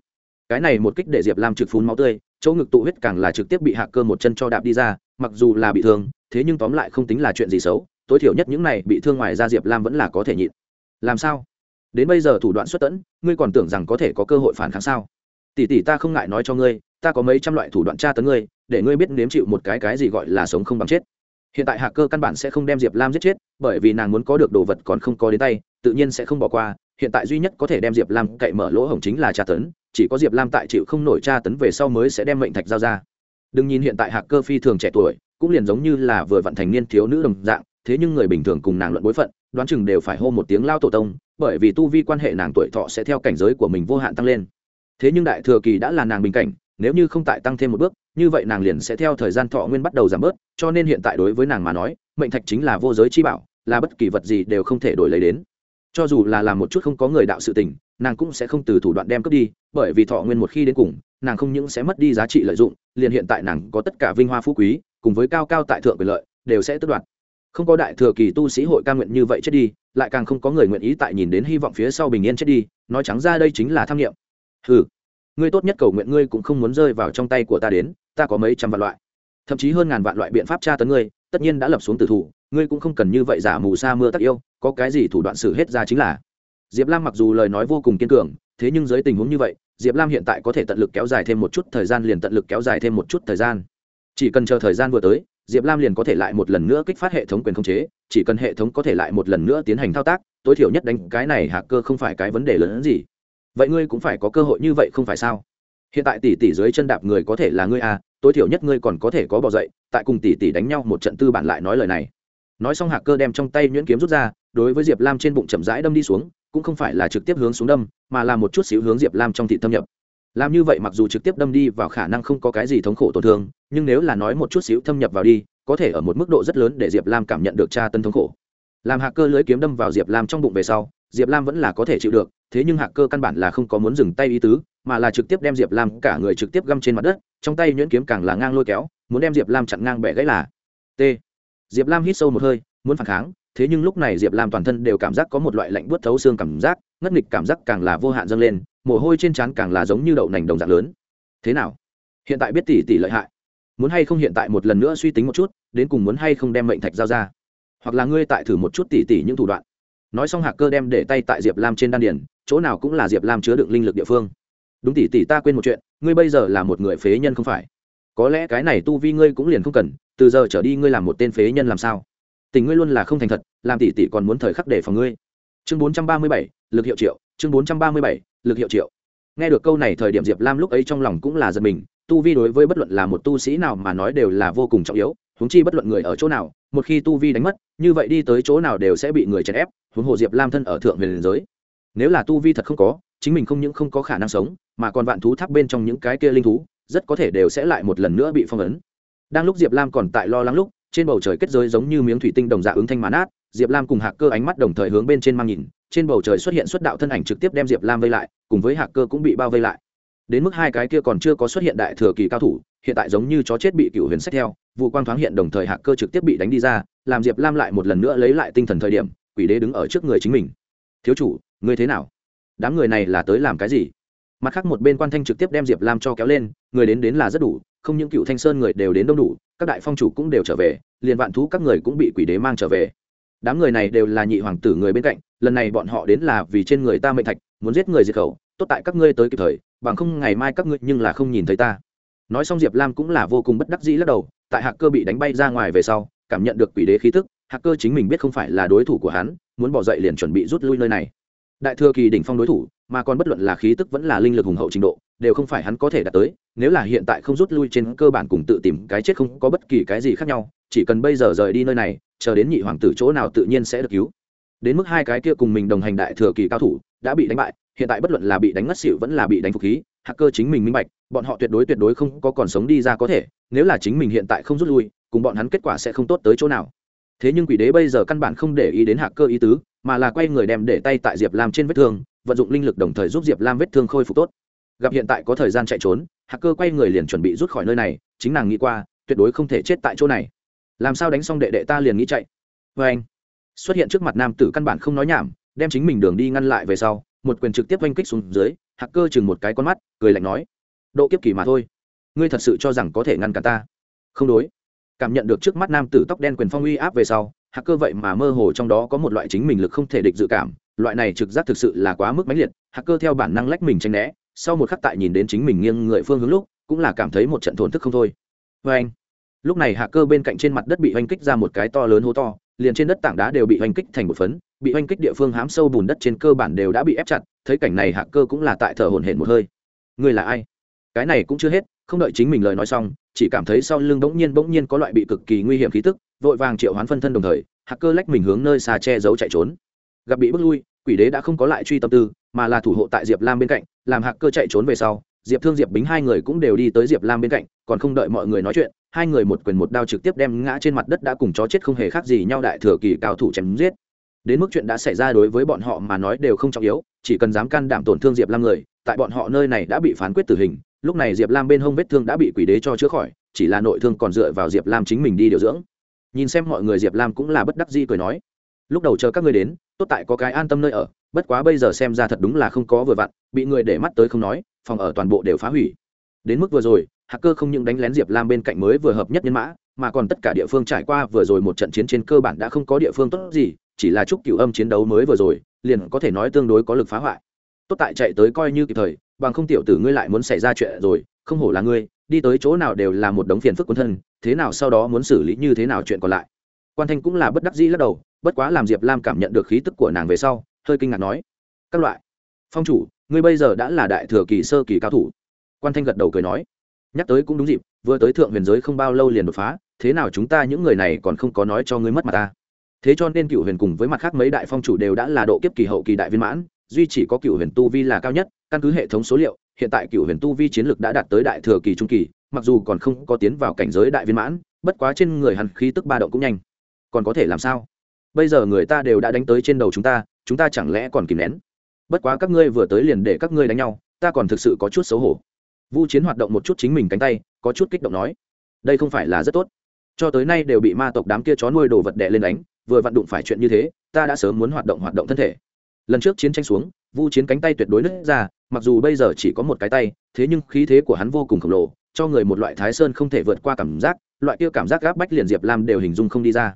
Speaker 1: Cái này một kích để diệp lam trực phun máu tươi, chỗ ngực tụ huyết càng là trực tiếp bị hạ cơ một chân cho đạp đi ra, mặc dù là bị thương, thế nhưng tóm lại không tính là chuyện gì xấu tối thiểu nhất những này bị thương ngoài ra diệp lam vẫn là có thể nhịn. Làm sao? Đến bây giờ thủ đoạn xuất tẫn, ngươi còn tưởng rằng có thể có cơ hội phản kháng sao? Tỷ tỷ ta không ngại nói cho ngươi, ta có mấy trăm loại thủ đoạn tra tấn ngươi, để ngươi biết nếm chịu một cái cái gì gọi là sống không bằng chết. Hiện tại hạ cơ căn bản sẽ không đem diệp lam giết chết, bởi vì nàng muốn có được đồ vật còn không có đến tay, tự nhiên sẽ không bỏ qua. Hiện tại duy nhất có thể đem diệp lam cậy mở lỗ hổng chính là tra tấn, chỉ có diệp lam tại chịu không nổi tra tấn về sau mới sẽ đem mệnh thạch giao ra. Đừng nhìn hiện tại hạ cơ phi thường trẻ tuổi, cũng liền giống như là vừa vận thành niên thiếu nữ đồng dạng thế nhưng người bình thường cùng nàng luận bối phận, đoán chừng đều phải hô một tiếng lao tổ tông, bởi vì tu vi quan hệ nàng tuổi thọ sẽ theo cảnh giới của mình vô hạn tăng lên. Thế nhưng đại thừa kỳ đã là nàng bình cảnh, nếu như không tại tăng thêm một bước, như vậy nàng liền sẽ theo thời gian thọ nguyên bắt đầu giảm bớt, cho nên hiện tại đối với nàng mà nói, mệnh thạch chính là vô giới chi bảo, là bất kỳ vật gì đều không thể đổi lấy đến. Cho dù là làm một chút không có người đạo sự tình, nàng cũng sẽ không từ thủ đoạn đem cướp đi, bởi vì thọ nguyên một khi đến cùng, nàng không những sẽ mất đi giá trị lợi dụng, liền hiện tại nàng có tất cả vinh hoa phú quý, cùng với cao cao tại thượng quyền lợi, đều sẽ tước đoạt không có đại thừa kỳ tu sĩ hội ca nguyện như vậy chết đi, lại càng không có người nguyện ý tại nhìn đến hy vọng phía sau bình yên chết đi, nói trắng ra đây chính là tham nghiệm ừ ngươi tốt nhất cầu nguyện ngươi cũng không muốn rơi vào trong tay của ta đến, ta có mấy trăm vạn loại. Thậm chí hơn ngàn vạn loại biện pháp tra tấn ngươi, tất nhiên đã lập xuống tử thủ, ngươi cũng không cần như vậy giả mù sa mưa tắc yêu, có cái gì thủ đoạn xử hết ra chính là. Diệp lam mặc dù lời nói vô cùng kiên cường, thế nhưng dưới tình huống như vậy, diệp lam hiện tại có thể tận lực kéo dài thêm một chút thời gian liền tận lực kéo dài thêm một chút thời gian. Chỉ cần chờ thời gian vừa tới diệp lam liền có thể lại một lần nữa kích phát hệ thống quyền khống chế, chỉ cần hệ thống có thể lại một lần nữa tiến hành thao tác, tối thiểu nhất đánh cái này hạ cơ không phải cái vấn đề lớn hơn gì. Vậy ngươi cũng phải có cơ hội như vậy không phải sao? Hiện tại tỷ tỷ dưới chân đạp người có thể là ngươi à tối thiểu nhất ngươi còn có thể có bỏ dậy, tại cùng tỷ tỷ đánh nhau một trận tư bản lại nói lời này. Nói xong hạ cơ đem trong tay nhuyễn kiếm rút ra, đối với diệp lam trên bụng chậm rãi đâm đi xuống, cũng không phải là trực tiếp hướng xuống đâm, mà là một chút xíu hướng diệp lam trong thị thâm nhập làm như vậy mặc dù trực tiếp đâm đi vào khả năng không có cái gì thống khổ tổn thương, nhưng nếu là nói một chút xíu thâm nhập vào đi, có thể ở một mức độ rất lớn để diệp lam cảm nhận được tra tân thống khổ. Làm hạc cơ lưới kiếm đâm vào diệp lam trong bụng về sau, diệp lam vẫn là có thể chịu được, thế nhưng hạc cơ căn bản là không có muốn dừng tay ý tứ, mà là trực tiếp đem diệp lam cả người trực tiếp găm trên mặt đất, trong tay nhuyễn kiếm càng là ngang lôi kéo, muốn đem diệp lam chặn ngang bẻ gãy là t. Diệp lam hít sâu một hơi, muốn phản kháng thế nhưng lúc này diệp lam toàn thân đều cảm giác có một loại lạnh buốt thấu xương cảm giác, ngất nghịch cảm giác càng là vô hạn dâng lên, mồ hôi trên trán càng là giống như đậu nành đồng dạng lớn. Thế nào? Hiện tại biết tỷ tỷ lợi hại. Muốn hay không hiện tại một lần nữa suy tính một chút, đến cùng muốn hay không đem mệnh thạch giao ra? Hoặc là ngươi tại thử một chút tỉ tỉ những thủ đoạn. Nói xong hạc cơ đem để tay tại diệp lam trên đan điền, chỗ nào cũng là diệp lam chứa đựng linh lực địa phương. Đúng tỉ tỉ ta quên một chuyện, ngươi bây giờ là một người phế nhân không phải? Có lẽ cái này tu vi ngươi cũng liền không cần, từ giờ trở đi ngươi làm một tên phế nhân làm sao? Tình ngươi luôn là không thành thật, làm tỷ tỷ còn muốn thời khắc để phòng ngươi. Chương bốn trăm ba mươi bảy, lực hiệu triệu, chương bốn trăm ba mươi bảy, lực hiệu triệu. Nghe được câu này thời điểm diệp lam lúc ấy trong lòng cũng là giật mình, tu vi đối với bất luận là một tu sĩ nào mà nói đều là vô cùng trọng yếu, huống chi bất luận người ở chỗ nào, một khi tu vi đánh mất, như vậy đi tới chỗ nào đều sẽ bị người chèn ép, huống hồ diệp lam thân ở thượng huyền giới. Nếu là tu vi thật không có, chính mình không những không có khả năng sống, mà còn vạn thú tháp bên trong những cái kia linh thú, rất có thể đều sẽ lại một lần nữa bị phong ấn. Đang lúc diệp lam còn tại lo lắng lúc trên bầu trời kết giới giống như miếng thủy tinh đồng dạ ứng thanh mán át, diệp lam cùng hạc cơ ánh mắt đồng thời hướng bên trên mang nhìn, trên bầu trời xuất hiện xuất đạo thân ảnh trực tiếp đem diệp lam vây lại, cùng với hạc cơ cũng bị bao vây lại. Đến mức hai cái kia còn chưa có xuất hiện đại thừa kỳ cao thủ, hiện tại giống như chó chết bị cựu huyền sách theo, vụ quang thoáng hiện đồng thời hạc cơ trực tiếp bị đánh đi ra, làm diệp lam lại một lần nữa lấy lại tinh thần thời điểm, quỷ đế đứng ở trước người chính mình. Thiếu chủ, ngươi thế nào? Đám người này là tới làm cái gì? Mặt khác một bên quan thanh trực tiếp đem diệp lam cho kéo lên, người đến đến là rất đủ, không những cựu thanh sơn người đều đến đông đủ, các đại phong chủ cũng đều trở về, liền vạn thú các người cũng bị quỷ đế mang trở về. Đám người này đều là nhị hoàng tử người bên cạnh, lần này bọn họ đến là vì trên người ta mệnh thạch, muốn giết người diệt khẩu, tốt tại các ngươi tới kịp thời, bằng không ngày mai các ngươi nhưng là không nhìn thấy ta. Nói xong diệp lam cũng là vô cùng bất đắc dĩ lắc đầu, tại hạc cơ bị đánh bay ra ngoài về sau, cảm nhận được quỷ đế khí tức, hạc cơ chính mình biết không phải là đối thủ của hắn, muốn bỏ dậy liền chuẩn bị rút lui nơi này đại thừa kỳ đỉnh phong đối thủ, mà còn bất luận là khí tức vẫn là linh lực hùng hậu trình độ, đều không phải hắn có thể đạt tới, nếu là hiện tại không rút lui trên cơ bản cùng tự tìm cái chết không có bất kỳ cái gì khác nhau, chỉ cần bây giờ rời đi nơi này, chờ đến nhị hoàng tử chỗ nào tự nhiên sẽ được cứu. Đến mức hai cái kia cùng mình đồng hành đại thừa kỳ cao thủ đã bị đánh bại, hiện tại bất luận là bị đánh ngất xỉu vẫn là bị đánh phục khí hacker chính mình minh bạch, bọn họ tuyệt đối tuyệt đối không có còn sống đi ra có thể, nếu là chính mình hiện tại không rút lui, cùng bọn hắn kết quả sẽ không tốt tới chỗ nào thế nhưng quỷ đế bây giờ căn bản không để ý đến hacker ý tứ, mà là quay người đem để tay tại diệp lam trên vết thương, vận dụng linh lực đồng thời giúp diệp lam vết thương khôi phục tốt. Gặp hiện tại có thời gian chạy trốn hacker quay người liền chuẩn bị rút khỏi nơi này, chính nàng nghĩ qua, tuyệt đối không thể chết tại chỗ này. Làm sao đánh xong đệ đệ ta liền nghĩ chạy? Vê anh, xuất hiện trước mặt nam tử căn bản không nói nhảm, đem chính mình đường đi ngăn lại về sau, một quyền trực tiếp oanh kích xuống dưới hacker chừng một cái con mắt, cười lạnh nói, độ kiếp kỳ mà thôi. Ngươi thật sự cho rằng có thể ngăn cả ta? Không đối cảm nhận được trước mắt nam tử tóc đen quyền phong uy áp về sau hacker vậy mà mơ hồ trong đó có một loại chính mình lực không thể địch dự cảm, loại này trực giác thực sự là quá mức mãnh liệt hacker theo bản năng lách mình tranh né, sau một khắc tại nhìn đến chính mình nghiêng người phương hướng lúc, cũng là cảm thấy một trận thổn thức không thôi. Vê anh, lúc này hacker bên cạnh trên mặt đất bị oanh kích ra một cái to lớn hố to, liền trên đất tảng đá đều bị oanh kích thành một phấn, bị oanh kích địa phương hám sâu bùn đất trên cơ bản đều đã bị ép chặt, thấy cảnh này hacker cũng là tại thở hổn hển một hơi. Người là ai? Cái này cũng chưa hết, không đợi chính mình lời nói xong chỉ cảm thấy sau lưng bỗng nhiên bỗng nhiên có loại bị cực kỳ nguy hiểm khí tức, vội vàng triệu hoán phân thân đồng thời, hacker lách mình hướng nơi xa che giấu chạy trốn. Gặp bị bước lui, quỷ đế đã không có lại truy tâm tư, mà là thủ hộ tại diệp lam bên cạnh, làm hacker chạy trốn về sau, diệp thương, diệp bính hai người cũng đều đi tới diệp lam bên cạnh, còn không đợi mọi người nói chuyện, hai người một quyền một đao trực tiếp đem ngã trên mặt đất đã cùng chó chết không hề khác gì nhau đại thừa kỳ cao thủ chém giết. Đến mức chuyện đã xảy ra đối với bọn họ mà nói đều không trọng yếu, chỉ cần dám can đảm tổn thương diệp lam người, tại bọn họ nơi này đã bị phán quyết tử hình lúc này diệp lam bên hông vết thương đã bị quỷ đế cho chữa khỏi, chỉ là nội thương còn dựa vào diệp lam chính mình đi điều dưỡng. Nhìn xem mọi người, diệp lam cũng là bất đắc di cười nói, lúc đầu chờ các ngươi đến, tốt tại có cái an tâm nơi ở, bất quá bây giờ xem ra thật đúng là không có vừa vặn, bị người để mắt tới không nói, phòng ở toàn bộ đều phá hủy. Đến mức vừa rồi hacker không những đánh lén diệp lam bên cạnh mới vừa hợp nhất nhân mã, mà còn tất cả địa phương trải qua vừa rồi một trận chiến trên cơ bản đã không có địa phương tốt gì, chỉ là chúc cựu âm chiến đấu mới vừa rồi, liền có thể nói tương đối có lực phá hoại. Tốt tại chạy tới coi như kịp thời bằng không tiểu tử ngươi lại muốn xảy ra chuyện rồi, không hổ là ngươi, đi tới chỗ nào đều là một đống phiền phức quân thân, thế nào sau đó muốn xử lý như thế nào chuyện còn lại? Quan thanh cũng là bất đắc dĩ lắc đầu, bất quá làm diệp lam cảm nhận được khí tức của nàng về sau, hơi kinh ngạc nói, các loại, phong chủ, ngươi bây giờ đã là đại thừa kỳ sơ kỳ cao thủ. Quan thanh gật đầu cười nói, nhắc tới cũng đúng dịp, vừa tới thượng huyền giới không bao lâu liền đột phá, thế nào chúng ta những người này còn không có nói cho ngươi mất mặt ta? Thế cho nên cựu huyền cùng với mặt khác mấy đại phong chủ đều đã là độ kiếp kỳ hậu kỳ đại viên mãn duy chỉ có cựu huyền tu vi là cao nhất, căn cứ hệ thống số liệu, hiện tại cựu huyền tu vi chiến lược đã đạt tới đại thừa kỳ trung kỳ, mặc dù còn không có tiến vào cảnh giới đại viên mãn, bất quá trên người hắn khí tức ba động cũng nhanh. Còn có thể làm sao? Bây giờ người ta đều đã đánh tới trên đầu chúng ta chúng ta chẳng lẽ còn kìm nén? Bất quá các ngươi vừa tới liền để các ngươi đánh nhau, ta còn thực sự có chút xấu hổ. Vu chiến hoạt động một chút chính mình cánh tay, có chút kích động nói, đây không phải là rất tốt. Cho tới nay đều bị ma tộc đám kia chó nuôi đồ vật đẻ lên đánh, vừa vặn đụng phải chuyện như thế, ta đã sớm muốn hoạt động hoạt động thân thể lần trước chiến tranh xuống, vu chiến cánh tay tuyệt đối nứt ra, mặc dù bây giờ chỉ có một cái tay, thế nhưng khí thế của hắn vô cùng khổng lồ, cho người một loại thái sơn không thể vượt qua cảm giác, loại kia cảm giác gáp bách liền diệp lam đều hình dung không đi ra.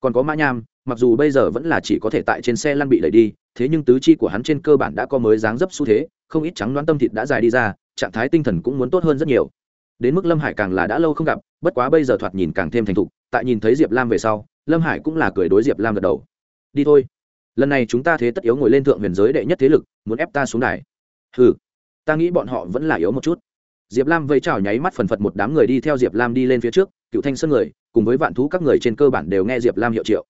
Speaker 1: Còn có mã nham, mặc dù bây giờ vẫn là chỉ có thể tại trên xe lăn bị đẩy đi, thế nhưng tứ chi của hắn trên cơ bản đã có mới dáng dấp xu thế, không ít trắng đoán tâm thịt đã dài đi ra, trạng thái tinh thần cũng muốn tốt hơn rất nhiều. Đến mức lâm hải càng là đã lâu không gặp, bất quá bây giờ thoạt nhìn càng thêm thành thục, tại nhìn thấy diệp lam về sau, lâm hải cũng là cười đối diệp lam gật đầu. Đi thôi lần này chúng ta thế tất yếu ngồi lên thượng huyền giới đệ nhất thế lực, muốn ép ta xuống đài. Ừ ta nghĩ bọn họ vẫn là yếu một chút. Diệp lam vây chào nháy mắt phần phật một đám người đi theo diệp lam đi lên phía trước, cựu thanh sơn người, cùng với vạn thú các người trên cơ bản đều nghe diệp lam hiệu triệu.